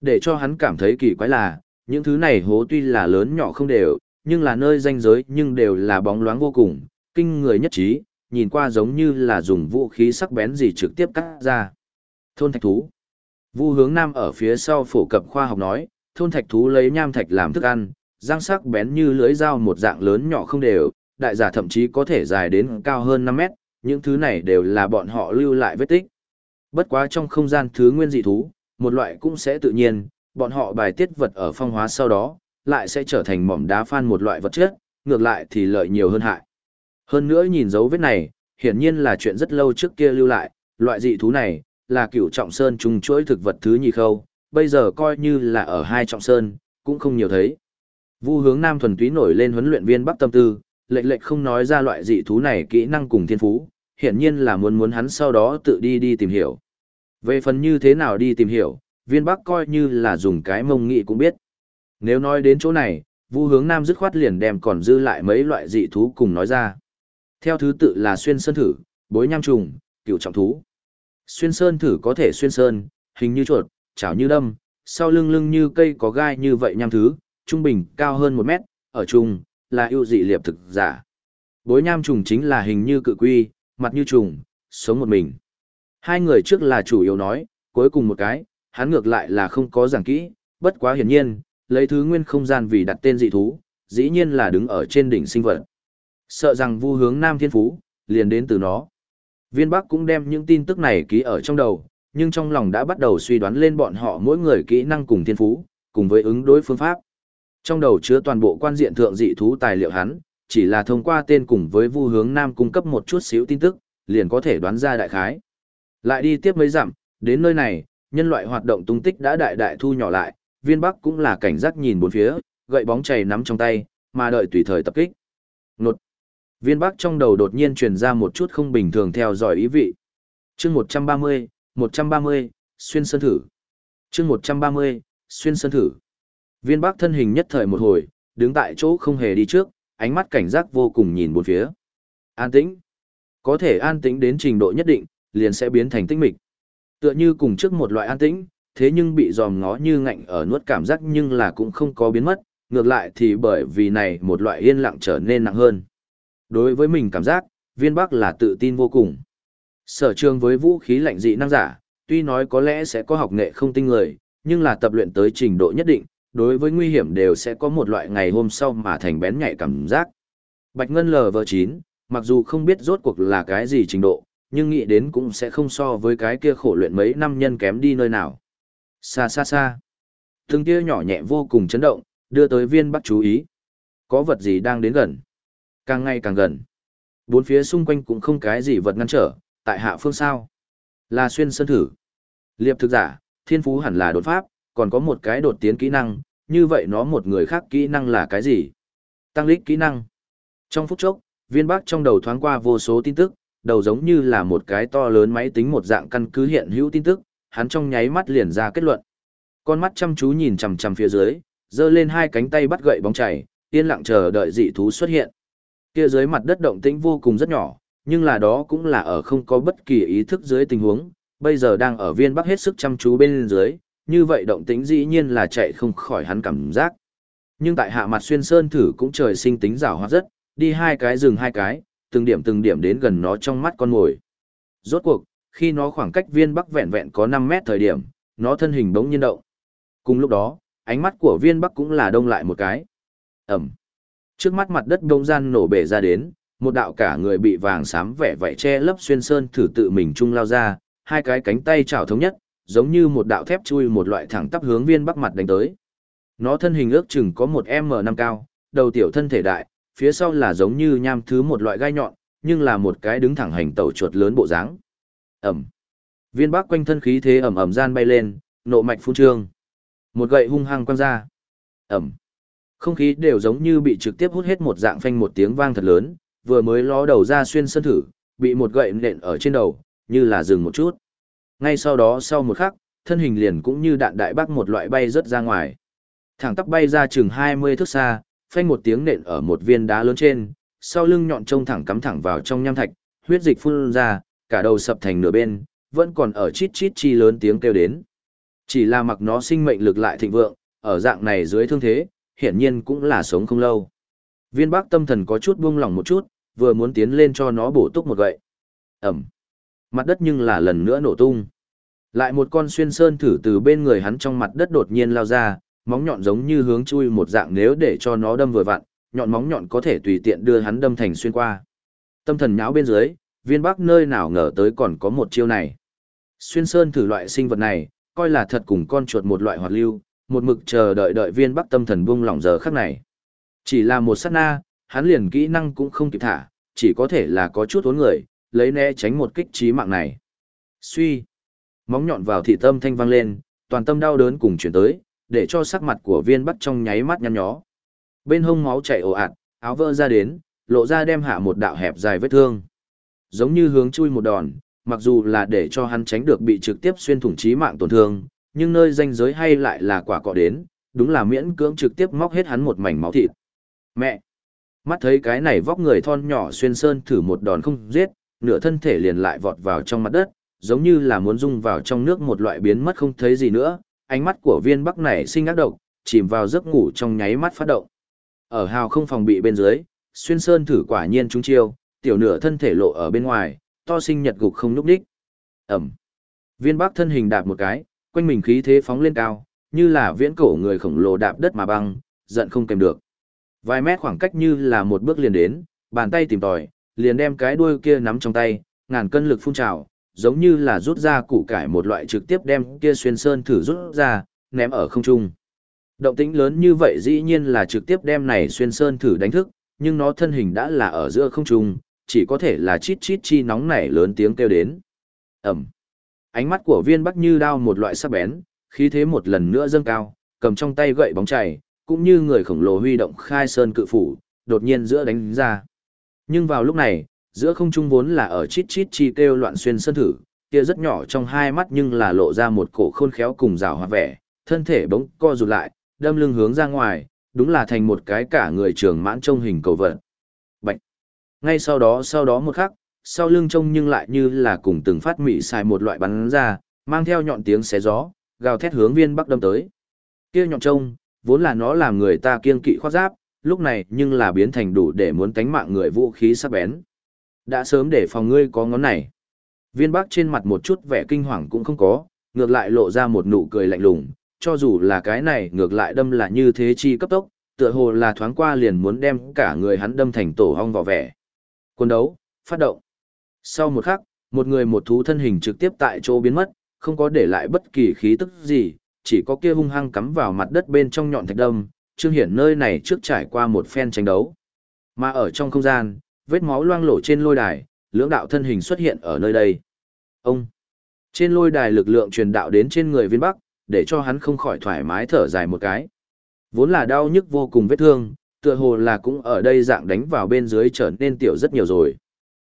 A: Để cho hắn cảm thấy kỳ quái là, những thứ này hố tuy là lớn nhỏ không đều, nhưng là nơi danh giới nhưng đều là bóng loáng vô cùng, kinh người nhất trí, nhìn qua giống như là dùng vũ khí sắc bén gì trực tiếp cắt ra. Thôn thạch thú. Vu hướng nam ở phía sau phổ cập khoa học nói, thôn thạch thú lấy nham thạch làm thức ăn, răng sắc bén như lưỡi dao một dạng lớn nhỏ không đều, đại giả thậm chí có thể dài đến cao hơn 5 mét, những thứ này đều là bọn họ lưu lại vết tích. Bất quá trong không gian thứ nguyên dị thú, một loại cũng sẽ tự nhiên, bọn họ bài tiết vật ở phong hóa sau đó, lại sẽ trở thành mỏm đá phan một loại vật chất, ngược lại thì lợi nhiều hơn hại. Hơn nữa nhìn dấu vết này, hiển nhiên là chuyện rất lâu trước kia lưu lại, loại dị thú này, là cửu trọng sơn trùng chuỗi thực vật thứ nhì khâu, bây giờ coi như là ở hai trọng sơn, cũng không nhiều thấy. Vu hướng nam thuần túy nổi lên huấn luyện viên Bắc Tâm Tư, lệch lệch không nói ra loại dị thú này kỹ năng cùng thiên phú, hiển nhiên là muốn muốn hắn sau đó tự đi đi tìm hiểu. Về phần như thế nào đi tìm hiểu, viên bắc coi như là dùng cái mông nghị cũng biết. Nếu nói đến chỗ này, Vu hướng nam dứt khoát liền đem còn dư lại mấy loại dị thú cùng nói ra. Theo thứ tự là xuyên sơn thử, bối nham trùng, cựu trọng thú. Xuyên sơn thử có thể xuyên sơn, hình như chuột, chảo như đâm, sau lưng lưng như cây có gai như vậy nham thứ, trung bình cao hơn một mét, ở chung là ưu dị liệp thực giả. Bối nham trùng chính là hình như cự quy, mặt như trùng, sống một mình. Hai người trước là chủ yếu nói, cuối cùng một cái, hắn ngược lại là không có giảng kỹ, bất quá hiển nhiên, lấy thứ nguyên không gian vì đặt tên dị thú, dĩ nhiên là đứng ở trên đỉnh sinh vật. Sợ rằng vu hướng Nam Thiên Phú, liền đến từ nó. Viên Bắc cũng đem những tin tức này ký ở trong đầu, nhưng trong lòng đã bắt đầu suy đoán lên bọn họ mỗi người kỹ năng cùng thiên phú, cùng với ứng đối phương pháp. Trong đầu chứa toàn bộ quan diện thượng dị thú tài liệu hắn, chỉ là thông qua tên cùng với vu hướng Nam cung cấp một chút xíu tin tức, liền có thể đoán ra đại khái. Lại đi tiếp mấy dặm, đến nơi này, nhân loại hoạt động tung tích đã đại đại thu nhỏ lại, viên bắc cũng là cảnh giác nhìn bốn phía, gậy bóng chày nắm trong tay, mà đợi tùy thời tập kích. Nột. Viên bắc trong đầu đột nhiên truyền ra một chút không bình thường theo dõi ý vị. chương 130, 130, xuyên sơn thử. chương 130, xuyên sơn thử. Viên bắc thân hình nhất thời một hồi, đứng tại chỗ không hề đi trước, ánh mắt cảnh giác vô cùng nhìn bốn phía. An tĩnh. Có thể an tĩnh đến trình độ nhất định, liền sẽ biến thành tinh mịch. Tựa như cùng trước một loại an tĩnh, thế nhưng bị dòm ngó như ngạnh ở nuốt cảm giác nhưng là cũng không có biến mất, ngược lại thì bởi vì này một loại yên lặng trở nên nặng hơn. Đối với mình cảm giác, viên bắc là tự tin vô cùng. Sở trường với vũ khí lạnh dị năng giả, tuy nói có lẽ sẽ có học nghệ không tinh người, nhưng là tập luyện tới trình độ nhất định, đối với nguy hiểm đều sẽ có một loại ngày hôm sau mà thành bén nhạy cảm giác. Bạch Ngân LV9, mặc dù không biết rốt cuộc là cái gì trình độ, nhưng nghĩ đến cũng sẽ không so với cái kia khổ luyện mấy năm nhân kém đi nơi nào. Xa xa xa. Từng tia nhỏ nhẹ vô cùng chấn động, đưa tới viên bắc chú ý. Có vật gì đang đến gần. Càng ngày càng gần. Bốn phía xung quanh cũng không cái gì vật ngăn trở, tại hạ phương sao. Là xuyên sơn thử. Liệp thực giả, thiên phú hẳn là đột pháp, còn có một cái đột tiến kỹ năng, như vậy nó một người khác kỹ năng là cái gì? Tăng lích kỹ năng. Trong phút chốc, viên bắc trong đầu thoáng qua vô số tin tức, đầu giống như là một cái to lớn máy tính một dạng căn cứ hiện hữu tin tức, hắn trong nháy mắt liền ra kết luận. Con mắt chăm chú nhìn chằm chằm phía dưới, giơ lên hai cánh tay bắt gậy bóng chảy, yên lặng chờ đợi dị thú xuất hiện. Kia dưới mặt đất động tĩnh vô cùng rất nhỏ, nhưng là đó cũng là ở không có bất kỳ ý thức dưới tình huống, bây giờ đang ở viên bắc hết sức chăm chú bên dưới, như vậy động tĩnh dĩ nhiên là chạy không khỏi hắn cảm giác. Nhưng tại hạ mặt xuyên sơn thử cũng trời sinh tính rào hoạt rất, đi hai cái dừng hai cái, từng điểm từng điểm đến gần nó trong mắt con mồi. Rốt cuộc, khi nó khoảng cách viên bắc vẹn vẹn có 5 mét thời điểm, nó thân hình bỗng nhiên động. Cùng lúc đó, ánh mắt của viên bắc cũng là đông lại một cái. Ẩm. Trước mắt mặt đất đông gian nổ bể ra đến, một đạo cả người bị vàng xám vẻ vảy che lấp xuyên sơn thử tự mình trung lao ra, hai cái cánh tay chảo thống nhất, giống như một đạo thép chui một loại thẳng tắp hướng viên bắc mặt đánh tới. Nó thân hình ước chừng có một M5 cao, đầu tiểu thân thể đại, phía sau là giống như nham thứ một loại gai nhọn, nhưng là một cái đứng thẳng hành tẩu chuột lớn bộ dáng. Ẩm. Viên bắc quanh thân khí thế ẩm ẩm gian bay lên, nộ mạch phun trương. Một gậy hung hăng quăng ra. Ẩm. Không khí đều giống như bị trực tiếp hút hết một dạng phanh một tiếng vang thật lớn, vừa mới ló đầu ra xuyên sân thử, bị một gậy nện ở trên đầu, như là dừng một chút. Ngay sau đó sau một khắc, thân hình liền cũng như đạn đại bác một loại bay rất ra ngoài. Thẳng tắp bay ra chừng 20 thước xa, phanh một tiếng nện ở một viên đá lớn trên, sau lưng nhọn trông thẳng cắm thẳng vào trong nham thạch, huyết dịch phun ra, cả đầu sập thành nửa bên, vẫn còn ở chít chít chi lớn tiếng kêu đến. Chỉ là mặc nó sinh mệnh lực lại thịnh vượng, ở dạng này dưới thương thế, hiển nhiên cũng là sống không lâu. Viên bác tâm thần có chút buông lỏng một chút, vừa muốn tiến lên cho nó bổ túc một gậy. Ẩm. Mặt đất nhưng là lần nữa nổ tung. Lại một con xuyên sơn thử từ bên người hắn trong mặt đất đột nhiên lao ra, móng nhọn giống như hướng chui một dạng nếu để cho nó đâm vừa vặn, nhọn móng nhọn có thể tùy tiện đưa hắn đâm thành xuyên qua. Tâm thần nháo bên dưới, viên bắc nơi nào ngờ tới còn có một chiêu này. Xuyên sơn thử loại sinh vật này, coi là thật cùng con chuột một loại hoạt lưu, một mực chờ đợi đợi viên bắc tâm thần buông lỏng giờ khắc này. Chỉ là một sát na, hắn liền kỹ năng cũng không kịp thả, chỉ có thể là có chút hốn người, lấy né tránh một kích trí mạng này. Suy, móng nhọn vào thị tâm thanh vang lên, toàn tâm đau đớn cùng chuyển tới, để cho sắc mặt của viên bắc trong nháy mắt nhăn nhó. Bên hông máu chảy ồ ạt, áo vỡ ra đến, lộ ra đem hạ một đạo hẹp dài vết thương. Giống như hướng chui một đòn, mặc dù là để cho hắn tránh được bị trực tiếp xuyên thủng trí mạng tổn thương, nhưng nơi danh giới hay lại là quả cọ đến, đúng là miễn cưỡng trực tiếp móc hết hắn một mảnh máu thịt. Mẹ! Mắt thấy cái này vóc người thon nhỏ xuyên sơn thử một đòn không giết, nửa thân thể liền lại vọt vào trong mặt đất, giống như là muốn dung vào trong nước một loại biến mất không thấy gì nữa, ánh mắt của viên bắc này sinh ác độc, chìm vào giấc ngủ trong nháy mắt phát động. Ở hào không phòng bị bên dưới, xuyên sơn thử quả nhiên trúng chiêu, tiểu nửa thân thể lộ ở bên ngoài, to sinh nhật gục không núp đích. Ẩm. Viên bắc thân hình đạp một cái, quanh mình khí thế phóng lên cao, như là viễn cổ người khổng lồ đạp đất mà băng, giận không kèm được. Vài mét khoảng cách như là một bước liền đến, bàn tay tìm tòi, liền đem cái đuôi kia nắm trong tay, ngàn cân lực phun trào, giống như là rút ra củ cải một loại trực tiếp đem kia xuyên sơn thử rút ra, ném ở không trung. Động tĩnh lớn như vậy dĩ nhiên là trực tiếp đem này xuyên sơn thử đánh thức, nhưng nó thân hình đã là ở giữa không trung, chỉ có thể là chít chít chi nóng nảy lớn tiếng kêu đến. Ẩm. Ánh mắt của viên bắc như đao một loại sắc bén, khí thế một lần nữa dâng cao, cầm trong tay gậy bóng chảy, cũng như người khổng lồ huy động khai sơn cự phủ, đột nhiên giữa đánh ra. Nhưng vào lúc này, giữa không trung vốn là ở chít chít chi kêu loạn xuyên sơn thử, kia rất nhỏ trong hai mắt nhưng là lộ ra một cổ khôn khéo cùng rào hoa vẻ, thân thể bỗng co rụt lại, đâm lưng hướng ra ngoài, đúng là thành một cái cả người trường mãn trông hình cầu vật. Bạch! Ngay sau đó sau đó một khắc, sau lưng trông nhưng lại như là cùng từng phát mị xài một loại bắn ra, mang theo nhọn tiếng xé gió, gào thét hướng viên bắc đâm tới. Kia nhọn trông, vốn là nó làm người ta kiên kỵ khoác giáp, lúc này nhưng là biến thành đủ để muốn tánh mạng người vũ khí sắc bén. Đã sớm để phòng ngươi có ngón này. Viên bắc trên mặt một chút vẻ kinh hoàng cũng không có, ngược lại lộ ra một nụ cười lạnh lùng, cho dù là cái này ngược lại đâm là như thế chi cấp tốc, tựa hồ là thoáng qua liền muốn đem cả người hắn đâm thành tổ hong vỏ vẻ. Quân đấu, phát động. Sau một khắc, một người một thú thân hình trực tiếp tại chỗ biến mất, không có để lại bất kỳ khí tức gì, chỉ có kia hung hăng cắm vào mặt đất bên trong nhọn thạch đâm, trương hiển nơi này trước trải qua một phen tranh đấu. Mà ở trong không gian, vết máu loang lổ trên lôi đài, lưỡng đạo thân hình xuất hiện ở nơi đây. Ông! Trên lôi đài lực lượng truyền đạo đến trên người viên bắc, để cho hắn không khỏi thoải mái thở dài một cái. Vốn là đau nhức vô cùng vết thương, tựa hồ là cũng ở đây dạng đánh vào bên dưới trở nên tiểu rất nhiều rồi.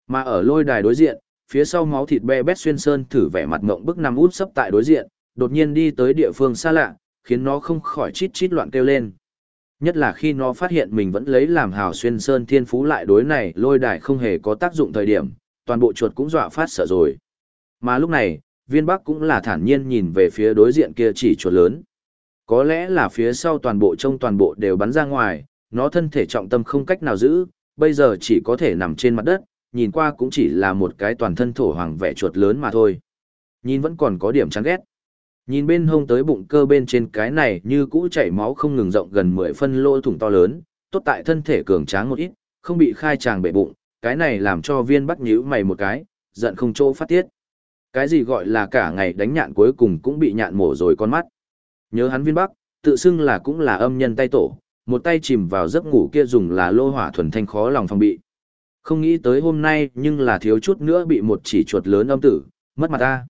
A: Mà ở lôi đài đối diện, phía sau máu thịt be bét xuyên sơn thử vẻ mặt ngộng bức nằm út sấp tại đối diện, đột nhiên đi tới địa phương xa lạ, khiến nó không khỏi chít chít loạn kêu lên. Nhất là khi nó phát hiện mình vẫn lấy làm hào xuyên sơn thiên phú lại đối này lôi đài không hề có tác dụng thời điểm, toàn bộ chuột cũng dọa phát sợ rồi. Mà lúc này, viên bắc cũng là thản nhiên nhìn về phía đối diện kia chỉ chuột lớn. Có lẽ là phía sau toàn bộ trong toàn bộ đều bắn ra ngoài, nó thân thể trọng tâm không cách nào giữ, bây giờ chỉ có thể nằm trên mặt đất, nhìn qua cũng chỉ là một cái toàn thân thổ hoàng vẻ chuột lớn mà thôi. Nhìn vẫn còn có điểm chán ghét. Nhìn bên hông tới bụng cơ bên trên cái này như cũ chảy máu không ngừng rộng gần 10 phân lỗ thủng to lớn, tốt tại thân thể cường tráng một ít, không bị khai tràng bể bụng, cái này làm cho viên bắt nhíu mày một cái, giận không chỗ phát tiết. Cái gì gọi là cả ngày đánh nhạn cuối cùng cũng bị nhạn mổ rồi con mắt. Nhớ hắn viên bắc, tự xưng là cũng là âm nhân tay tổ, một tay chìm vào giấc ngủ kia dùng là lô hỏa thuần thanh khó lòng phòng bị. Không nghĩ tới hôm nay nhưng là thiếu chút nữa bị một chỉ chuột lớn âm tử, mất mặt ta.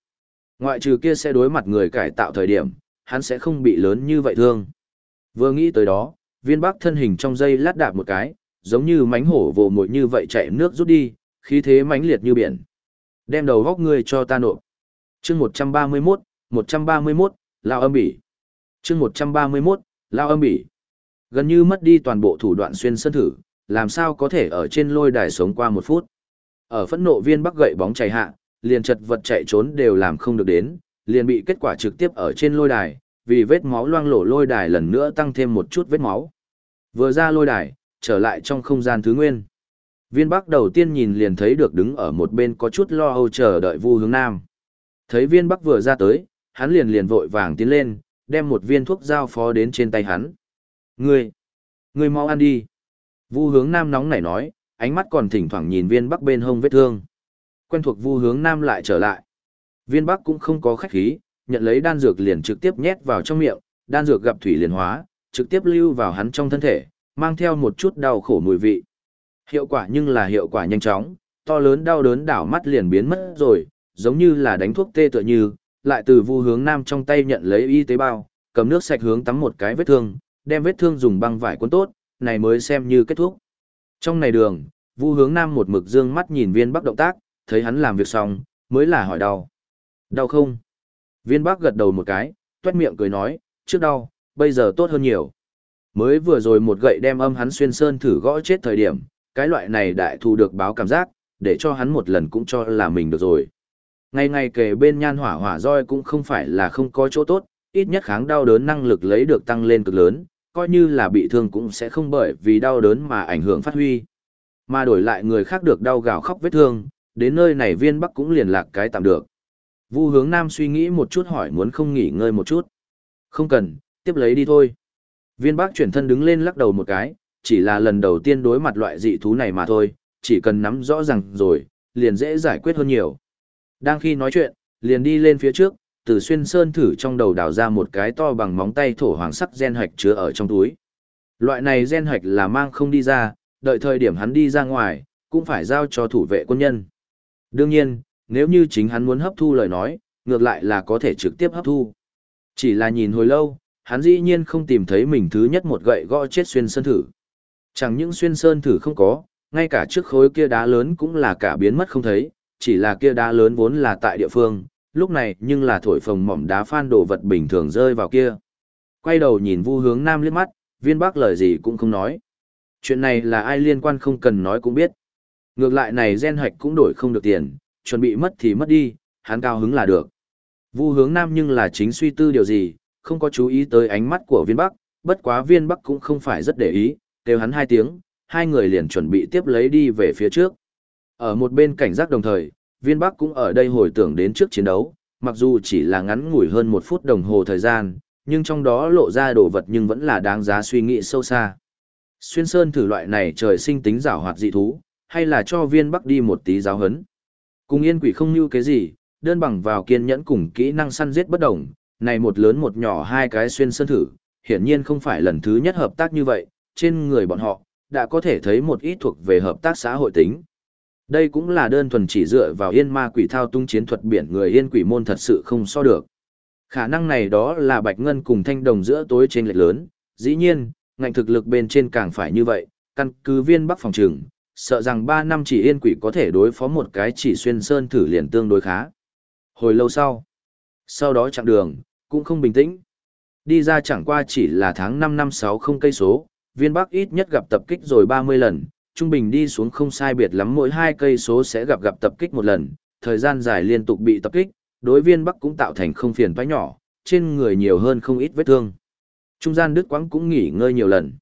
A: Ngoại trừ kia sẽ đối mặt người cải tạo thời điểm, hắn sẽ không bị lớn như vậy thương. Vừa nghĩ tới đó, viên bắc thân hình trong dây lát đạp một cái, giống như mánh hổ vồ mồi như vậy chạy nước rút đi, khí thế mãnh liệt như biển. Đem đầu góc ngươi cho ta nộp. chương 131, 131, lao âm bỉ. chương 131, lao âm bỉ. Gần như mất đi toàn bộ thủ đoạn xuyên sân thử, làm sao có thể ở trên lôi đài sống qua một phút. Ở phẫn nộ viên bắc gậy bóng chạy hạ, liền chật vật chạy trốn đều làm không được đến, liền bị kết quả trực tiếp ở trên lôi đài, vì vết máu loang lổ lôi đài lần nữa tăng thêm một chút vết máu. Vừa ra lôi đài, trở lại trong không gian thứ nguyên. Viên Bắc đầu tiên nhìn liền thấy được đứng ở một bên có chút lo âu chờ đợi Vu Hướng Nam. Thấy Viên Bắc vừa ra tới, hắn liền liền vội vàng tiến lên, đem một viên thuốc giao phó đến trên tay hắn. Ngươi, ngươi mau ăn đi. Vu Hướng Nam nóng nảy nói, ánh mắt còn thỉnh thoảng nhìn Viên Bắc bên hông vết thương. Quen thuộc Vu Hướng Nam lại trở lại. Viên Bắc cũng không có khách khí, nhận lấy đan dược liền trực tiếp nhét vào trong miệng, đan dược gặp thủy liền hóa, trực tiếp lưu vào hắn trong thân thể, mang theo một chút đau khổ mùi vị. Hiệu quả nhưng là hiệu quả nhanh chóng, to lớn đau đớn đảo mắt liền biến mất rồi, giống như là đánh thuốc tê tựa như, lại từ vu hướng nam trong tay nhận lấy y tế bao, cầm nước sạch hướng tắm một cái vết thương, đem vết thương dùng băng vải cuốn tốt, này mới xem như kết thúc. Trong này đường, vu hướng nam một mực dương mắt nhìn viên bắc động tác, thấy hắn làm việc xong, mới là hỏi đau. Đau không? Viên bắc gật đầu một cái, tuét miệng cười nói, trước đau, bây giờ tốt hơn nhiều. Mới vừa rồi một gậy đem âm hắn xuyên sơn thử gõ chết thời điểm, cái loại này đại thu được báo cảm giác, để cho hắn một lần cũng cho là mình được rồi. Ngày ngày kề bên nhan hỏa hỏa roi cũng không phải là không có chỗ tốt, ít nhất kháng đau đớn năng lực lấy được tăng lên cực lớn, coi như là bị thương cũng sẽ không bởi vì đau đớn mà ảnh hưởng phát huy. Mà đổi lại người khác được đau gào khóc vết thương, đến nơi này viên bắc cũng liền lạc cái tạm được. Vu hướng nam suy nghĩ một chút hỏi muốn không nghỉ ngơi một chút. Không cần, tiếp lấy đi thôi. Viên Bắc chuyển thân đứng lên lắc đầu một cái, chỉ là lần đầu tiên đối mặt loại dị thú này mà thôi, chỉ cần nắm rõ ràng rồi, liền dễ giải quyết hơn nhiều. Đang khi nói chuyện, liền đi lên phía trước, từ xuyên sơn thử trong đầu đào ra một cái to bằng móng tay thổ hoàng sắc gen hạch chứa ở trong túi. Loại này gen hạch là mang không đi ra, đợi thời điểm hắn đi ra ngoài, cũng phải giao cho thủ vệ quân nhân. Đương nhiên, nếu như chính hắn muốn hấp thu lời nói, ngược lại là có thể trực tiếp hấp thu. Chỉ là nhìn hồi lâu, hắn dĩ nhiên không tìm thấy mình thứ nhất một gậy gõ chết xuyên sơn thử. Chẳng những xuyên sơn thử không có, ngay cả trước khối kia đá lớn cũng là cả biến mất không thấy, chỉ là kia đá lớn vốn là tại địa phương, lúc này nhưng là thổi phồng mỏm đá phan đồ vật bình thường rơi vào kia. Quay đầu nhìn vu hướng nam liếc mắt, viên bác lời gì cũng không nói. Chuyện này là ai liên quan không cần nói cũng biết. Ngược lại này gen hạch cũng đổi không được tiền, chuẩn bị mất thì mất đi, hắn cao hứng là được. Vu hướng nam nhưng là chính suy tư điều gì, không có chú ý tới ánh mắt của viên bắc, bất quá viên bắc cũng không phải rất để ý, kêu hắn hai tiếng, hai người liền chuẩn bị tiếp lấy đi về phía trước. Ở một bên cảnh giác đồng thời, viên bắc cũng ở đây hồi tưởng đến trước chiến đấu, mặc dù chỉ là ngắn ngủi hơn một phút đồng hồ thời gian, nhưng trong đó lộ ra đồ vật nhưng vẫn là đáng giá suy nghĩ sâu xa. Xuyên sơn thử loại này trời sinh tính giảo hoạt dị thú, hay là cho viên bắc đi một tí giáo hấn. Cùng yên quỷ không như cái gì, đơn bằng vào kiên nhẫn cùng kỹ năng săn giết bất đồng, này một lớn một nhỏ hai cái xuyên sơn thử, hiển nhiên không phải lần thứ nhất hợp tác như vậy, trên người bọn họ, đã có thể thấy một ít thuộc về hợp tác xã hội tính. Đây cũng là đơn thuần chỉ dựa vào yên ma quỷ thao tung chiến thuật biển người yên quỷ môn thật sự không so được. Khả năng này đó là bạch ngân cùng thanh đồng giữa tối trên lệch lớn, dĩ nhiên, ngành thực lực bên trên càng phải như vậy, căn cứ viên bắc phòng trường, sợ rằng 3 năm chỉ yên quỷ có thể đối phó một cái chỉ xuyên sơn thử liền tương đối khá. Hồi lâu sau, sau đó chặng đường, cũng không bình tĩnh. Đi ra chẳng qua chỉ là tháng 5 năm 60 cây số, viên bắc ít nhất gặp tập kích rồi 30 lần, trung bình đi xuống không sai biệt lắm mỗi hai cây số sẽ gặp gặp tập kích một lần, thời gian dài liên tục bị tập kích, đối viên bắc cũng tạo thành không phiền toái nhỏ, trên người nhiều hơn không ít vết thương. Trung gian Đức Quang cũng nghỉ ngơi nhiều lần.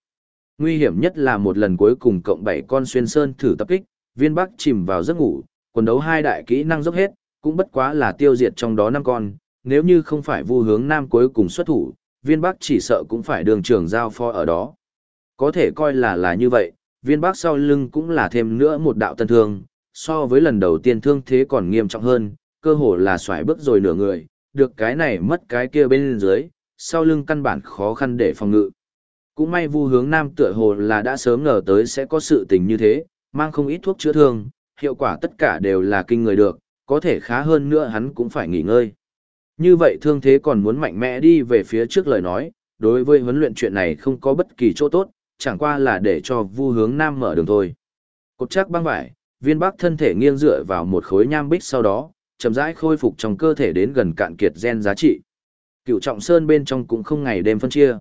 A: Nguy hiểm nhất là một lần cuối cùng cộng 7 con xuyên sơn thử tập kích, viên bắc chìm vào giấc ngủ, quần đấu hai đại kỹ năng dốc hết, cũng bất quá là tiêu diệt trong đó năm con, nếu như không phải vu hướng nam cuối cùng xuất thủ, viên bắc chỉ sợ cũng phải đường trường giao pho ở đó. Có thể coi là là như vậy, viên bắc sau lưng cũng là thêm nữa một đạo tân thương, so với lần đầu tiên thương thế còn nghiêm trọng hơn, cơ hồ là xoải bước rồi nửa người, được cái này mất cái kia bên dưới, sau lưng căn bản khó khăn để phòng ngự. Cũng may vu hướng nam tựa hồ là đã sớm ngờ tới sẽ có sự tình như thế, mang không ít thuốc chữa thương, hiệu quả tất cả đều là kinh người được, có thể khá hơn nữa hắn cũng phải nghỉ ngơi. Như vậy thương thế còn muốn mạnh mẽ đi về phía trước lời nói, đối với huấn luyện chuyện này không có bất kỳ chỗ tốt, chẳng qua là để cho vu hướng nam mở đường thôi. Cột chắc băng vải, viên bắc thân thể nghiêng dựa vào một khối nham bích sau đó, chậm rãi khôi phục trong cơ thể đến gần cạn kiệt gen giá trị. Cựu trọng sơn bên trong cũng không ngày đêm phân chia.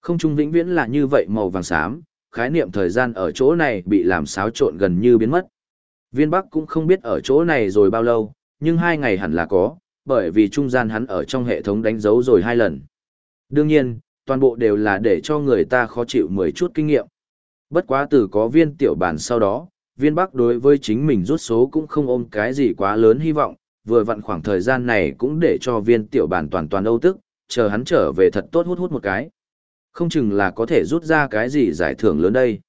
A: Không trung vĩnh viễn là như vậy màu vàng xám, khái niệm thời gian ở chỗ này bị làm xáo trộn gần như biến mất. Viên Bắc cũng không biết ở chỗ này rồi bao lâu, nhưng hai ngày hẳn là có, bởi vì trung gian hắn ở trong hệ thống đánh dấu rồi hai lần. Đương nhiên, toàn bộ đều là để cho người ta khó chịu mười chút kinh nghiệm. Bất quá từ có viên tiểu bản sau đó, viên Bắc đối với chính mình rút số cũng không ôm cái gì quá lớn hy vọng, vừa vặn khoảng thời gian này cũng để cho viên tiểu bản toàn toàn âu tức, chờ hắn trở về thật tốt hút hút một cái. Không chừng là có thể rút ra cái gì giải thưởng lớn đây.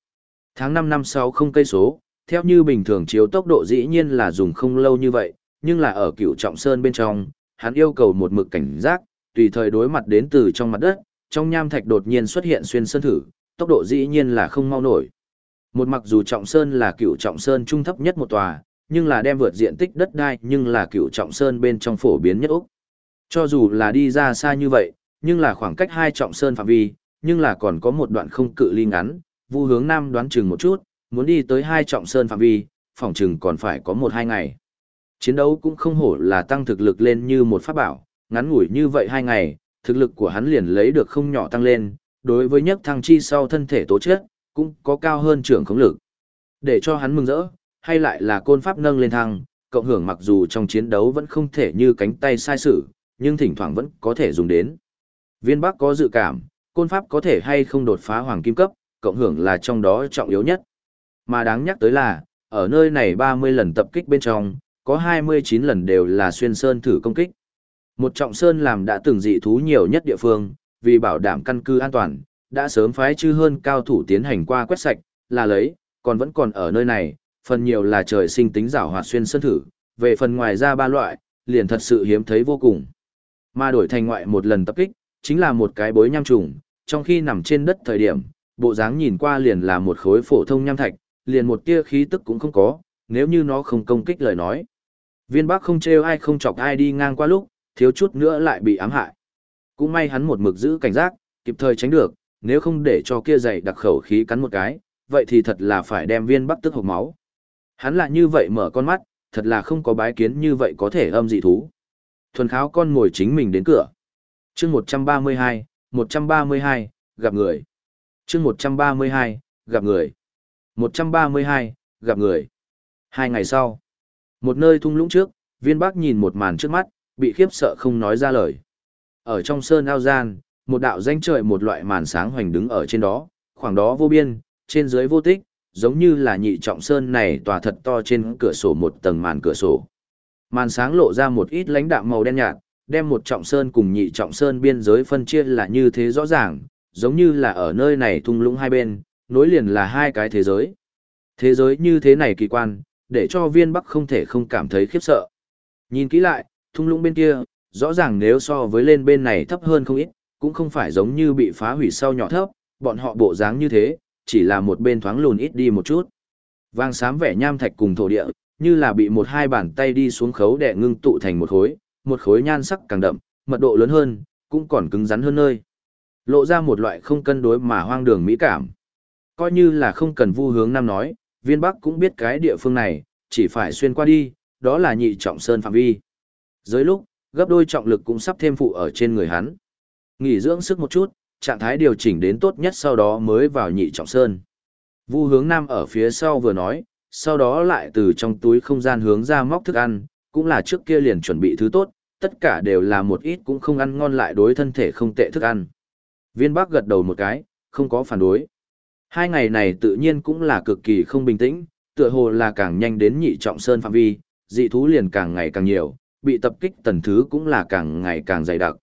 A: Tháng 5 năm sau không cây số, theo như bình thường chiếu tốc độ dĩ nhiên là dùng không lâu như vậy, nhưng là ở cựu trọng sơn bên trong, hắn yêu cầu một mực cảnh giác, tùy thời đối mặt đến từ trong mặt đất, trong nham thạch đột nhiên xuất hiện xuyên sơn thử, tốc độ dĩ nhiên là không mau nổi. Một mặc dù trọng sơn là cựu trọng sơn trung thấp nhất một tòa, nhưng là đem vượt diện tích đất đai nhưng là cựu trọng sơn bên trong phổ biến nhất Úc. Cho dù là đi ra xa như vậy, nhưng là khoảng cách hai trọng sơn phạm vi, nhưng là còn có một đoạn không cự ly ngắn, vu hướng nam đoán chừng một chút, muốn đi tới hai trọng sơn phạm vi, phòng chừng còn phải có một hai ngày. Chiến đấu cũng không hổ là tăng thực lực lên như một pháp bảo, ngắn ngủi như vậy hai ngày, thực lực của hắn liền lấy được không nhỏ tăng lên, đối với nhất thăng chi sau thân thể tố chất, cũng có cao hơn trưởng khống lực. Để cho hắn mừng rỡ, hay lại là côn pháp nâng lên thăng, cộng hưởng mặc dù trong chiến đấu vẫn không thể như cánh tay sai sử, nhưng thỉnh thoảng vẫn có thể dùng đến. Viên Bắc có dự cảm, côn pháp có thể hay không đột phá hoàng kim cấp, cộng hưởng là trong đó trọng yếu nhất. Mà đáng nhắc tới là, ở nơi này 30 lần tập kích bên trong, có 29 lần đều là xuyên sơn thử công kích. Một trọng sơn làm đã từng dị thú nhiều nhất địa phương, vì bảo đảm căn cứ an toàn, đã sớm phái chư hơn cao thủ tiến hành qua quét sạch, là lấy, còn vẫn còn ở nơi này, phần nhiều là trời sinh tính rảo hoạt xuyên sơn thử, về phần ngoài ra ba loại, liền thật sự hiếm thấy vô cùng. Mà đổi thành ngoại một lần tập kích, chính là một cái bối nham trùng, trong khi nằm trên đất thời điểm, bộ dáng nhìn qua liền là một khối phổ thông nham thạch, liền một tia khí tức cũng không có, nếu như nó không công kích lời nói. Viên Bắc không trêu ai không chọc ai đi ngang qua lúc, thiếu chút nữa lại bị ám hại. Cũng may hắn một mực giữ cảnh giác, kịp thời tránh được, nếu không để cho kia dày đặc khẩu khí cắn một cái, vậy thì thật là phải đem viên Bắc tức hộc máu. Hắn lại như vậy mở con mắt, thật là không có bái kiến như vậy có thể âm dị thú. Thuần kháo con ngồi chính mình đến cửa. chương 132, 132, gặp người. chương 132, gặp người. 132, gặp người. Hai ngày sau, một nơi thung lũng trước, viên bác nhìn một màn trước mắt, bị khiếp sợ không nói ra lời. Ở trong sơn ao gian, một đạo danh trời một loại màn sáng hoành đứng ở trên đó, khoảng đó vô biên, trên dưới vô tích, giống như là nhị trọng sơn này tòa thật to trên cửa sổ một tầng màn cửa sổ. Màn sáng lộ ra một ít lãnh đạm màu đen nhạt, đem một trọng sơn cùng nhị trọng sơn biên giới phân chia là như thế rõ ràng, giống như là ở nơi này thung lũng hai bên, nối liền là hai cái thế giới. Thế giới như thế này kỳ quan, để cho viên bắc không thể không cảm thấy khiếp sợ. Nhìn kỹ lại, thung lũng bên kia, rõ ràng nếu so với lên bên này thấp hơn không ít, cũng không phải giống như bị phá hủy sau nhỏ thấp, bọn họ bộ dáng như thế, chỉ là một bên thoáng lùn ít đi một chút. Vàng xám vẻ nham thạch cùng thổ địa, như là bị một hai bàn tay đi xuống khấu để ngưng tụ thành một khối, một khối nhan sắc càng đậm, mật độ lớn hơn, cũng còn cứng rắn hơn nơi. Lộ ra một loại không cân đối mà hoang đường mỹ cảm. Coi như là không cần vu hướng nam nói, viên bắc cũng biết cái địa phương này, chỉ phải xuyên qua đi, đó là nhị trọng sơn phạm vi. Dưới lúc, gấp đôi trọng lực cũng sắp thêm phụ ở trên người hắn. Nghỉ dưỡng sức một chút, trạng thái điều chỉnh đến tốt nhất sau đó mới vào nhị trọng sơn. Vu hướng nam ở phía sau vừa nói, sau đó lại từ trong túi không gian hướng ra móc thức ăn, cũng là trước kia liền chuẩn bị thứ tốt, tất cả đều là một ít cũng không ăn ngon lại đối thân thể không tệ thức ăn. Viên bác gật đầu một cái, không có phản đối. Hai ngày này tự nhiên cũng là cực kỳ không bình tĩnh, tựa hồ là càng nhanh đến nhị trọng sơn phạm vi, dị thú liền càng ngày càng nhiều, bị tập kích tần thứ cũng là càng ngày càng dày đặc.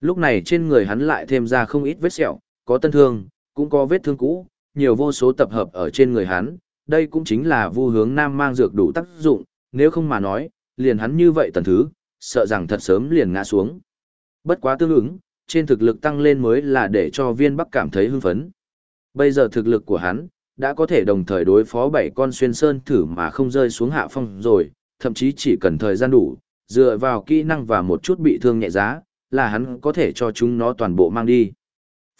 A: Lúc này trên người hắn lại thêm ra không ít vết sẹo, có tân thương, cũng có vết thương cũ, nhiều vô số tập hợp ở trên người hắn, đây cũng chính là vu hướng nam mang dược đủ tác dụng, nếu không mà nói, liền hắn như vậy tần thứ, sợ rằng thật sớm liền ngã xuống. Bất quá tương ứng, trên thực lực tăng lên mới là để cho viên bắc cảm thấy hưng phấn. Bây giờ thực lực của hắn, đã có thể đồng thời đối phó bảy con xuyên sơn thử mà không rơi xuống hạ phong rồi, thậm chí chỉ cần thời gian đủ, dựa vào kỹ năng và một chút bị thương nhẹ giá, là hắn có thể cho chúng nó toàn bộ mang đi.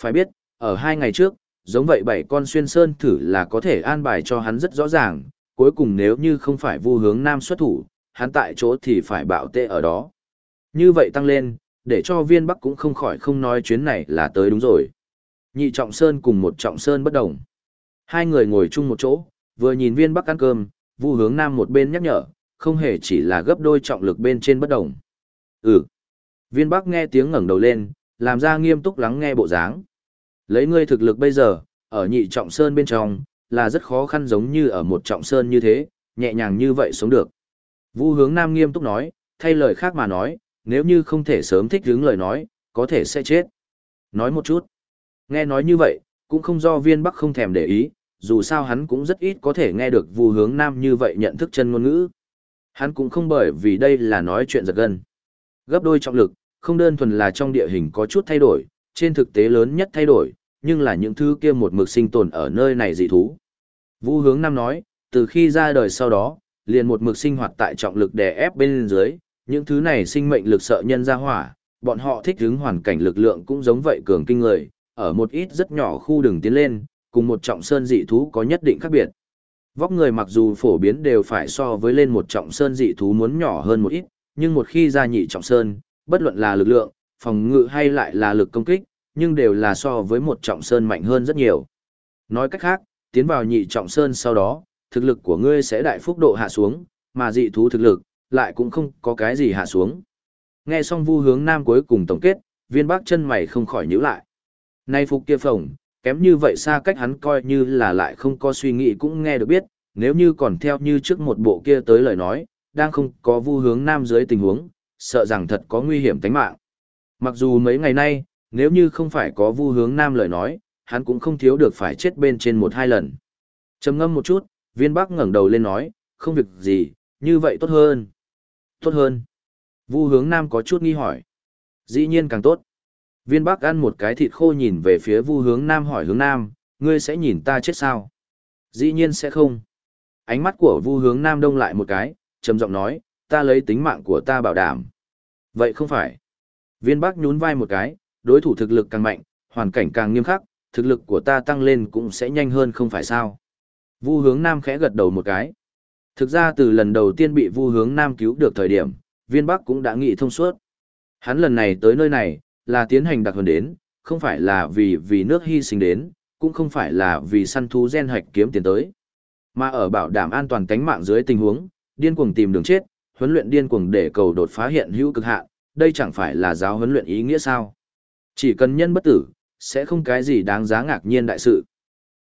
A: Phải biết, ở hai ngày trước, giống vậy bảy con xuyên sơn thử là có thể an bài cho hắn rất rõ ràng, cuối cùng nếu như không phải vu hướng nam xuất thủ, hắn tại chỗ thì phải bạo tệ ở đó. Như vậy tăng lên, để cho viên bắc cũng không khỏi không nói chuyến này là tới đúng rồi. Nhị trọng sơn cùng một trọng sơn bất đồng. Hai người ngồi chung một chỗ, vừa nhìn viên bắc ăn cơm, vu hướng nam một bên nhắc nhở, không hề chỉ là gấp đôi trọng lực bên trên bất đồng. Ừ. Viên bắc nghe tiếng ngẩng đầu lên, làm ra nghiêm túc lắng nghe bộ dáng. Lấy ngươi thực lực bây giờ, ở nhị trọng sơn bên trong, là rất khó khăn giống như ở một trọng sơn như thế, nhẹ nhàng như vậy sống được. Vu hướng nam nghiêm túc nói, thay lời khác mà nói, nếu như không thể sớm thích hướng lời nói, có thể sẽ chết. Nói một chút. Nghe nói như vậy, cũng không do viên bắc không thèm để ý, dù sao hắn cũng rất ít có thể nghe được vu hướng nam như vậy nhận thức chân ngôn ngữ. Hắn cũng không bởi vì đây là nói chuyện giật gân. Gấp đôi trọng lực, không đơn thuần là trong địa hình có chút thay đổi, trên thực tế lớn nhất thay đổi, nhưng là những thứ kia một mực sinh tồn ở nơi này dị thú. Vu hướng nam nói, từ khi ra đời sau đó, liền một mực sinh hoạt tại trọng lực đè ép bên dưới, những thứ này sinh mệnh lực sợ nhân ra hỏa, bọn họ thích ứng hoàn cảnh lực lượng cũng giống vậy cường kinh người, ở một ít rất nhỏ khu đường tiến lên, cùng một trọng sơn dị thú có nhất định khác biệt. Vóc người mặc dù phổ biến đều phải so với lên một trọng sơn dị thú muốn nhỏ hơn một ít, nhưng một khi ra nhị trọng sơn, bất luận là lực lượng, phòng ngự hay lại là lực công kích, nhưng đều là so với một trọng sơn mạnh hơn rất nhiều. Nói cách khác, tiến vào nhị trọng sơn sau đó, thực lực của ngươi sẽ đại phúc độ hạ xuống, mà dị thú thực lực, lại cũng không có cái gì hạ xuống. Nghe xong vu hướng nam cuối cùng tổng kết, viên bắc chân mày không khỏi nhíu lại. Nay phục kia phổng, kém như vậy xa cách hắn coi như là lại không có suy nghĩ cũng nghe được biết, nếu như còn theo như trước một bộ kia tới lời nói, đang không có vu hướng nam dưới tình huống, sợ rằng thật có nguy hiểm tính mạng. Mặc dù mấy ngày nay, nếu như không phải có vu hướng nam lời nói, hắn cũng không thiếu được phải chết bên trên một hai lần. trầm ngâm một chút, viên bắc ngẩng đầu lên nói, không việc gì, như vậy tốt hơn. Tốt hơn. Vu hướng nam có chút nghi hỏi. Dĩ nhiên càng tốt. Viên bắc ăn một cái thịt khô nhìn về phía vu hướng nam hỏi hướng nam, ngươi sẽ nhìn ta chết sao? Dĩ nhiên sẽ không. Ánh mắt của vu hướng nam đông lại một cái, trầm giọng nói, ta lấy tính mạng của ta bảo đảm. Vậy không phải. Viên bắc nhún vai một cái, đối thủ thực lực càng mạnh, hoàn cảnh càng nghiêm khắc, thực lực của ta tăng lên cũng sẽ nhanh hơn không phải sao. Vu hướng nam khẽ gật đầu một cái. Thực ra từ lần đầu tiên bị vu hướng nam cứu được thời điểm, viên bắc cũng đã nghĩ thông suốt. Hắn lần này tới nơi này, là tiến hành đặc hơn đến, không phải là vì vì nước hy sinh đến, cũng không phải là vì săn thú gen hạch kiếm tiền tới. Mà ở bảo đảm an toàn cánh mạng dưới tình huống, điên cuồng tìm đường chết, huấn luyện điên cuồng để cầu đột phá hiện hữu cực hạn, đây chẳng phải là giáo huấn luyện ý nghĩa sao? Chỉ cần nhân bất tử, sẽ không cái gì đáng giá ngạc nhiên đại sự.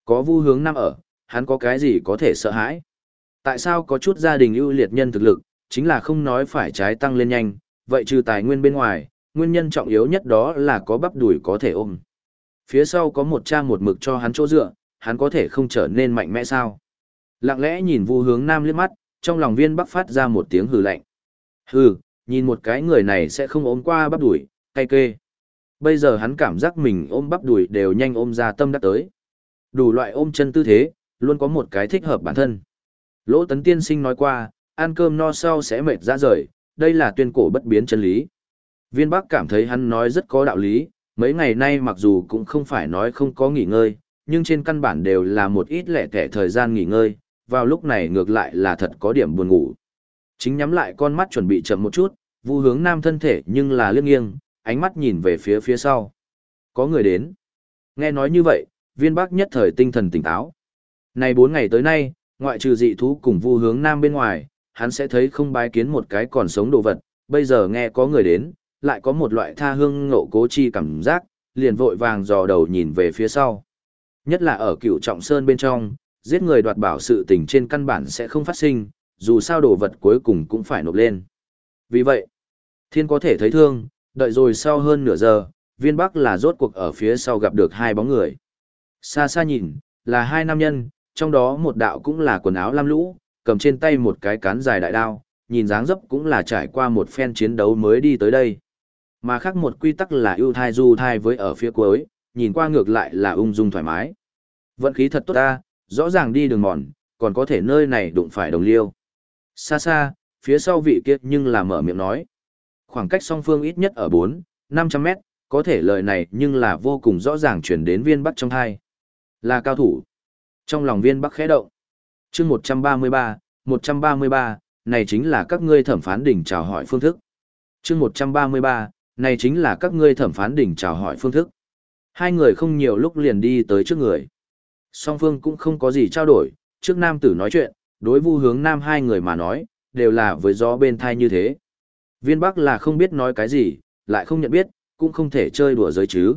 A: Có vu hướng năm ở, hắn có cái gì có thể sợ hãi? Tại sao có chút gia đình ưu liệt nhân thực lực, chính là không nói phải trái tăng lên nhanh, vậy trừ tài nguyên bên ngoài, nguyên nhân trọng yếu nhất đó là có bắp đùi có thể ôm. Phía sau có một cha một mực cho hắn chỗ dựa, hắn có thể không trở nên mạnh mẽ sao? Lặng lẽ nhìn Vu Hướng Nam liếc mắt, trong lòng Viên Bắc phát ra một tiếng hừ lạnh. Hừ, nhìn một cái người này sẽ không ôm qua bắp đùi, cay kê. Bây giờ hắn cảm giác mình ôm bắp đùi đều nhanh ôm ra tâm đắc tới. Đủ loại ôm chân tư thế, luôn có một cái thích hợp bản thân. Lỗ Tấn Tiên Sinh nói qua, ăn cơm no sau sẽ mệt ra rời, đây là tuyên cổ bất biến chân lý. Viên Bắc cảm thấy hắn nói rất có đạo lý, mấy ngày nay mặc dù cũng không phải nói không có nghỉ ngơi, nhưng trên căn bản đều là một ít lẻ tẻ thời gian nghỉ ngơi, vào lúc này ngược lại là thật có điểm buồn ngủ. Chính nhắm lại con mắt chuẩn bị chậm một chút, vu hướng nam thân thể nhưng là liếc nghiêng, ánh mắt nhìn về phía phía sau. Có người đến. Nghe nói như vậy, viên bắc nhất thời tinh thần tỉnh táo. Này bốn ngày tới nay, ngoại trừ dị thú cùng vu hướng nam bên ngoài, hắn sẽ thấy không bái kiến một cái còn sống đồ vật, bây giờ nghe có người đến, lại có một loại tha hương ngộ cố chi cảm giác, liền vội vàng dò đầu nhìn về phía sau. Nhất là ở cựu trọng sơn bên trong, giết người đoạt bảo sự tình trên căn bản sẽ không phát sinh, dù sao đồ vật cuối cùng cũng phải nộp lên. Vì vậy, thiên có thể thấy thương, đợi rồi sau hơn nửa giờ, viên bắc là rốt cuộc ở phía sau gặp được hai bóng người. Xa xa nhìn, là hai nam nhân, trong đó một đạo cũng là quần áo lam lũ, cầm trên tay một cái cán dài đại đao, nhìn dáng dấp cũng là trải qua một phen chiến đấu mới đi tới đây. Mà khác một quy tắc là ưu thai du thai với ở phía cuối, nhìn qua ngược lại là ung dung thoải mái. Vận khí thật tốt ta, rõ ràng đi đường mòn, còn có thể nơi này đụng phải đồng liêu. Xa xa, phía sau vị kia nhưng là mở miệng nói. Khoảng cách song phương ít nhất ở 4, 500 mét, có thể lời này nhưng là vô cùng rõ ràng chuyển đến viên bắc trong hai. Là cao thủ. Trong lòng viên bắc khẽ động. chương 133, 133, này chính là các ngươi thẩm phán đỉnh chào hỏi phương thức. chương 133, này chính là các ngươi thẩm phán đỉnh chào hỏi phương thức. Hai người không nhiều lúc liền đi tới trước người. Song phương cũng không có gì trao đổi, trước nam tử nói chuyện, đối vu hướng nam hai người mà nói, đều là với gió bên thai như thế. Viên Bắc là không biết nói cái gì, lại không nhận biết, cũng không thể chơi đùa giới chứ.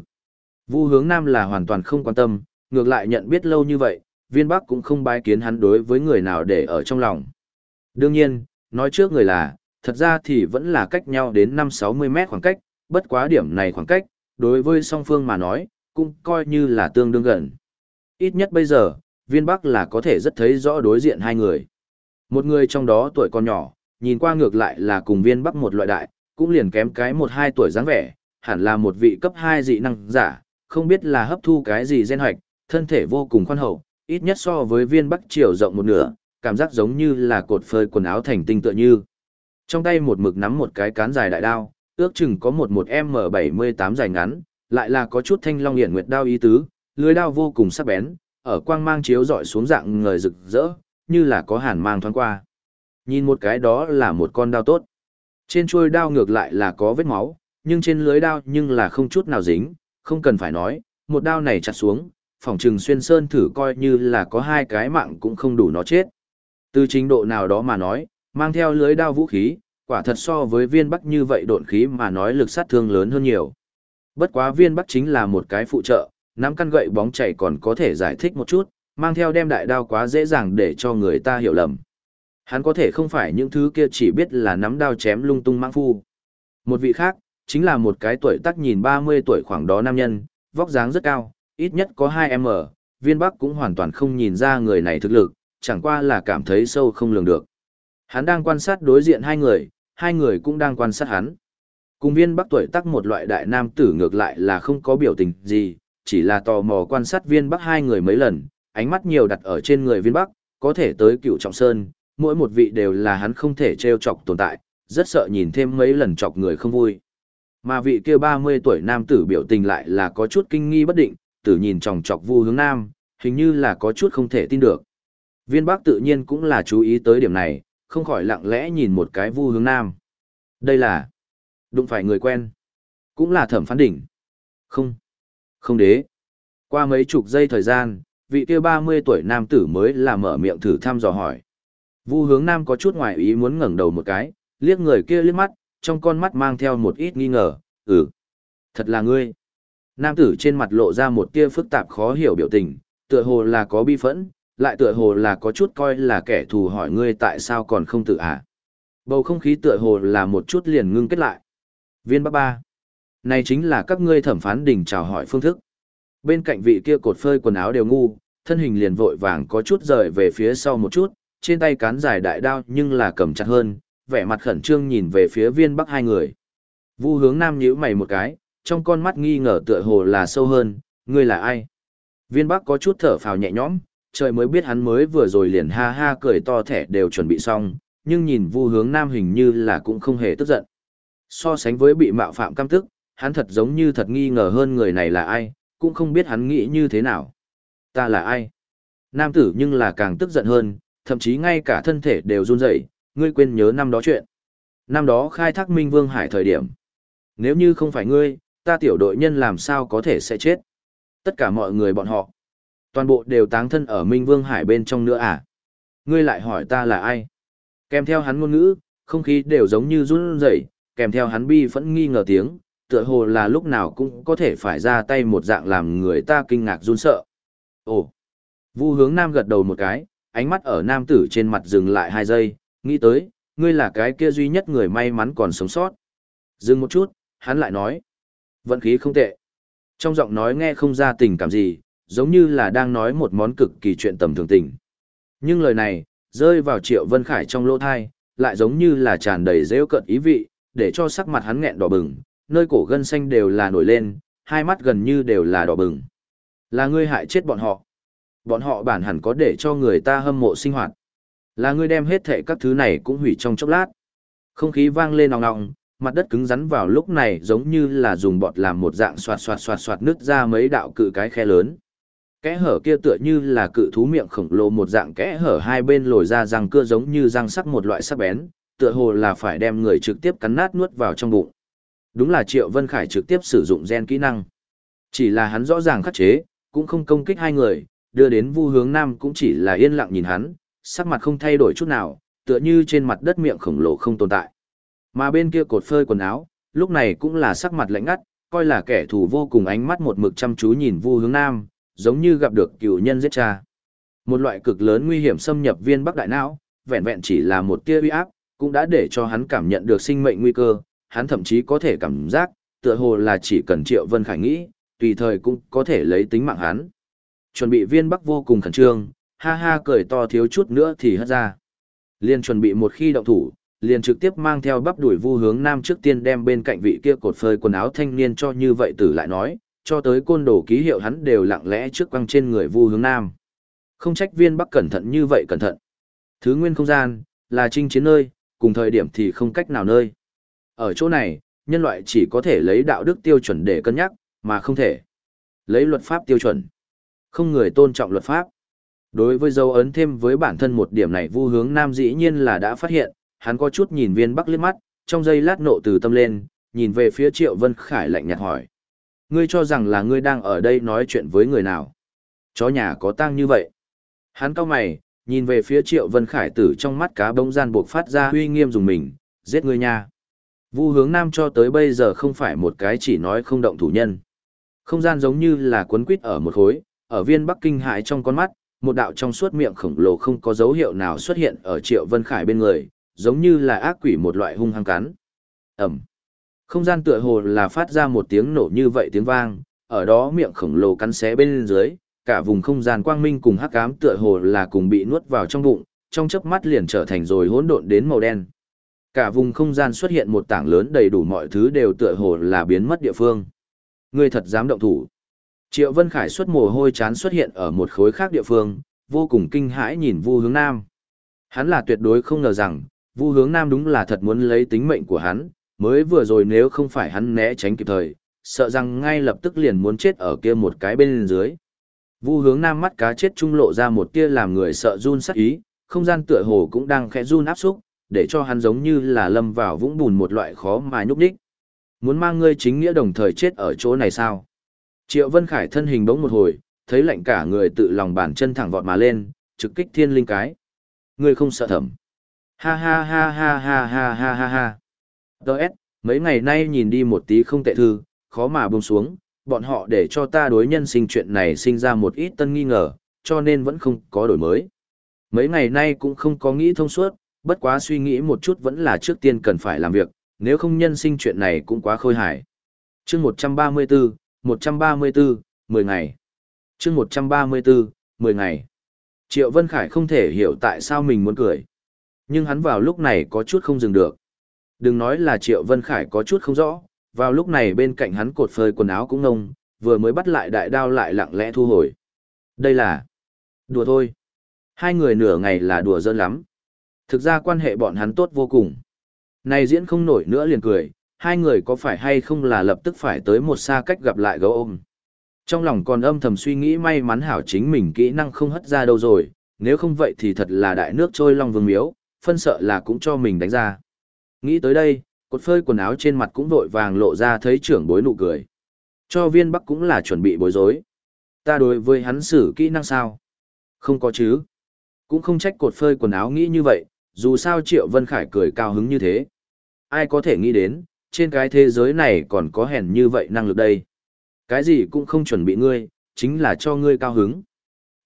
A: Vu hướng nam là hoàn toàn không quan tâm, ngược lại nhận biết lâu như vậy, viên Bắc cũng không bái kiến hắn đối với người nào để ở trong lòng. Đương nhiên, nói trước người là, thật ra thì vẫn là cách nhau đến 5-60 mét khoảng cách, bất quá điểm này khoảng cách, đối với song phương mà nói, cũng coi như là tương đương gần. Ít nhất bây giờ, viên bắc là có thể rất thấy rõ đối diện hai người. Một người trong đó tuổi còn nhỏ, nhìn qua ngược lại là cùng viên bắc một loại đại, cũng liền kém cái một hai tuổi dáng vẻ, hẳn là một vị cấp 2 dị năng giả, không biết là hấp thu cái gì gen hoạch, thân thể vô cùng khoan hậu, ít nhất so với viên bắc chiều rộng một nửa, cảm giác giống như là cột phơi quần áo thành tinh tựa như. Trong tay một mực nắm một cái cán dài đại đao, ước chừng có một một M78 dài ngắn, lại là có chút thanh long hiển nguyệt đao ý tứ, lưới đao vô cùng sắc bén, ở quang mang chiếu dọi xuống dạng người rực rỡ, như là có hàn mang thoáng qua. Nhìn một cái đó là một con đao tốt. Trên chuôi đao ngược lại là có vết máu, nhưng trên lưới đao nhưng là không chút nào dính, không cần phải nói, một đao này chặt xuống, phỏng chừng xuyên sơn thử coi như là có hai cái mạng cũng không đủ nó chết. Từ trình độ nào đó mà nói, mang theo lưới đao vũ khí, quả thật so với viên bắc như vậy độn khí mà nói lực sát thương lớn hơn nhiều. Bất quá viên bắc chính là một cái phụ trợ, nắm căn gậy bóng chảy còn có thể giải thích một chút, mang theo đem đại đao quá dễ dàng để cho người ta hiểu lầm. Hắn có thể không phải những thứ kia chỉ biết là nắm đao chém lung tung mang phu. Một vị khác, chính là một cái tuổi tác nhìn 30 tuổi khoảng đó nam nhân, vóc dáng rất cao, ít nhất có 2M, viên bắc cũng hoàn toàn không nhìn ra người này thực lực, chẳng qua là cảm thấy sâu không lường được. Hắn đang quan sát đối diện hai người, hai người cũng đang quan sát hắn. Cùng viên bắc tuổi tác một loại đại nam tử ngược lại là không có biểu tình gì, chỉ là tò mò quan sát viên bắc hai người mấy lần, ánh mắt nhiều đặt ở trên người viên bắc, có thể tới cựu trọng sơn, mỗi một vị đều là hắn không thể treo chọc tồn tại, rất sợ nhìn thêm mấy lần chọc người không vui. Mà vị kia 30 tuổi nam tử biểu tình lại là có chút kinh nghi bất định, tử nhìn chòng chọc vu hướng nam, hình như là có chút không thể tin được. Viên Bắc tự nhiên cũng là chú ý tới điểm này, không khỏi lặng lẽ nhìn một cái vu hướng nam. Đây là đụng phải người quen, cũng là thẩm phán đỉnh. Không, không đế. Qua mấy chục giây thời gian, vị kia 30 tuổi nam tử mới là mở miệng thử thăm dò hỏi. Vu hướng nam có chút ngoài ý muốn ngẩng đầu một cái, liếc người kia liếc mắt, trong con mắt mang theo một ít nghi ngờ, ừ, thật là ngươi. Nam tử trên mặt lộ ra một tia phức tạp khó hiểu biểu tình, tựa hồ là có bi phẫn, lại tựa hồ là có chút coi là kẻ thù hỏi ngươi tại sao còn không tự ả. Bầu không khí tựa hồ là một chút liền ngưng kết lại. Viên bác ba. Này chính là các ngươi thẩm phán đỉnh chào hỏi phương thức. Bên cạnh vị kia cột phơi quần áo đều ngu, thân hình liền vội vàng có chút rời về phía sau một chút, trên tay cán dài đại đao nhưng là cầm chặt hơn, vẻ mặt khẩn trương nhìn về phía viên bắc hai người. Vu hướng nam nhíu mày một cái, trong con mắt nghi ngờ tựa hồ là sâu hơn, ngươi là ai? Viên bắc có chút thở phào nhẹ nhõm, trời mới biết hắn mới vừa rồi liền ha ha cười to thẻ đều chuẩn bị xong, nhưng nhìn vu hướng nam hình như là cũng không hề tức giận. So sánh với bị mạo phạm căm tức, hắn thật giống như thật nghi ngờ hơn người này là ai, cũng không biết hắn nghĩ như thế nào. Ta là ai? Nam tử nhưng là càng tức giận hơn, thậm chí ngay cả thân thể đều run rẩy, ngươi quên nhớ năm đó chuyện. Năm đó khai thác Minh Vương Hải thời điểm. Nếu như không phải ngươi, ta tiểu đội nhân làm sao có thể sẽ chết. Tất cả mọi người bọn họ. Toàn bộ đều táng thân ở Minh Vương Hải bên trong nữa à? Ngươi lại hỏi ta là ai? Kèm theo hắn ngôn ngữ, không khí đều giống như run rẩy, kèm theo hắn bi phẫn nghi ngờ tiếng, tựa hồ là lúc nào cũng có thể phải ra tay một dạng làm người ta kinh ngạc run sợ. Ồ! Vu hướng nam gật đầu một cái, ánh mắt ở nam tử trên mặt dừng lại hai giây, nghĩ tới, ngươi là cái kia duy nhất người may mắn còn sống sót. Dừng một chút, hắn lại nói, vận khí không tệ. Trong giọng nói nghe không ra tình cảm gì, giống như là đang nói một món cực kỳ chuyện tầm thường tình. Nhưng lời này, rơi vào triệu vân khải trong lỗ thai, lại giống như là tràn đầy rêu cận ý vị, để cho sắc mặt hắn nghẹn đỏ bừng, nơi cổ gân xanh đều là nổi lên, hai mắt gần như đều là đỏ bừng. Là ngươi hại chết bọn họ. Bọn họ bản hẳn có để cho người ta hâm mộ sinh hoạt. Là ngươi đem hết thệ các thứ này cũng hủy trong chốc lát. Không khí vang lên nòng nòng, mặt đất cứng rắn vào lúc này giống như là dùng bọt làm một dạng xoạt xoạt xoạt xoạt nứt ra mấy đạo cự cái khe lớn. Kẽ hở kia tựa như là cự thú miệng khổng lồ một dạng kẽ hở hai bên lồi ra răng cưa giống như răng sắc một loại sắc bén, tựa hồ là phải đem người trực tiếp cắn nát nuốt vào trong bụng. Đúng là Triệu Vân Khải trực tiếp sử dụng gen kỹ năng. Chỉ là hắn rõ ràng khắc chế, cũng không công kích hai người, đưa đến Vu Hướng Nam cũng chỉ là yên lặng nhìn hắn, sắc mặt không thay đổi chút nào, tựa như trên mặt đất miệng khổng lồ không tồn tại. Mà bên kia cột phơi quần áo, lúc này cũng là sắc mặt lạnh ngắt, coi là kẻ thù vô cùng ánh mắt một mực chăm chú nhìn Vu Hướng Nam, giống như gặp được cựu nhân giết cha. Một loại cực lớn nguy hiểm xâm nhập viên Bắc đại não, vẹn vẹn chỉ là một tia uy áp, cũng đã để cho hắn cảm nhận được sinh mệnh nguy cơ, hắn thậm chí có thể cảm giác, tựa hồ là chỉ cần Triệu Vân Khải nghĩ, tùy thời cũng có thể lấy tính mạng hắn. Chuẩn bị viên Bắc vô cùng khẩn trương, ha ha cười to thiếu chút nữa thì hất ra. Liên chuẩn bị một khi động thủ, liền trực tiếp mang theo bắp đuổi vu hướng nam trước tiên đem bên cạnh vị kia cột phơi quần áo thanh niên cho như vậy tử lại nói, cho tới côn đồ ký hiệu hắn đều lặng lẽ trước quăng trên người vu hướng nam. Không trách viên bắc cẩn thận như vậy cẩn thận. Thứ nguyên không gian, là trinh chiến nơi, cùng thời điểm thì không cách nào nơi. Ở chỗ này, nhân loại chỉ có thể lấy đạo đức tiêu chuẩn để cân nhắc, mà không thể lấy luật pháp tiêu chuẩn. Không người tôn trọng luật pháp. Đối với dấu ấn thêm với bản thân một điểm này vu hướng nam dĩ nhiên là đã phát hiện, hắn có chút nhìn viên bắc liếc mắt, trong giây lát nộ từ tâm lên, nhìn về phía triệu vân khải lạnh nhạt hỏi. Ngươi cho rằng là ngươi đang ở đây nói chuyện với người nào? Chó nhà có tang như vậy. Hắn cao mày, nhìn về phía triệu vân khải tử trong mắt cá bông gian buộc phát ra uy nghiêm dùng mình, giết ngươi nha. Vu hướng nam cho tới bây giờ không phải một cái chỉ nói không động thủ nhân. Không gian giống như là cuốn quýt ở một khối, ở viên Bắc Kinh hại trong con mắt, một đạo trong suốt miệng khổng lồ không có dấu hiệu nào xuất hiện ở Triệu Vân Khải bên người, giống như là ác quỷ một loại hung hăng cắn. Ẩm. Không gian tựa hồ là phát ra một tiếng nổ như vậy tiếng vang, ở đó miệng khổng lồ cắn xé bên dưới, cả vùng không gian quang minh cùng hắc ám tựa hồ là cùng bị nuốt vào trong bụng, trong chớp mắt liền trở thành rồi hỗn độn đến màu đen. Cả vùng không gian xuất hiện một tảng lớn đầy đủ mọi thứ đều tựa hồ là biến mất địa phương. Ngươi thật dám động thủ. Triệu Vân Khải xuất mồ hôi chán xuất hiện ở một khối khác địa phương, vô cùng kinh hãi nhìn Vu Hướng Nam. Hắn là tuyệt đối không ngờ rằng, Vu Hướng Nam đúng là thật muốn lấy tính mệnh của hắn, mới vừa rồi nếu không phải hắn né tránh kịp thời, sợ rằng ngay lập tức liền muốn chết ở kia một cái bên dưới. Vu Hướng Nam mắt cá chết trung lộ ra một tia làm người sợ run sắc ý, không gian tựa hồ cũng đang khẽ run áp xúc, để cho hắn giống như là lâm vào vũng bùn một loại khó mà nhúc nhích. Muốn mang ngươi chính nghĩa đồng thời chết ở chỗ này sao? Triệu Vân Khải thân hình bỗng một hồi, thấy lạnh cả người tự lòng bàn chân thẳng vọt mà lên, trực kích thiên linh cái. Ngươi không sợ thẩm. Ha ha ha ha ha ha ha ha ha. Đợt, mấy ngày nay nhìn đi một tí không tệ thư, khó mà buông xuống, bọn họ để cho ta đối nhân sinh chuyện này sinh ra một ít tân nghi ngờ, cho nên vẫn không có đổi mới. Mấy ngày nay cũng không có nghĩ thông suốt, bất quá suy nghĩ một chút vẫn là trước tiên cần phải làm việc, nếu không nhân sinh chuyện này cũng quá khôi hài. chương 134, 134, 10 ngày. chương 134, 10 ngày. Triệu Vân Khải không thể hiểu tại sao mình muốn cười. Nhưng hắn vào lúc này có chút không dừng được. Đừng nói là Triệu Vân Khải có chút không rõ, vào lúc này bên cạnh hắn cột phơi quần áo cũng ngông, vừa mới bắt lại đại đao lại lặng lẽ thu hồi. Đây là đùa thôi. Hai người nửa ngày là đùa dơ lắm. Thực ra quan hệ bọn hắn tốt vô cùng. Này diễn không nổi nữa liền cười, hai người có phải hay không là lập tức phải tới một xa cách gặp lại gấu ôm. Trong lòng còn âm thầm suy nghĩ may mắn hảo chính mình kỹ năng không hất ra đâu rồi, nếu không vậy thì thật là đại nước trôi long vương miếu, phân sợ là cũng cho mình đánh ra. Nghĩ tới đây, cột phơi quần áo trên mặt cũng vội vàng lộ ra thấy trưởng bối nụ cười. Cho viên bắc cũng là chuẩn bị bối rối. Ta đối với hắn xử kỹ năng sao? Không có chứ. Cũng không trách cột phơi quần áo nghĩ như vậy, dù sao Triệu Vân Khải cười cao hứng như thế. Ai có thể nghĩ đến, trên cái thế giới này còn có hèn như vậy năng lực đây. Cái gì cũng không chuẩn bị ngươi, chính là cho ngươi cao hứng.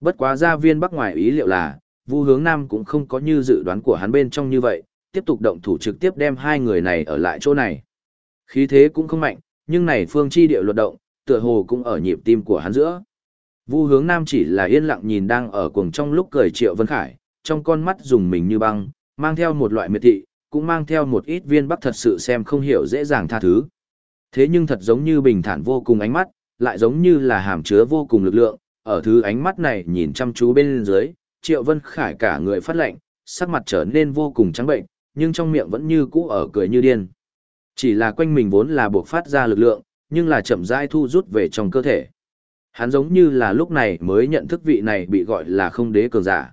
A: Bất quá gia viên bắc ngoài ý liệu là, Vu Hướng Nam cũng không có như dự đoán của hắn bên trong như vậy, tiếp tục động thủ trực tiếp đem hai người này ở lại chỗ này. Khí thế cũng không mạnh, nhưng này phương chi địa luật động, tựa hồ cũng ở nhịp tim của hắn giữa. Vu Hướng Nam chỉ là yên lặng nhìn đang ở cuồng trong lúc cười Triệu Vân Khải, trong con mắt dùng mình như băng, mang theo một loại miệt thị, cũng mang theo một ít viên bắc thật sự xem không hiểu dễ dàng tha thứ. Thế nhưng thật giống như bình thản vô cùng ánh mắt, lại giống như là hàm chứa vô cùng lực lượng, ở thứ ánh mắt này nhìn chăm chú bên dưới, Triệu Vân Khải cả người phát lạnh, sắc mặt trở nên vô cùng trắng bệnh, nhưng trong miệng vẫn như cũ ở cười như điên. Chỉ là quanh mình vốn là buộc phát ra lực lượng, nhưng là chậm rãi thu rút về trong cơ thể. Hắn giống như là lúc này mới nhận thức vị này bị gọi là không đế cường giả.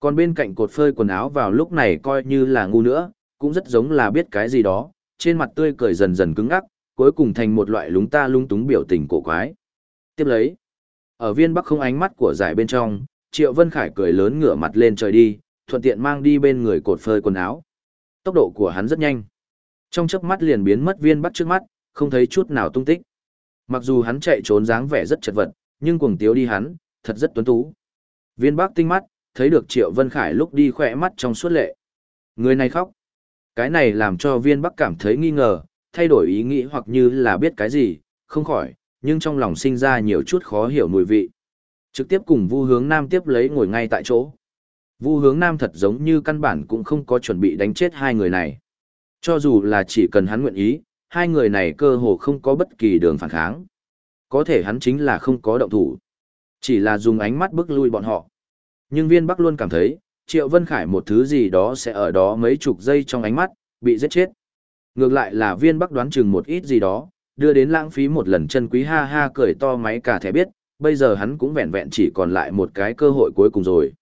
A: Còn bên cạnh cột phơi quần áo vào lúc này coi như là ngu nữa, cũng rất giống là biết cái gì đó, trên mặt tươi cười dần dần cứng ngắc, cuối cùng thành một loại lúng ta lung túng biểu tình cổ quái. Tiếp lấy, ở viên bắc không ánh mắt của giải bên trong, Triệu Vân Khải cười lớn ngửa mặt lên trời đi, thuận tiện mang đi bên người cột phơi quần áo. Tốc độ của hắn rất nhanh. Trong chớp mắt liền biến mất viên bắc trước mắt, không thấy chút nào tung tích. Mặc dù hắn chạy trốn dáng vẻ rất chật vật, nhưng cuồng tiếu đi hắn, thật rất tuấn tú. Viên bắc tinh mắt, thấy được Triệu Vân Khải lúc đi khỏe mắt trong suốt lệ. Người này khóc. Cái này làm cho viên bắc cảm thấy nghi ngờ, thay đổi ý nghĩ hoặc như là biết cái gì, không khỏi, nhưng trong lòng sinh ra nhiều chút khó hiểu mùi vị. Trực tiếp cùng Vu Hướng Nam tiếp lấy ngồi ngay tại chỗ. Vu Hướng Nam thật giống như căn bản cũng không có chuẩn bị đánh chết hai người này. Cho dù là chỉ cần hắn nguyện ý, hai người này cơ hồ không có bất kỳ đường phản kháng. Có thể hắn chính là không có động thủ. Chỉ là dùng ánh mắt bức lui bọn họ. Nhưng viên Bắc luôn cảm thấy, Triệu Vân Khải một thứ gì đó sẽ ở đó mấy chục giây trong ánh mắt, bị giết chết. Ngược lại là viên Bắc đoán chừng một ít gì đó, đưa đến lãng phí một lần chân quý ha ha cười to máy cả thẻ biết, bây giờ hắn cũng vẹn vẹn chỉ còn lại một cái cơ hội cuối cùng rồi.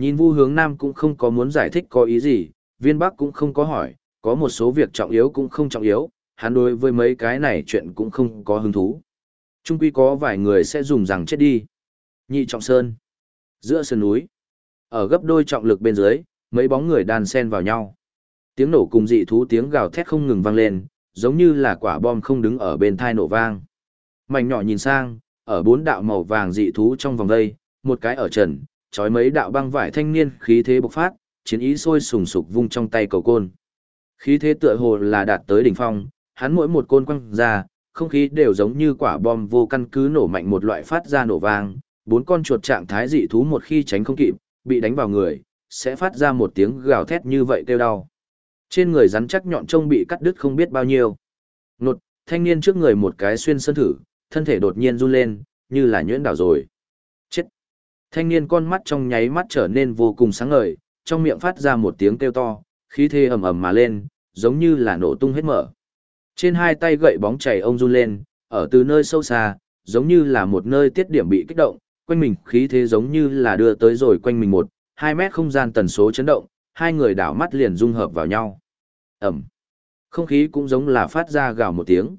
A: Nhìn Vu Hướng Nam cũng không có muốn giải thích có ý gì, viên Bắc cũng không có hỏi, có một số việc trọng yếu cũng không trọng yếu, hắn đối với mấy cái này chuyện cũng không có hứng thú. Trung quy có vài người sẽ dùng rằng chết đi. Nhị Trọng Sơn. Giữa sườn núi. Ở gấp đôi trọng lực bên dưới, mấy bóng người đan xen vào nhau. Tiếng nổ cùng dị thú tiếng gào thét không ngừng vang lên, giống như là quả bom không đứng ở bên thai nổ vang. Mảnh nhỏ nhìn sang, ở bốn đạo màu vàng dị thú trong vòng đây, một cái ở trần, trói mấy đạo băng vải thanh niên khí thế bộc phát, chiến ý sôi sùng sục vung trong tay cầu côn. Khí thế tựa hồ là đạt tới đỉnh phong, hắn mỗi một côn quăng ra, không khí đều giống như quả bom vô căn cứ nổ mạnh một loại phát ra nổ vang, bốn con chuột trạng thái dị thú một khi tránh không kịp, bị đánh vào người, sẽ phát ra một tiếng gào thét như vậy kêu đau. Trên người rắn chắc nhọn trông bị cắt đứt không biết bao nhiêu. Nột, thanh niên trước người một cái xuyên sơn thử, thân thể đột nhiên run lên, như là nhuyễn đảo rồi. Thanh niên con mắt trong nháy mắt trở nên vô cùng sáng ngời, trong miệng phát ra một tiếng kêu to, khí thế ầm ầm mà lên, giống như là nổ tung hết mở. Trên hai tay gậy bóng chảy ông run lên, ở từ nơi sâu xa, giống như là một nơi tiết điểm bị kích động, quanh mình khí thế giống như là đưa tới rồi quanh mình một, hai mét không gian tần số chấn động, hai người đảo mắt liền dung hợp vào nhau. Ẩm. Không khí cũng giống là phát ra gào một tiếng.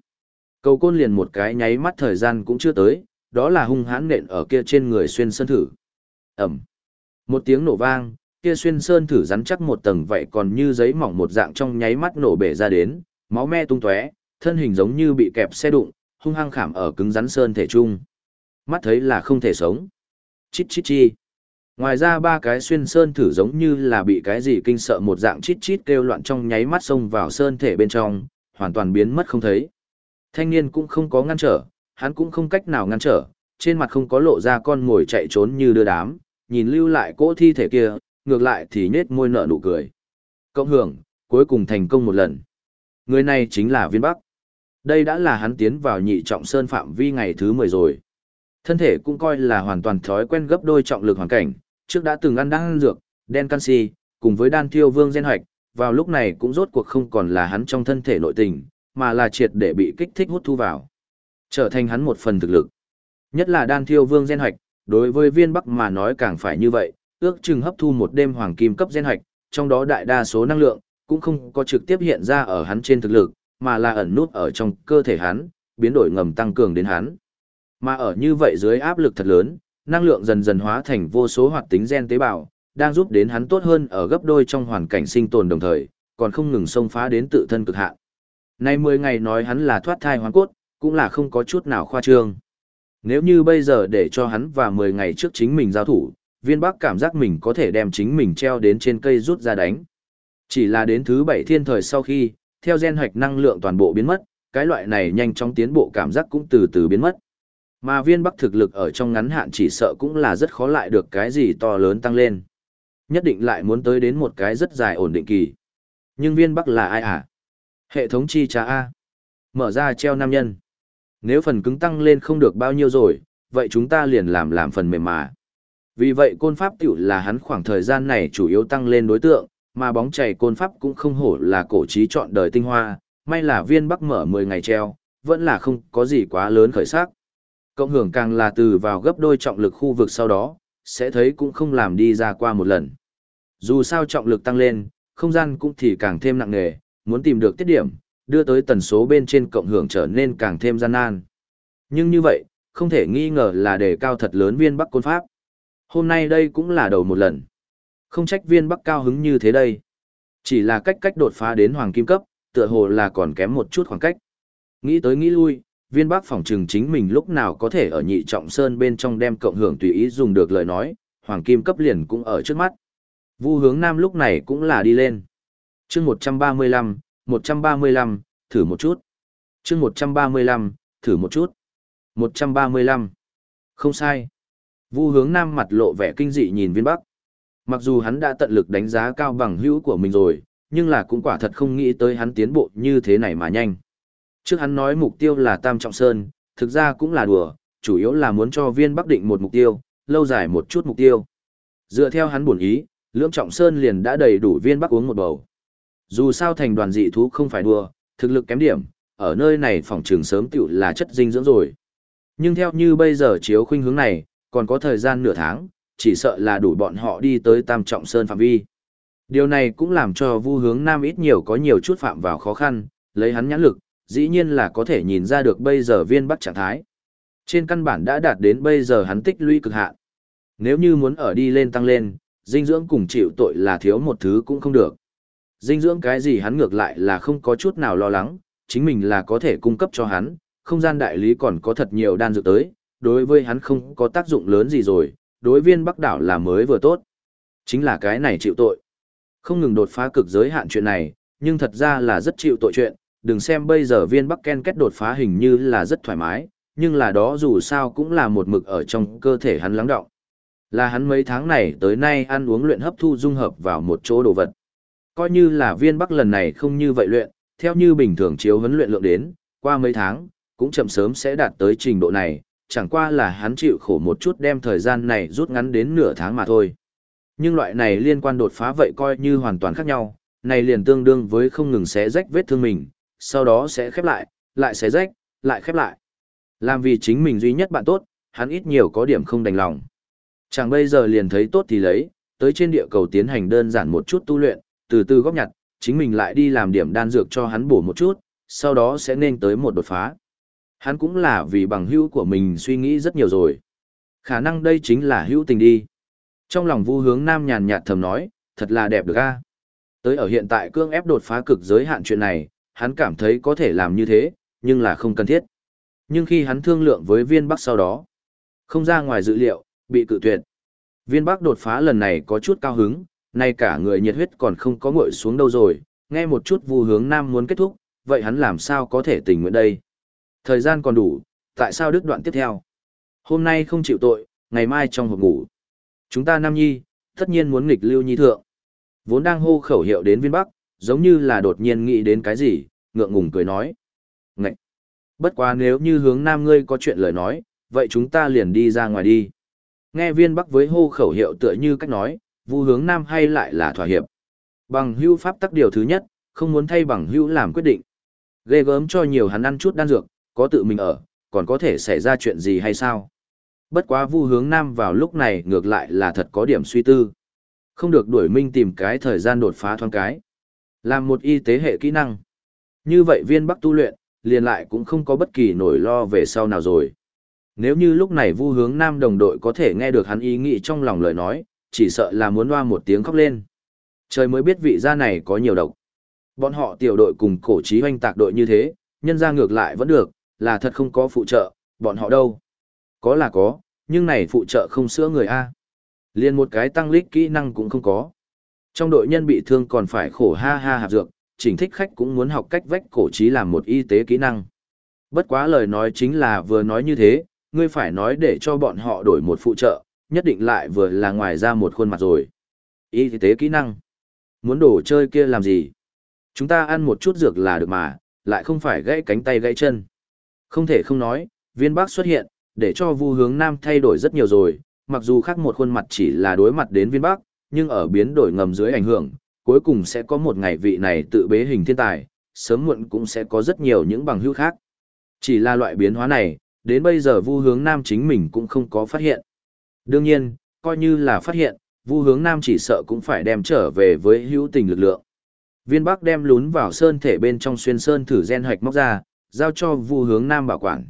A: Cầu côn liền một cái nháy mắt thời gian cũng chưa tới, đó là hung hãn nện ở kia trên người xuyên sân thử. Ẩm. Một tiếng nổ vang, kia xuyên sơn thử rắn chắc một tầng vậy còn như giấy mỏng một dạng trong nháy mắt nổ bể ra đến, máu me tung tóe, thân hình giống như bị kẹp xe đụng, hung hăng khảm ở cứng rắn sơn thể trung. Mắt thấy là không thể sống. Chít chít chi. Ngoài ra ba cái xuyên sơn thử giống như là bị cái gì kinh sợ một dạng chít chít kêu loạn trong nháy mắt xông vào sơn thể bên trong, hoàn toàn biến mất không thấy. Thanh niên cũng không có ngăn trở, hắn cũng không cách nào ngăn trở, trên mặt không có lộ ra con ngồi chạy trốn như đưa đám, nhìn lưu lại cỗ thi thể kia, ngược lại thì nết môi nở nụ cười. Cộng hưởng, cuối cùng thành công một lần. Người này chính là viên bắc. Đây đã là hắn tiến vào nhị trọng sơn phạm vi ngày thứ 10 rồi. Thân thể cũng coi là hoàn toàn thói quen gấp đôi trọng lực hoàn cảnh, trước đã từng ăn đan dược, đen canxi, cùng với đan thiêu vương gen hoạch, vào lúc này cũng rốt cuộc không còn là hắn trong thân thể nội tình, mà là triệt để bị kích thích hút thu vào. Trở thành hắn một phần thực lực. Nhất là đan thiêu vương gen hoạch, đối với viên bắc mà nói càng phải như vậy, ước chừng hấp thu một đêm hoàng kim cấp gen hoạch, trong đó đại đa số năng lượng, cũng không có trực tiếp hiện ra ở hắn trên thực lực, mà là ẩn nút ở trong cơ thể hắn, biến đổi ngầm tăng cường đến hắn. Mà ở như vậy dưới áp lực thật lớn, năng lượng dần dần hóa thành vô số hoạt tính gen tế bào, đang giúp đến hắn tốt hơn ở gấp đôi trong hoàn cảnh sinh tồn đồng thời, còn không ngừng xông phá đến tự thân cực hạn. Nay 10 ngày nói hắn là thoát thai hoàn cốt, cũng là không có chút nào khoa trương. Nếu như bây giờ để cho hắn và 10 ngày trước chính mình giao thủ, viên bắc cảm giác mình có thể đem chính mình treo đến trên cây rút ra đánh. Chỉ là đến thứ bảy thiên thời sau khi, theo gen hoạch năng lượng toàn bộ biến mất, cái loại này nhanh chóng tiến bộ cảm giác cũng từ từ biến mất. Mà viên bắc thực lực ở trong ngắn hạn chỉ sợ cũng là rất khó lại được cái gì to lớn tăng lên. Nhất định lại muốn tới đến một cái rất dài ổn định kỳ. Nhưng viên bắc là ai à? Hệ thống chi trả A. Mở ra treo nam nhân. Nếu phần cứng tăng lên không được bao nhiêu rồi, vậy chúng ta liền làm làm phần mềm mà. Vì vậy côn pháp tiểu là hắn khoảng thời gian này chủ yếu tăng lên đối tượng, mà bóng chảy côn pháp cũng không hổ là cổ trí chọn đời tinh hoa, may là viên bắc mở 10 ngày treo, vẫn là không có gì quá lớn khởi sắc. Cộng hưởng càng là từ vào gấp đôi trọng lực khu vực sau đó, sẽ thấy cũng không làm đi ra qua một lần. Dù sao trọng lực tăng lên, không gian cũng thì càng thêm nặng nề, muốn tìm được tiết điểm, đưa tới tần số bên trên cộng hưởng trở nên càng thêm gian nan. Nhưng như vậy, không thể nghi ngờ là đề cao thật lớn viên bắc côn pháp. Hôm nay đây cũng là đầu một lần. Không trách viên bắc cao hứng như thế đây. Chỉ là cách cách đột phá đến hoàng kim cấp, tựa hồ là còn kém một chút khoảng cách. Nghĩ tới nghĩ lui, viên bắc phỏng trừng chính mình lúc nào có thể ở nhị trọng sơn bên trong đem cộng hưởng tùy ý dùng được lời nói, hoàng kim cấp liền cũng ở trước mắt. Vu hướng nam lúc này cũng là đi lên. chương 135, 135, thử một chút. chương 135, thử một chút. 135. Không sai. Vu hướng nam mặt lộ vẻ kinh dị nhìn viên bắc. Mặc dù hắn đã tận lực đánh giá cao bằng hữu của mình rồi, nhưng là cũng quả thật không nghĩ tới hắn tiến bộ như thế này mà nhanh. Trước hắn nói mục tiêu là Tam Trọng Sơn, thực ra cũng là đùa, chủ yếu là muốn cho viên bắc định một mục tiêu, lâu dài một chút mục tiêu. Dựa theo hắn buồn ý, Lưỡng Trọng Sơn liền đã đầy đủ viên bắc uống một bầu. Dù sao thành đoàn dị thú không phải đùa, thực lực kém điểm, ở nơi này phòng trường sớm tiểu là chất dinh dưỡng rồi. Nhưng theo như bây giờ chiếu khuynh hướng này, còn có thời gian nửa tháng, chỉ sợ là đủ bọn họ đi tới Tam Trọng Sơn phạm vi. Điều này cũng làm cho Vu Hướng Nam ít nhiều có nhiều chút phạm vào khó khăn, lấy hắn nhãn lực, dĩ nhiên là có thể nhìn ra được bây giờ viên bắc trạng thái. Trên căn bản đã đạt đến bây giờ hắn tích lũy cực hạn. Nếu như muốn ở đi lên tăng lên, dinh dưỡng cùng chịu tội là thiếu một thứ cũng không được. Dinh dưỡng cái gì hắn ngược lại là không có chút nào lo lắng, chính mình là có thể cung cấp cho hắn, không gian đại lý còn có thật nhiều đan dược tới, đối với hắn không có tác dụng lớn gì rồi, đối viên Bắc đảo là mới vừa tốt. Chính là cái này chịu tội. Không ngừng đột phá cực giới hạn chuyện này, nhưng thật ra là rất chịu tội chuyện, đừng xem bây giờ viên Bắc Ken kết đột phá hình như là rất thoải mái, nhưng là đó dù sao cũng là một mực ở trong cơ thể hắn lắng động. Là hắn mấy tháng này tới nay ăn uống luyện hấp thu dung hợp vào một chỗ đồ vật. Coi như là viên Bắc lần này không như vậy luyện, theo như bình thường chiếu huấn luyện lượng đến, qua mấy tháng, cũng chậm sớm sẽ đạt tới trình độ này, chẳng qua là hắn chịu khổ một chút đem thời gian này rút ngắn đến nửa tháng mà thôi. Nhưng loại này liên quan đột phá vậy coi như hoàn toàn khác nhau, này liền tương đương với không ngừng xé rách vết thương mình, sau đó sẽ khép lại, lại xé rách, lại khép lại. Làm vì chính mình duy nhất bạn tốt, hắn ít nhiều có điểm không đành lòng. Chẳng bây giờ liền thấy tốt thì lấy, tới trên địa cầu tiến hành đơn giản một chút tu luyện, từ từ góp nhặt, chính mình lại đi làm điểm đan dược cho hắn bổ một chút, sau đó sẽ nên tới một đột phá. Hắn cũng là vì bằng hữu của mình suy nghĩ rất nhiều rồi. Khả năng đây chính là hữu tình đi. Trong lòng vu hướng nam nhàn nhạt thầm nói, thật là đẹp được a. Tới ở hiện tại cương ép đột phá cực giới hạn chuyện này, hắn cảm thấy có thể làm như thế, nhưng là không cần thiết. Nhưng khi hắn thương lượng với viên bắc sau đó, không ra ngoài dự liệu, bị cự tuyệt. Viên bắc đột phá lần này có chút cao hứng, nay cả người nhiệt huyết còn không có ngội xuống đâu rồi, nghe một chút vu hướng nam muốn kết thúc, vậy hắn làm sao có thể tình nguyện đây? Thời gian còn đủ, tại sao đứt đoạn tiếp theo? Hôm nay không chịu tội, ngày mai trong hộp ngủ. Chúng ta Nam Nhi, tất nhiên muốn nghịch lưu nhi thượng. Vốn đang hô khẩu hiệu đến viên bắc, giống như là đột nhiên nghĩ đến cái gì, ngượng ngùng cười nói. Ngậy! Bất quá nếu như hướng Nam ngươi có chuyện lời nói, vậy chúng ta liền đi ra ngoài đi. Nghe viên bắc với hô khẩu hiệu tựa như cách nói, vu hướng Nam hay lại là thỏa hiệp. Bằng hưu pháp tắc điều thứ nhất, không muốn thay bằng hưu làm quyết định. Ghê gớm cho nhiều hắn ăn chút đan dược, có tự mình ở, còn có thể xảy ra chuyện gì hay sao? Bất quá vu hướng nam vào lúc này ngược lại là thật có điểm suy tư. Không được đuổi minh tìm cái thời gian đột phá thoáng cái. Làm một y tế hệ kỹ năng. Như vậy viên bắc tu luyện, liền lại cũng không có bất kỳ nỗi lo về sau nào rồi. Nếu như lúc này vu hướng nam đồng đội có thể nghe được hắn ý nghĩ trong lòng lời nói, chỉ sợ là muốn loa một tiếng khóc lên. Trời mới biết vị gia này có nhiều độc. Bọn họ tiểu đội cùng cổ trí hoanh tạc đội như thế, nhân ra ngược lại vẫn được, là thật không có phụ trợ, bọn họ đâu. Có là có, nhưng này phụ trợ không sữa người A. Liên một cái tăng lít kỹ năng cũng không có. Trong đội nhân bị thương còn phải khổ ha ha hạp dược, chỉnh thích khách cũng muốn học cách vách cổ trí làm một y tế kỹ năng. Bất quá lời nói chính là vừa nói như thế, ngươi phải nói để cho bọn họ đổi một phụ trợ, nhất định lại vừa là ngoài ra một khuôn mặt rồi. Y tế kỹ năng. Muốn đổ chơi kia làm gì? Chúng ta ăn một chút dược là được mà, lại không phải gãy cánh tay gãy chân. Không thể không nói, viên bác xuất hiện, để cho vu hướng nam thay đổi rất nhiều rồi, mặc dù khác một khuôn mặt chỉ là đối mặt đến viên bác, nhưng ở biến đổi ngầm dưới ảnh hưởng, cuối cùng sẽ có một ngày vị này tự bế hình thiên tài, sớm muộn cũng sẽ có rất nhiều những bằng hữu khác. Chỉ là loại biến hóa này, đến bây giờ vu hướng nam chính mình cũng không có phát hiện. Đương nhiên, coi như là phát hiện, vu hướng nam chỉ sợ cũng phải đem trở về với hữu tình lực lượng. Viên Bắc đem lún vào sơn thể bên trong xuyên sơn thử gen hạch móc ra, giao cho Vu Hướng Nam bảo quản.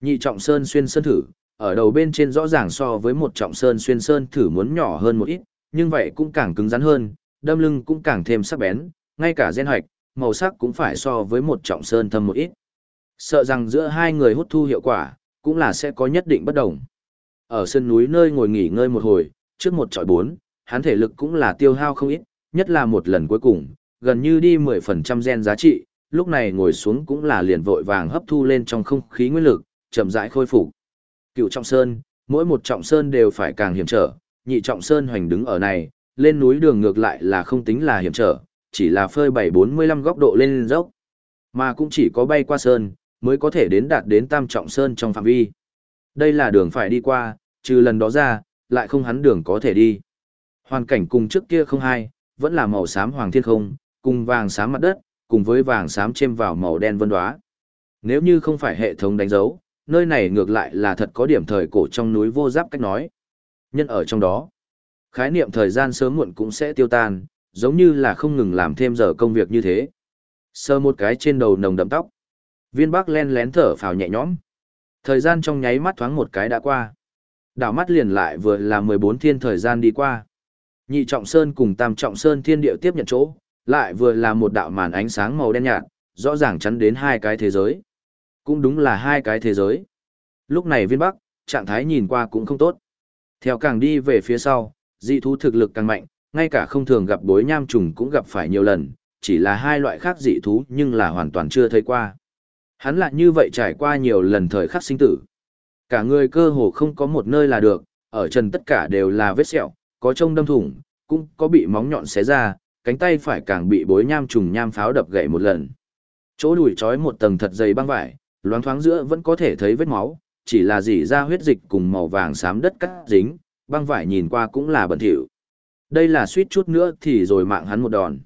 A: Nhị trọng sơn xuyên sơn thử, ở đầu bên trên rõ ràng so với một trọng sơn xuyên sơn thử muốn nhỏ hơn một ít, nhưng vậy cũng càng cứng rắn hơn, đâm lưng cũng càng thêm sắc bén, ngay cả gen hạch, màu sắc cũng phải so với một trọng sơn thâm một ít. Sợ rằng giữa hai người hút thu hiệu quả, cũng là sẽ có nhất định bất đồng. Ở sân núi nơi ngồi nghỉ ngơi một hồi, trước một trọi bốn, hắn thể lực cũng là tiêu hao không ít, nhất là một lần cuối cùng, gần như đi 10% gen giá trị, lúc này ngồi xuống cũng là liền vội vàng hấp thu lên trong không khí nguyên lực, chậm rãi khôi phục. Cựu trọng sơn, mỗi một trọng sơn đều phải càng hiểm trở, nhị trọng sơn hoành đứng ở này, lên núi đường ngược lại là không tính là hiểm trở, chỉ là phơi 745 góc độ lên dốc. Mà cũng chỉ có bay qua sơn, mới có thể đến đạt đến tam trọng sơn trong phạm vi. Đây là đường phải đi qua, trừ lần đó ra, lại không hắn đường có thể đi. Hoàn cảnh cùng trước kia không hai, vẫn là màu xám hoàng thiên không, cùng vàng xám mặt đất, cùng với vàng xám chêm vào màu đen vân đoá. Nếu như không phải hệ thống đánh dấu, nơi này ngược lại là thật có điểm thời cổ trong núi vô giáp cách nói. Nhân ở trong đó, khái niệm thời gian sớm muộn cũng sẽ tiêu tan, giống như là không ngừng làm thêm giờ công việc như thế. Sơ một cái trên đầu nồng đậm tóc. Viên Bắc len lén thở phào nhẹ nhõm. Thời gian trong nháy mắt thoáng một cái đã qua. Đảo mắt liền lại vừa là 14 thiên thời gian đi qua. Nhị Trọng Sơn cùng Tam Trọng Sơn thiên điệu tiếp nhận chỗ, lại vừa là một đạo màn ánh sáng màu đen nhạt, rõ ràng chắn đến hai cái thế giới. Cũng đúng là hai cái thế giới. Lúc này viên bắc, trạng thái nhìn qua cũng không tốt. Theo càng đi về phía sau, dị thú thực lực càng mạnh, ngay cả không thường gặp bối nham trùng cũng gặp phải nhiều lần, chỉ là hai loại khác dị thú nhưng là hoàn toàn chưa thấy qua. Hắn lại như vậy trải qua nhiều lần thời khắc sinh tử. Cả người cơ hồ không có một nơi là được, ở chân tất cả đều là vết sẹo, có trông đâm thủng, cũng có bị móng nhọn xé ra, cánh tay phải càng bị bối nham trùng nham pháo đập gãy một lần. Chỗ đùi trói một tầng thật dày băng vải, loáng thoáng giữa vẫn có thể thấy vết máu, chỉ là dỉ ra huyết dịch cùng màu vàng xám đất cắt dính, băng vải nhìn qua cũng là bẩn thỉu. Đây là suýt chút nữa thì rồi mạng hắn một đòn.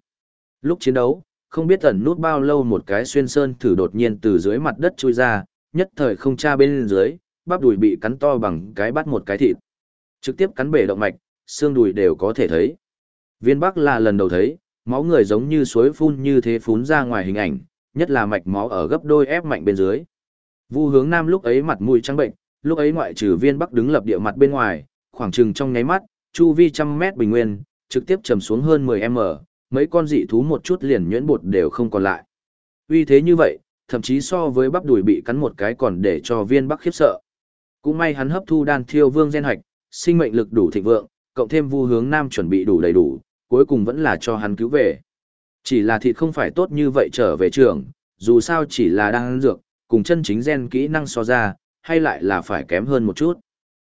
A: Lúc chiến đấu, không biết ẩn nút bao lâu một cái xuyên sơn thử đột nhiên từ dưới mặt đất chui ra, nhất thời không tra bên dưới, bắp đùi bị cắn to bằng cái bắt một cái thịt. Trực tiếp cắn bể động mạch, xương đùi đều có thể thấy. Viên Bắc là lần đầu thấy, máu người giống như suối phun như thế phun ra ngoài hình ảnh, nhất là mạch máu ở gấp đôi ép mạnh bên dưới. Vu hướng nam lúc ấy mặt mũi trắng bệnh, lúc ấy ngoại trừ viên Bắc đứng lập địa mặt bên ngoài, khoảng chừng trong nháy mắt, chu vi trăm mét bình nguyên, trực tiếp trầm xuống hơn 10m, mấy con dị thú một chút liền nhuyễn bột đều không còn lại. Uy thế như vậy, thậm chí so với bắp đùi bị cắn một cái còn để cho viên bắc khiếp sợ. Cũng may hắn hấp thu đan thiêu vương gen hạch, sinh mệnh lực đủ thịnh vượng, cộng thêm vu hướng nam chuẩn bị đủ đầy đủ, cuối cùng vẫn là cho hắn cứu về. Chỉ là thịt không phải tốt như vậy trở về trường, dù sao chỉ là đang ăn dược, cùng chân chính gen kỹ năng so ra, hay lại là phải kém hơn một chút.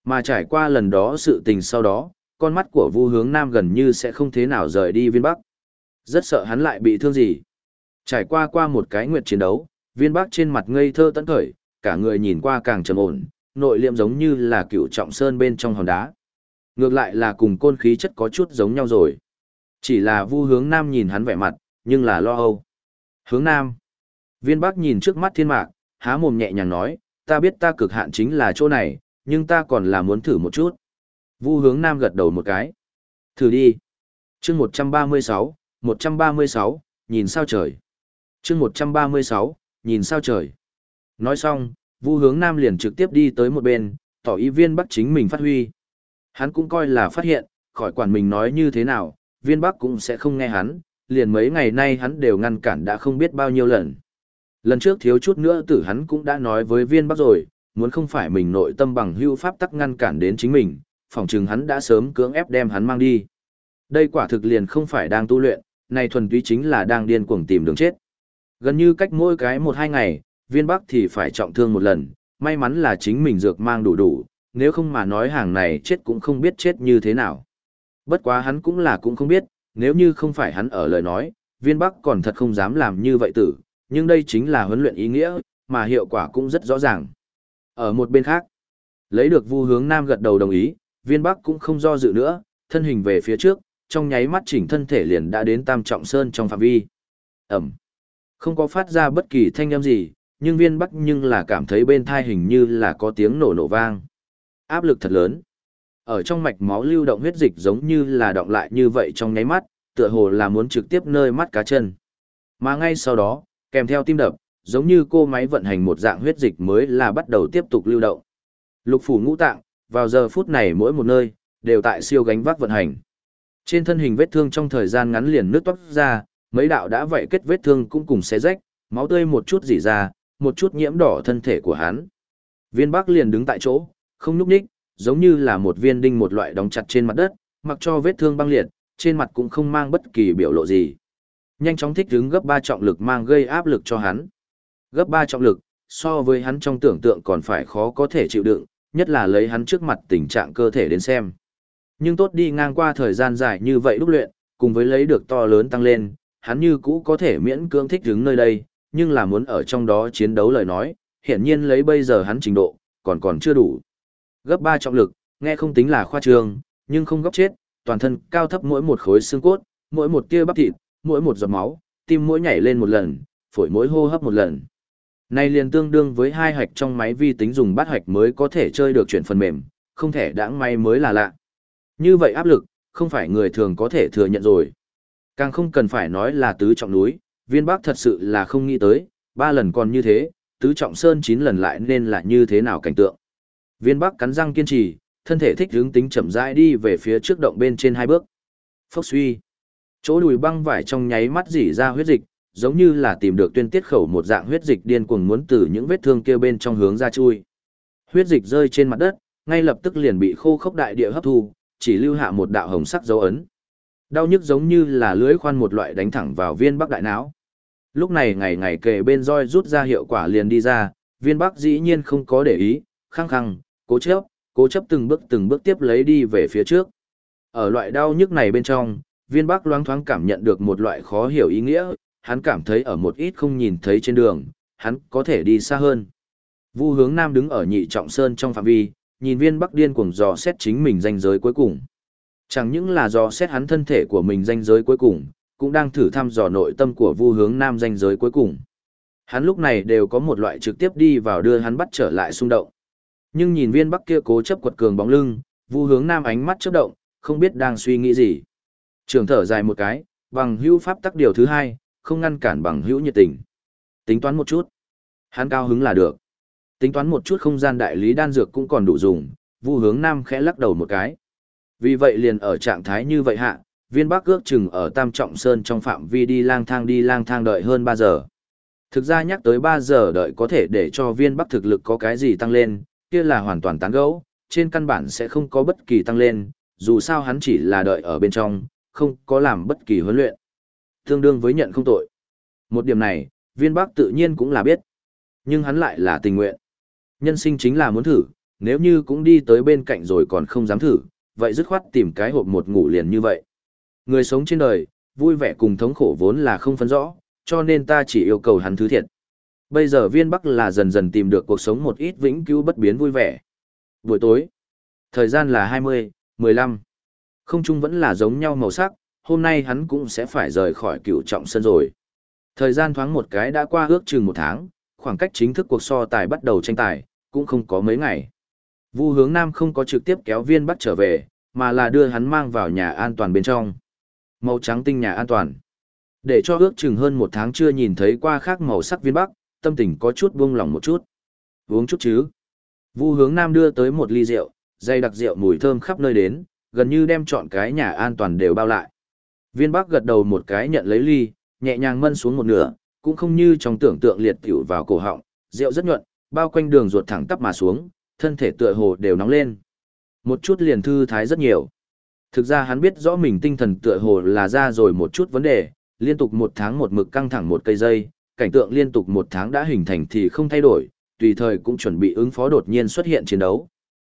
A: Mà trải qua lần đó sự tình sau đó, con mắt của Vu Hướng Nam gần như sẽ không thế nào rời đi Viên Bắc. Rất sợ hắn lại bị thương gì. Trải qua qua một cái nguyệt chiến đấu, Viên Bắc trên mặt ngây thơ tận khởi, cả người nhìn qua càng trầm ổn, nội liệm giống như là cựu trọng sơn bên trong hòn đá. Ngược lại là cùng côn khí chất có chút giống nhau rồi. Chỉ là Vu Hướng Nam nhìn hắn vẻ mặt, nhưng là lo âu. Hướng Nam. Viên Bắc nhìn trước mắt thiên mạc, há mồm nhẹ nhàng nói, ta biết ta cực hạn chính là chỗ này, nhưng ta còn là muốn thử một chút. Vu hướng nam gật đầu một cái. Thử đi. chương 136, 136, nhìn sao trời. chương 136, nhìn sao trời. Nói xong, Vu hướng nam liền trực tiếp đi tới một bên, tỏ ý viên bắc chính mình phát huy. Hắn cũng coi là phát hiện, khỏi quản mình nói như thế nào, viên bắc cũng sẽ không nghe hắn, liền mấy ngày nay hắn đều ngăn cản đã không biết bao nhiêu lần. Lần trước thiếu chút nữa tử hắn cũng đã nói với viên bắc rồi, muốn không phải mình nội tâm bằng hưu pháp tắc ngăn cản đến chính mình, phỏng chừng hắn đã sớm cưỡng ép đem hắn mang đi. Đây quả thực liền không phải đang tu luyện, này thuần túy chính là đang điên cuồng tìm đường chết. Gần như cách mỗi cái một hai ngày, viên bắc thì phải trọng thương một lần, may mắn là chính mình dược mang đủ đủ, nếu không mà nói hàng này chết cũng không biết chết như thế nào. Bất quá hắn cũng là cũng không biết, nếu như không phải hắn ở lời nói, viên bắc còn thật không dám làm như vậy tử, nhưng đây chính là huấn luyện ý nghĩa, mà hiệu quả cũng rất rõ ràng. Ở một bên khác, lấy được vu hướng nam gật đầu đồng ý, viên bắc cũng không do dự nữa, thân hình về phía trước, trong nháy mắt chỉnh thân thể liền đã đến tam trọng sơn trong phạm vi. Ẩm. Không có phát ra bất kỳ thanh âm gì, nhưng viên bắc nhưng là cảm thấy bên thai hình như là có tiếng nổ nổ vang. Áp lực thật lớn. Ở trong mạch máu lưu động huyết dịch giống như là động lại như vậy trong nháy mắt, tựa hồ là muốn trực tiếp nơi mắt cá chân. Mà ngay sau đó, kèm theo tim đập, giống như cô máy vận hành một dạng huyết dịch mới là bắt đầu tiếp tục lưu động. Lục phủ ngũ tạng, vào giờ phút này mỗi một nơi, đều tại siêu gánh vác vận hành. Trên thân hình vết thương trong thời gian ngắn liền nước toát ra, mấy đạo đã vậy kết vết thương cũng cùng xé rách, máu tươi một chút dỉ ra, một chút nhiễm đỏ thân thể của hắn. Viên Bắc liền đứng tại chỗ, không nhúc nhích, giống như là một viên đinh một loại đóng chặt trên mặt đất, mặc cho vết thương băng liệt, trên mặt cũng không mang bất kỳ biểu lộ gì. Nhanh chóng thích ứng gấp 3 trọng lực mang gây áp lực cho hắn. Gấp 3 trọng lực, so với hắn trong tưởng tượng còn phải khó có thể chịu đựng, nhất là lấy hắn trước mặt tình trạng cơ thể đến xem. Nhưng tốt đi ngang qua thời gian dài như vậy đúc luyện, cùng với lấy được to lớn tăng lên, hắn như cũ có thể miễn cưỡng thích đứng nơi đây, nhưng là muốn ở trong đó chiến đấu lời nói, hiển nhiên lấy bây giờ hắn trình độ, còn còn chưa đủ. Gấp 3 trọng lực, nghe không tính là khoa trương, nhưng không góc chết, toàn thân cao thấp mỗi một khối xương cốt, mỗi một tia bắp thịt, mỗi một giọt máu, tim mỗi nhảy lên một lần, phổi mỗi hô hấp một lần. Này liền tương đương với hai hạch trong máy vi tính dùng bát hạch mới có thể chơi được chuyển phần mềm, không thể đãng may mới là lạ. Như vậy áp lực, không phải người thường có thể thừa nhận rồi. Càng không cần phải nói là tứ trọng núi, viên Bắc thật sự là không nghĩ tới, ba lần còn như thế, tứ trọng sơn chín lần lại nên là như thế nào cảnh tượng. Viên Bắc cắn răng kiên trì, thân thể thích hướng tính chậm rãi đi về phía trước động bên trên hai bước. Phốc suy. Chỗ đùi băng vải trong nháy mắt dỉ ra huyết dịch, giống như là tìm được tuyên tiết khẩu một dạng huyết dịch điên cuồng muốn từ những vết thương kia bên trong hướng ra chui. Huyết dịch rơi trên mặt đất, ngay lập tức liền bị khô khốc đại địa hấp thu, chỉ lưu hạ một đạo hồng sắc dấu ấn. Đau nhức giống như là lưới khoan một loại đánh thẳng vào viên bắc đại não. Lúc này ngày ngày kề bên roi rút ra hiệu quả liền đi ra, viên bắc dĩ nhiên không có để ý, khăng khăng, cố chấp, cố chấp từng bước từng bước tiếp lấy đi về phía trước. Ở loại đau nhức này bên trong, viên bắc loáng thoáng cảm nhận được một loại khó hiểu ý nghĩa, hắn cảm thấy ở một ít không nhìn thấy trên đường, hắn có thể đi xa hơn. Vu hướng nam đứng ở nhị trọng sơn trong phạm vi, nhìn viên bắc điên cuồng dò xét chính mình danh giới cuối cùng. Chẳng những là dò xét hắn thân thể của mình danh giới cuối cùng, cũng đang thử thăm dò nội tâm của vu hướng nam danh giới cuối cùng. Hắn lúc này đều có một loại trực tiếp đi vào đưa hắn bắt trở lại xung động. Nhưng nhìn viên bắc kia cố chấp quật cường bóng lưng, vu hướng nam ánh mắt chớp động, không biết đang suy nghĩ gì. Trường thở dài một cái, bằng hữu pháp tắc điều thứ hai, không ngăn cản bằng hữu nhiệt tình. Tính toán một chút. Hắn cao hứng là được. Tính toán một chút không gian đại lý đan dược cũng còn đủ dùng, vu hướng nam khẽ lắc đầu một cái. Vì vậy liền ở trạng thái như vậy hạ, viên bắc ước chừng ở Tam Trọng Sơn trong phạm vi đi lang thang đi lang thang đợi hơn 3 giờ. Thực ra nhắc tới 3 giờ đợi có thể để cho viên bắc thực lực có cái gì tăng lên, kia là hoàn toàn tán gẫu, trên căn bản sẽ không có bất kỳ tăng lên, dù sao hắn chỉ là đợi ở bên trong, không có làm bất kỳ huấn luyện. Tương đương với nhận không tội. Một điểm này, viên bắc tự nhiên cũng là biết. Nhưng hắn lại là tình nguyện. Nhân sinh chính là muốn thử, nếu như cũng đi tới bên cạnh rồi còn không dám thử, vậy dứt khoát tìm cái hộp một ngủ liền như vậy. Người sống trên đời, vui vẻ cùng thống khổ vốn là không phân rõ, cho nên ta chỉ yêu cầu hắn thứ thiệt. Bây giờ viên bắc là dần dần tìm được cuộc sống một ít vĩnh cứu bất biến vui vẻ. Buổi tối, thời gian là 20, 15. Không chung vẫn là giống nhau màu sắc, hôm nay hắn cũng sẽ phải rời khỏi cựu trọng sân rồi. Thời gian thoáng một cái đã qua ước chừng một tháng, khoảng cách chính thức cuộc so tài bắt đầu tranh tài, cũng không có mấy ngày. Vu hướng Nam không có trực tiếp kéo viên bắt trở về, mà là đưa hắn mang vào nhà an toàn bên trong. Màu trắng tinh nhà an toàn. Để cho ước chừng hơn một tháng chưa nhìn thấy qua khác màu sắc viên bắc, tâm tình có chút buông lỏng một chút. Uống chút chứ. Vu hướng Nam đưa tới một ly rượu, dây đặc rượu mùi thơm khắp nơi đến, gần như đem chọn cái nhà an toàn đều bao lại. Viên bắc gật đầu một cái nhận lấy ly, nhẹ nhàng mân xuống một nửa, cũng không như trong tưởng tượng liệt tiểu vào cổ họng, rượu rất nhuận, bao quanh đường ruột thẳng tắp mà xuống, thân thể tựa hồ đều nóng lên. Một chút liền thư thái rất nhiều. Thực ra hắn biết rõ mình tinh thần tựa hồ là ra rồi một chút vấn đề, liên tục một tháng một mực căng thẳng một cây dây, cảnh tượng liên tục một tháng đã hình thành thì không thay đổi, tùy thời cũng chuẩn bị ứng phó đột nhiên xuất hiện chiến đấu.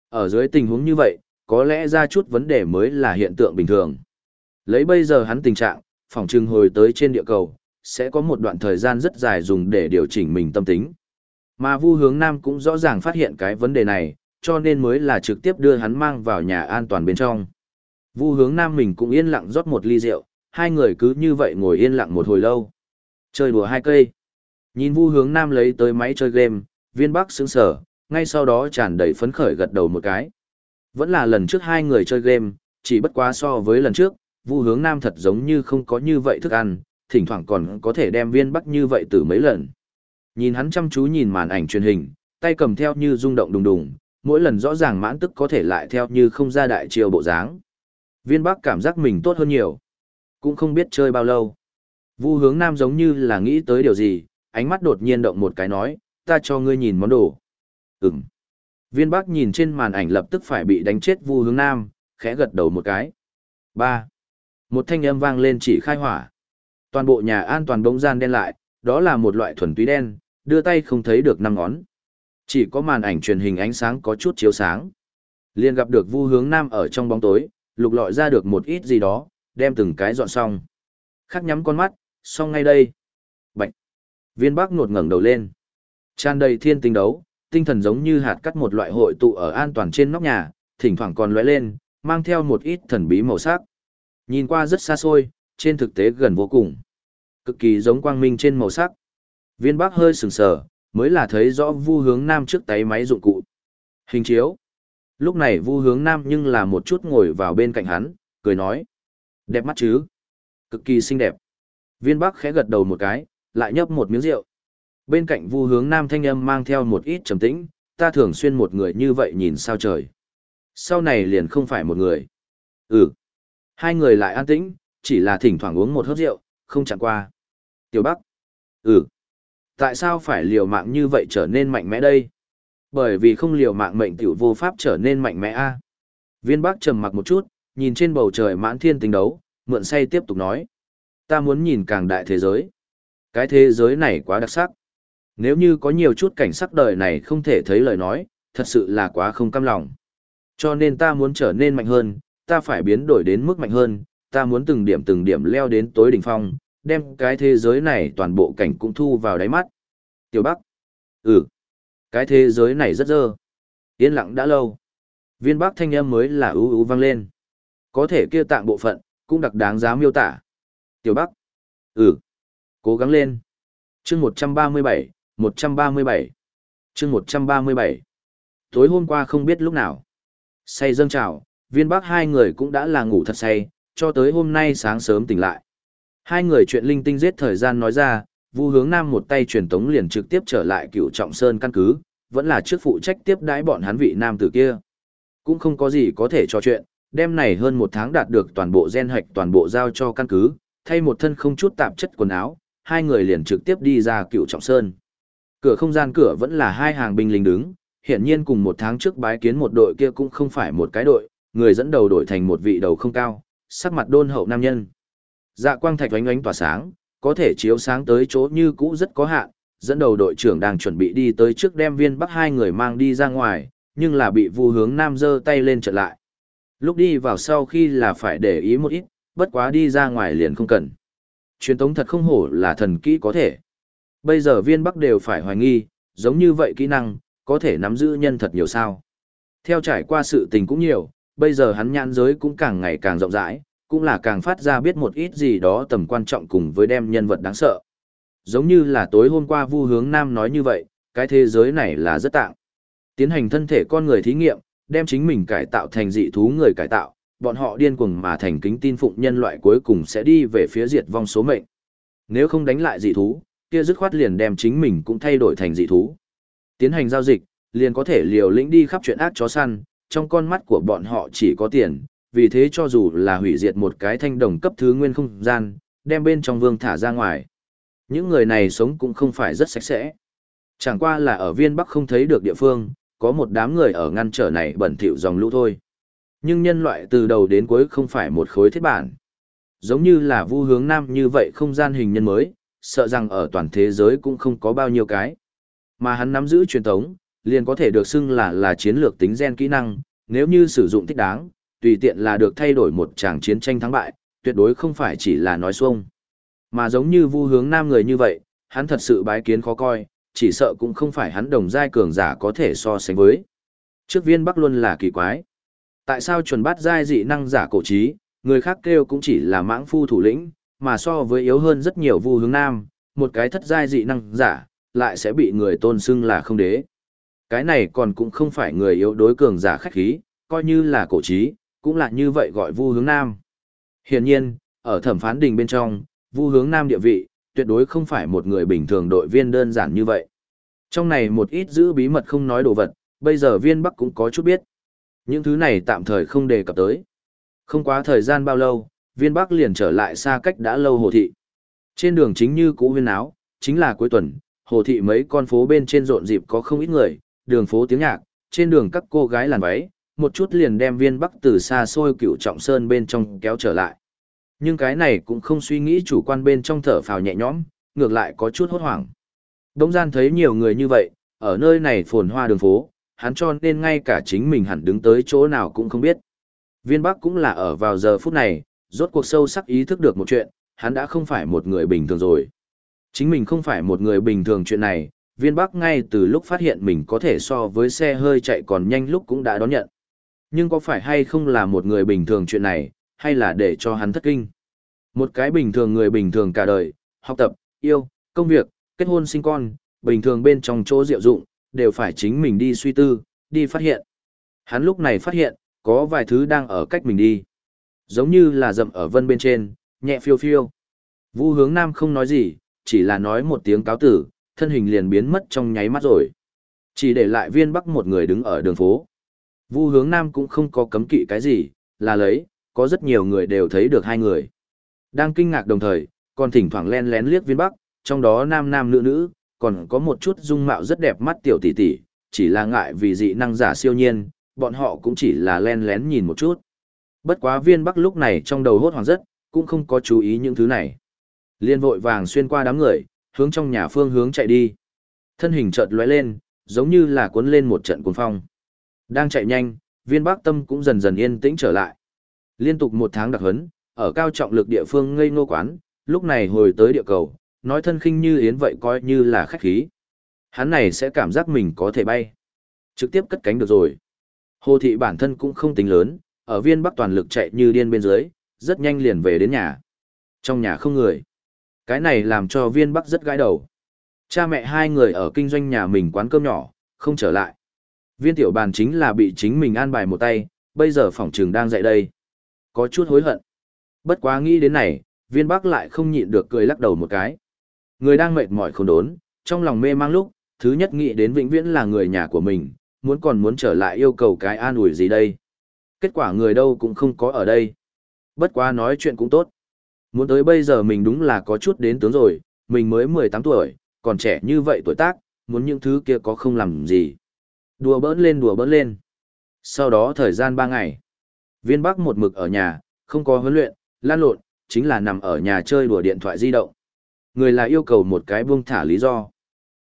A: Ở dưới tình huống như vậy, có lẽ ra chút vấn đề mới là hiện tượng bình thường. Lấy bây giờ hắn tình trạng, phòng trưng hồi tới trên địa cầu, sẽ có một đoạn thời gian rất dài dùng để điều chỉnh mình tâm tính. Mà Vu Hướng Nam cũng rõ ràng phát hiện cái vấn đề này, cho nên mới là trực tiếp đưa hắn mang vào nhà an toàn bên trong. Vu Hướng Nam mình cũng yên lặng rót một ly rượu, hai người cứ như vậy ngồi yên lặng một hồi lâu. Chơi đùa hai cây. Nhìn Vu Hướng Nam lấy tới máy chơi game, Viên Bắc sững sờ, ngay sau đó tràn đầy phấn khởi gật đầu một cái. Vẫn là lần trước hai người chơi game, chỉ bất quá so với lần trước, Vu Hướng Nam thật giống như không có như vậy thức ăn, thỉnh thoảng còn có thể đem Viên Bắc như vậy từ mấy lần. Nhìn hắn chăm chú nhìn màn ảnh truyền hình, tay cầm theo như rung động đùng đùng, mỗi lần rõ ràng mãn tức có thể lại theo như không ra đại chiều bộ dáng. Viên Bắc cảm giác mình tốt hơn nhiều. Cũng không biết chơi bao lâu. Vu hướng nam giống như là nghĩ tới điều gì, ánh mắt đột nhiên động một cái nói, ta cho ngươi nhìn món đồ. Ừm. Viên Bắc nhìn trên màn ảnh lập tức phải bị đánh chết Vu hướng nam, khẽ gật đầu một cái. Ba. Một thanh âm vang lên chỉ khai hỏa. Toàn bộ nhà an toàn bỗng gian đen lại, đó là một loại thuần túy đen, đưa tay không thấy được năm ngón. Chỉ có màn ảnh truyền hình ánh sáng có chút chiếu sáng. Liên gặp được Vu Hướng Nam ở trong bóng tối, lục lọi ra được một ít gì đó, đem từng cái dọn xong. Khắc nhắm con mắt, xong ngay đây. Bạch. Viên Bắc nuột ngẩng đầu lên. Tràn đầy thiên tinh đấu, tinh thần giống như hạt cắt một loại hội tụ ở an toàn trên nóc nhà, thỉnh thoảng còn lóe lên, mang theo một ít thần bí màu sắc. Nhìn qua rất xa xôi, trên thực tế gần vô cùng. Cực kỳ giống quang minh trên màu sắc. Viên Bắc hơi sừng sờ, mới là thấy rõ Vu Hướng Nam trước tay máy dụng cụ. Hình chiếu. Lúc này Vu Hướng Nam nhưng là một chút ngồi vào bên cạnh hắn, cười nói: "Đẹp mắt chứ? Cực kỳ xinh đẹp." Viên Bắc khẽ gật đầu một cái, lại nhấp một miếng rượu. Bên cạnh Vu Hướng Nam thanh âm mang theo một ít trầm tĩnh, ta thường xuyên một người như vậy nhìn sao trời. Sau này liền không phải một người. Ừ. Hai người lại an tĩnh, chỉ là thỉnh thoảng uống một hớp rượu, không chẳng qua. Tiểu Bắc. Ừ. Tại sao phải liều mạng như vậy trở nên mạnh mẽ đây? Bởi vì không liều mạng mệnh tiểu vô pháp trở nên mạnh mẽ a. Viên Bắc trầm mặc một chút, nhìn trên bầu trời mãn thiên tình đấu, mượn say tiếp tục nói. Ta muốn nhìn càng đại thế giới. Cái thế giới này quá đặc sắc. Nếu như có nhiều chút cảnh sắc đời này không thể thấy lời nói, thật sự là quá không cam lòng. Cho nên ta muốn trở nên mạnh hơn, ta phải biến đổi đến mức mạnh hơn, ta muốn từng điểm từng điểm leo đến tối đỉnh phong, đem cái thế giới này toàn bộ cảnh cũng thu vào đáy mắt. Tiểu Bắc. Ừ. Cái thế giới này rất dơ. Yên lặng đã lâu. Viên Bắc thanh âm mới là ưu ưu vang lên. Có thể kia tạng bộ phận, cũng đặc đáng giá miêu tả. Tiểu Bắc. Ừ. Cố gắng lên. chương 137, 137. chương 137. Tối hôm qua không biết lúc nào. Say dâng trào, viên bắc hai người cũng đã là ngủ thật say, cho tới hôm nay sáng sớm tỉnh lại. Hai người chuyện linh tinh giết thời gian nói ra, Vu Hướng Nam một tay truyền tống liền trực tiếp trở lại Cựu Trọng Sơn căn cứ, vẫn là trước phụ trách tiếp đãi bọn hắn vị nam tử kia. Cũng không có gì có thể trò chuyện, đêm này hơn một tháng đạt được toàn bộ gen hạch toàn bộ giao cho căn cứ, thay một thân không chút tạp chất quần áo, hai người liền trực tiếp đi ra Cựu Trọng Sơn. Cửa không gian cửa vẫn là hai hàng binh lính đứng, hiển nhiên cùng một tháng trước bái kiến một đội kia cũng không phải một cái đội, người dẫn đầu đổi thành một vị đầu không cao, sắc mặt đôn hậu nam nhân. Dạ quang thạch ánh ánh tỏa sáng, có thể chiếu sáng tới chỗ như cũ rất có hạn, dẫn đầu đội trưởng đang chuẩn bị đi tới trước đem viên bắc hai người mang đi ra ngoài, nhưng là bị vu hướng nam giơ tay lên trở lại. Lúc đi vào sau khi là phải để ý một ít, bất quá đi ra ngoài liền không cần. Truyền thống thật không hổ là thần kỹ có thể. Bây giờ viên bắc đều phải hoài nghi, giống như vậy kỹ năng, có thể nắm giữ nhân thật nhiều sao. Theo trải qua sự tình cũng nhiều, bây giờ hắn nhãn giới cũng càng ngày càng rộng rãi, cũng là càng phát ra biết một ít gì đó tầm quan trọng cùng với đem nhân vật đáng sợ. Giống như là tối hôm qua Vu Hướng Nam nói như vậy, cái thế giới này là rất tạng. Tiến hành thân thể con người thí nghiệm, đem chính mình cải tạo thành dị thú người cải tạo, bọn họ điên cuồng mà thành kính tin phụng nhân loại cuối cùng sẽ đi về phía diệt vong số mệnh. Nếu không đánh lại dị thú, kia dứt khoát liền đem chính mình cũng thay đổi thành dị thú. Tiến hành giao dịch, liền có thể liều lĩnh đi khắp chuyện ác chó săn, trong con mắt của bọn họ chỉ có tiền, vì thế cho dù là hủy diệt một cái thanh đồng cấp thứ nguyên không gian, đem bên trong vương thả ra ngoài. Những người này sống cũng không phải rất sạch sẽ. Chẳng qua là ở viên bắc không thấy được địa phương, có một đám người ở ngăn trở này bẩn thỉu dòng lũ thôi. Nhưng nhân loại từ đầu đến cuối không phải một khối thiết bản. Giống như là vu hướng nam như vậy không gian hình nhân mới, sợ rằng ở toàn thế giới cũng không có bao nhiêu cái. Mà hắn nắm giữ truyền thống, liền có thể được xưng là là chiến lược tính gen kỹ năng, nếu như sử dụng thích đáng, tùy tiện là được thay đổi một tràng chiến tranh thắng bại, tuyệt đối không phải chỉ là nói xuông. Mà giống như vu hướng nam người như vậy, hắn thật sự bái kiến khó coi, chỉ sợ cũng không phải hắn đồng giai cường giả có thể so sánh với. Trước viên Bắc luôn là kỳ quái. Tại sao chuẩn bát giai dị năng giả cổ trí, người khác kêu cũng chỉ là mãng phu thủ lĩnh, mà so với yếu hơn rất nhiều vu hướng nam, một cái thất giai dị năng giả, lại sẽ bị người tôn xưng là không đế. Cái này còn cũng không phải người yếu đối cường giả khách khí, coi như là cổ trí, cũng là như vậy gọi Vu Hướng Nam. Hiển nhiên, ở thẩm phán đình bên trong, Vu Hướng Nam địa vị, tuyệt đối không phải một người bình thường đội viên đơn giản như vậy. Trong này một ít giữ bí mật không nói đồ vật, bây giờ viên Bắc cũng có chút biết. Những thứ này tạm thời không đề cập tới. Không quá thời gian bao lâu, viên Bắc liền trở lại xa cách đã lâu hồ thị. Trên đường chính như cũ viên áo, chính là cuối tuần, hồ thị mấy con phố bên trên rộn dịp có không ít người, đường phố tiếng nhạc, trên đường các cô gái làn váy, một chút liền đem viên bắc từ xa xôi cựu trọng sơn bên trong kéo trở lại. Nhưng cái này cũng không suy nghĩ chủ quan bên trong thở phào nhẹ nhõm, ngược lại có chút hốt hoảng. Đông gian thấy nhiều người như vậy, ở nơi này phồn hoa đường phố, hắn cho nên ngay cả chính mình hẳn đứng tới chỗ nào cũng không biết. Viên Bắc cũng là ở vào giờ phút này, rốt cuộc sâu sắc ý thức được một chuyện, hắn đã không phải một người bình thường rồi. Chính mình không phải một người bình thường chuyện này, viên bắc ngay từ lúc phát hiện mình có thể so với xe hơi chạy còn nhanh lúc cũng đã đón nhận. Nhưng có phải hay không là một người bình thường chuyện này, hay là để cho hắn thất kinh? Một cái bình thường người bình thường cả đời, học tập, yêu, công việc, kết hôn sinh con, bình thường bên trong chỗ diệu dụng, đều phải chính mình đi suy tư, đi phát hiện. Hắn lúc này phát hiện, có vài thứ đang ở cách mình đi. Giống như là dậm ở vân bên trên, nhẹ phiêu phiêu. Vu hướng nam không nói gì, chỉ là nói một tiếng cáo tử, thân hình liền biến mất trong nháy mắt rồi. Chỉ để lại viên bắc một người đứng ở đường phố. Vu hướng nam cũng không có cấm kỵ cái gì, là lấy, có rất nhiều người đều thấy được hai người. Đang kinh ngạc đồng thời, còn thỉnh thoảng len lén liếc viên bắc, trong đó nam nam nữ nữ, còn có một chút dung mạo rất đẹp mắt tiểu tỷ tỷ, chỉ là ngại vì dị năng giả siêu nhiên, bọn họ cũng chỉ là len lén nhìn một chút. Bất quá viên bắc lúc này trong đầu hốt hoảng rất, cũng không có chú ý những thứ này. Liên vội vàng xuyên qua đám người, hướng trong nhà phương hướng chạy đi. Thân hình chợt lóe lên, giống như là cuốn lên một trận cuồng phong. Đang chạy nhanh, viên bắc tâm cũng dần dần yên tĩnh trở lại. Liên tục một tháng đặc huấn, ở cao trọng lực địa phương ngây ngô quán, lúc này hồi tới địa cầu, nói thân khinh như yến vậy coi như là khách khí. Hắn này sẽ cảm giác mình có thể bay. Trực tiếp cất cánh được rồi. Hồ thị bản thân cũng không tính lớn, ở viên bắc toàn lực chạy như điên bên dưới, rất nhanh liền về đến nhà. Trong nhà không người. Cái này làm cho viên bắc rất gãi đầu. Cha mẹ hai người ở kinh doanh nhà mình quán cơm nhỏ, không trở lại. Viên tiểu bàn chính là bị chính mình an bài một tay, bây giờ phòng trường đang dạy đây. Có chút hối hận. Bất quá nghĩ đến này, viên bắc lại không nhịn được cười lắc đầu một cái. Người đang mệt mỏi không đốn, trong lòng mê mang lúc, thứ nhất nghĩ đến vĩnh viễn là người nhà của mình, muốn còn muốn trở lại yêu cầu cái an ủi gì đây. Kết quả người đâu cũng không có ở đây. Bất quá nói chuyện cũng tốt. Muốn tới bây giờ mình đúng là có chút đến tướng rồi, mình mới 18 tuổi, còn trẻ như vậy tuổi tác, muốn những thứ kia có không làm gì. Đùa bỡn lên đùa bỡn lên. Sau đó thời gian 3 ngày, viên bắc một mực ở nhà, không có huấn luyện, lan lộn, chính là nằm ở nhà chơi đùa điện thoại di động. Người là yêu cầu một cái buông thả lý do.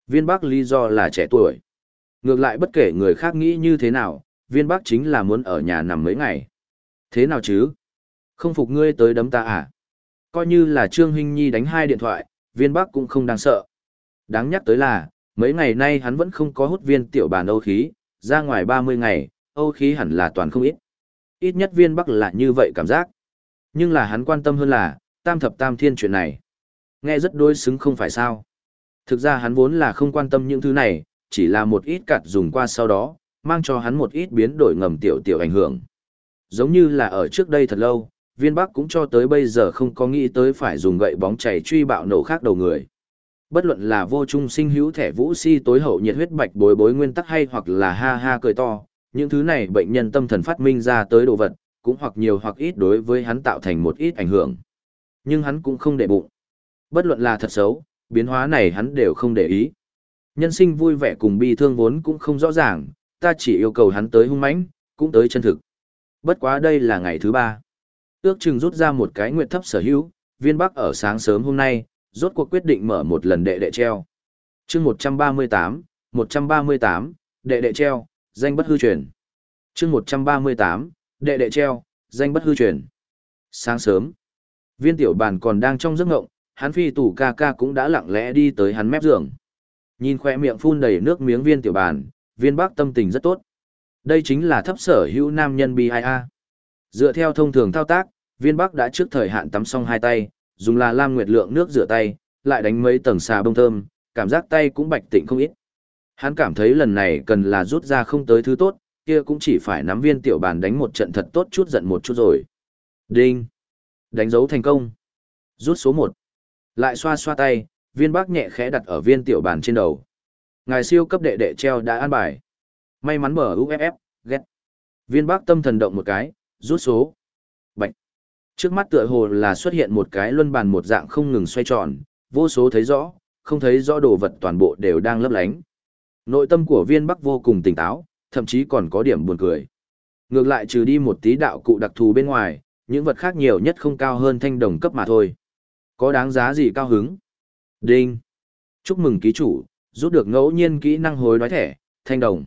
A: Viên bắc lý do là trẻ tuổi. Ngược lại bất kể người khác nghĩ như thế nào, viên bắc chính là muốn ở nhà nằm mấy ngày. Thế nào chứ? Không phục ngươi tới đấm ta à? Coi như là Trương Hinh Nhi đánh hai điện thoại, viên bắc cũng không đáng sợ. Đáng nhắc tới là, mấy ngày nay hắn vẫn không có hút viên tiểu bàn âu khí, ra ngoài 30 ngày, âu khí hẳn là toàn không ít. Ít nhất viên bắc là như vậy cảm giác. Nhưng là hắn quan tâm hơn là, tam thập tam thiên chuyện này. Nghe rất đối xứng không phải sao. Thực ra hắn vốn là không quan tâm những thứ này, chỉ là một ít cặt dùng qua sau đó, mang cho hắn một ít biến đổi ngầm tiểu tiểu ảnh hưởng. Giống như là ở trước đây thật lâu, viên bắc cũng cho tới bây giờ không có nghĩ tới phải dùng gậy bóng chảy truy bạo nổ khác đầu người. Bất luận là vô trung sinh hữu thẻ vũ si tối hậu nhiệt huyết bạch bối bối nguyên tắc hay hoặc là ha ha cười to, những thứ này bệnh nhân tâm thần phát minh ra tới đồ vật, cũng hoặc nhiều hoặc ít đối với hắn tạo thành một ít ảnh hưởng. Nhưng hắn cũng không để bụng. Bất luận là thật xấu, biến hóa này hắn đều không để ý. Nhân sinh vui vẻ cùng bi thương vốn cũng không rõ ràng, ta chỉ yêu cầu hắn tới hung mãnh, cũng tới chân thực. Bất quá đây là ngày thứ ba. Ước chừng rút ra một cái nguyện thấp sở hữu, viên bắc ở sáng sớm hôm nay, rốt cuộc quyết định mở một lần đệ đệ treo. chương 138, 138, đệ đệ treo, danh bất hư truyền. chương 138, đệ đệ treo, danh bất hư truyền. Sáng sớm, viên tiểu bàn còn đang trong giấc ngộng, hắn phi tủ ca ca cũng đã lặng lẽ đi tới hắn mép giường. Nhìn khoe miệng phun đầy nước miếng viên tiểu bàn, viên bác tâm tình rất tốt. Đây chính là thấp sở hữu nam nhân BIA. Dựa theo thông thường thao tác, viên bắc đã trước thời hạn tắm xong hai tay, dùng là lam nguyệt lượng nước rửa tay, lại đánh mấy tầng xà bông thơm, cảm giác tay cũng bạch tịnh không ít. Hắn cảm thấy lần này cần là rút ra không tới thứ tốt, kia cũng chỉ phải nắm viên tiểu bàn đánh một trận thật tốt chút giận một chút rồi. Đinh! Đánh dấu thành công. Rút số một Lại xoa xoa tay, viên bác nhẹ khẽ đặt ở viên tiểu bàn trên đầu. Ngài siêu cấp đệ đệ treo đã an bài. May mắn mở UFF, ghét. Viên bác tâm thần động một cái, rút số. Trước mắt tựa hồ là xuất hiện một cái luân bàn một dạng không ngừng xoay tròn, vô số thấy rõ, không thấy rõ đồ vật toàn bộ đều đang lấp lánh. Nội tâm của viên bắc vô cùng tỉnh táo, thậm chí còn có điểm buồn cười. Ngược lại trừ đi một tí đạo cụ đặc thù bên ngoài, những vật khác nhiều nhất không cao hơn thanh đồng cấp mà thôi. Có đáng giá gì cao hứng? Đinh! Chúc mừng ký chủ, rút được ngẫu nhiên kỹ năng hối đoái thẻ, thanh đồng.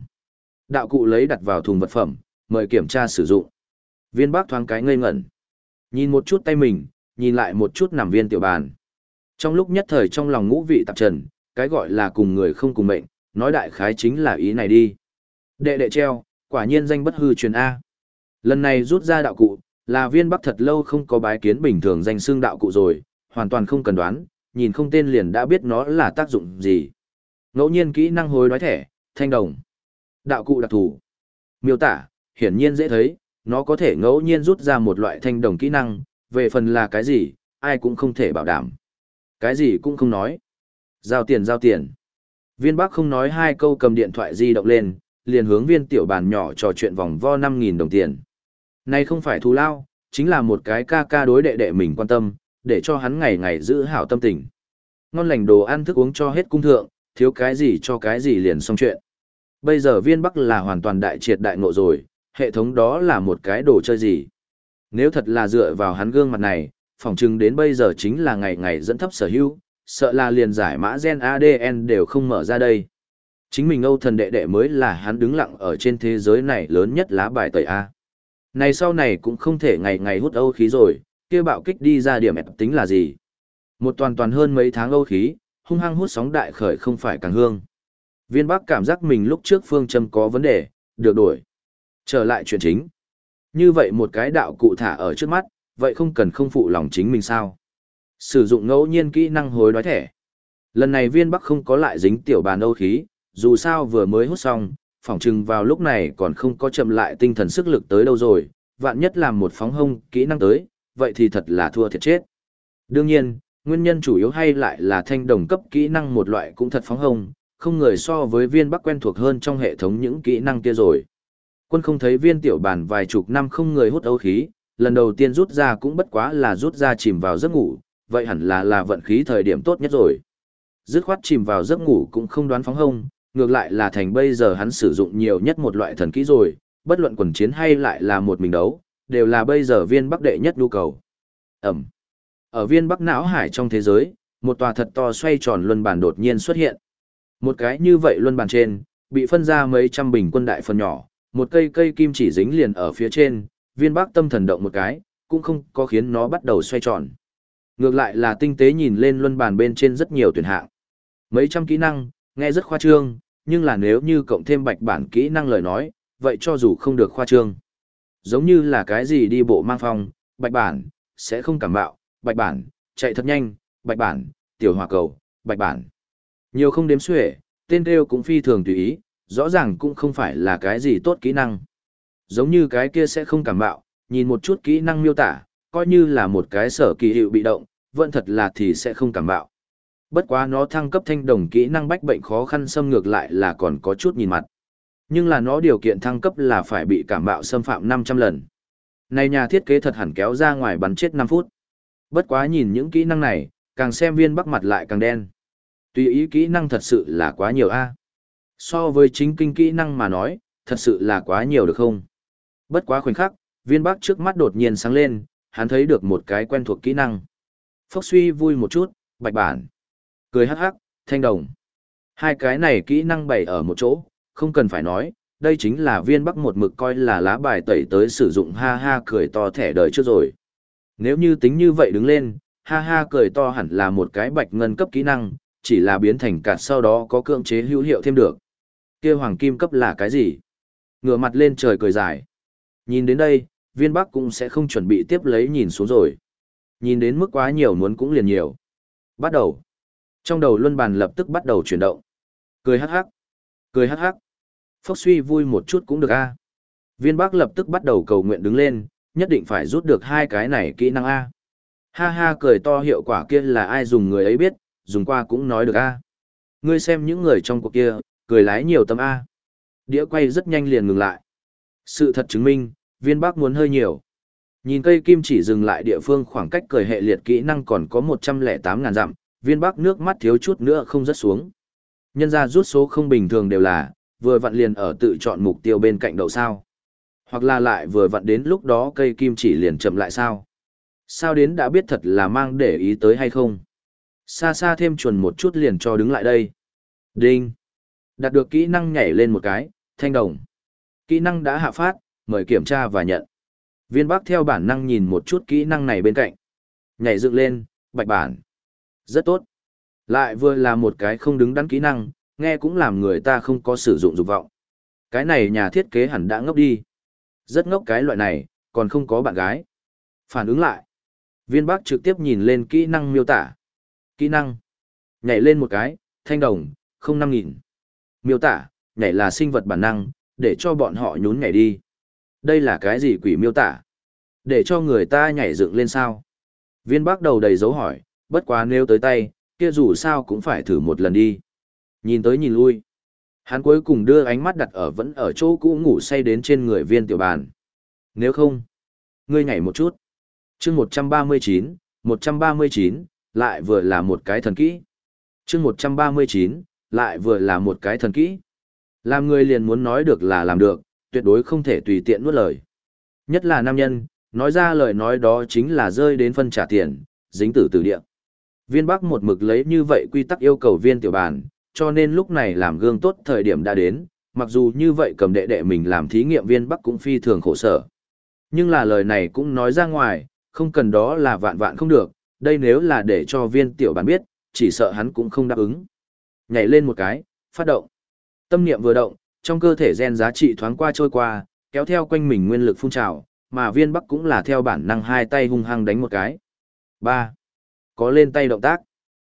A: Đạo cụ lấy đặt vào thùng vật phẩm, mời kiểm tra sử dụng. Viên bác thoáng cái ngây ngẩn. Nhìn một chút tay mình, nhìn lại một chút nằm viên tiểu bàn. Trong lúc nhất thời trong lòng ngũ vị tạp trần, cái gọi là cùng người không cùng mệnh, nói đại khái chính là ý này đi. Đệ đệ treo, quả nhiên danh bất hư truyền A. Lần này rút ra đạo cụ, là viên bắc thật lâu không có bái kiến bình thường danh xương đạo cụ rồi, hoàn toàn không cần đoán, nhìn không tên liền đã biết nó là tác dụng gì. Ngẫu nhiên kỹ năng hối đoái thẻ, thanh đồng. Đạo cụ đặc thù. Miêu tả, hiển nhiên dễ thấy, nó có thể ngẫu nhiên rút ra một loại thanh đồng kỹ năng, về phần là cái gì, ai cũng không thể bảo đảm. Cái gì cũng không nói. Giao tiền giao tiền. Viên bác không nói hai câu cầm điện thoại di động lên, liền hướng viên tiểu bàn nhỏ trò chuyện vòng vo 5.000 đồng tiền. Này không phải thù lao, chính là một cái ca ca đối đệ đệ mình quan tâm, để cho hắn ngày ngày giữ hảo tâm tình. Ngon lành đồ ăn thức uống cho hết cung thượng, thiếu cái gì cho cái gì liền xong chuyện. Bây giờ viên bắc là hoàn toàn đại triệt đại ngộ rồi, hệ thống đó là một cái đồ chơi gì. Nếu thật là dựa vào hắn gương mặt này, phỏng chừng đến bây giờ chính là ngày ngày dẫn thấp sở hữu, sợ là liền giải mã gen ADN đều không mở ra đây. Chính mình Âu thần đệ đệ mới là hắn đứng lặng ở trên thế giới này lớn nhất lá bài tẩy A. Này sau này cũng không thể ngày ngày hút Âu khí rồi, kia bạo kích đi ra điểm ép tính là gì. Một toàn toàn hơn mấy tháng Âu khí, hung hăng hút sóng đại khởi không phải càng hương. Viên Bắc cảm giác mình lúc trước phương châm có vấn đề, được đổi. Trở lại chuyện chính. Như vậy một cái đạo cụ thả ở trước mắt, vậy không cần không phụ lòng chính mình sao. Sử dụng ngẫu nhiên kỹ năng hối đoái thẻ. Lần này viên bắc không có lại dính tiểu bàn âu khí, dù sao vừa mới hút xong, phỏng chừng vào lúc này còn không có chậm lại tinh thần sức lực tới đâu rồi, vạn nhất làm một phóng hông kỹ năng tới, vậy thì thật là thua thiệt chết. Đương nhiên, nguyên nhân chủ yếu hay lại là thanh đồng cấp kỹ năng một loại cũng thật phóng hông, không người so với viên bắc quen thuộc hơn trong hệ thống những kỹ năng kia rồi. Quân không thấy viên tiểu bàn vài chục năm không người hút âu khí, lần đầu tiên rút ra cũng bất quá là rút ra chìm vào giấc ngủ, vậy hẳn là là vận khí thời điểm tốt nhất rồi. Dứt khoát chìm vào giấc ngủ cũng không đoán phóng hông, ngược lại là thành bây giờ hắn sử dụng nhiều nhất một loại thần kỹ rồi, bất luận quần chiến hay lại là một mình đấu, đều là bây giờ viên bắc đệ nhất nhu cầu. Ẩm. Ở viên bắc não hải trong thế giới, một tòa thật to xoay tròn luân bàn đột nhiên xuất hiện. Một cái như vậy luân bàn trên, bị phân ra mấy trăm bình quân đại phần nhỏ, một cây cây kim chỉ dính liền ở phía trên, viên bác tâm thần động một cái, cũng không có khiến nó bắt đầu xoay tròn. Ngược lại là tinh tế nhìn lên luân bàn bên trên rất nhiều tuyển hạng. Mấy trăm kỹ năng, nghe rất khoa trương, nhưng là nếu như cộng thêm bạch bản kỹ năng lời nói, vậy cho dù không được khoa trương. Giống như là cái gì đi bộ mang phong, bạch bản, sẽ không cảm bạo, bạch bản, chạy thật nhanh, bạch bản, tiểu hỏa cầu, bạch bản. Nhiều không đếm xuể, tên kêu cũng phi thường tùy ý, rõ ràng cũng không phải là cái gì tốt kỹ năng. Giống như cái kia sẽ không cảm bạo, nhìn một chút kỹ năng miêu tả, coi như là một cái sở kỳ hiệu bị động, vẫn thật là thì sẽ không cảm bạo. Bất quá nó thăng cấp thanh đồng kỹ năng bách bệnh khó khăn xâm ngược lại là còn có chút nhìn mặt. Nhưng là nó điều kiện thăng cấp là phải bị cảm bạo xâm phạm 500 lần. Này nhà thiết kế thật hẳn kéo ra ngoài bắn chết 5 phút. Bất quá nhìn những kỹ năng này, càng xem viên bắc mặt lại càng đen. Tùy ý kỹ năng thật sự là quá nhiều a. So với chính kinh kỹ năng mà nói, thật sự là quá nhiều được không? Bất quá khoảnh khắc, viên bắc trước mắt đột nhiên sáng lên, hắn thấy được một cái quen thuộc kỹ năng. Phốc suy vui một chút, bạch bản. Cười hắc hắc, thanh đồng. Hai cái này kỹ năng bày ở một chỗ, không cần phải nói, đây chính là viên bắc một mực coi là lá bài tẩy tới sử dụng ha ha cười to thẻ đời trước rồi. Nếu như tính như vậy đứng lên, ha ha cười to hẳn là một cái bạch ngân cấp kỹ năng, chỉ là biến thành cạt sau đó có cưỡng chế hữu hiệu thêm được. kia hoàng kim cấp là cái gì? Ngửa mặt lên trời cười dài. Nhìn đến đây, viên bắc cũng sẽ không chuẩn bị tiếp lấy nhìn xuống rồi. Nhìn đến mức quá nhiều muốn cũng liền nhiều. Bắt đầu. Trong đầu luân bàn lập tức bắt đầu chuyển động. Cười hắc hắc. Cười hắc hắc. Phốc suy vui một chút cũng được a. Viên bắc lập tức bắt đầu cầu nguyện đứng lên, nhất định phải rút được hai cái này kỹ năng a. Ha ha cười to hiệu quả kia là ai dùng người ấy biết, dùng qua cũng nói được a. Ngươi xem những người trong cuộc kia, cười lái nhiều tâm a. Đĩa quay rất nhanh liền ngừng lại. Sự thật chứng minh, viên bác muốn hơi nhiều. Nhìn cây kim chỉ dừng lại địa phương khoảng cách cười hệ liệt kỹ năng còn có 108 ngàn dặm, viên bác nước mắt thiếu chút nữa không rớt xuống. Nhân ra rút số không bình thường đều là, vừa vặn liền ở tự chọn mục tiêu bên cạnh đậu sao. Hoặc là lại vừa vặn đến lúc đó cây kim chỉ liền chậm lại sao. Sao đến đã biết thật là mang để ý tới hay không. Xa xa thêm chuẩn một chút liền cho đứng lại đây. Đinh. Đạt được kỹ năng nhảy lên một cái, thanh đồng. Kỹ năng đã hạ phát, mời kiểm tra và nhận. Viên Bắc theo bản năng nhìn một chút kỹ năng này bên cạnh. Nhảy dựng lên, bạch bản. Rất tốt. Lại vừa là một cái không đứng đắn kỹ năng, nghe cũng làm người ta không có sử dụng dục vọng. Cái này nhà thiết kế hẳn đã ngốc đi. Rất ngốc cái loại này, còn không có bạn gái. Phản ứng lại. Viên Bắc trực tiếp nhìn lên kỹ năng miêu tả. Kỹ năng. Nhảy lên một cái, thanh đồng, không năm nghìn. Miêu tả, nhảy là sinh vật bản năng, để cho bọn họ nhún nhảy đi. Đây là cái gì quỷ miêu tả? Để cho người ta nhảy dựng lên sao? Viên bác đầu đầy dấu hỏi, bất quá nếu tới tay, kia dù sao cũng phải thử một lần đi. Nhìn tới nhìn lui. Hắn cuối cùng đưa ánh mắt đặt ở vẫn ở chỗ cũ ngủ say đến trên người viên tiểu bàn. Nếu không, ngươi nhảy một chút. chương 139, 139, lại vừa là một cái thần kỹ. chương 139, lại vừa là một cái thần kỹ. Làm người liền muốn nói được là làm được, tuyệt đối không thể tùy tiện nuốt lời. Nhất là nam nhân, nói ra lời nói đó chính là rơi đến phân trả tiền, dính tử từ địa. Viên Bắc một mực lấy như vậy quy tắc yêu cầu viên tiểu bàn, cho nên lúc này làm gương tốt thời điểm đã đến, mặc dù như vậy cầm đệ đệ mình làm thí nghiệm viên Bắc cũng phi thường khổ sở. Nhưng là lời này cũng nói ra ngoài, không cần đó là vạn vạn không được, đây nếu là để cho viên tiểu bản biết, chỉ sợ hắn cũng không đáp ứng. Nhảy lên một cái, phát động. Tâm niệm vừa động, trong cơ thể gen giá trị thoáng qua trôi qua, kéo theo quanh mình nguyên lực phun trào, mà viên bắc cũng là theo bản năng hai tay hung hăng đánh một cái. ba Có lên tay động tác.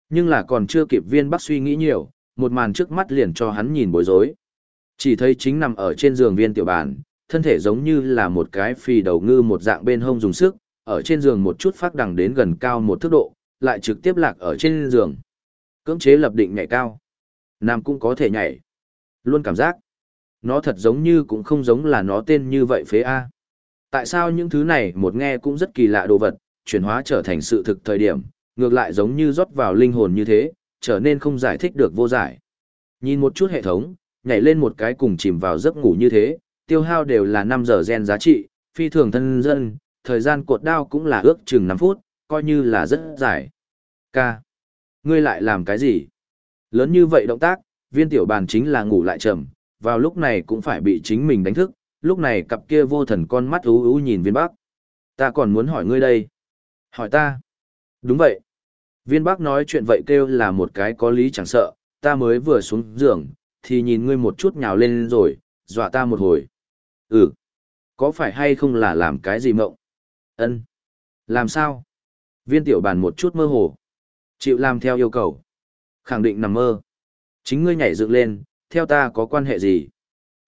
A: Nhưng là còn chưa kịp viên bắc suy nghĩ nhiều, một màn trước mắt liền cho hắn nhìn bối rối. Chỉ thấy chính nằm ở trên giường viên tiểu bản, thân thể giống như là một cái phì đầu ngư một dạng bên hông dùng sức, ở trên giường một chút phát đằng đến gần cao một thước độ, lại trực tiếp lạc ở trên giường. Cưỡng chế lập định nhảy cao. Nam cũng có thể nhảy. Luôn cảm giác, nó thật giống như cũng không giống là nó tên như vậy phế A. Tại sao những thứ này một nghe cũng rất kỳ lạ đồ vật, chuyển hóa trở thành sự thực thời điểm, ngược lại giống như rót vào linh hồn như thế, trở nên không giải thích được vô giải. Nhìn một chút hệ thống, nhảy lên một cái cùng chìm vào giấc ngủ như thế, tiêu hao đều là 5 giờ gen giá trị, phi thường thân dân, thời gian cột đao cũng là ước chừng 5 phút, coi như là rất dài. Ca, Ngươi lại làm cái gì? Lớn như vậy động tác, viên tiểu bàn chính là ngủ lại trầm, vào lúc này cũng phải bị chính mình đánh thức, lúc này cặp kia vô thần con mắt ú ú nhìn viên bắc. Ta còn muốn hỏi ngươi đây. Hỏi ta. Đúng vậy. Viên bắc nói chuyện vậy kêu là một cái có lý chẳng sợ, ta mới vừa xuống giường, thì nhìn ngươi một chút nhào lên rồi, dọa ta một hồi. Ừ. Có phải hay không là làm cái gì mộng? Ân. Làm sao? Viên tiểu bàn một chút mơ hồ. Chịu làm theo yêu cầu. Khẳng định nằm mơ. Chính ngươi nhảy dựng lên, theo ta có quan hệ gì?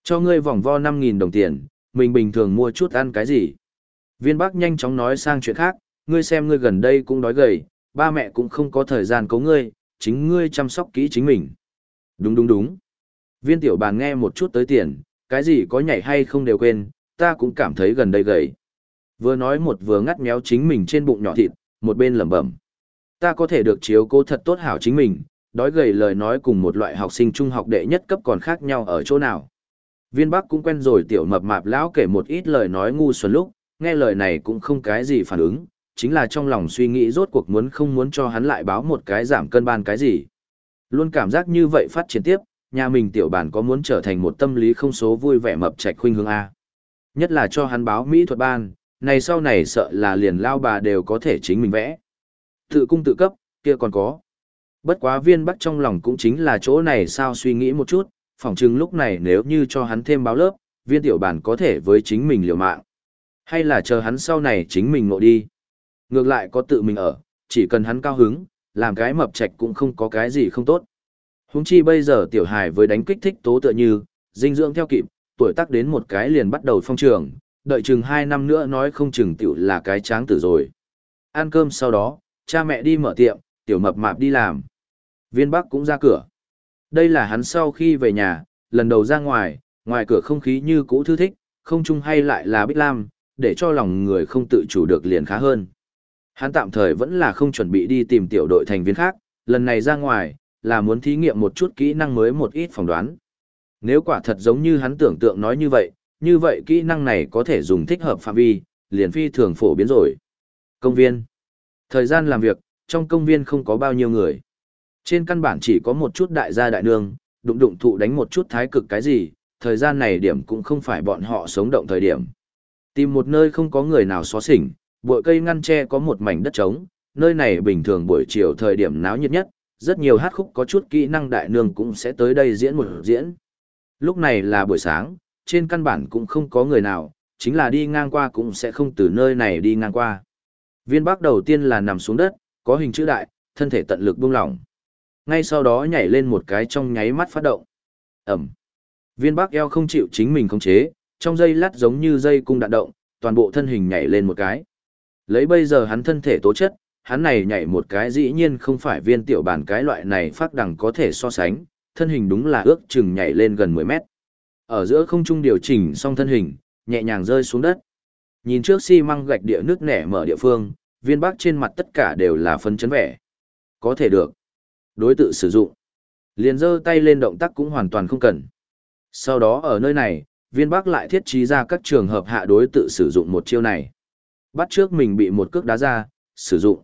A: Cho ngươi vòng vo 5.000 đồng tiền, mình bình thường mua chút ăn cái gì? Viên Bắc nhanh chóng nói sang chuyện khác, ngươi xem ngươi gần đây cũng đói gầy, ba mẹ cũng không có thời gian cấu ngươi, chính ngươi chăm sóc kỹ chính mình. Đúng đúng đúng. Viên tiểu bàn nghe một chút tới tiền, cái gì có nhảy hay không đều quên, ta cũng cảm thấy gần đây gầy. Vừa nói một vừa ngắt méo chính mình trên bụng nhỏ thịt, một bên lẩm bẩm. Ta có thể được chiếu cố thật tốt hảo chính mình, đói gầy lời nói cùng một loại học sinh trung học đệ nhất cấp còn khác nhau ở chỗ nào. Viên Bắc cũng quen rồi tiểu mập mạp lão kể một ít lời nói ngu xuẩn lúc, nghe lời này cũng không cái gì phản ứng, chính là trong lòng suy nghĩ rốt cuộc muốn không muốn cho hắn lại báo một cái giảm cân ban cái gì. Luôn cảm giác như vậy phát triển tiếp, nhà mình tiểu bản có muốn trở thành một tâm lý không số vui vẻ mập trạch khuynh hướng A. Nhất là cho hắn báo mỹ thuật ban, này sau này sợ là liền lao bà đều có thể chính mình vẽ. Tự cung tự cấp, kia còn có. Bất quá viên bắc trong lòng cũng chính là chỗ này sao suy nghĩ một chút, phỏng chừng lúc này nếu như cho hắn thêm báo lớp, viên tiểu bản có thể với chính mình liều mạng. Hay là chờ hắn sau này chính mình ngộ đi. Ngược lại có tự mình ở, chỉ cần hắn cao hứng, làm cái mập trạch cũng không có cái gì không tốt. Húng chi bây giờ tiểu hài với đánh kích thích tố tựa như, dinh dưỡng theo kịp, tuổi tác đến một cái liền bắt đầu phong trường, đợi chừng hai năm nữa nói không chừng tiểu là cái tráng tử rồi. Ăn cơm sau đó, cha mẹ đi mở tiệm, tiểu mập mạp đi làm. Viên Bắc cũng ra cửa. Đây là hắn sau khi về nhà, lần đầu ra ngoài, ngoài cửa không khí như cũ thư thích, không chung hay lại là Bích Lam, để cho lòng người không tự chủ được liền khá hơn. Hắn tạm thời vẫn là không chuẩn bị đi tìm tiểu đội thành viên khác, lần này ra ngoài, là muốn thí nghiệm một chút kỹ năng mới một ít phỏng đoán. Nếu quả thật giống như hắn tưởng tượng nói như vậy, như vậy kỹ năng này có thể dùng thích hợp phạm vi, liền phi thường phổ biến rồi. Công viên. Thời gian làm việc, trong công viên không có bao nhiêu người. Trên căn bản chỉ có một chút đại gia đại nương, đụng đụng thụ đánh một chút thái cực cái gì, thời gian này điểm cũng không phải bọn họ sống động thời điểm. Tìm một nơi không có người nào xóa xỉnh, bụi cây ngăn tre có một mảnh đất trống, nơi này bình thường buổi chiều thời điểm náo nhiệt nhất, rất nhiều hát khúc có chút kỹ năng đại nương cũng sẽ tới đây diễn một diễn. Lúc này là buổi sáng, trên căn bản cũng không có người nào, chính là đi ngang qua cũng sẽ không từ nơi này đi ngang qua. Viên bắc đầu tiên là nằm xuống đất, có hình chữ đại, thân thể tận lực buông lỏng. Ngay sau đó nhảy lên một cái trong nháy mắt phát động. Ẩm. Viên bắc eo không chịu chính mình khống chế, trong dây lát giống như dây cung đạn động, toàn bộ thân hình nhảy lên một cái. Lấy bây giờ hắn thân thể tố chất, hắn này nhảy một cái dĩ nhiên không phải viên tiểu bản cái loại này phát đẳng có thể so sánh, thân hình đúng là ước chừng nhảy lên gần 10 mét. Ở giữa không trung điều chỉnh xong thân hình, nhẹ nhàng rơi xuống đất. Nhìn trước xi măng gạch địa nước nẻ mở địa phương, viên bắc trên mặt tất cả đều là phân chấn vẻ. Có thể được. Đối tự sử dụng. Liền giơ tay lên động tác cũng hoàn toàn không cần. Sau đó ở nơi này, viên bắc lại thiết trí ra các trường hợp hạ đối tự sử dụng một chiêu này. Bắt trước mình bị một cước đá ra, sử dụng.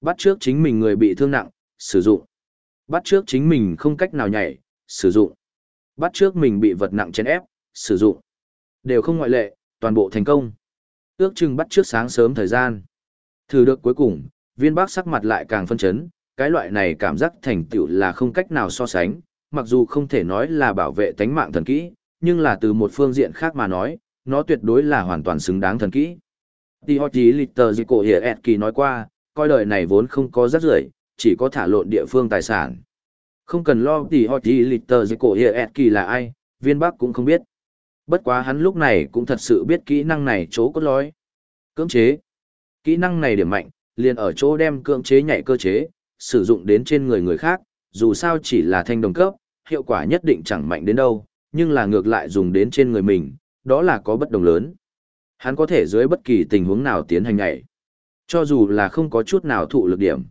A: Bắt trước chính mình người bị thương nặng, sử dụng. Bắt trước chính mình không cách nào nhảy, sử dụng. Bắt trước mình bị vật nặng chèn ép, sử dụng. Đều không ngoại lệ, toàn bộ thành công. Ước chừng bắt trước sáng sớm thời gian. Thử được cuối cùng, viên bác sắc mặt lại càng phân chấn, cái loại này cảm giác thành tựu là không cách nào so sánh, mặc dù không thể nói là bảo vệ tánh mạng thần kỹ, nhưng là từ một phương diện khác mà nói, nó tuyệt đối là hoàn toàn xứng đáng thần kỹ. Tì họ chí lịch tờ dịch cổ hiệp kỳ nói qua, coi đời này vốn không có rắc rưởi chỉ có thả lộn địa phương tài sản. Không cần lo thì họ thì lịch tờ dịch cổ hiệp kỳ là ai, viên bắc cũng không biết. Bất quá hắn lúc này cũng thật sự biết kỹ năng này chỗ cốt lõi. Cưỡng chế. Kỹ năng này điểm mạnh, liền ở chỗ đem cưỡng chế nhảy cơ chế, sử dụng đến trên người người khác, dù sao chỉ là thanh đồng cấp, hiệu quả nhất định chẳng mạnh đến đâu, nhưng là ngược lại dùng đến trên người mình, đó là có bất đồng lớn. Hắn có thể dưới bất kỳ tình huống nào tiến hành nhảy. Cho dù là không có chút nào thụ lực điểm.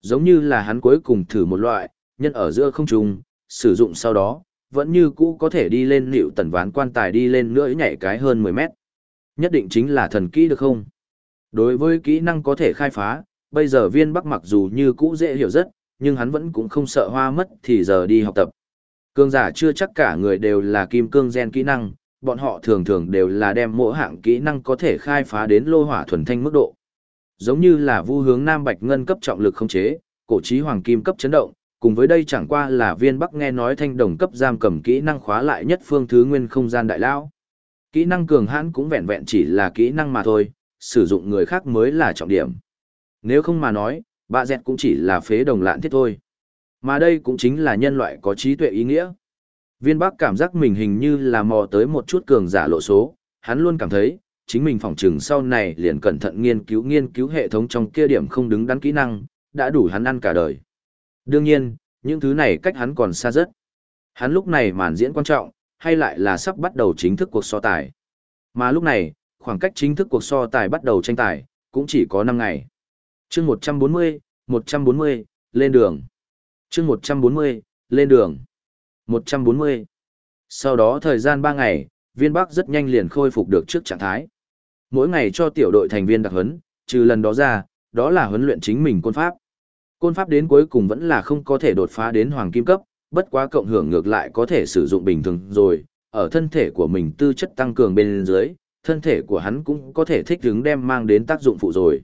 A: Giống như là hắn cuối cùng thử một loại, nhân ở giữa không trung, sử dụng sau đó, vẫn như cũ có thể đi lên liệu tần ván quan tài đi lên nữa nhảy cái hơn 10 mét. Nhất định chính là thần kỹ được không? Đối với kỹ năng có thể khai phá, bây giờ viên bắc mặc dù như cũ dễ hiểu rất, nhưng hắn vẫn cũng không sợ hoa mất thì giờ đi học tập. Cương giả chưa chắc cả người đều là kim cương gen kỹ năng, bọn họ thường thường đều là đem mỗi hạng kỹ năng có thể khai phá đến lô hỏa thuần thanh mức độ. Giống như là vu hướng nam bạch ngân cấp trọng lực không chế, cổ trí hoàng kim cấp chấn động, cùng với đây chẳng qua là viên bắc nghe nói thanh đồng cấp giam cầm kỹ năng khóa lại nhất phương thứ nguyên không gian đại lao. Kỹ năng cường hãn cũng vẹn vẹn chỉ là kỹ năng mà thôi, sử dụng người khác mới là trọng điểm. Nếu không mà nói, bạ dẹt cũng chỉ là phế đồng lạn thiết thôi. Mà đây cũng chính là nhân loại có trí tuệ ý nghĩa. Viên Bắc cảm giác mình hình như là mò tới một chút cường giả lộ số, hắn luôn cảm thấy, chính mình phỏng trừng sau này liền cẩn thận nghiên cứu nghiên cứu hệ thống trong kia điểm không đứng đắn kỹ năng, đã đủ hắn ăn cả đời. Đương nhiên, những thứ này cách hắn còn xa rất. Hắn lúc này màn diễn quan trọng, hay lại là sắp bắt đầu chính thức cuộc so tài. Mà lúc này, khoảng cách chính thức cuộc so tài bắt đầu tranh tài, cũng chỉ có 5 ngày. chương 140, 140, lên đường. chương 140, lên đường. 140. Sau đó thời gian 3 ngày, viên Bắc rất nhanh liền khôi phục được trước trạng thái. Mỗi ngày cho tiểu đội thành viên đặc huấn, trừ lần đó ra, đó là huấn luyện chính mình côn pháp. Côn pháp đến cuối cùng vẫn là không có thể đột phá đến hoàng kim cấp, bất quá cộng hưởng ngược lại có thể sử dụng bình thường rồi, ở thân thể của mình tư chất tăng cường bên dưới, thân thể của hắn cũng có thể thích ứng đem mang đến tác dụng phụ rồi.